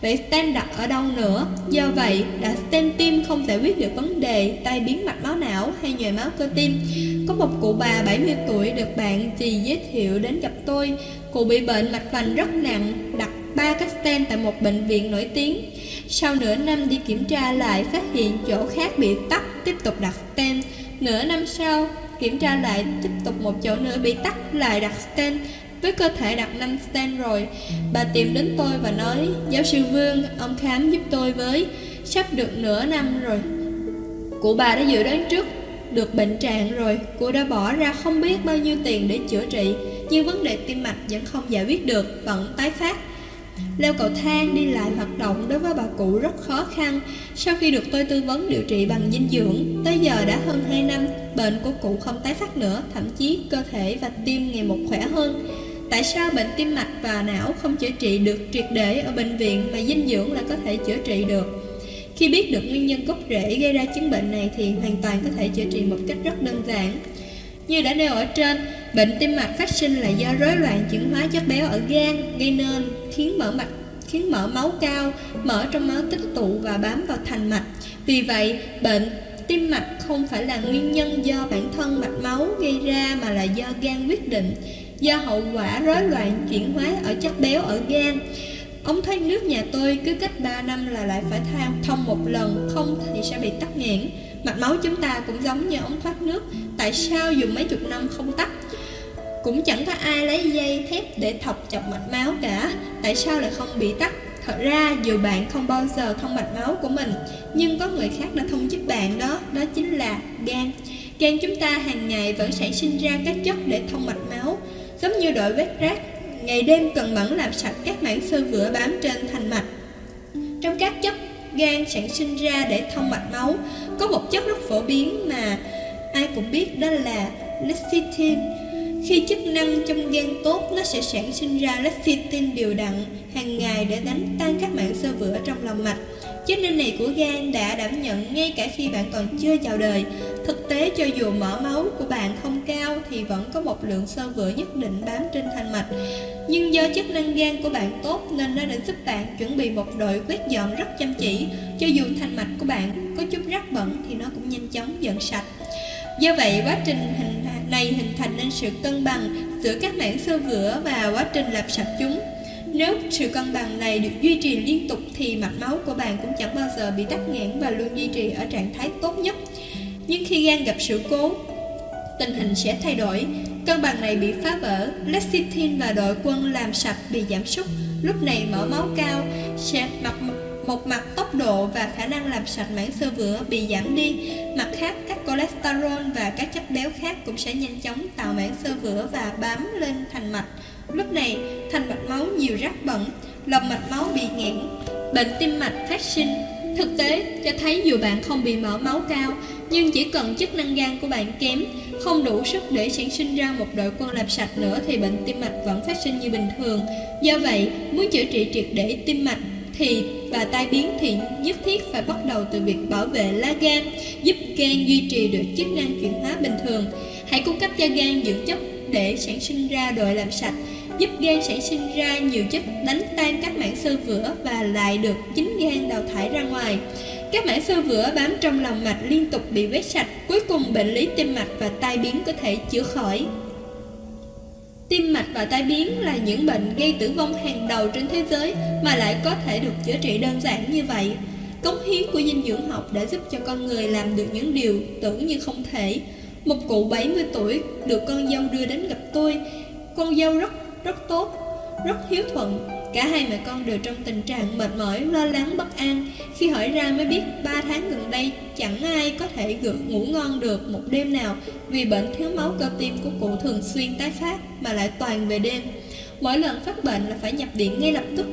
Vậy stent đặt ở đâu nữa? Do vậy, đặt stent tim không giải quyết được vấn đề tai biến mạch máu não hay nhồi máu cơ tim. Có một cụ bà 70 tuổi được bạn chị giới thiệu đến gặp tôi. Cụ bị bệnh mạch vành rất nặng, đặt 3 cái stent tại một bệnh viện nổi tiếng. Sau nửa năm đi kiểm tra lại phát hiện chỗ khác bị tắc, tiếp tục đặt stent. Nửa năm sau, kiểm tra lại tiếp tục một chỗ nữa bị tắc lại đặt stent với cơ thể đặt năm stent rồi. Bà tìm đến tôi và nói Giáo sư Vương, ông khám giúp tôi với Sắp được nửa năm rồi. Cụ bà đã dự đoán trước Được bệnh trạng rồi. Cụ đã bỏ ra không biết bao nhiêu tiền để chữa trị Nhưng vấn đề tim mạch vẫn không giải quyết được Vẫn tái phát. Leo cầu thang đi lại hoạt động đối với bà cụ rất khó khăn. Sau khi được tôi tư vấn điều trị bằng dinh dưỡng Tới giờ đã hơn 2 năm Bệnh của cụ không tái phát nữa Thậm chí cơ thể và tim ngày một khỏe hơn. Tại sao bệnh tim mạch và não không chữa trị được triệt để ở bệnh viện mà dinh dưỡng lại có thể chữa trị được? Khi biết được nguyên nhân gốc rễ gây ra chứng bệnh này thì hoàn toàn có thể chữa trị một cách rất đơn giản. Như đã nêu ở trên, bệnh tim mạch phát sinh là do rối loạn chuyển hóa chất béo ở gan gây nên khiến mỡ mạch khiến mỡ máu cao, mỡ trong máu tích tụ và bám vào thành mạch. Vì vậy, bệnh tim mạch không phải là nguyên nhân do bản thân mạch máu gây ra mà là do gan quyết định, do hậu quả rối loạn chuyển hóa ở chất béo ở gan. Ống thoát nước nhà tôi cứ cách 3 năm là lại phải thao thông một lần, không thì sẽ bị tắc nghẽn. Mạch máu chúng ta cũng giống như ống thoát nước, tại sao dùng mấy chục năm không tắc? Cũng chẳng có ai lấy dây thép để thọc chọc mạch máu cả, tại sao lại không bị tắc? Thật ra dù bạn không bao giờ thông mạch máu của mình Nhưng có người khác đã thông giúp bạn đó Đó chính là gan Gan chúng ta hàng ngày vẫn sản sinh ra các chất để thông mạch máu Giống như đội vết rác, Ngày đêm cần mẫn làm sạch các mảng sơ vữa bám trên thành mạch. Trong các chất gan sản sinh ra để thông mạch máu, Có một chất rất phổ biến mà ai cũng biết đó là lecithin khi chức năng trong gan tốt, nó sẽ sản sinh ra lecithin đều đặn hàng ngày để đánh tan các mảng sơ vữa trong lòng mạch. Chức năng này của gan đã đảm nhận ngay cả khi bạn còn chưa chào đời. Thực tế cho dù mỡ máu của bạn không cao thì vẫn có một lượng sơ vữa nhất định bám trên thành mạch. Nhưng do chức năng gan của bạn tốt nên nó đã giúp bạn chuẩn bị một đội quét dọn rất chăm chỉ. Cho dù thành mạch của bạn có chút rắc bẩn thì nó cũng nhanh chóng dọn sạch. Do vậy, quá trình hình này hình thành nên sự cân bằng giữa các mảng sơ vữa và quá trình lặp sạch chúng. Nếu sự cân bằng này được duy trì liên tục thì mạch máu của bạn cũng chẳng bao giờ bị tắc nghẽn và luôn duy trì ở trạng thái tốt nhất. Nhưng khi gan gặp sự cố, tình hình sẽ thay đổi. Cân bằng này bị phá vỡ, lecithin và đội quân làm sạch bị giảm sút. Lúc này mỡ máu cao sẽ mặt một mặt tốc độ và khả năng làm sạch mảng sơ vữa bị giảm đi, mặt khác các cholesterol và các chất béo khác cũng sẽ nhanh chóng tạo mảng sơ vữa và bám lên thành mạch. Lúc này, thành mạch máu nhiều rác bẩn, lòng mạch máu bị nghẽn, bệnh tim mạch phát sinh. Thực tế cho thấy dù bạn không bị mỡ máu cao, nhưng chỉ cần chức năng gan của bạn kém, không đủ sức để sản sinh ra một đội quân làm sạch nữa thì bệnh tim mạch vẫn phát sinh như bình thường. Do vậy, muốn chữa trị triệt để tim mạch thì và tai biến thì nhất thiết phải bắt đầu từ việc bảo vệ lá gan, giúp gan duy trì được chức năng chuyển hóa bình thường. Hãy cung cấp cho gan dưỡng chất để sản sinh ra đội làm sạch, giúp gan sản sinh ra nhiều chất đánh tan các mảng sơ vữa và lại được chính gan đào thải ra ngoài. Các mảng sơ vữa bám trong lòng mạch liên tục bị quét sạch, cuối cùng bệnh lý tim mạch và tai biến có thể chữa khỏi. Tim mạch và tai biến là những bệnh gây tử vong hàng đầu trên thế giới mà lại có thể được chữa trị đơn giản như vậy. Cống hiến của dinh dưỡng học đã giúp cho con người làm được những điều tưởng như không thể. Một cụ 70 tuổi được con dâu đưa đến gặp tôi. Con dâu rất rất tốt, rất hiếu thuận, Cả hai mẹ con đều trong tình trạng mệt mỏi, lo lắng, bất an. Khi hỏi ra mới biết ba tháng gần đây chẳng ai có thể gượng ngủ ngon được một đêm nào Vì bệnh thiếu máu cơ tim của cụ thường xuyên tái phát mà lại toàn về đêm. Mỗi lần phát bệnh là phải nhập viện ngay lập tức.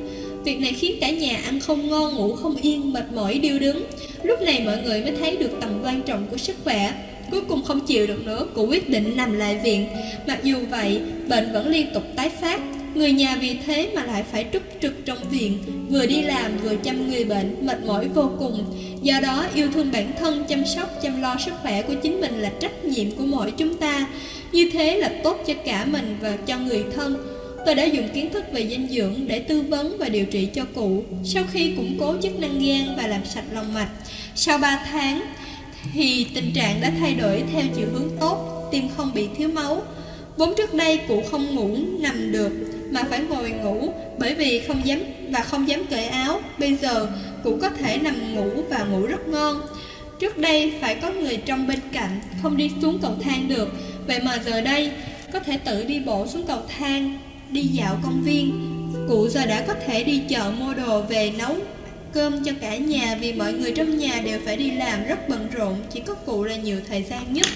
Việc này khiến cả nhà ăn không ngon, ngủ không yên, mệt mỏi điêu đứng. Lúc này mọi người mới thấy được tầm quan trọng của sức khỏe. Cuối cùng không chịu được nữa, cụ quyết định nằm lại viện. Mặc dù vậy, bệnh vẫn liên tục tái phát. Người nhà vì thế mà lại phải trúc trực trong viện, Vừa đi làm vừa chăm người bệnh, Mệt mỏi vô cùng. Do đó, yêu thương bản thân, chăm sóc, Chăm lo sức khỏe của chính mình là trách nhiệm của mỗi chúng ta. Như thế là tốt cho cả mình và cho người thân. Tôi đã dùng kiến thức về dinh dưỡng để tư vấn và điều trị cho cụ. Sau khi củng cố chức năng gan và làm sạch lòng mạch, Sau 3 tháng thì tình trạng đã thay đổi theo chiều hướng tốt, Tim không bị thiếu máu. Vốn trước đây cụ không ngủ nằm được mà phải ngồi ngủ bởi vì không dám và không dám cởi áo. Bây giờ cũng có thể nằm ngủ và ngủ rất ngon. Trước đây phải có người trong bên cạnh, không đi xuống cầu thang được. Vậy mà giờ đây có thể tự đi bộ xuống cầu thang, đi dạo công viên. Cụ giờ đã có thể đi chợ mua đồ về nấu cơm cho cả nhà vì mọi người trong nhà đều phải đi làm rất bận rộn, chỉ có cụ là nhiều thời gian nhất.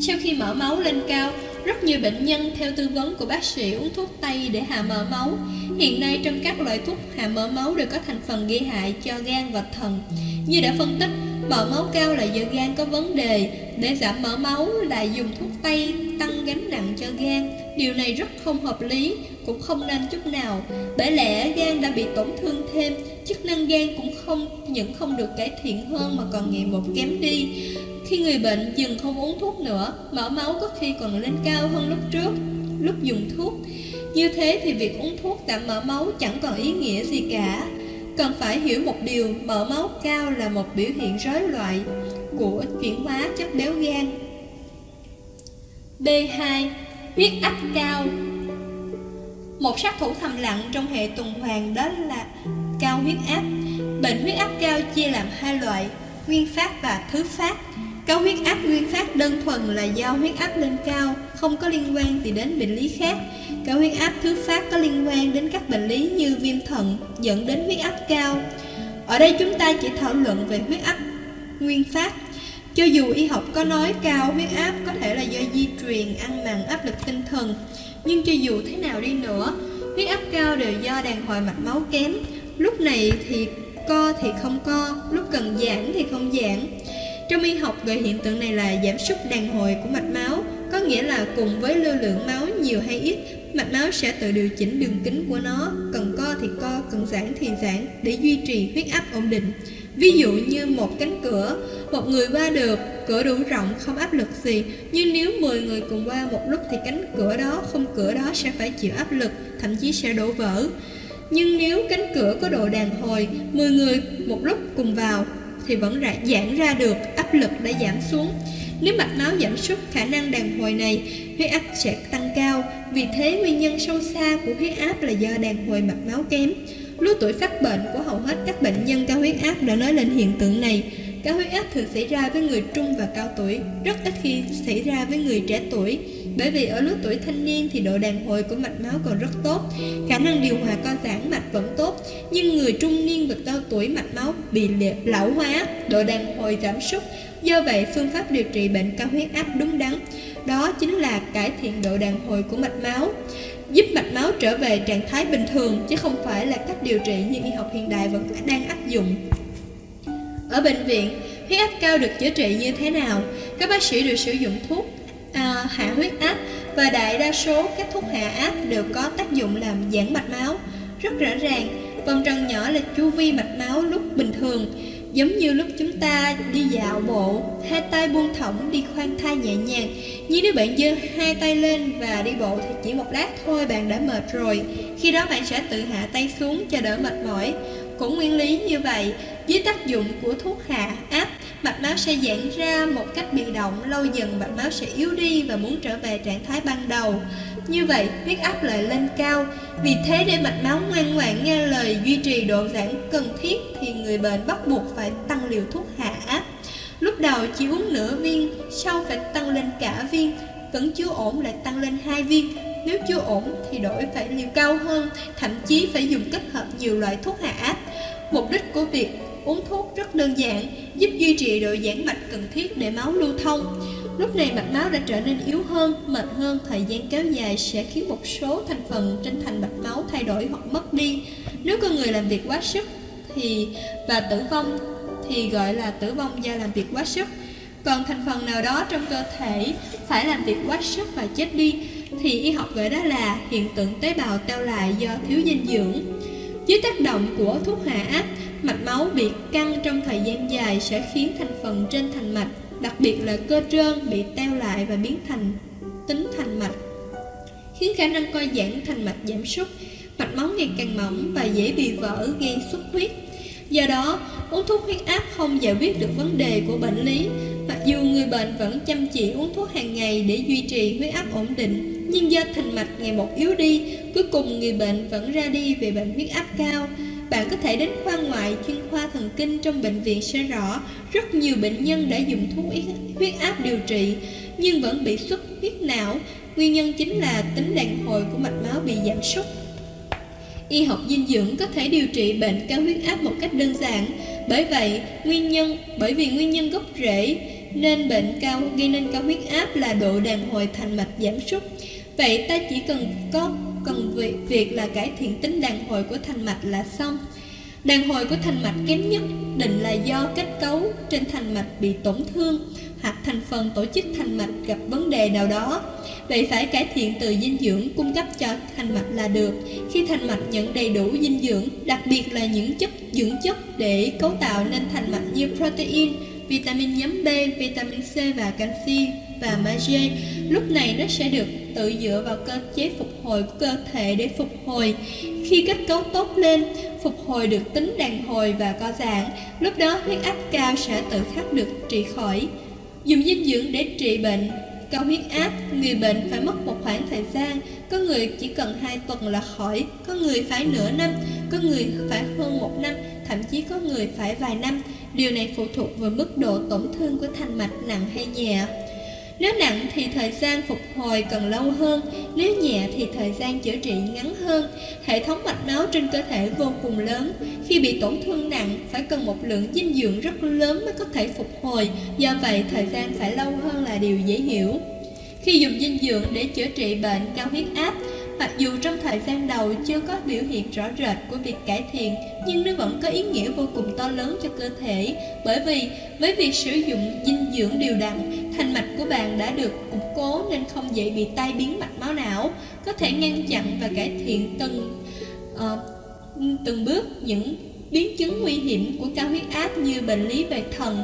Sau khi mở máu lên cao, rất nhiều bệnh nhân theo tư vấn của bác sĩ uống thuốc Tây để hạ mỡ máu. Hiện nay trong các loại thuốc hạ mỡ máu đều có thành phần gây hại cho gan và thận. Như đã phân tích, mỡ máu cao là do gan có vấn đề, để giảm mỡ máu là dùng thuốc Tây tăng gánh nặng cho gan. Điều này rất không hợp lý, cũng không nên chút nào. Bởi lẽ gan đã bị tổn thương thêm, chức năng gan cũng không những không được cải thiện hơn mà còn ngày một kém đi. Khi người bệnh dừng không uống thuốc nữa, mỡ máu có khi còn lên cao hơn lúc trước, lúc dùng thuốc. Như thế thì việc uống thuốc tạm mỡ máu chẳng còn ý nghĩa gì cả. Cần phải hiểu một điều, mỡ máu cao là một biểu hiện rối loạn của chuyển hóa chất béo gan. B2. Huyết áp cao Một sát thủ thầm lặng trong hệ tuần hoàn đó là cao huyết áp. Bệnh huyết áp cao chia làm hai loại, nguyên phát và thứ phát. Cao huyết áp nguyên phát đơn thuần là do huyết áp lên cao, không có liên quan gì đến bệnh lý khác. Cao huyết áp thứ phát có liên quan đến các bệnh lý như viêm thận dẫn đến huyết áp cao. Ở đây chúng ta chỉ thảo luận về huyết áp nguyên phát. Cho dù y học có nói cao huyết áp có thể là do di truyền, ăn mặn, áp lực tinh thần, nhưng cho dù thế nào đi nữa, huyết áp cao đều do đàn hồi mạch máu kém. Lúc này thì co thì không co, lúc cần giãn thì không giãn. Trong y học gọi hiện tượng này là giảm sút đàn hồi của mạch máu, có nghĩa là cùng với lưu lượng máu nhiều hay ít, mạch máu sẽ tự điều chỉnh đường kính của nó, cần co thì co, cần giãn thì giãn để duy trì huyết áp ổn định. Ví dụ như một cánh cửa, một người qua được, cửa đủ rộng không áp lực gì, nhưng nếu 10 người cùng qua một lúc thì cánh cửa đó, không cửa đó sẽ phải chịu áp lực, thậm chí sẽ đổ vỡ. Nhưng nếu cánh cửa có độ đàn hồi, 10 người một lúc cùng vào thì vẫn ra, giãn ra được, áp lực đã giảm xuống. Nếu mạch máu giảm sút khả năng đàn hồi này, huyết áp sẽ tăng cao. Vì thế nguyên nhân sâu xa của huyết áp là do đàn hồi mạch máu kém. Lứa tuổi phát bệnh của hầu hết các bệnh nhân cao huyết áp đã nói lên hiện tượng này. Cao huyết áp thường xảy ra với người trung và cao tuổi, rất ít khi xảy ra với người trẻ tuổi. Bởi vì ở lứa tuổi thanh niên thì độ đàn hồi của mạch máu còn rất tốt, khả năng điều hòa co giãn mạch vẫn tốt, nhưng người trung niên và cao tuổi mạch máu bị lão hóa, độ đàn hồi giảm sút. Do vậy, phương pháp điều trị bệnh cao huyết áp đúng đắn, đó chính là cải thiện độ đàn hồi của mạch máu giúp mạch máu trở về trạng thái bình thường chứ không phải là cách điều trị như y học hiện đại vẫn đang áp dụng. Ở bệnh viện, huyết áp cao được chữa trị như thế nào? Các bác sĩ được sử dụng thuốc à, hạ huyết áp và đại đa số các thuốc hạ áp đều có tác dụng làm giãn mạch máu. Rất rõ ràng, vòng tròn nhỏ là chu vi mạch máu lúc bình thường, giống như lúc chúng ta đi dạo bộ, hai tay buông thõng đi khoan thai nhẹ nhàng. Nhưng nếu bạn giơ hai tay lên và đi bộ thì chỉ một lát thôi bạn đã mệt rồi. Khi đó bạn sẽ tự hạ tay xuống cho đỡ mệt mỏi. Cũng nguyên lý như vậy, dưới tác dụng của thuốc hạ áp, mạch máu sẽ giãn ra một cách bị động, lâu dần mạch máu sẽ yếu đi và muốn trở về trạng thái ban đầu. Như vậy, huyết áp lại lên cao. Vì thế để mạch máu ngoan ngoãn nghe lời duy trì độ giãn cần thiết thì người bệnh bắt buộc phải tăng liều thuốc hạ áp. Lúc đầu chỉ uống nửa viên, sau phải tăng lên cả viên, vẫn chưa ổn lại tăng lên hai viên. Nếu chưa ổn thì đổi phải liều cao hơn, thậm chí phải dùng kết hợp nhiều loại thuốc hạ áp. Mục đích của việc uống thuốc rất đơn giản, giúp duy trì độ giãn mạch cần thiết để máu lưu thông. Lúc này mạch máu đã trở nên yếu hơn, mệt hơn, thời gian kéo dài sẽ khiến một số thành phần trên thành mạch máu thay đổi hoặc mất đi. Nếu con người làm việc quá sức thì và tử vong thì gọi là tử vong do làm việc quá sức. Còn thành phần nào đó trong cơ thể phải làm việc quá sức và chết đi thì y học gọi đó là hiện tượng tế bào teo lại do thiếu dinh dưỡng. Dưới tác động của thuốc hạ áp, mạch máu bị căng trong thời gian dài sẽ khiến thành phần trên thành mạch, đặc biệt là cơ trơn bị teo lại và biến thành tính thành mạch, khiến khả năng co giãn thành mạch giảm sút, mạch máu ngày càng mỏng và dễ bị vỡ gây xuất huyết. Do đó, uống thuốc huyết áp không giải quyết được vấn đề của bệnh lý, mặc dù người bệnh vẫn chăm chỉ uống thuốc hàng ngày để duy trì huyết áp ổn định, nhưng do thành mạch ngày một yếu đi, cuối cùng người bệnh vẫn ra đi về bệnh huyết áp cao. Bạn có thể đến khoa ngoại chuyên khoa thần kinh trong bệnh viện sẽ rõ rất nhiều bệnh nhân đã dùng thuốc huyết áp điều trị nhưng vẫn bị xuất huyết não. Nguyên nhân chính là tính đàn hồi của mạch máu bị giảm sút. Y học dinh dưỡng có thể điều trị bệnh cao huyết áp một cách đơn giản. Bởi vậy, nguyên nhân bởi vì nguyên nhân gốc rễ nên bệnh cao gây nên cao huyết áp là độ đàn hồi thành mạch giảm sút. Vậy ta chỉ cần có cần việc, việc là cải thiện tính đàn hồi của thành mạch là xong. Đàn hồi của thành mạch kém nhất định là do kết cấu trên thành mạch bị tổn thương hoặc thành phần tổ chức thành mạch gặp vấn đề nào đó. Vậy phải cải thiện từ dinh dưỡng cung cấp cho thành mạch là được. Khi thành mạch nhận đầy đủ dinh dưỡng, đặc biệt là những chất dưỡng chất để cấu tạo nên thành mạch như protein, vitamin nhóm B, vitamin C và canxi và magie, lúc này nó sẽ được tự dựa vào cơ chế phục hồi của cơ thể để phục hồi. Khi kết cấu tốt lên, phục hồi được tính đàn hồi và co giãn, lúc đó huyết áp cao sẽ tự khắc được trị khỏi. Dùng dinh dưỡng để trị bệnh Cao huyết áp, người bệnh phải mất một khoảng thời gian, có người chỉ cần 2 tuần là khỏi, có người phải nửa năm, có người phải hơn một năm, thậm chí có người phải vài năm. Điều này phụ thuộc vào mức độ tổn thương của thành mạch nặng hay nhẹ. Nếu nặng thì thời gian phục hồi cần lâu hơn, nếu nhẹ thì thời gian chữa trị ngắn hơn. Hệ thống mạch máu trên cơ thể vô cùng lớn. Khi bị tổn thương nặng, phải cần một lượng dinh dưỡng rất lớn mới có thể phục hồi, do vậy thời gian phải lâu hơn là điều dễ hiểu. Khi dùng dinh dưỡng để chữa trị bệnh cao huyết áp, Mặc dù trong thời gian đầu chưa có biểu hiện rõ rệt của việc cải thiện, nhưng nó vẫn có ý nghĩa vô cùng to lớn cho cơ thể, bởi vì với việc sử dụng dinh dưỡng điều đặn, thành mạch của bạn đã được củng cố nên không dễ bị tai biến mạch máu não, có thể ngăn chặn và cải thiện từng uh, từng bước những biến chứng nguy hiểm của cao huyết áp như bệnh lý về thần,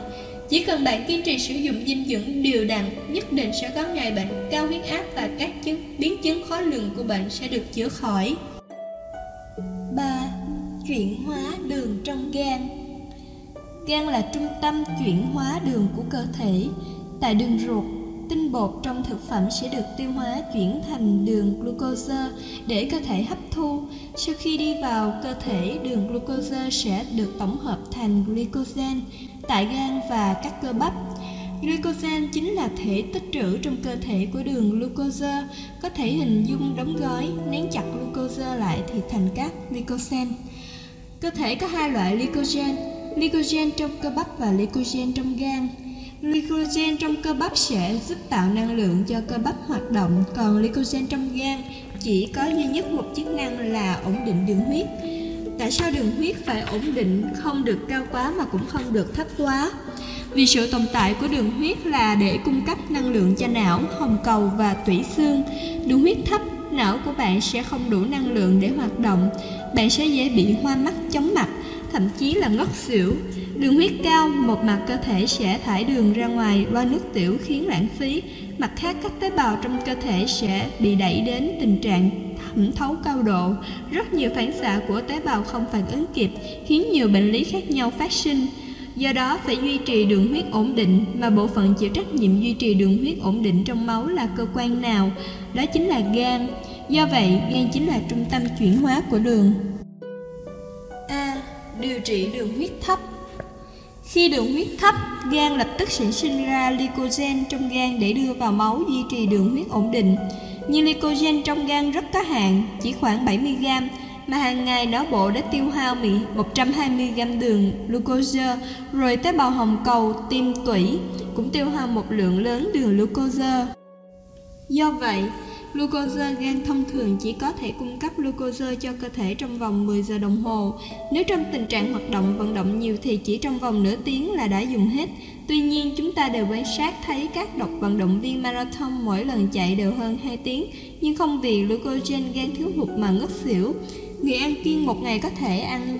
chỉ cần bạn kiên trì sử dụng dinh dưỡng đều đặn, nhất định sẽ có ngày bệnh cao huyết áp và các chứng biến chứng khó lường của bệnh sẽ được chữa khỏi. 3. Chuyển hóa đường trong gan Gan là trung tâm chuyển hóa đường của cơ thể. Tại đường ruột, tinh bột trong thực phẩm sẽ được tiêu hóa chuyển thành đường glucose để cơ thể hấp thu. Sau khi đi vào cơ thể, đường glucose sẽ được tổng hợp thành glycogen tại gan và các cơ bắp. Glycogen chính là thể tích trữ trong cơ thể của đường glucose, có thể hình dung đóng gói, nén chặt glucose lại thì thành các glycogen. Cơ thể có hai loại glycogen, glycogen trong cơ bắp và glycogen trong gan. Glycogen trong cơ bắp sẽ giúp tạo năng lượng cho cơ bắp hoạt động, còn glycogen trong gan chỉ có duy nhất một chức năng là ổn định đường huyết. Tại sao đường huyết phải ổn định, không được cao quá mà cũng không được thấp quá? Vì sự tồn tại của đường huyết là để cung cấp năng lượng cho não, hồng cầu và tủy xương. Đường huyết thấp, não của bạn sẽ không đủ năng lượng để hoạt động. Bạn sẽ dễ bị hoa mắt, chóng mặt, thậm chí là ngất xỉu. Đường huyết cao, một mặt cơ thể sẽ thải đường ra ngoài qua nước tiểu khiến lãng phí, mặt khác các tế bào trong cơ thể sẽ bị đẩy đến tình trạng thấu cao độ. Rất nhiều phản xạ của tế bào không phản ứng kịp, khiến nhiều bệnh lý khác nhau phát sinh. Do đó phải duy trì đường huyết ổn định mà bộ phận chịu trách nhiệm duy trì đường huyết ổn định trong máu là cơ quan nào? Đó chính là gan. Do vậy, gan chính là trung tâm chuyển hóa của đường. A. Điều trị đường huyết thấp khi đường huyết thấp, gan lập tức sản sinh ra glycogen trong gan để đưa vào máu duy trì đường huyết ổn định. Nhưng glycogen trong gan rất có hạn, chỉ khoảng 70g, mà hàng ngày não bộ đã tiêu hao 120g đường glucose, rồi tế bào hồng cầu, tim tủy cũng tiêu hao một lượng lớn đường glucose. Do vậy, Glucose gan thông thường chỉ có thể cung cấp glucose cho cơ thể trong vòng 10 giờ đồng hồ. Nếu trong tình trạng hoạt động vận động nhiều thì chỉ trong vòng nửa tiếng là đã dùng hết. Tuy nhiên, chúng ta đều quan sát thấy các độc vận động viên marathon mỗi lần chạy đều hơn 2 tiếng, nhưng không vì glucogen gan thiếu hụt mà ngất xỉu. Người ăn kiêng một ngày có thể ăn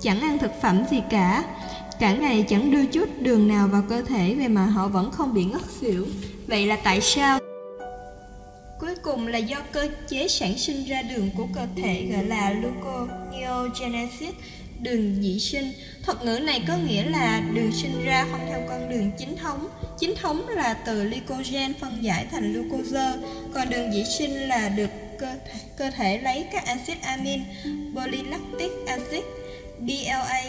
chẳng ăn thực phẩm gì cả. Cả ngày chẳng đưa chút đường nào vào cơ thể vậy mà họ vẫn không bị ngất xỉu. Vậy là tại sao? Cuối cùng là do cơ chế sản sinh ra đường của cơ thể gọi là gluconeogenesis, đường dị sinh. Thuật ngữ này có nghĩa là đường sinh ra không theo con đường chính thống. Chính thống là từ glycogen phân giải thành glucose, còn đường dị sinh là được cơ thể, cơ thể lấy các axit amin, polylactic acid DLA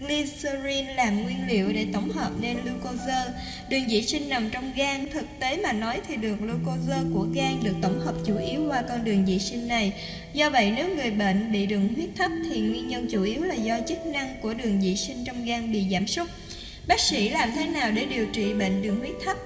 glycerin làm nguyên liệu để tổng hợp nên glucose. Đường dị sinh nằm trong gan, thực tế mà nói thì đường glucose của gan được tổng hợp chủ yếu qua con đường dị sinh này. Do vậy nếu người bệnh bị đường huyết thấp thì nguyên nhân chủ yếu là do chức năng của đường dị sinh trong gan bị giảm sút. Bác sĩ làm thế nào để điều trị bệnh đường huyết thấp?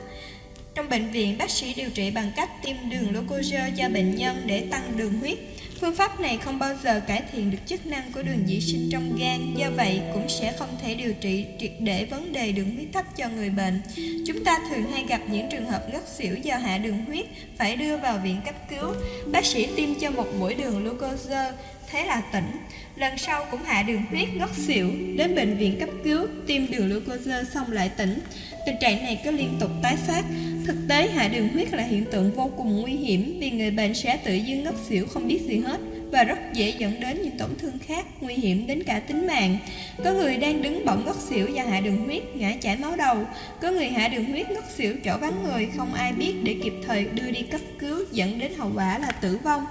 Trong bệnh viện, bác sĩ điều trị bằng cách tiêm đường glucose cho bệnh nhân để tăng đường huyết. Phương pháp này không bao giờ cải thiện được chức năng của đường dị sinh trong gan, do vậy cũng sẽ không thể điều trị triệt để vấn đề đường huyết thấp cho người bệnh. Chúng ta thường hay gặp những trường hợp ngất xỉu do hạ đường huyết, phải đưa vào viện cấp cứu. Bác sĩ tiêm cho một mũi đường glucose, thế là tỉnh. Lần sau cũng hạ đường huyết ngất xỉu, đến bệnh viện cấp cứu, tiêm đường glucose xong lại tỉnh. Tình trạng này cứ liên tục tái phát. Thực tế hạ đường huyết là hiện tượng vô cùng nguy hiểm vì người bệnh sẽ tự dưng ngất xỉu không biết gì hết và rất dễ dẫn đến những tổn thương khác nguy hiểm đến cả tính mạng. Có người đang đứng bỗng ngất xỉu do hạ đường huyết ngã chảy máu đầu, có người hạ đường huyết ngất xỉu chỗ vắng người không ai biết để kịp thời đưa đi cấp cứu dẫn đến hậu quả là tử vong.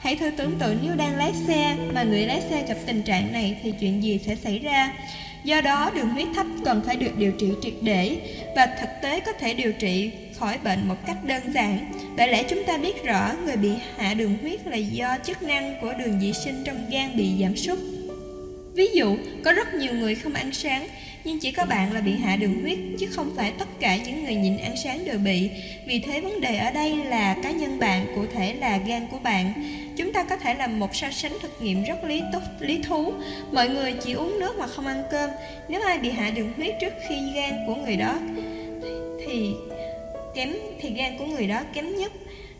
Hãy thử tưởng tượng nếu đang lái xe mà người lái xe gặp tình trạng này thì chuyện gì sẽ xảy ra? Do đó, đường huyết thấp cần phải được điều trị triệt để và thực tế có thể điều trị khỏi bệnh một cách đơn giản. Bởi lẽ chúng ta biết rõ người bị hạ đường huyết là do chức năng của đường dị sinh trong gan bị giảm sút. Ví dụ, có rất nhiều người không ăn sáng, nhưng chỉ có bạn là bị hạ đường huyết, chứ không phải tất cả những người nhịn ăn sáng đều bị. Vì thế vấn đề ở đây là cá nhân bạn, cụ thể là gan của bạn. Chúng ta có thể làm một so sánh thực nghiệm rất lý tốt, lý thú. Mọi người chỉ uống nước mà không ăn cơm. Nếu ai bị hạ đường huyết trước khi gan của người đó thì kém thì gan của người đó kém nhất.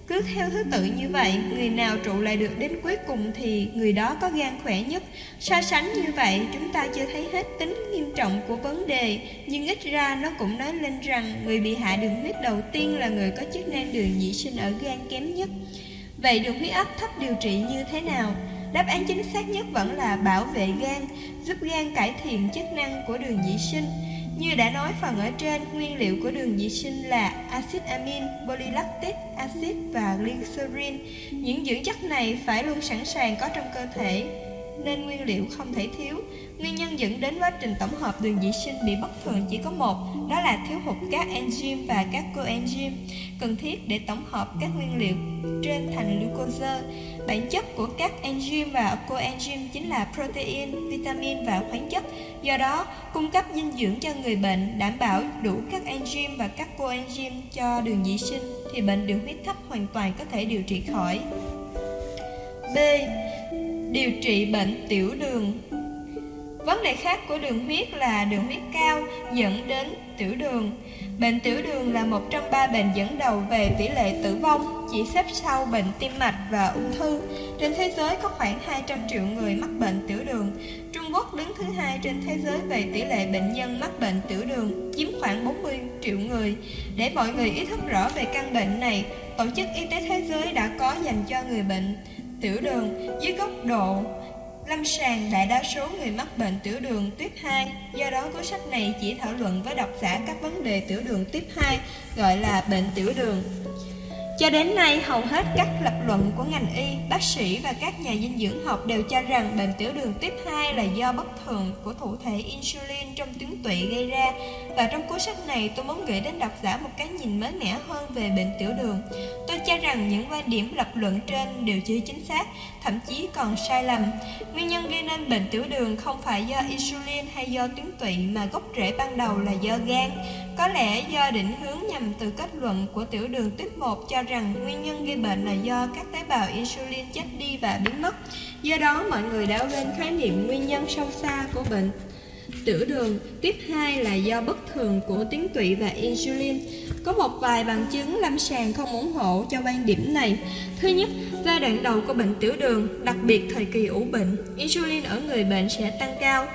Cứ theo thứ tự như vậy, người nào trụ lại được đến cuối cùng thì người đó có gan khỏe nhất. So sánh như vậy, chúng ta chưa thấy hết tính nghiêm trọng của vấn đề, nhưng ít ra nó cũng nói lên rằng người bị hạ đường huyết đầu tiên là người có chức năng đường nhị sinh ở gan kém nhất. Vậy đường huyết áp thấp điều trị như thế nào? Đáp án chính xác nhất vẫn là bảo vệ gan, giúp gan cải thiện chức năng của đường nhị sinh. Như đã nói phần ở trên, nguyên liệu của đường dị sinh là axit amin, polylactic acid và glycerin. Những dưỡng chất này phải luôn sẵn sàng có trong cơ thể, nên nguyên liệu không thể thiếu. Nguyên nhân dẫn đến quá trình tổng hợp đường dị sinh bị bất thường chỉ có một, đó là thiếu hụt các enzyme và các coenzyme cần thiết để tổng hợp các nguyên liệu trên thành glucose. Bản chất của các enzyme và coenzyme chính là protein, vitamin và khoáng chất. Do đó, cung cấp dinh dưỡng cho người bệnh đảm bảo đủ các enzyme và các coenzyme cho đường dị sinh thì bệnh đường huyết thấp hoàn toàn có thể điều trị khỏi. B. Điều trị bệnh tiểu đường Vấn đề khác của đường huyết là đường huyết cao dẫn đến tiểu đường. Bệnh tiểu đường là một trong ba bệnh dẫn đầu về tỷ lệ tử vong, chỉ xếp sau bệnh tim mạch và ung thư. Trên thế giới có khoảng 200 triệu người mắc bệnh tiểu đường. Trung Quốc đứng thứ hai trên thế giới về tỷ lệ bệnh nhân mắc bệnh tiểu đường, chiếm khoảng 40 triệu người. Để mọi người ý thức rõ về căn bệnh này, Tổ chức Y tế Thế giới đã có dành cho người bệnh tiểu đường dưới góc độ Lâm sàng đại đa số người mắc bệnh tiểu đường tuyếp 2, do đó cuốn sách này chỉ thảo luận với độc giả các vấn đề tiểu đường tuyếp 2, gọi là bệnh tiểu đường. Cho đến nay, hầu hết các lập luận của ngành y, bác sĩ và các nhà dinh dưỡng học đều cho rằng bệnh tiểu đường tuyếp 2 là do bất thường của thụ thể insulin trong tuyến tụy gây ra. Và trong cuốn sách này, tôi muốn gửi đến độc giả một cái nhìn mới mẻ hơn về bệnh tiểu đường. Tôi cho rằng những quan điểm lập luận trên đều chưa chính xác, thậm chí còn sai lầm. Nguyên nhân gây nên bệnh tiểu đường không phải do insulin hay do tuyến tụy mà gốc rễ ban đầu là do gan. Có lẽ do định hướng nhằm từ kết luận của tiểu đường tuyếp 1 cho rằng nguyên nhân gây bệnh là do các tế bào insulin chết đi và biến mất. Do đó, mọi người đã quên khái niệm nguyên nhân sâu xa của bệnh tiểu đường. Tiếp hai là do bất thường của tuyến tụy và insulin. Có một vài bằng chứng lâm sàng không ủng hộ cho quan điểm này. Thứ nhất, giai đoạn đầu của bệnh tiểu đường, đặc biệt thời kỳ ủ bệnh, insulin ở người bệnh sẽ tăng cao,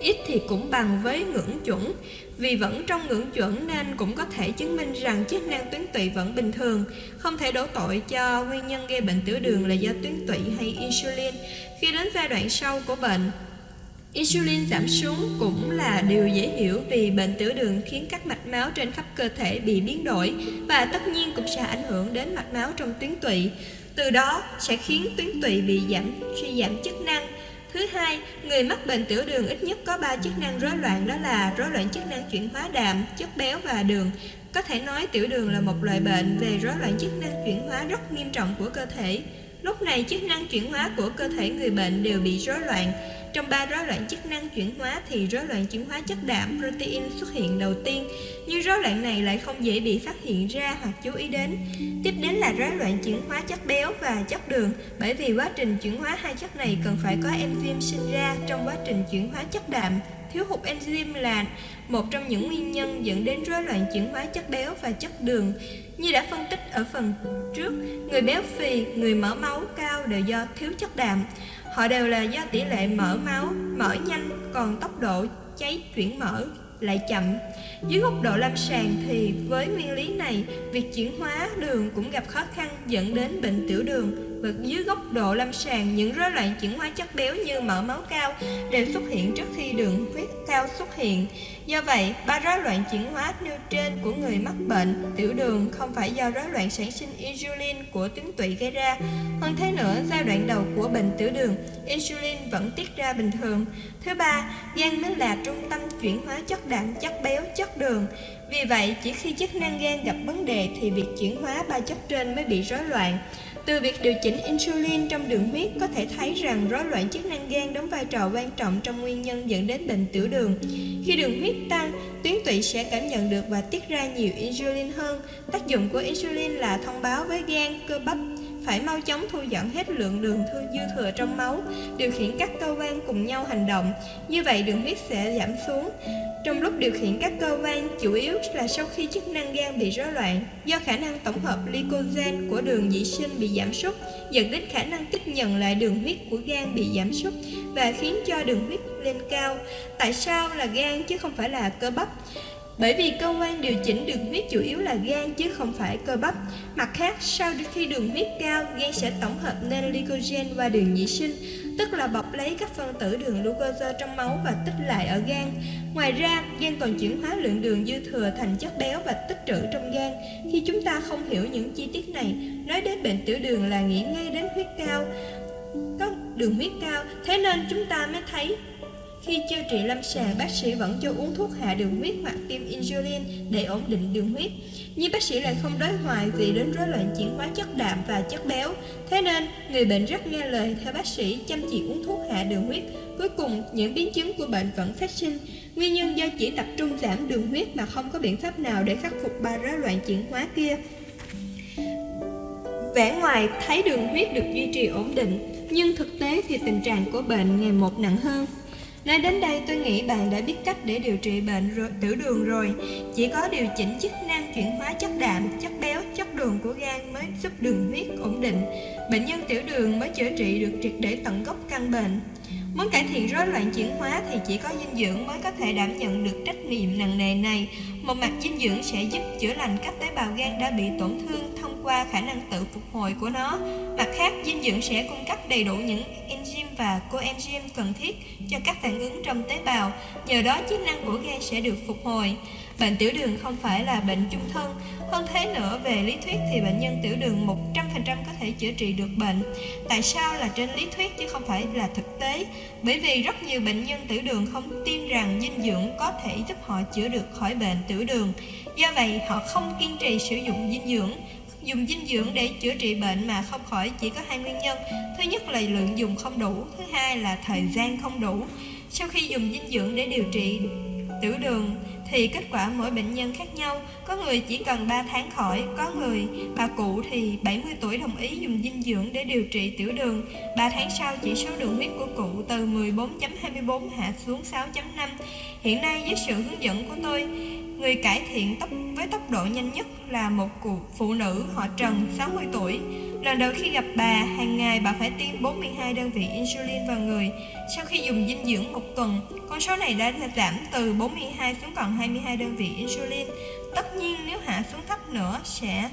ít thì cũng bằng với ngưỡng chuẩn. Vì vẫn trong ngưỡng chuẩn nên cũng có thể chứng minh rằng chức năng tuyến tụy vẫn bình thường, không thể đổ tội cho nguyên nhân gây bệnh tiểu đường là do tuyến tụy hay insulin. Khi đến giai đoạn sau của bệnh, Insulin giảm xuống cũng là điều dễ hiểu vì bệnh tiểu đường khiến các mạch máu trên khắp cơ thể bị biến đổi và tất nhiên cũng sẽ ảnh hưởng đến mạch máu trong tuyến tụy. Từ đó sẽ khiến tuyến tụy bị giảm suy giảm chức năng, Thứ hai, người mắc bệnh tiểu đường ít nhất có 3 chức năng rối loạn đó là rối loạn chức năng chuyển hóa đạm, chất béo và đường. Có thể nói tiểu đường là một loại bệnh về rối loạn chức năng chuyển hóa rất nghiêm trọng của cơ thể. Lúc này chức năng chuyển hóa của cơ thể người bệnh đều bị rối loạn. Trong ba rối loạn chức năng chuyển hóa thì rối loạn chuyển hóa chất đạm protein xuất hiện đầu tiên, nhưng rối loạn này lại không dễ bị phát hiện ra hoặc chú ý đến. Tiếp đến là rối loạn chuyển hóa chất béo và chất đường, bởi vì quá trình chuyển hóa hai chất này cần phải có enzyme sinh ra trong quá trình chuyển hóa chất đạm. Thiếu hụt enzyme là một trong những nguyên nhân dẫn đến rối loạn chuyển hóa chất béo và chất đường. Như đã phân tích ở phần trước, người béo phì, người mỡ máu cao đều do thiếu chất đạm. Họ đều là do tỷ lệ mỡ máu, mỡ nhanh, còn tốc độ cháy chuyển mỡ lại chậm. Dưới góc độ lâm sàng thì với nguyên lý này, việc chuyển hóa đường cũng gặp khó khăn dẫn đến bệnh tiểu đường. Và dưới góc độ lâm sàng, những rối loạn chuyển hóa chất béo như mỡ máu cao đều xuất hiện trước khi đường huyết cao xuất hiện. Do vậy, ba rối loạn chuyển hóa nêu trên của người mắc bệnh tiểu đường không phải do rối loạn sản sinh insulin của tuyến tụy gây ra. Hơn thế nữa, giai đoạn đầu của bệnh tiểu đường, insulin vẫn tiết ra bình thường. Thứ ba, gan mới là trung tâm chuyển hóa chất đạm, chất béo, chất đường. Vì vậy, chỉ khi chức năng gan gặp vấn đề thì việc chuyển hóa ba chất trên mới bị rối loạn. Từ việc điều chỉnh insulin trong đường huyết có thể thấy rằng rối loạn chức năng gan đóng vai trò quan trọng trong nguyên nhân dẫn đến bệnh tiểu đường. Khi đường huyết tăng, tuyến tụy sẽ cảm nhận được và tiết ra nhiều insulin hơn. Tác dụng của insulin là thông báo với gan, cơ bắp phải mau chóng thu dọn hết lượng đường thư dư thừa trong máu, điều khiển các cơ quan cùng nhau hành động. Như vậy đường huyết sẽ giảm xuống. Trong lúc điều khiển các cơ quan, chủ yếu là sau khi chức năng gan bị rối loạn, do khả năng tổng hợp glycogen của đường dị sinh bị giảm sút, dẫn đến khả năng tiếp nhận lại đường huyết của gan bị giảm sút và khiến cho đường huyết lên cao. Tại sao là gan chứ không phải là cơ bắp? Bởi vì cơ quan điều chỉnh đường huyết chủ yếu là gan chứ không phải cơ bắp. Mặt khác, sau khi đường huyết cao, gan sẽ tổng hợp nên glycogen qua đường nhị sinh, tức là bọc lấy các phân tử đường glucose trong máu và tích lại ở gan. Ngoài ra, gan còn chuyển hóa lượng đường dư thừa thành chất béo và tích trữ trong gan. Khi chúng ta không hiểu những chi tiết này, nói đến bệnh tiểu đường là nghĩ ngay đến huyết cao, có đường huyết cao, thế nên chúng ta mới thấy khi chữa trị lâm sàng, bác sĩ vẫn cho uống thuốc hạ đường huyết hoặc tiêm insulin để ổn định đường huyết. Nhưng bác sĩ lại không đối hoài vì đến rối loạn chuyển hóa chất đạm và chất béo. Thế nên, người bệnh rất nghe lời theo bác sĩ chăm chỉ uống thuốc hạ đường huyết. Cuối cùng, những biến chứng của bệnh vẫn phát sinh. Nguyên nhân do chỉ tập trung giảm đường huyết mà không có biện pháp nào để khắc phục ba rối loạn chuyển hóa kia. Vẻ ngoài thấy đường huyết được duy trì ổn định, nhưng thực tế thì tình trạng của bệnh ngày một nặng hơn. Nói đến đây tôi nghĩ bạn đã biết cách để điều trị bệnh rồi, tiểu đường rồi. Chỉ có điều chỉnh chức năng chuyển hóa chất đạm, chất béo, chất đường của gan mới giúp đường huyết ổn định. Bệnh nhân tiểu đường mới chữa trị được triệt để tận gốc căn bệnh. Muốn cải thiện rối loạn chuyển hóa thì chỉ có dinh dưỡng mới có thể đảm nhận được trách nhiệm nặng nề này. Một mặt dinh dưỡng sẽ giúp chữa lành các tế bào gan đã bị tổn thương thông qua khả năng tự phục hồi của nó. Mặt khác, dinh dưỡng sẽ cung cấp đầy đủ những enzyme và coenzyme cần thiết cho các phản ứng trong tế bào. Nhờ đó chức năng của gan sẽ được phục hồi. Bệnh tiểu đường không phải là bệnh chung thân. Hơn thế nữa, về lý thuyết thì bệnh nhân tiểu đường 100% có thể chữa trị được bệnh. Tại sao là trên lý thuyết chứ không phải là thực tế? Bởi vì rất nhiều bệnh nhân tiểu đường không tin rằng dinh dưỡng có thể giúp họ chữa được khỏi bệnh tiểu đường. Do vậy, họ không kiên trì sử dụng dinh dưỡng. Dùng dinh dưỡng để chữa trị bệnh mà không khỏi chỉ có hai nguyên nhân. Thứ nhất là lượng dùng không đủ, thứ hai là thời gian không đủ. Sau khi dùng dinh dưỡng để điều trị tiểu đường thì kết quả mỗi bệnh nhân khác nhau. Có người chỉ cần 3 tháng khỏi, có người bà cụ thì 70 tuổi đồng ý dùng dinh dưỡng để điều trị tiểu đường. 3 tháng sau chỉ số đường huyết của cụ từ 14.24 hạ xuống 6.5. Hiện nay với sự hướng dẫn của tôi, người cải thiện tốc với tốc độ nhanh nhất là một cụ phụ nữ họ Trần 60 tuổi. Lần đầu khi gặp bà, hàng ngày bà phải tiêm 42 đơn vị insulin vào người. Sau khi dùng dinh dưỡng một tuần, con số này đã giảm từ 42 xuống còn 22 đơn vị insulin. Tất nhiên nếu hạ xuống thấp nữa sẽ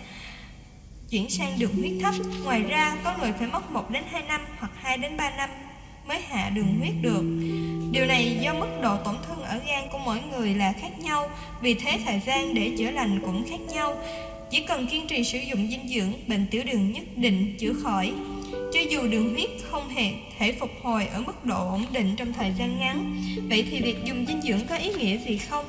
chuyển sang đường huyết thấp. Ngoài ra, có người phải mất 1 đến 2 năm hoặc 2 đến 3 năm mới hạ đường huyết được. Điều này do mức độ tổn thương ở gan của mỗi người là khác nhau, vì thế thời gian để chữa lành cũng khác nhau. Chỉ cần kiên trì sử dụng dinh dưỡng, bệnh tiểu đường nhất định chữa khỏi. Cho dù đường huyết không hề thể phục hồi ở mức độ ổn định trong thời gian ngắn, vậy thì việc dùng dinh dưỡng có ý nghĩa gì không?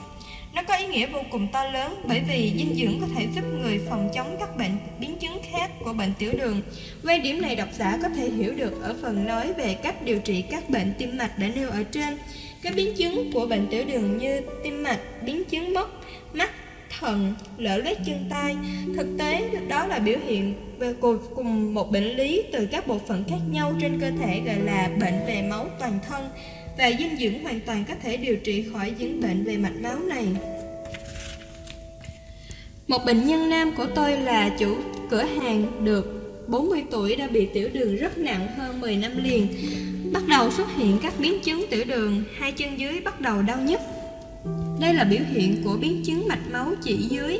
Nó có ý nghĩa vô cùng to lớn bởi vì dinh dưỡng có thể giúp người phòng chống các bệnh biến chứng khác của bệnh tiểu đường. Quan điểm này độc giả có thể hiểu được ở phần nói về cách điều trị các bệnh tim mạch đã nêu ở trên. Các biến chứng của bệnh tiểu đường như tim mạch, biến chứng mất, mắt, thận, lở loét chân tay. Thực tế, đó là biểu hiện về cùng một bệnh lý từ các bộ phận khác nhau trên cơ thể gọi là bệnh về máu toàn thân và dinh dưỡng hoàn toàn có thể điều trị khỏi những bệnh về mạch máu này. Một bệnh nhân nam của tôi là chủ cửa hàng được 40 tuổi đã bị tiểu đường rất nặng hơn 10 năm liền. Bắt đầu xuất hiện các biến chứng tiểu đường, hai chân dưới bắt đầu đau nhức. Đây là biểu hiện của biến chứng mạch máu chỉ dưới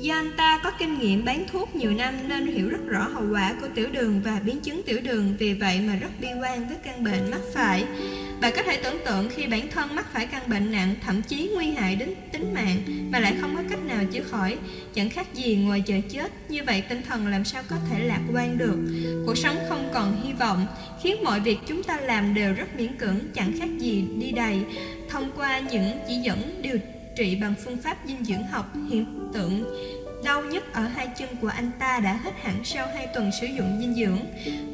Do anh ta có kinh nghiệm bán thuốc nhiều năm nên hiểu rất rõ hậu quả của tiểu đường và biến chứng tiểu đường Vì vậy mà rất bi quan với căn bệnh mắc phải bạn có thể tưởng tượng khi bản thân mắc phải căn bệnh nặng, Thậm chí nguy hại đến tính mạng Mà lại không có cách nào chữa khỏi. Chẳng khác gì ngoài chờ chết, Như vậy tinh thần làm sao có thể lạc quan được? Cuộc sống không còn hy vọng, Khiến mọi việc chúng ta làm đều rất miễn cưỡng, Chẳng khác gì đi đầy. Thông qua những chỉ dẫn điều trị bằng phương pháp dinh dưỡng học hiện tượng đau nhất ở hai chân của anh ta đã hết hẳn sau hai tuần sử dụng dinh dưỡng.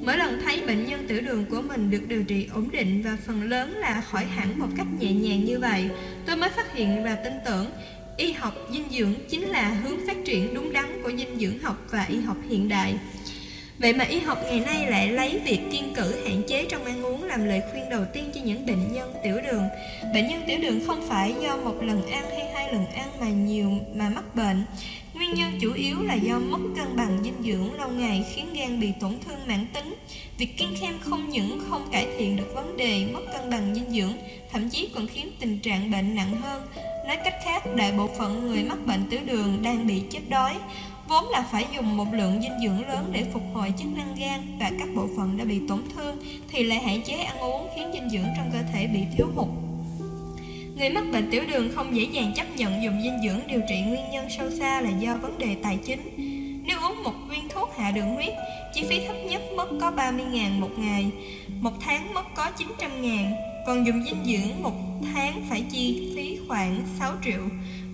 Mỗi lần thấy bệnh nhân tiểu đường của mình được điều trị ổn định và phần lớn là khỏi hẳn một cách nhẹ nhàng như vậy, tôi mới phát hiện và tin tưởng y học dinh dưỡng chính là hướng phát triển đúng đắn của dinh dưỡng học và y học hiện đại. Vậy mà y học ngày nay lại lấy việc kiên cử hạn chế trong ăn uống làm lời khuyên đầu tiên cho những bệnh nhân tiểu đường. Bệnh nhân tiểu đường không phải do một lần ăn hay đừng ăn mà nhiều mà mắc bệnh. Nguyên nhân chủ yếu là do mất cân bằng dinh dưỡng lâu ngày khiến gan bị tổn thương mãn tính. Việc kiêng khem không những không cải thiện được vấn đề mất cân bằng dinh dưỡng, thậm chí còn khiến tình trạng bệnh nặng hơn. Nói cách khác, đại bộ phận người mắc bệnh tiểu đường đang bị chết đói vốn là phải dùng một lượng dinh dưỡng lớn để phục hồi chức năng gan và các bộ phận đã bị tổn thương thì lại hạn chế ăn uống khiến dinh dưỡng trong cơ thể bị thiếu hụt. Người mắc bệnh tiểu đường không dễ dàng chấp nhận dùng dinh dưỡng điều trị nguyên nhân sâu xa là do vấn đề tài chính. Nếu uống một viên thuốc hạ đường huyết, chi phí thấp nhất mất có 30.000 một ngày, một tháng mất có 900.000, còn dùng dinh dưỡng một tháng phải chi phí khoảng 6 triệu.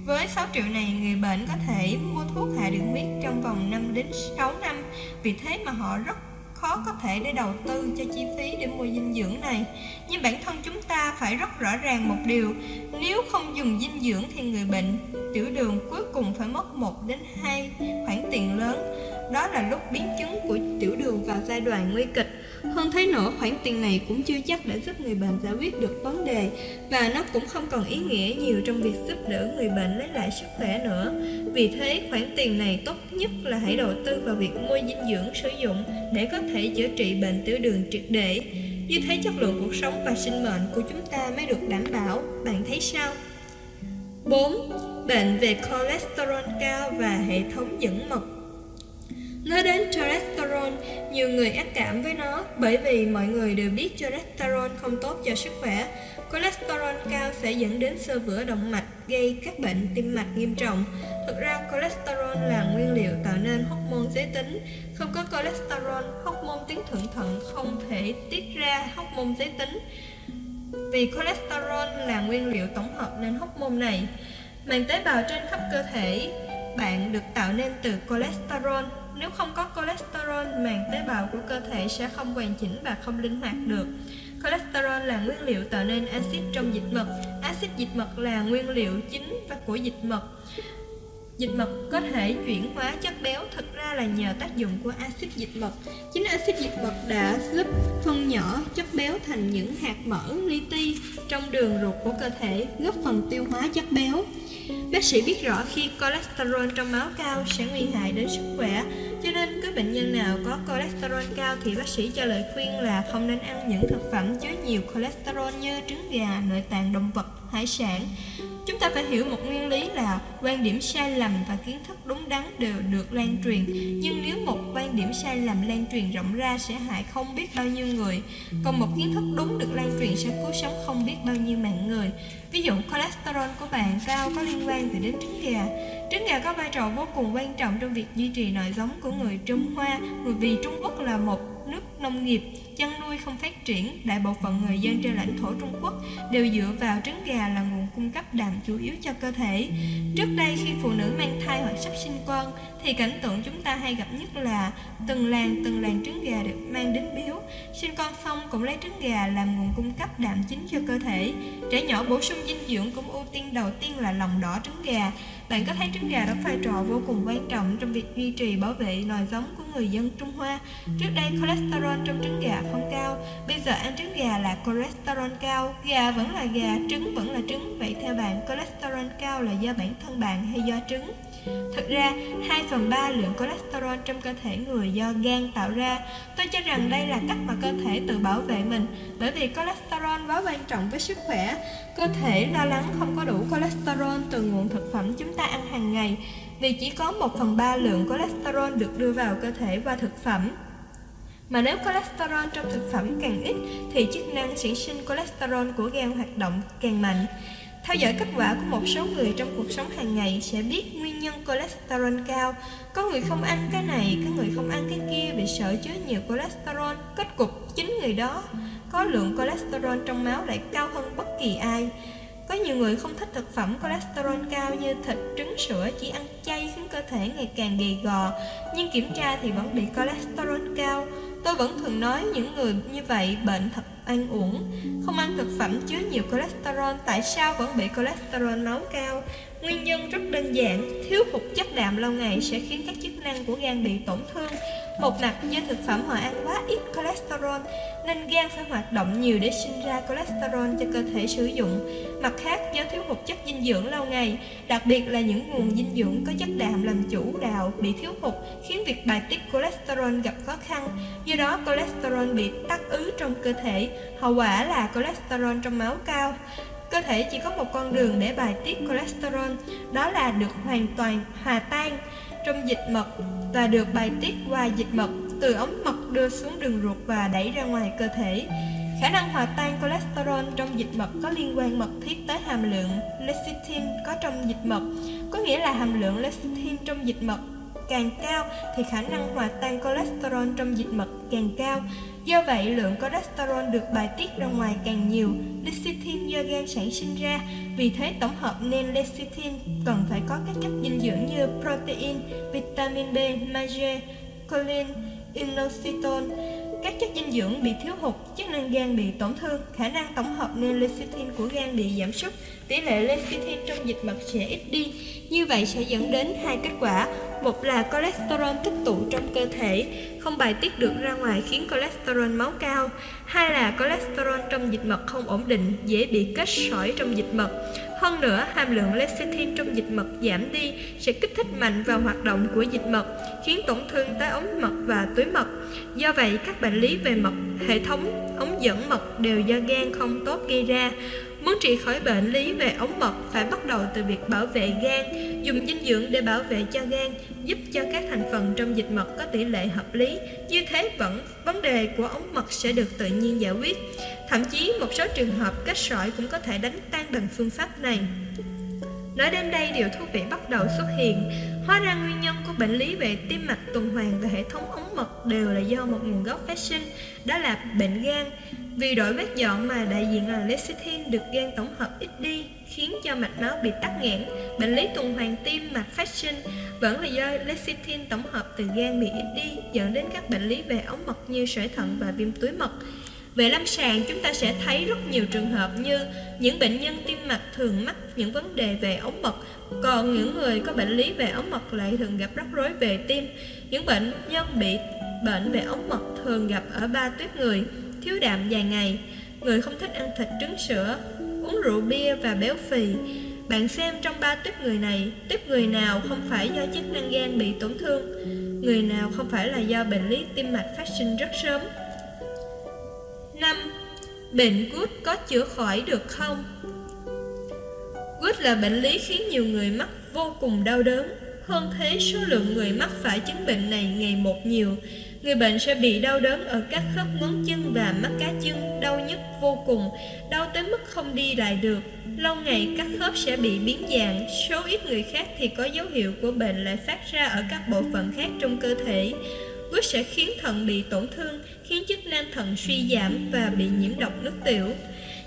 Với 6 triệu này, người bệnh có thể mua thuốc hạ đường huyết trong vòng 5 đến 6 năm. Vì thế mà họ rất khó có thể để đầu tư cho chi phí để mua dinh dưỡng này. Nhưng bản thân chúng ta phải rất rõ ràng một điều, nếu không dùng dinh dưỡng thì người bệnh tiểu đường cuối cùng phải mất 1 đến 2 khoản tiền lớn. Đó là lúc biến chứng của tiểu đường vào giai đoạn nguy kịch. Hơn thế nữa, khoản tiền này cũng chưa chắc đã giúp người bệnh giải quyết được vấn đề và nó cũng không còn ý nghĩa nhiều trong việc giúp đỡ người bệnh lấy lại sức khỏe nữa. Vì thế, khoản tiền này tốt nhất là hãy đầu tư vào việc mua dinh dưỡng sử dụng để có thể chữa trị bệnh tiểu đường triệt để. Như thế chất lượng cuộc sống và sinh mệnh của chúng ta mới được đảm bảo. Bạn thấy sao? 4. Bệnh về cholesterol cao và hệ thống dẫn mật Nói đến cholesterol, nhiều người ác cảm với nó bởi vì mọi người đều biết cholesterol không tốt cho sức khỏe. Cholesterol cao sẽ dẫn đến sơ vữa động mạch, gây các bệnh tim mạch nghiêm trọng. Thực ra cholesterol là nguyên liệu tạo nên hormone giới tính. Không có cholesterol, hormone tuyến thượng thận không thể tiết ra hormone giới tính. Vì cholesterol là nguyên liệu tổng hợp nên hormone này. Màng tế bào trên khắp cơ thể bạn được tạo nên từ cholesterol nếu không có cholesterol, màng tế bào của cơ thể sẽ không hoàn chỉnh và không linh hoạt được. Cholesterol là nguyên liệu tạo nên axit trong dịch mật. Axit dịch mật là nguyên liệu chính và của dịch mật. Dịch mật có thể chuyển hóa chất béo thực ra là nhờ tác dụng của axit dịch mật. Chính axit dịch mật đã giúp phân nhỏ chất béo thành những hạt mỡ li ti trong đường ruột của cơ thể, góp phần tiêu hóa chất béo. Bác sĩ biết rõ khi cholesterol trong máu cao sẽ nguy hại đến sức khỏe, cho nên cứ bệnh nhân nào có cholesterol cao thì bác sĩ cho lời khuyên là không nên ăn những thực phẩm chứa nhiều cholesterol như trứng gà, nội tạng động vật, hải sản. Chúng ta phải hiểu một nguyên lý là quan điểm sai lầm và kiến thức đúng đắn đều được lan truyền, nhưng nếu một quan điểm sai lầm lan truyền rộng ra sẽ hại không biết bao nhiêu người, còn một kiến thức đúng được lan truyền sẽ cứu sống không biết bao nhiêu mạng người. Ví dụ cholesterol của bạn cao có liên quan gì đến trứng gà. Trứng gà có vai trò vô cùng quan trọng trong việc duy trì nòi giống của người Trung Hoa, vì Trung Quốc là một nước nông nghiệp, chăn nuôi không phát triển, đại bộ phận người dân trên lãnh thổ Trung Quốc đều dựa vào trứng gà là nguồn cung cấp đạm chủ yếu cho cơ thể. Trước đây khi phụ nữ mang thai hoặc sắp sinh con thì cảnh tượng chúng ta hay gặp nhất là từng làng từng làng trứng gà được mang đến biếu. Sinh con xong cũng lấy trứng gà làm nguồn cung cấp đạm chính cho cơ thể. Trẻ nhỏ bổ sung dinh dưỡng cũng ưu tiên đầu tiên là lòng đỏ trứng gà. Bạn có thấy trứng gà đóng vai trò vô cùng quan trọng trong việc duy trì bảo vệ nòi giống của người dân Trung Hoa. Trước đây cholesterol trong trứng gà không cao, bây giờ ăn trứng gà là cholesterol cao. Gà vẫn là gà, trứng vẫn là trứng. Vậy theo bạn, cholesterol cao là do bản thân bạn hay do trứng? Thực ra, 2 phần 3 lượng cholesterol trong cơ thể người do gan tạo ra. Tôi cho rằng đây là cách mà cơ thể tự bảo vệ mình, bởi vì cholesterol quá quan trọng với sức khỏe. Cơ thể lo lắng không có đủ cholesterol từ nguồn thực phẩm chúng ta ăn hàng ngày, vì chỉ có 1 phần 3 lượng cholesterol được đưa vào cơ thể qua thực phẩm. Mà nếu cholesterol trong thực phẩm càng ít thì chức năng sản sinh cholesterol của gan hoạt động càng mạnh. Theo dõi kết quả của một số người trong cuộc sống hàng ngày sẽ biết nguyên nhân cholesterol cao. Có người không ăn cái này, có người không ăn cái kia vì sợ chứa nhiều cholesterol. Kết cục chính người đó có lượng cholesterol trong máu lại cao hơn bất kỳ ai. Có nhiều người không thích thực phẩm cholesterol cao như thịt, trứng, sữa chỉ ăn chay khiến cơ thể ngày càng gầy gò, nhưng kiểm tra thì vẫn bị cholesterol cao. Tôi vẫn thường nói những người như vậy bệnh thật ăn uổng, không ăn thực phẩm chứa nhiều cholesterol, tại sao vẫn bị cholesterol máu cao? Nguyên nhân rất đơn giản, thiếu hụt chất đạm lâu ngày sẽ khiến các chức năng của gan bị tổn thương. Một mặt do thực phẩm họ ăn quá ít cholesterol nên gan phải hoạt động nhiều để sinh ra cholesterol cho cơ thể sử dụng. Mặt khác do thiếu hụt chất dinh dưỡng lâu ngày, đặc biệt là những nguồn dinh dưỡng có chất đạm làm chủ đạo bị thiếu hụt khiến việc bài tiết cholesterol gặp khó khăn. Do đó cholesterol bị tắc ứ trong cơ thể, hậu quả là cholesterol trong máu cao. Cơ thể chỉ có một con đường để bài tiết cholesterol, đó là được hoàn toàn hòa tan trong dịch mật và được bài tiết qua dịch mật từ ống mật đưa xuống đường ruột và đẩy ra ngoài cơ thể. Khả năng hòa tan cholesterol trong dịch mật có liên quan mật thiết tới hàm lượng lecithin có trong dịch mật, có nghĩa là hàm lượng lecithin trong dịch mật càng cao thì khả năng hòa tan cholesterol trong dịch mật càng cao. Do vậy, lượng cholesterol được bài tiết ra ngoài càng nhiều, lecithin do gan sản sinh ra. Vì thế, tổng hợp nên lecithin cần phải có các chất dinh dưỡng như protein, vitamin B, magie, choline, inositol. Các chất dinh dưỡng bị thiếu hụt, chức năng gan bị tổn thương, khả năng tổng hợp nên lecithin của gan bị giảm sút, tỷ lệ lecithin trong dịch mật sẽ ít đi. Như vậy sẽ dẫn đến hai kết quả. Một là cholesterol tích tụ trong cơ thể, không bài tiết được ra ngoài khiến cholesterol máu cao. Hai là cholesterol trong dịch mật không ổn định, dễ bị kết sỏi trong dịch mật. Hơn nữa, hàm lượng lecithin trong dịch mật giảm đi sẽ kích thích mạnh vào hoạt động của dịch mật, khiến tổn thương tới ống mật và túi mật. Do vậy, các bệnh lý về mật, hệ thống, ống dẫn mật đều do gan không tốt gây ra. Muốn trị khỏi bệnh lý về ống mật phải bắt đầu từ việc bảo vệ gan, dùng dinh dưỡng để bảo vệ cho gan, giúp cho các thành phần trong dịch mật có tỷ lệ hợp lý. Như thế vẫn vấn đề của ống mật sẽ được tự nhiên giải quyết. Thậm chí một số trường hợp kết sỏi cũng có thể đánh tan bằng phương pháp này. Nói đến đây điều thú vị bắt đầu xuất hiện. Hóa ra nguyên nhân của bệnh lý về tim mạch, tuần hoàn và hệ thống ống mật đều là do một nguồn gốc phát sinh Đó là bệnh gan. Vì đổi vết dọn mà đại diện là lecithin được gan tổng hợp ít đi Khiến cho mạch máu bị tắc nghẽn. Bệnh lý tuần hoàn tim mạch phát sinh Vẫn là do lecithin tổng hợp từ gan bị ít đi Dẫn đến các bệnh lý về ống mật như sỏi thận và viêm túi mật về lâm sàng, chúng ta sẽ thấy rất nhiều trường hợp như những bệnh nhân tim mạch thường mắc những vấn đề về ống mật, còn những người có bệnh lý về ống mật lại thường gặp rắc rối về tim. Những bệnh nhân bị bệnh về ống mật thường gặp ở ba tuyết người, thiếu đạm dài ngày, người không thích ăn thịt trứng sữa, uống rượu bia và béo phì. Bạn xem trong ba tuyết người này, tuyết người nào không phải do chức năng gan bị tổn thương, người nào không phải là do bệnh lý tim mạch phát sinh rất sớm. 5. Bệnh gút có chữa khỏi được không? Gút là bệnh lý khiến nhiều người mắc vô cùng đau đớn. Hơn thế, số lượng người mắc phải chứng bệnh này ngày một nhiều. Người bệnh sẽ bị đau đớn ở các khớp ngón chân và mắt cá chân, đau nhức vô cùng, đau tới mức không đi lại được. Lâu ngày các khớp sẽ bị biến dạng, số ít người khác thì có dấu hiệu của bệnh lại phát ra ở các bộ phận khác trong cơ thể quýt sẽ khiến thận bị tổn thương, khiến chức năng thận suy giảm và bị nhiễm độc nước tiểu.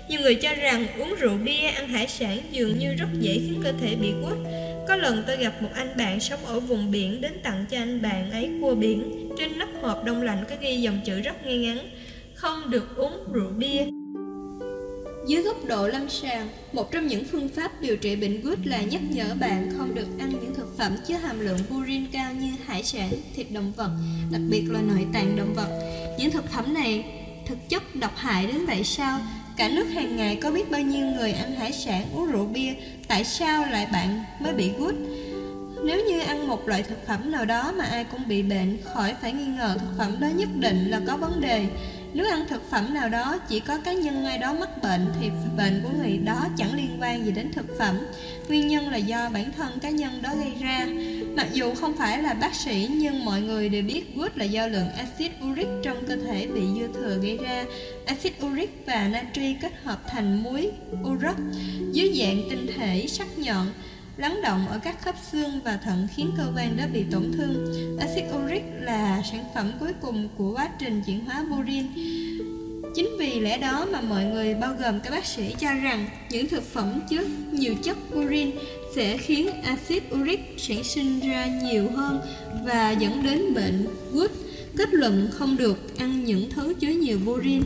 Nhiều người cho rằng uống rượu bia, ăn hải sản dường như rất dễ khiến cơ thể bị quýt. Có lần tôi gặp một anh bạn sống ở vùng biển đến tặng cho anh bạn ấy cua biển. Trên nắp hộp đông lạnh có ghi dòng chữ rất ngay ngắn, không được uống rượu bia. Dưới góc độ lâm sàng, một trong những phương pháp điều trị bệnh gút là nhắc nhở bạn không được ăn những thực phẩm chứa hàm lượng purin cao như hải sản, thịt động vật, đặc biệt là nội tạng động vật. Những thực phẩm này thực chất độc hại đến vậy sao? Cả nước hàng ngày có biết bao nhiêu người ăn hải sản, uống rượu bia, tại sao lại bạn mới bị gút? Nếu như ăn một loại thực phẩm nào đó mà ai cũng bị bệnh, khỏi phải nghi ngờ thực phẩm đó nhất định là có vấn đề. Nếu ăn thực phẩm nào đó, chỉ có cá nhân ai đó mắc bệnh thì bệnh của người đó chẳng liên quan gì đến thực phẩm. Nguyên nhân là do bản thân cá nhân đó gây ra. Mặc dù không phải là bác sĩ, nhưng mọi người đều biết gút là do lượng axit uric trong cơ thể bị dư thừa gây ra. Axit uric và natri kết hợp thành muối uric dưới dạng tinh thể sắc nhọn lắng động ở các khớp xương và thận khiến cơ quan đó bị tổn thương. Axit uric là sản phẩm cuối cùng của quá trình chuyển hóa purin. Chính vì lẽ đó mà mọi người, bao gồm các bác sĩ, cho rằng những thực phẩm chứa nhiều chất purin sẽ khiến axit uric sản sinh ra nhiều hơn và dẫn đến bệnh gút. Kết luận không được ăn những thứ chứa nhiều purin.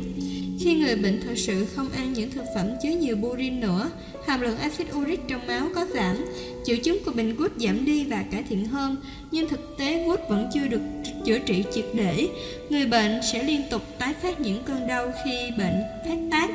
Khi người bệnh thật sự không ăn những thực phẩm chứa nhiều purin nữa, hàm lượng axit uric trong máu có giảm, triệu chứng của bệnh gút giảm đi và cải thiện hơn, nhưng thực tế gút vẫn chưa được chữa trị triệt để. Người bệnh sẽ liên tục tái phát những cơn đau khi bệnh phát tác.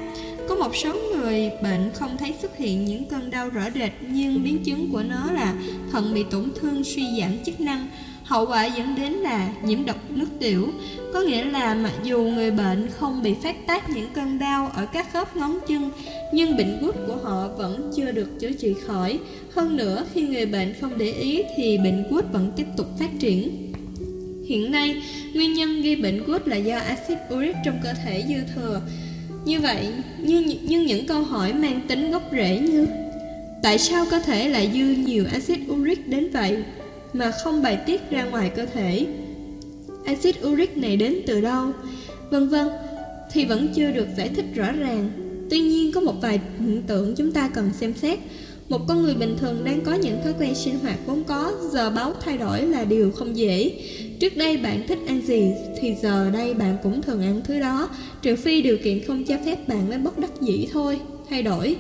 Có một số người bệnh không thấy xuất hiện những cơn đau rõ rệt nhưng biến chứng của nó là thận bị tổn thương suy giảm chức năng, Hậu quả dẫn đến là nhiễm độc nước tiểu, có nghĩa là mặc dù người bệnh không bị phát tác những cơn đau ở các khớp ngón chân, nhưng bệnh gút của họ vẫn chưa được chữa trị khỏi. Hơn nữa, khi người bệnh không để ý thì bệnh gút vẫn tiếp tục phát triển. Hiện nay, nguyên nhân gây bệnh gút là do axit uric trong cơ thể dư thừa. Như vậy, nhưng, nhưng những câu hỏi mang tính gốc rễ như Tại sao cơ thể lại dư nhiều axit uric đến vậy? Mà không bài tiết ra ngoài cơ thể. Axit uric này đến từ đâu? Vân vân thì vẫn chưa được giải thích rõ ràng. Tuy nhiên có một vài hiện tượng chúng ta cần xem xét. Một con người bình thường đang có những thói quen sinh hoạt vốn có, giờ báo thay đổi là điều không dễ. Trước đây bạn thích ăn gì thì giờ đây bạn cũng thường ăn thứ đó, trừ phi điều kiện không cho phép bạn mới bất đắc dĩ thôi, thay đổi.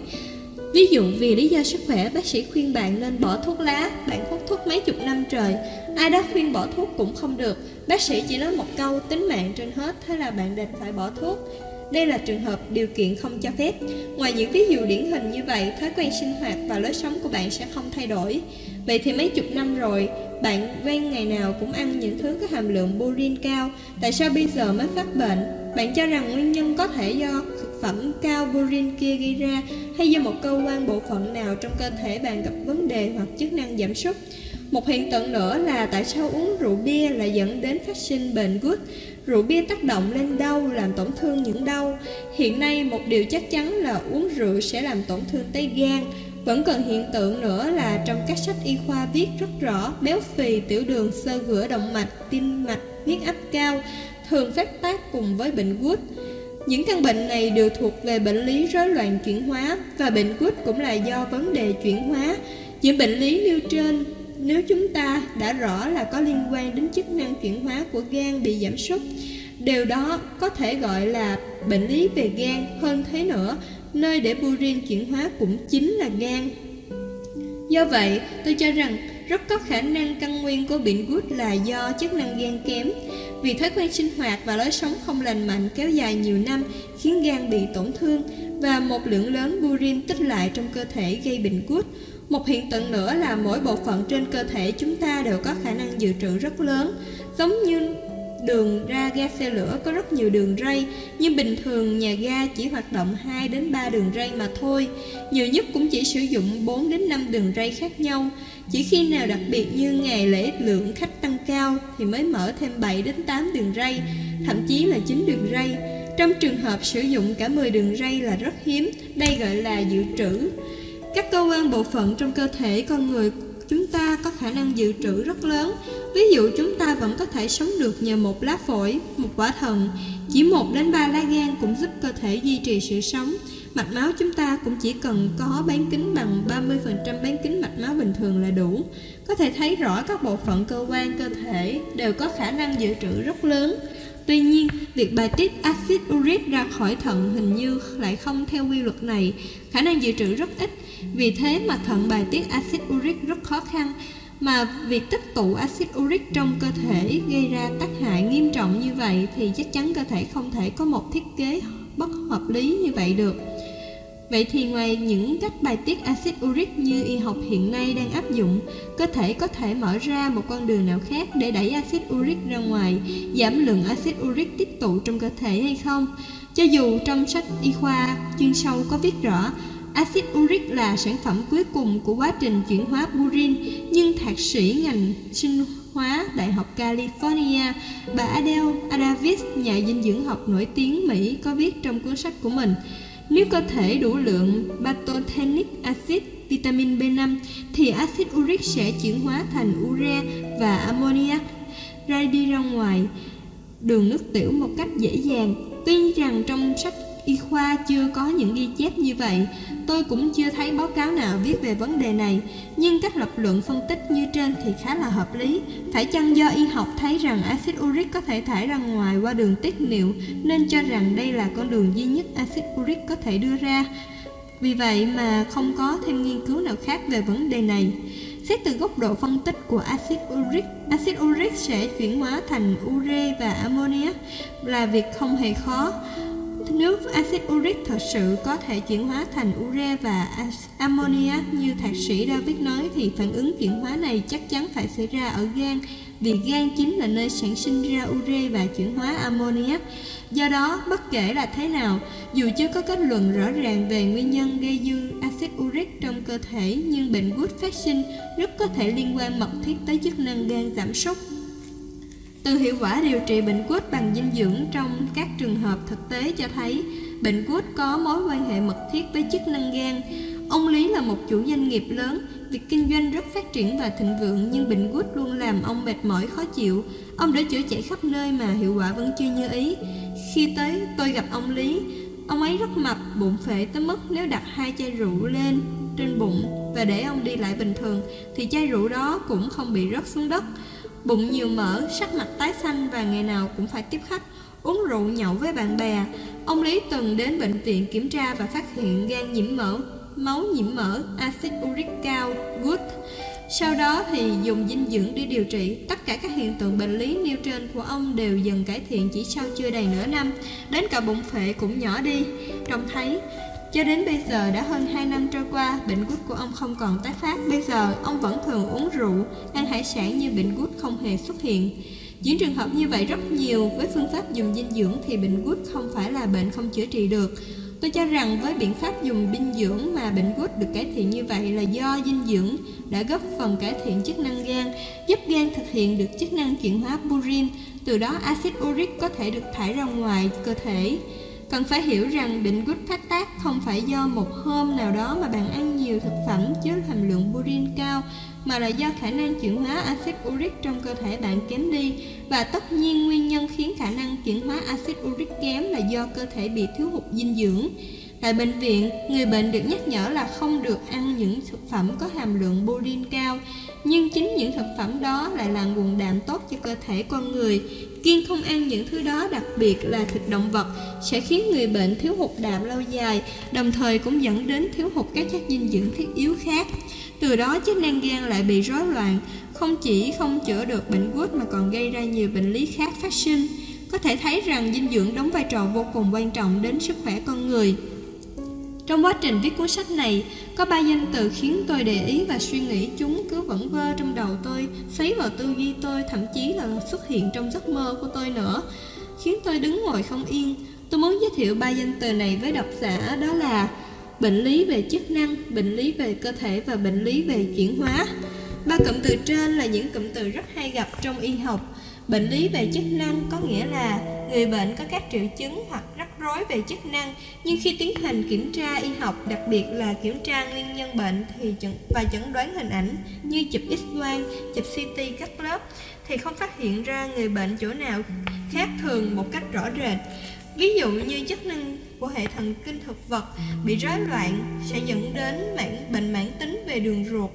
Ví dụ vì lý do sức khỏe, bác sĩ khuyên bạn nên bỏ thuốc lá, bạn hút thuốc mấy chục năm trời. Ai đó khuyên bỏ thuốc cũng không được, bác sĩ chỉ nói một câu tính mạng trên hết, thế là bạn đành phải bỏ thuốc. Đây là trường hợp điều kiện không cho phép. Ngoài những ví dụ điển hình như vậy, thói quen sinh hoạt và lối sống của bạn sẽ không thay đổi. Vậy thì mấy chục năm rồi, bạn quen ngày nào cũng ăn những thứ có hàm lượng purin cao, tại sao bây giờ mới phát bệnh? Bạn cho rằng nguyên nhân có thể do thực phẩm cao purin kia gây ra hay do một cơ quan bộ phận nào trong cơ thể bạn gặp vấn đề hoặc chức năng giảm sút. Một hiện tượng nữa là tại sao uống rượu bia lại dẫn đến phát sinh bệnh gút. Rượu bia tác động lên đau, làm tổn thương những đau. Hiện nay một điều chắc chắn là uống rượu sẽ làm tổn thương tới gan. Vẫn còn hiện tượng nữa là trong các sách y khoa viết rất rõ béo phì, tiểu đường, sơ gữa động mạch, tim mạch, huyết áp cao thường phát tác cùng với bệnh gút. Những căn bệnh này đều thuộc về bệnh lý rối loạn chuyển hóa và bệnh gút cũng là do vấn đề chuyển hóa. Những bệnh lý nêu trên nếu chúng ta đã rõ là có liên quan đến chức năng chuyển hóa của gan bị giảm sút, điều đó có thể gọi là bệnh lý về gan hơn thế nữa, nơi để purin chuyển hóa cũng chính là gan. Do vậy, tôi cho rằng rất có khả năng căn nguyên của bệnh gút là do chức năng gan kém. Vì thói quen sinh hoạt và lối sống không lành mạnh kéo dài nhiều năm khiến gan bị tổn thương và một lượng lớn purin tích lại trong cơ thể gây bệnh gút. Một hiện tượng nữa là mỗi bộ phận trên cơ thể chúng ta đều có khả năng dự trữ rất lớn, giống như đường ra ga xe lửa có rất nhiều đường ray, nhưng bình thường nhà ga chỉ hoạt động 2 đến 3 đường ray mà thôi. Nhiều nhất cũng chỉ sử dụng 4 đến 5 đường ray khác nhau. Chỉ khi nào đặc biệt như ngày lễ lượng khách tăng cao thì mới mở thêm 7 đến 8 đường ray, thậm chí là 9 đường ray. Trong trường hợp sử dụng cả 10 đường ray là rất hiếm, đây gọi là dự trữ. Các cơ quan bộ phận trong cơ thể con người chúng ta có khả năng dự trữ rất lớn. Ví dụ chúng ta vẫn có thể sống được nhờ một lá phổi, một quả thận, chỉ một đến ba lá gan cũng giúp cơ thể duy trì sự sống. Mạch máu chúng ta cũng chỉ cần có bán kính bằng 30% bán kính mạch máu bình thường là đủ. Có thể thấy rõ các bộ phận cơ quan cơ thể đều có khả năng dự trữ rất lớn. Tuy nhiên, việc bài tiết axit uric ra khỏi thận hình như lại không theo quy luật này, khả năng dự trữ rất ít. Vì thế mà thận bài tiết axit uric rất khó khăn, mà việc tích tụ axit uric trong cơ thể gây ra tác hại nghiêm trọng như vậy thì chắc chắn cơ thể không thể có một thiết kế bất hợp lý như vậy được. Vậy thì ngoài những cách bài tiết axit uric như y học hiện nay đang áp dụng, cơ thể có thể mở ra một con đường nào khác để đẩy axit uric ra ngoài, giảm lượng axit uric tích tụ trong cơ thể hay không? Cho dù trong sách y khoa chuyên sâu có viết rõ axit uric là sản phẩm cuối cùng của quá trình chuyển hóa purin, nhưng thạc sĩ ngành sinh hóa Đại học California, bà Adele Adavis, nhà dinh dưỡng học nổi tiếng Mỹ có viết trong cuốn sách của mình nếu cơ thể đủ lượng batotenic acid vitamin B5 thì axit uric sẽ chuyển hóa thành ure và ammoniac ra đi ra ngoài đường nước tiểu một cách dễ dàng. Tuy rằng trong sách y khoa chưa có những ghi chép như vậy, tôi cũng chưa thấy báo cáo nào viết về vấn đề này, nhưng các lập luận phân tích như trên thì khá là hợp lý. Phải chăng do y học thấy rằng axit uric có thể thải ra ngoài qua đường tiết niệu nên cho rằng đây là con đường duy nhất axit uric có thể đưa ra? Vì vậy mà không có thêm nghiên cứu nào khác về vấn đề này. Xét từ góc độ phân tích của axit uric, axit uric sẽ chuyển hóa thành ure và ammonia là việc không hề khó. Nếu axit uric thật sự có thể chuyển hóa thành ure và ammonia như thạc sĩ David nói thì phản ứng chuyển hóa này chắc chắn phải xảy ra ở gan vì gan chính là nơi sản sinh ra ure và chuyển hóa ammonia. Do đó, bất kể là thế nào, dù chưa có kết luận rõ ràng về nguyên nhân gây dư axit uric trong cơ thể, nhưng bệnh gút phát sinh rất có thể liên quan mật thiết tới chức năng gan giảm sút. Từ hiệu quả điều trị bệnh gút bằng dinh dưỡng trong các trường hợp thực tế cho thấy bệnh gút có mối quan hệ mật thiết với chức năng gan. Ông Lý là một chủ doanh nghiệp lớn, việc kinh doanh rất phát triển và thịnh vượng nhưng bệnh gút luôn làm ông mệt mỏi khó chịu. Ông đã chữa chạy khắp nơi mà hiệu quả vẫn chưa như ý. Khi tới tôi gặp ông Lý, ông ấy rất mập, bụng phệ tới mức nếu đặt hai chai rượu lên trên bụng và để ông đi lại bình thường thì chai rượu đó cũng không bị rớt xuống đất. Bụng nhiều mỡ, sắc mặt tái xanh và ngày nào cũng phải tiếp khách, uống rượu nhậu với bạn bè. Ông Lý từng đến bệnh viện kiểm tra và phát hiện gan nhiễm mỡ, máu nhiễm mỡ, axit uric cao, gout Sau đó thì dùng dinh dưỡng để điều trị. Tất cả các hiện tượng bệnh lý nêu trên của ông đều dần cải thiện chỉ sau chưa đầy nửa năm. Đến cả bụng phệ cũng nhỏ đi. Trông thấy cho đến bây giờ đã hơn 2 năm trôi qua, bệnh gút của ông không còn tái phát. Bây giờ, ông vẫn thường uống rượu, ăn hải sản như bệnh gút không hề xuất hiện. Những trường hợp như vậy rất nhiều, với phương pháp dùng dinh dưỡng thì bệnh gút không phải là bệnh không chữa trị được. Tôi cho rằng với biện pháp dùng dinh dưỡng mà bệnh gút được cải thiện như vậy là do dinh dưỡng đã góp phần cải thiện chức năng gan, giúp gan thực hiện được chức năng chuyển hóa purin, từ đó axit uric có thể được thải ra ngoài cơ thể. Cần phải hiểu rằng định gút phát tác không phải do một hôm nào đó mà bạn ăn nhiều thực phẩm chứa hàm lượng purin cao, mà là do khả năng chuyển hóa axit uric trong cơ thể bạn kém đi và tất nhiên nguyên nhân khiến khả năng chuyển hóa axit uric kém là do cơ thể bị thiếu hụt dinh dưỡng. Tại bệnh viện, người bệnh được nhắc nhở là không được ăn những thực phẩm có hàm lượng purin cao, nhưng chính những thực phẩm đó lại là nguồn đạm tốt cho cơ thể con người. Kiên không ăn những thứ đó, đặc biệt là thịt động vật, sẽ khiến người bệnh thiếu hụt đạm lâu dài, đồng thời cũng dẫn đến thiếu hụt các chất dinh dưỡng thiết yếu khác. Từ đó chức năng gan lại bị rối loạn, không chỉ không chữa được bệnh gút mà còn gây ra nhiều bệnh lý khác phát sinh. Có thể thấy rằng dinh dưỡng đóng vai trò vô cùng quan trọng đến sức khỏe con người. Trong quá trình viết cuốn sách này, có ba danh từ khiến tôi để ý và suy nghĩ chúng cứ vẩn vơ trong đầu tôi, xoáy vào tư duy tôi, thậm chí là xuất hiện trong giấc mơ của tôi nữa, khiến tôi đứng ngồi không yên. Tôi muốn giới thiệu ba danh từ này với độc giả đó là bệnh lý về chức năng, bệnh lý về cơ thể và bệnh lý về chuyển hóa. Ba cụm từ trên là những cụm từ rất hay gặp trong y học. Bệnh lý về chức năng có nghĩa là người bệnh có các triệu chứng hoặc rắc rối về chức năng, nhưng khi tiến hành kiểm tra y học, đặc biệt là kiểm tra nguyên nhân bệnh thì chẩn và chẩn đoán hình ảnh như chụp X-quang, chụp CT các lớp thì không phát hiện ra người bệnh chỗ nào khác thường một cách rõ rệt. Ví dụ như chức năng của hệ thần kinh thực vật bị rối loạn sẽ dẫn đến mảng bệnh mãn tính về đường ruột,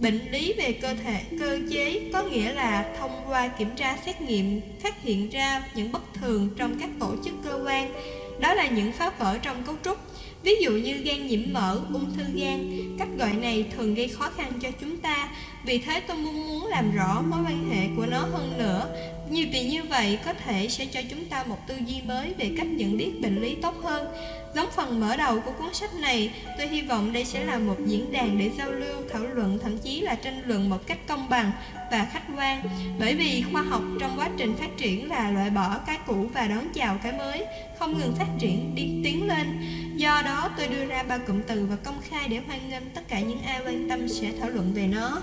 bệnh lý về cơ thể, cơ chế có nghĩa là thông qua kiểm tra xét nghiệm phát hiện ra những bất thường trong các tổ chức cơ quan. Đó là những phá vỡ trong cấu trúc. Ví dụ như gan nhiễm mỡ, ung thư gan, cách gọi này thường gây khó khăn cho chúng ta. Vì thế tôi muốn muốn làm rõ mối quan hệ của nó hơn nữa. Như, vì như vậy có thể sẽ cho chúng ta một tư duy mới về cách nhận biết bệnh lý tốt hơn. Giống phần mở đầu của cuốn sách này, tôi hy vọng đây sẽ là một diễn đàn để giao lưu, thảo luận, thậm chí là tranh luận một cách công bằng và khách quan. Bởi vì khoa học trong quá trình phát triển là loại bỏ cái cũ và đón chào cái mới, không ngừng phát triển, đi tiến lên. Do đó, tôi đưa ra ba cụm từ và công khai để hoan nghênh tất cả những ai quan tâm sẽ thảo luận về nó.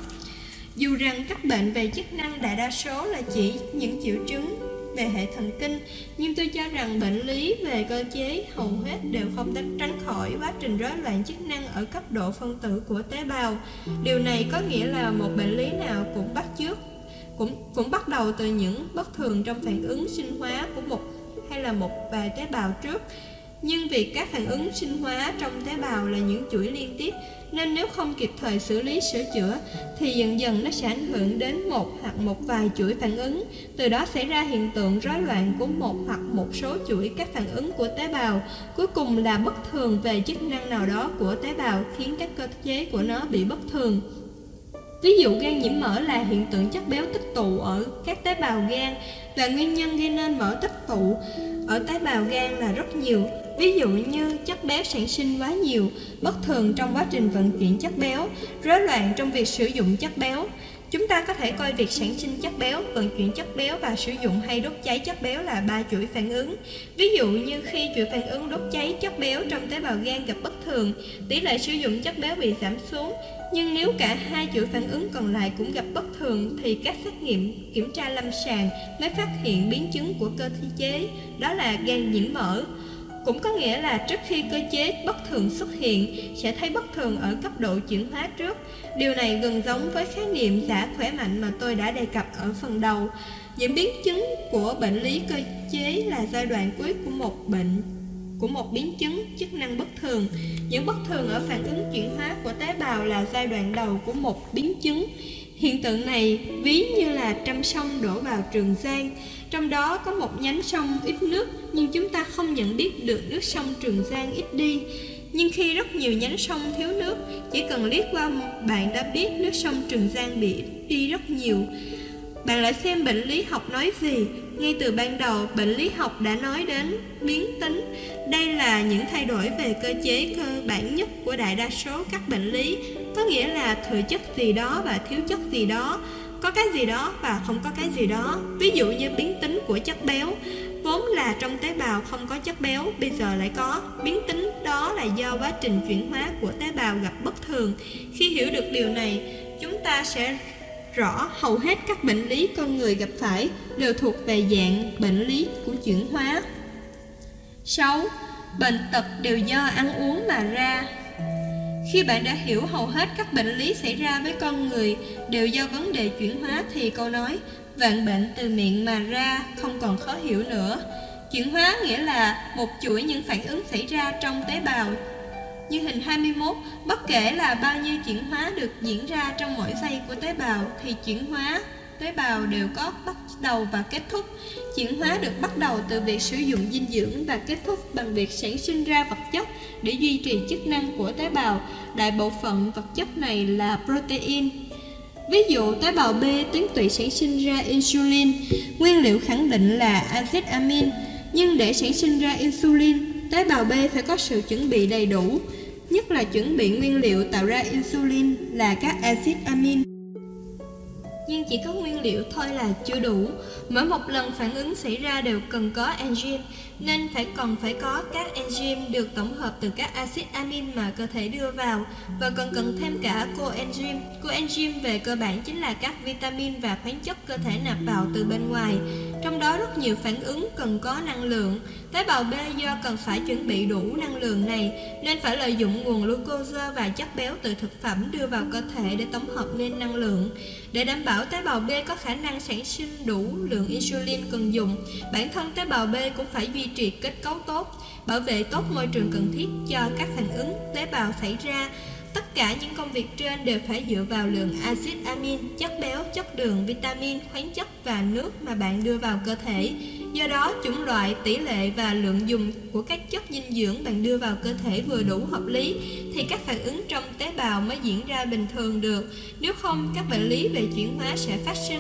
Dù rằng các bệnh về chức năng đại đa số là chỉ những triệu chứng về hệ thần kinh, nhưng tôi cho rằng bệnh lý về cơ chế hầu hết đều không tránh khỏi quá trình rối loạn chức năng ở cấp độ phân tử của tế bào. Điều này có nghĩa là một bệnh lý nào cũng bắt trước cũng cũng bắt đầu từ những bất thường trong phản ứng sinh hóa của một hay là một vài tế bào trước nhưng vì các phản ứng sinh hóa trong tế bào là những chuỗi liên tiếp, nên nếu không kịp thời xử lý, sửa chữa, thì dần dần nó sẽ ảnh hưởng đến một hoặc một vài chuỗi phản ứng. Từ đó xảy ra hiện tượng rối loạn của một hoặc một số chuỗi các phản ứng của tế bào. Cuối cùng là bất thường về chức năng nào đó của tế bào khiến các cơ chế của nó bị bất thường. Ví dụ gan nhiễm mỡ là hiện tượng chất béo tích tụ ở các tế bào gan và nguyên nhân gây nên mỡ tích tụ ở tế bào gan là rất nhiều. Ví dụ như chất béo sản sinh quá nhiều, bất thường trong quá trình vận chuyển chất béo, rối loạn trong việc sử dụng chất béo. Chúng ta có thể coi việc sản sinh chất béo, vận chuyển chất béo và sử dụng hay đốt cháy chất béo là ba chuỗi phản ứng. Ví dụ như khi chuỗi phản ứng đốt cháy chất béo trong tế bào gan gặp bất thường, tỷ lệ sử dụng chất béo bị giảm xuống. Nhưng nếu cả hai chuỗi phản ứng còn lại cũng gặp bất thường thì các xét nghiệm kiểm tra lâm sàng mới phát hiện biến chứng của cơ chế, đó là gan nhiễm mỡ. Cũng có nghĩa là trước khi cơ chế bất thường xuất hiện sẽ thấy bất thường ở cấp độ chuyển hóa trước. Điều này gần giống với khái niệm giả khỏe mạnh mà tôi đã đề cập ở phần đầu. Những biến chứng của bệnh lý cơ chế là giai đoạn cuối của một bệnh của một biến chứng chức năng bất thường. Những bất thường ở phản ứng chuyển hóa của tế bào là giai đoạn đầu của một biến chứng. Hiện tượng này ví như là trăm sông đổ vào Trường Giang, trong đó có một nhánh sông ít nước nhưng chúng ta không nhận biết được nước sông Trường Giang ít đi. Nhưng khi rất nhiều nhánh sông thiếu nước, chỉ cần liếc qua bạn đã biết nước sông Trường Giang bị ít đi rất nhiều. Bạn lại xem bệnh lý học nói gì ngay từ ban đầu, bệnh lý học đã nói đến biến tính. Đây là những thay đổi về cơ chế cơ bản nhất của đại đa số các bệnh lý. Có nghĩa là thừa chất gì đó và thiếu chất gì đó. Có cái gì đó và không có cái gì đó. Ví dụ như biến tính của chất béo. Vốn là trong tế bào không có chất béo, bây giờ lại có. Biến tính đó là do quá trình chuyển hóa của tế bào gặp bất thường. Khi hiểu được điều này, chúng ta sẽ rõ hầu hết các bệnh lý con người gặp phải đều thuộc về dạng bệnh lý của chuyển hóa. 6. Bệnh tật đều do ăn uống mà ra Khi bạn đã hiểu hầu hết các bệnh lý xảy ra với con người đều do vấn đề chuyển hóa thì câu nói vạn bệnh từ miệng mà ra không còn khó hiểu nữa. Chuyển hóa nghĩa là một chuỗi những phản ứng xảy ra trong tế bào như hình 21, bất kể là bao nhiêu chuyển hóa được diễn ra trong mỗi giây của tế bào thì chuyển hóa tế bào đều có bắt đầu và kết thúc. Chuyển hóa được bắt đầu từ việc sử dụng dinh dưỡng và kết thúc bằng việc sản sinh ra vật chất để duy trì chức năng của tế bào. Đại bộ phận vật chất này là protein. Ví dụ tế bào B tuyến tụy sản sinh ra insulin, nguyên liệu khẳng định là axit amin, nhưng để sản sinh ra insulin, tế bào B phải có sự chuẩn bị đầy đủ nhất là chuẩn bị nguyên liệu tạo ra insulin là các axit amin. Nhưng chỉ có nguyên liệu thôi là chưa đủ. Mỗi một lần phản ứng xảy ra đều cần có enzyme, nên phải còn phải có các enzyme được tổng hợp từ các axit amin mà cơ thể đưa vào và còn cần thêm cả coenzyme. Coenzyme về cơ bản chính là các vitamin và khoáng chất cơ thể nạp vào từ bên ngoài. Trong đó rất nhiều phản ứng cần có năng lượng. Tế bào B do cần phải chuẩn bị đủ năng lượng này nên phải lợi dụng nguồn glucose và chất béo từ thực phẩm đưa vào cơ thể để tổng hợp nên năng lượng. Để đảm bảo tế bào B có khả năng sản sinh đủ lượng insulin cần dùng, bản thân tế bào B cũng phải duy trì kết cấu tốt, bảo vệ tốt môi trường cần thiết cho các phản ứng tế bào xảy ra Tất cả những công việc trên đều phải dựa vào lượng axit amin, chất béo, chất đường, vitamin, khoáng chất và nước mà bạn đưa vào cơ thể. Do đó, chủng loại, tỷ lệ và lượng dùng của các chất dinh dưỡng bạn đưa vào cơ thể vừa đủ hợp lý thì các phản ứng trong tế bào mới diễn ra bình thường được. Nếu không, các bệnh lý về chuyển hóa sẽ phát sinh.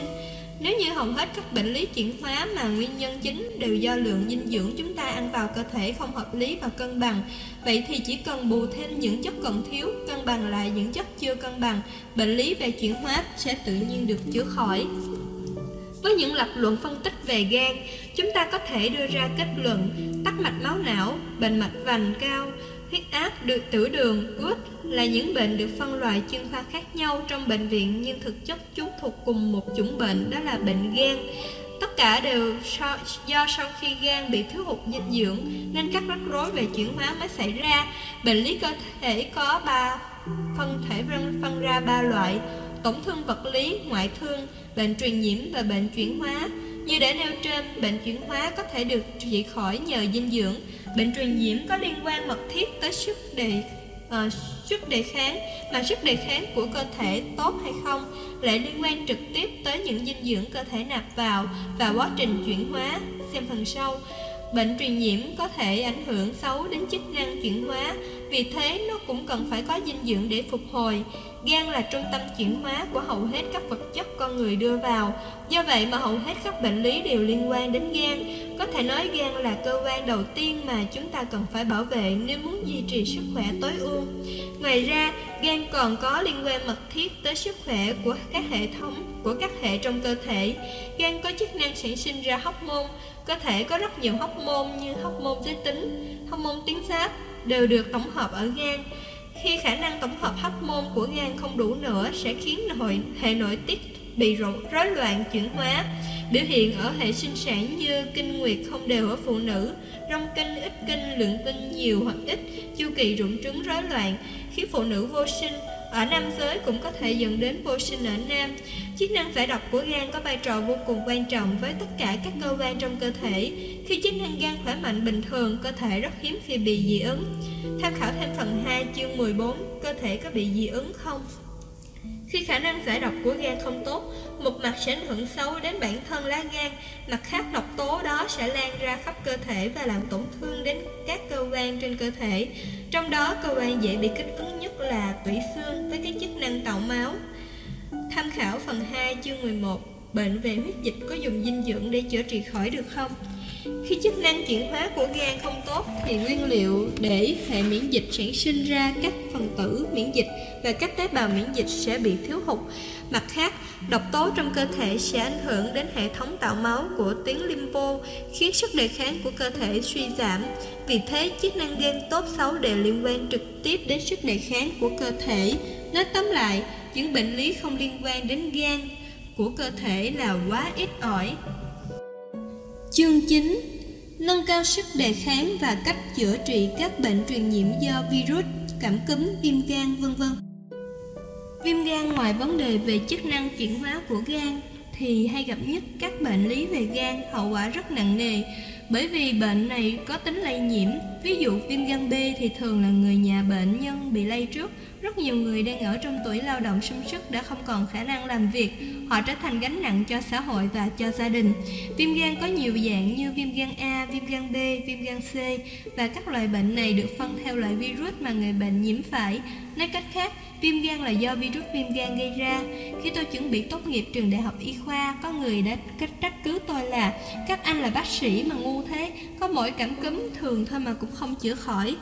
Nếu như hầu hết các bệnh lý chuyển hóa mà nguyên nhân chính đều do lượng dinh dưỡng chúng ta ăn vào cơ thể không hợp lý và cân bằng, vậy thì chỉ cần bù thêm những chất còn thiếu, cân bằng lại những chất chưa cân bằng, bệnh lý về chuyển hóa sẽ tự nhiên được chữa khỏi. Với những lập luận phân tích về gan, chúng ta có thể đưa ra kết luận tắc mạch máu não, bệnh mạch vành cao, huyết áp, được tiểu đường, gút là những bệnh được phân loại chuyên khoa khác nhau trong bệnh viện nhưng thực chất chúng thuộc cùng một chủng bệnh đó là bệnh gan. Tất cả đều so, do sau khi gan bị thiếu hụt dinh dưỡng nên các rắc rối về chuyển hóa mới xảy ra. Bệnh lý cơ thể có ba phân thể phân, phân ra ba loại: tổn thương vật lý, ngoại thương, bệnh truyền nhiễm và bệnh chuyển hóa. Như đã nêu trên, bệnh chuyển hóa có thể được trị khỏi nhờ dinh dưỡng. Bệnh truyền nhiễm có liên quan mật thiết tới sức đề uh, sức đề kháng. Mà sức đề kháng của cơ thể tốt hay không lại liên quan trực tiếp tới những dinh dưỡng cơ thể nạp vào và quá trình chuyển hóa. Xem phần sau. Bệnh truyền nhiễm có thể ảnh hưởng xấu đến chức năng chuyển hóa. Vì thế nó cũng cần phải có dinh dưỡng để phục hồi. Gan là trung tâm chuyển hóa của hầu hết các vật chất con người đưa vào. Do vậy mà hầu hết các bệnh lý đều liên quan đến gan. Có thể nói gan là cơ quan đầu tiên mà chúng ta cần phải bảo vệ nếu muốn duy trì sức khỏe tối ưu. Ngoài ra, gan còn có liên quan mật thiết tới sức khỏe của các hệ thống, của các hệ trong cơ thể. Gan có chức năng sản sinh ra hóc môn Cơ thể có rất nhiều hóc môn như hóc môn giới tính, hóc môn tuyến giáp đều được tổng hợp ở gan. Khi khả năng tổng hợp hóc môn của gan không đủ nữa sẽ khiến nội, hệ nội tiết bị rối loạn chuyển hóa. Biểu hiện ở hệ sinh sản như kinh nguyệt không đều ở phụ nữ, rong kinh, ít kinh, lượng kinh nhiều hoặc ít, chu kỳ rụng trứng, rối loạn, khiến phụ nữ vô sinh. Ở nam giới cũng có thể dẫn đến vô sinh ở nam. Chức năng giải độc của gan có vai trò vô cùng quan trọng với tất cả các cơ quan trong cơ thể. Khi chức năng gan khỏe mạnh bình thường, cơ thể rất hiếm khi bị dị ứng. Tham khảo thêm phần 2 chương 14 cơ thể có bị dị ứng không? Khi khả năng giải độc của gan không tốt, một mặt sẽ ảnh hưởng xấu đến bản thân lá gan, mặt khác độc tố đó sẽ lan ra khắp cơ thể và làm tổn thương đến các cơ quan trên cơ thể. Trong đó, cơ quan dễ bị kích ứng nhất là tủy xương với cái chức năng tạo máu. Tham khảo phần 2 chương 11 Bệnh về huyết dịch có dùng dinh dưỡng để chữa trị khỏi được không? Khi chức năng chuyển hóa của gan không tốt thì nguyên liệu để hệ miễn dịch sản sinh ra các phần tử miễn dịch và các tế bào miễn dịch sẽ bị thiếu hụt. Mặt khác, độc tố trong cơ thể sẽ ảnh hưởng đến hệ thống tạo máu của tuyến limpo, khiến sức đề kháng của cơ thể suy giảm. Vì thế, chức năng gan tốt xấu đều liên quan trực tiếp đến sức đề kháng của cơ thể. Nói tóm lại, những bệnh lý không liên quan đến gan của cơ thể là quá ít ỏi. Chương 9 Nâng cao sức đề kháng và cách chữa trị các bệnh truyền nhiễm do virus, cảm cúm, viêm gan, vân vân. Viêm gan ngoài vấn đề về chức năng chuyển hóa của gan thì hay gặp nhất các bệnh lý về gan hậu quả rất nặng nề bởi vì bệnh này có tính lây nhiễm. Ví dụ viêm gan B thì thường là người nhà bệnh nhân bị lây trước rất nhiều người đang ở trong tuổi lao động sung sức đã không còn khả năng làm việc, họ trở thành gánh nặng cho xã hội và cho gia đình. Viêm gan có nhiều dạng như viêm gan A, viêm gan B, viêm gan C và các loại bệnh này được phân theo loại virus mà người bệnh nhiễm phải. Nói cách khác, viêm gan là do virus viêm gan gây ra. Khi tôi chuẩn bị tốt nghiệp trường đại học y khoa, có người đã cách trách cứ tôi là các anh là bác sĩ mà ngu thế, có mỗi cảm cúm thường thôi mà cũng không chữa khỏi.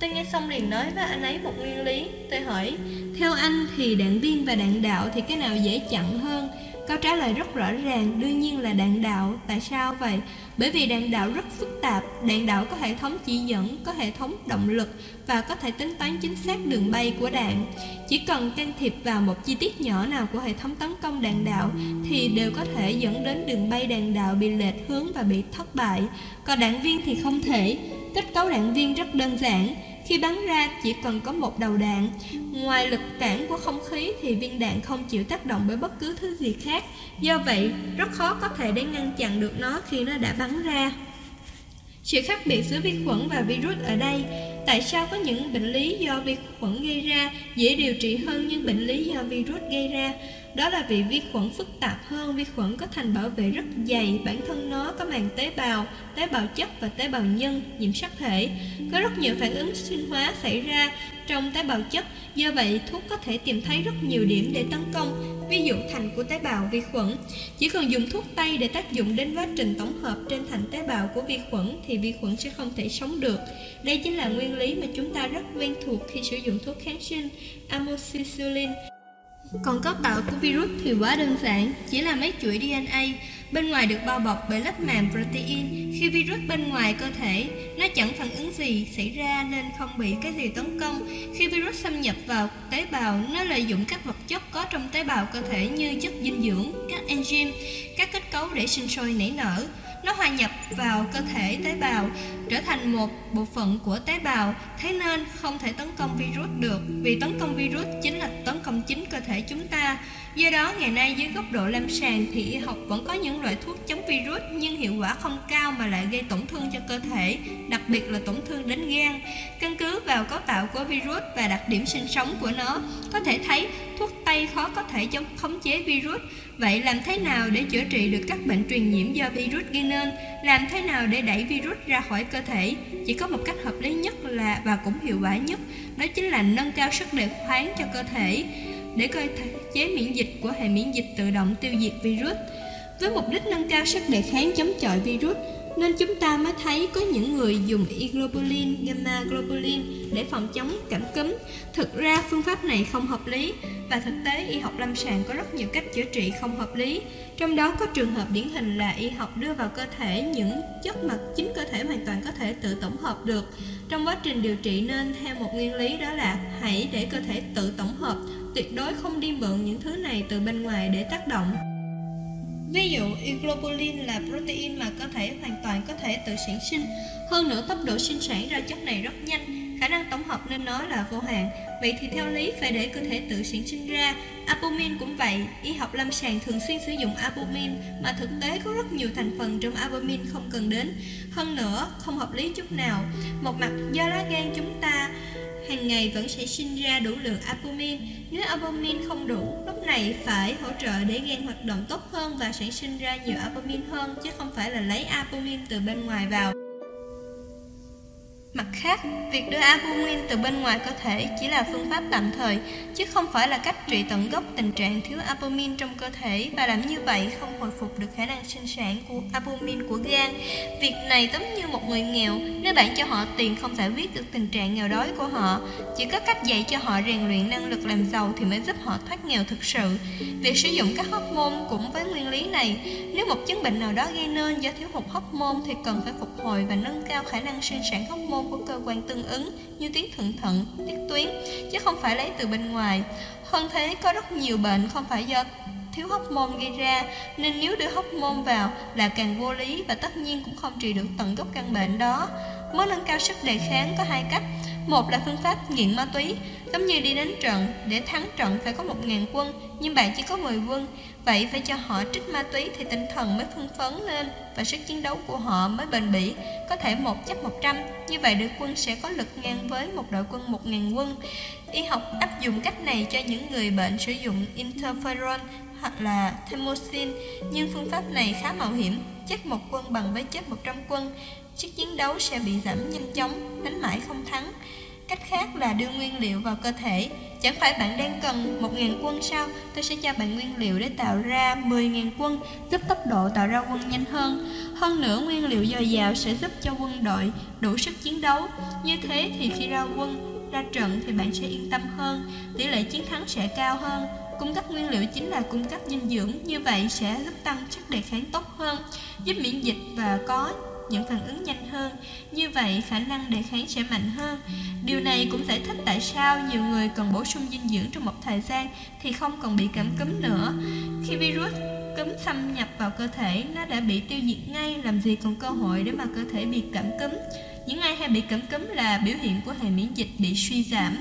Tôi nghe xong liền nói với anh ấy một nguyên lý. Tôi hỏi, Theo anh thì đạn viên và đạn đạo thì cái nào dễ chặn hơn? Câu trả lời rất rõ ràng, Đương nhiên là đạn đạo. Tại sao vậy? Bởi vì đạn đạo rất phức tạp. Đạn đạo có hệ thống chỉ dẫn, Có hệ thống động lực Và có thể tính toán chính xác đường bay của đạn. Chỉ cần can thiệp vào một chi tiết nhỏ nào Của hệ thống tấn công đạn đạo Thì đều có thể dẫn đến đường bay đạn đạo Bị lệch hướng và bị thất bại. Còn đạn viên thì không thể. Kết cấu đạn viên rất đơn giản. Khi bắn ra, chỉ cần có một đầu đạn. Ngoài lực cản của không khí thì viên đạn không chịu tác động bởi bất cứ thứ gì khác. Do vậy, rất khó có thể để ngăn chặn được nó khi nó đã bắn ra. Sự khác biệt giữa vi khuẩn và virus ở đây, Tại sao có những bệnh lý do vi khuẩn gây ra dễ điều trị hơn những bệnh lý do virus gây ra? Đó là vì vi khuẩn phức tạp hơn. Vi khuẩn có thành bảo vệ rất dày. Bản thân nó có màng tế bào Tế bào chất và tế bào nhân, Nhiễm sắc thể. Có rất nhiều phản ứng sinh hóa xảy ra trong tế bào chất. Do vậy, thuốc có thể tìm thấy rất nhiều điểm để tấn công, Ví dụ thành của tế bào vi khuẩn. Chỉ cần dùng thuốc tây để tác dụng đến quá trình tổng hợp trên thành tế bào của vi khuẩn Thì vi khuẩn sẽ không thể sống được. Đây chính là nguyên lý mà chúng ta rất quen thuộc khi sử dụng thuốc kháng sinh, amoxicillin còn cấu tạo của virus thì quá đơn giản, chỉ là mấy chuỗi DNA bên ngoài được bao bọc bởi lớp màng protein. Khi virus bên ngoài cơ thể, nó chẳng phản ứng gì xảy ra nên không bị cái gì tấn công. Khi virus xâm nhập vào tế bào, nó lợi dụng các vật chất có trong tế bào cơ thể như chất dinh dưỡng, các enzyme, các kết cấu để sinh sôi nảy nở. Nó hòa nhập vào cơ thể tế bào, trở thành một bộ phận của tế bào, thế nên không thể tấn công virus được, vì tấn công virus chính là tấn công chính cơ thể chúng ta. Do đó, ngày nay dưới góc độ lâm sàng thì y học vẫn có những loại thuốc chống virus nhưng hiệu quả không cao mà lại gây tổn thương cho cơ thể, đặc biệt là tổn thương đến gan. Căn cứ vào cấu tạo của virus và đặc điểm sinh sống của nó, có thể thấy thuốc Tây khó có thể chống khống chế virus. Vậy làm thế nào để chữa trị được các bệnh truyền nhiễm do virus gây nên? Làm thế nào để đẩy virus ra khỏi cơ thể? Chỉ có một cách hợp lý nhất là và cũng hiệu quả nhất, đó chính là nâng cao sức đề kháng cho cơ thể để cơ chế miễn dịch của hệ miễn dịch tự động tiêu diệt virus. Với mục đích nâng cao sức đề kháng chống chọi virus, nên chúng ta mới thấy có những người dùng e-globulin, gamma globulin để phòng chống cảm cúm. Thực ra phương pháp này không hợp lý và thực tế y học lâm sàng có rất nhiều cách chữa trị không hợp lý. Trong đó có trường hợp điển hình là y học đưa vào cơ thể những chất mà chính cơ thể hoàn toàn có thể tự tổng hợp được. Trong quá trình điều trị nên theo một nguyên lý đó là hãy để cơ thể tự tổng hợp, tuyệt đối không đi mượn những thứ này từ bên ngoài để tác động. Ví dụ, globulin là protein mà cơ thể hoàn toàn có thể tự sản sinh. Hơn nữa, tốc độ sinh sản ra chất này rất nhanh, khả năng tổng hợp nên nó là vô hạn. Vậy thì theo lý phải để cơ thể tự sản sinh ra. Albumin cũng vậy, y học lâm sàng thường xuyên sử dụng albumin mà thực tế có rất nhiều thành phần trong albumin không cần đến. Hơn nữa, không hợp lý chút nào. Một mặt do lá gan chúng ta hàng ngày vẫn sẽ sinh ra đủ lượng albumin. Nếu albumin không đủ, lúc này phải hỗ trợ để gan hoạt động tốt hơn và sản sinh ra nhiều albumin hơn chứ không phải là lấy albumin từ bên ngoài vào. Mặt khác, việc đưa albumin từ bên ngoài cơ thể chỉ là phương pháp tạm thời, chứ không phải là cách trị tận gốc tình trạng thiếu albumin trong cơ thể và làm như vậy không hồi phục được khả năng sinh sản của albumin của gan. Việc này giống như một người nghèo, nếu bạn cho họ tiền không giải quyết được tình trạng nghèo đói của họ, chỉ có cách dạy cho họ rèn luyện năng lực làm giàu thì mới giúp họ thoát nghèo thực sự. Việc sử dụng các hormone cũng với nguyên lý này, nếu một chứng bệnh nào đó gây nên do thiếu hụt hormone thì cần phải phục hồi và nâng cao khả năng sinh sản hormone của cơ quan tương ứng như tuyến thượng thận, tiết tuyến, chứ không phải lấy từ bên ngoài. Hơn thế, có rất nhiều bệnh không phải do thiếu hóc môn gây ra nên nếu đưa hóc môn vào là càng vô lý và tất nhiên cũng không trị được tận gốc căn bệnh đó. Mới nâng cao sức đề kháng có hai cách. Một là phương pháp nghiện ma túy, giống như đi đến trận, để thắng trận phải có một ngàn quân, nhưng bạn chỉ có 10 quân. Vậy phải cho họ trích ma túy thì tinh thần mới phân phấn lên và sức chiến đấu của họ mới bền bỉ, có thể một chấp 100. Như vậy đội quân sẽ có lực ngang với một đội quân 1.000 quân. Y học áp dụng cách này cho những người bệnh sử dụng interferon hoặc là thymosin, nhưng phương pháp này khá mạo hiểm, chết một quân bằng với chết 100 quân. Sức chiến đấu sẽ bị giảm nhanh chóng, đánh mãi không thắng. Cách khác là đưa nguyên liệu vào cơ thể. Chẳng phải bạn đang cần 1.000 quân sao? Tôi sẽ cho bạn nguyên liệu để tạo ra 10.000 quân Giúp tốc độ tạo ra quân nhanh hơn. Hơn nữa nguyên liệu dồi dào sẽ giúp cho quân đội đủ sức chiến đấu. Như thế thì khi ra quân, ra trận thì bạn sẽ yên tâm hơn. Tỷ lệ chiến thắng sẽ cao hơn. Cung cấp nguyên liệu chính là cung cấp dinh dưỡng. Như vậy sẽ giúp tăng sức đề kháng tốt hơn Giúp miễn dịch và có những phản ứng nhanh hơn. Như vậy, khả năng đề kháng sẽ mạnh hơn. Điều này cũng giải thích tại sao nhiều người cần bổ sung dinh dưỡng trong một thời gian Thì không còn bị cảm cúm nữa. Khi virus cúm xâm nhập vào cơ thể, Nó đã bị tiêu diệt ngay, Làm gì còn cơ hội để mà cơ thể bị cảm cúm? Những ai hay bị cảm cúm là biểu hiện của hệ miễn dịch bị suy giảm.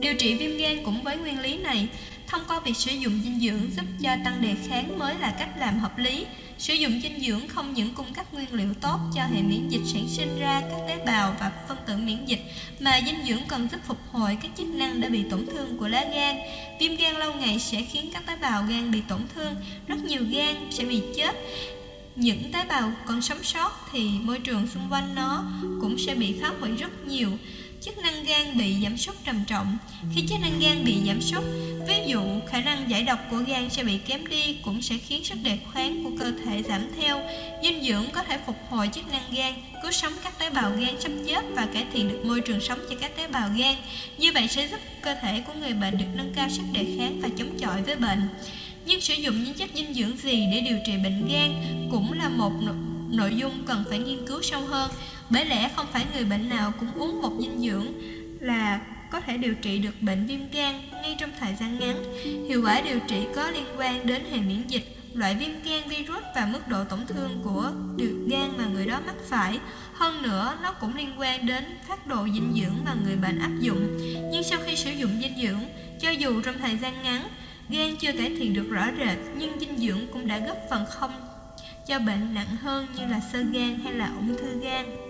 Điều trị viêm gan cũng với nguyên lý này. Thông qua việc sử dụng dinh dưỡng giúp cho tăng đề kháng mới là cách làm hợp lý. Sử dụng dinh dưỡng không những cung cấp nguyên liệu tốt cho hệ miễn dịch sản sinh ra các tế bào và phân tử miễn dịch, mà dinh dưỡng còn giúp phục hồi các chức năng đã bị tổn thương của lá gan. Viêm gan lâu ngày sẽ khiến các tế bào gan bị tổn thương, rất nhiều gan sẽ bị chết. Những tế bào còn sống sót thì môi trường xung quanh nó cũng sẽ bị phá hủy rất nhiều chức năng gan bị giảm sút trầm trọng. Khi chức năng gan bị giảm sút, ví dụ khả năng giải độc của gan sẽ bị kém đi cũng sẽ khiến sức đề kháng của cơ thể giảm theo. Dinh dưỡng có thể phục hồi chức năng gan, cứu sống các tế bào gan sắp chết và cải thiện được môi trường sống cho các tế bào gan. Như vậy sẽ giúp cơ thể của người bệnh được nâng cao sức đề kháng và chống chọi với bệnh. Nhưng sử dụng những chất dinh dưỡng gì để điều trị bệnh gan cũng là một nội dung cần phải nghiên cứu sâu hơn bởi lẽ không phải người bệnh nào cũng uống một dinh dưỡng là có thể điều trị được bệnh viêm gan ngay trong thời gian ngắn. Hiệu quả điều trị có liên quan đến hệ miễn dịch, loại viêm gan virus và mức độ tổn thương của gan mà người đó mắc phải. Hơn nữa, nó cũng liên quan đến phát đồ dinh dưỡng mà người bệnh áp dụng. Nhưng sau khi sử dụng dinh dưỡng, cho dù trong thời gian ngắn, gan chưa cải thiện được rõ rệt, nhưng dinh dưỡng cũng đã góp phần không cho bệnh nặng hơn như là sơ gan hay là ung thư gan.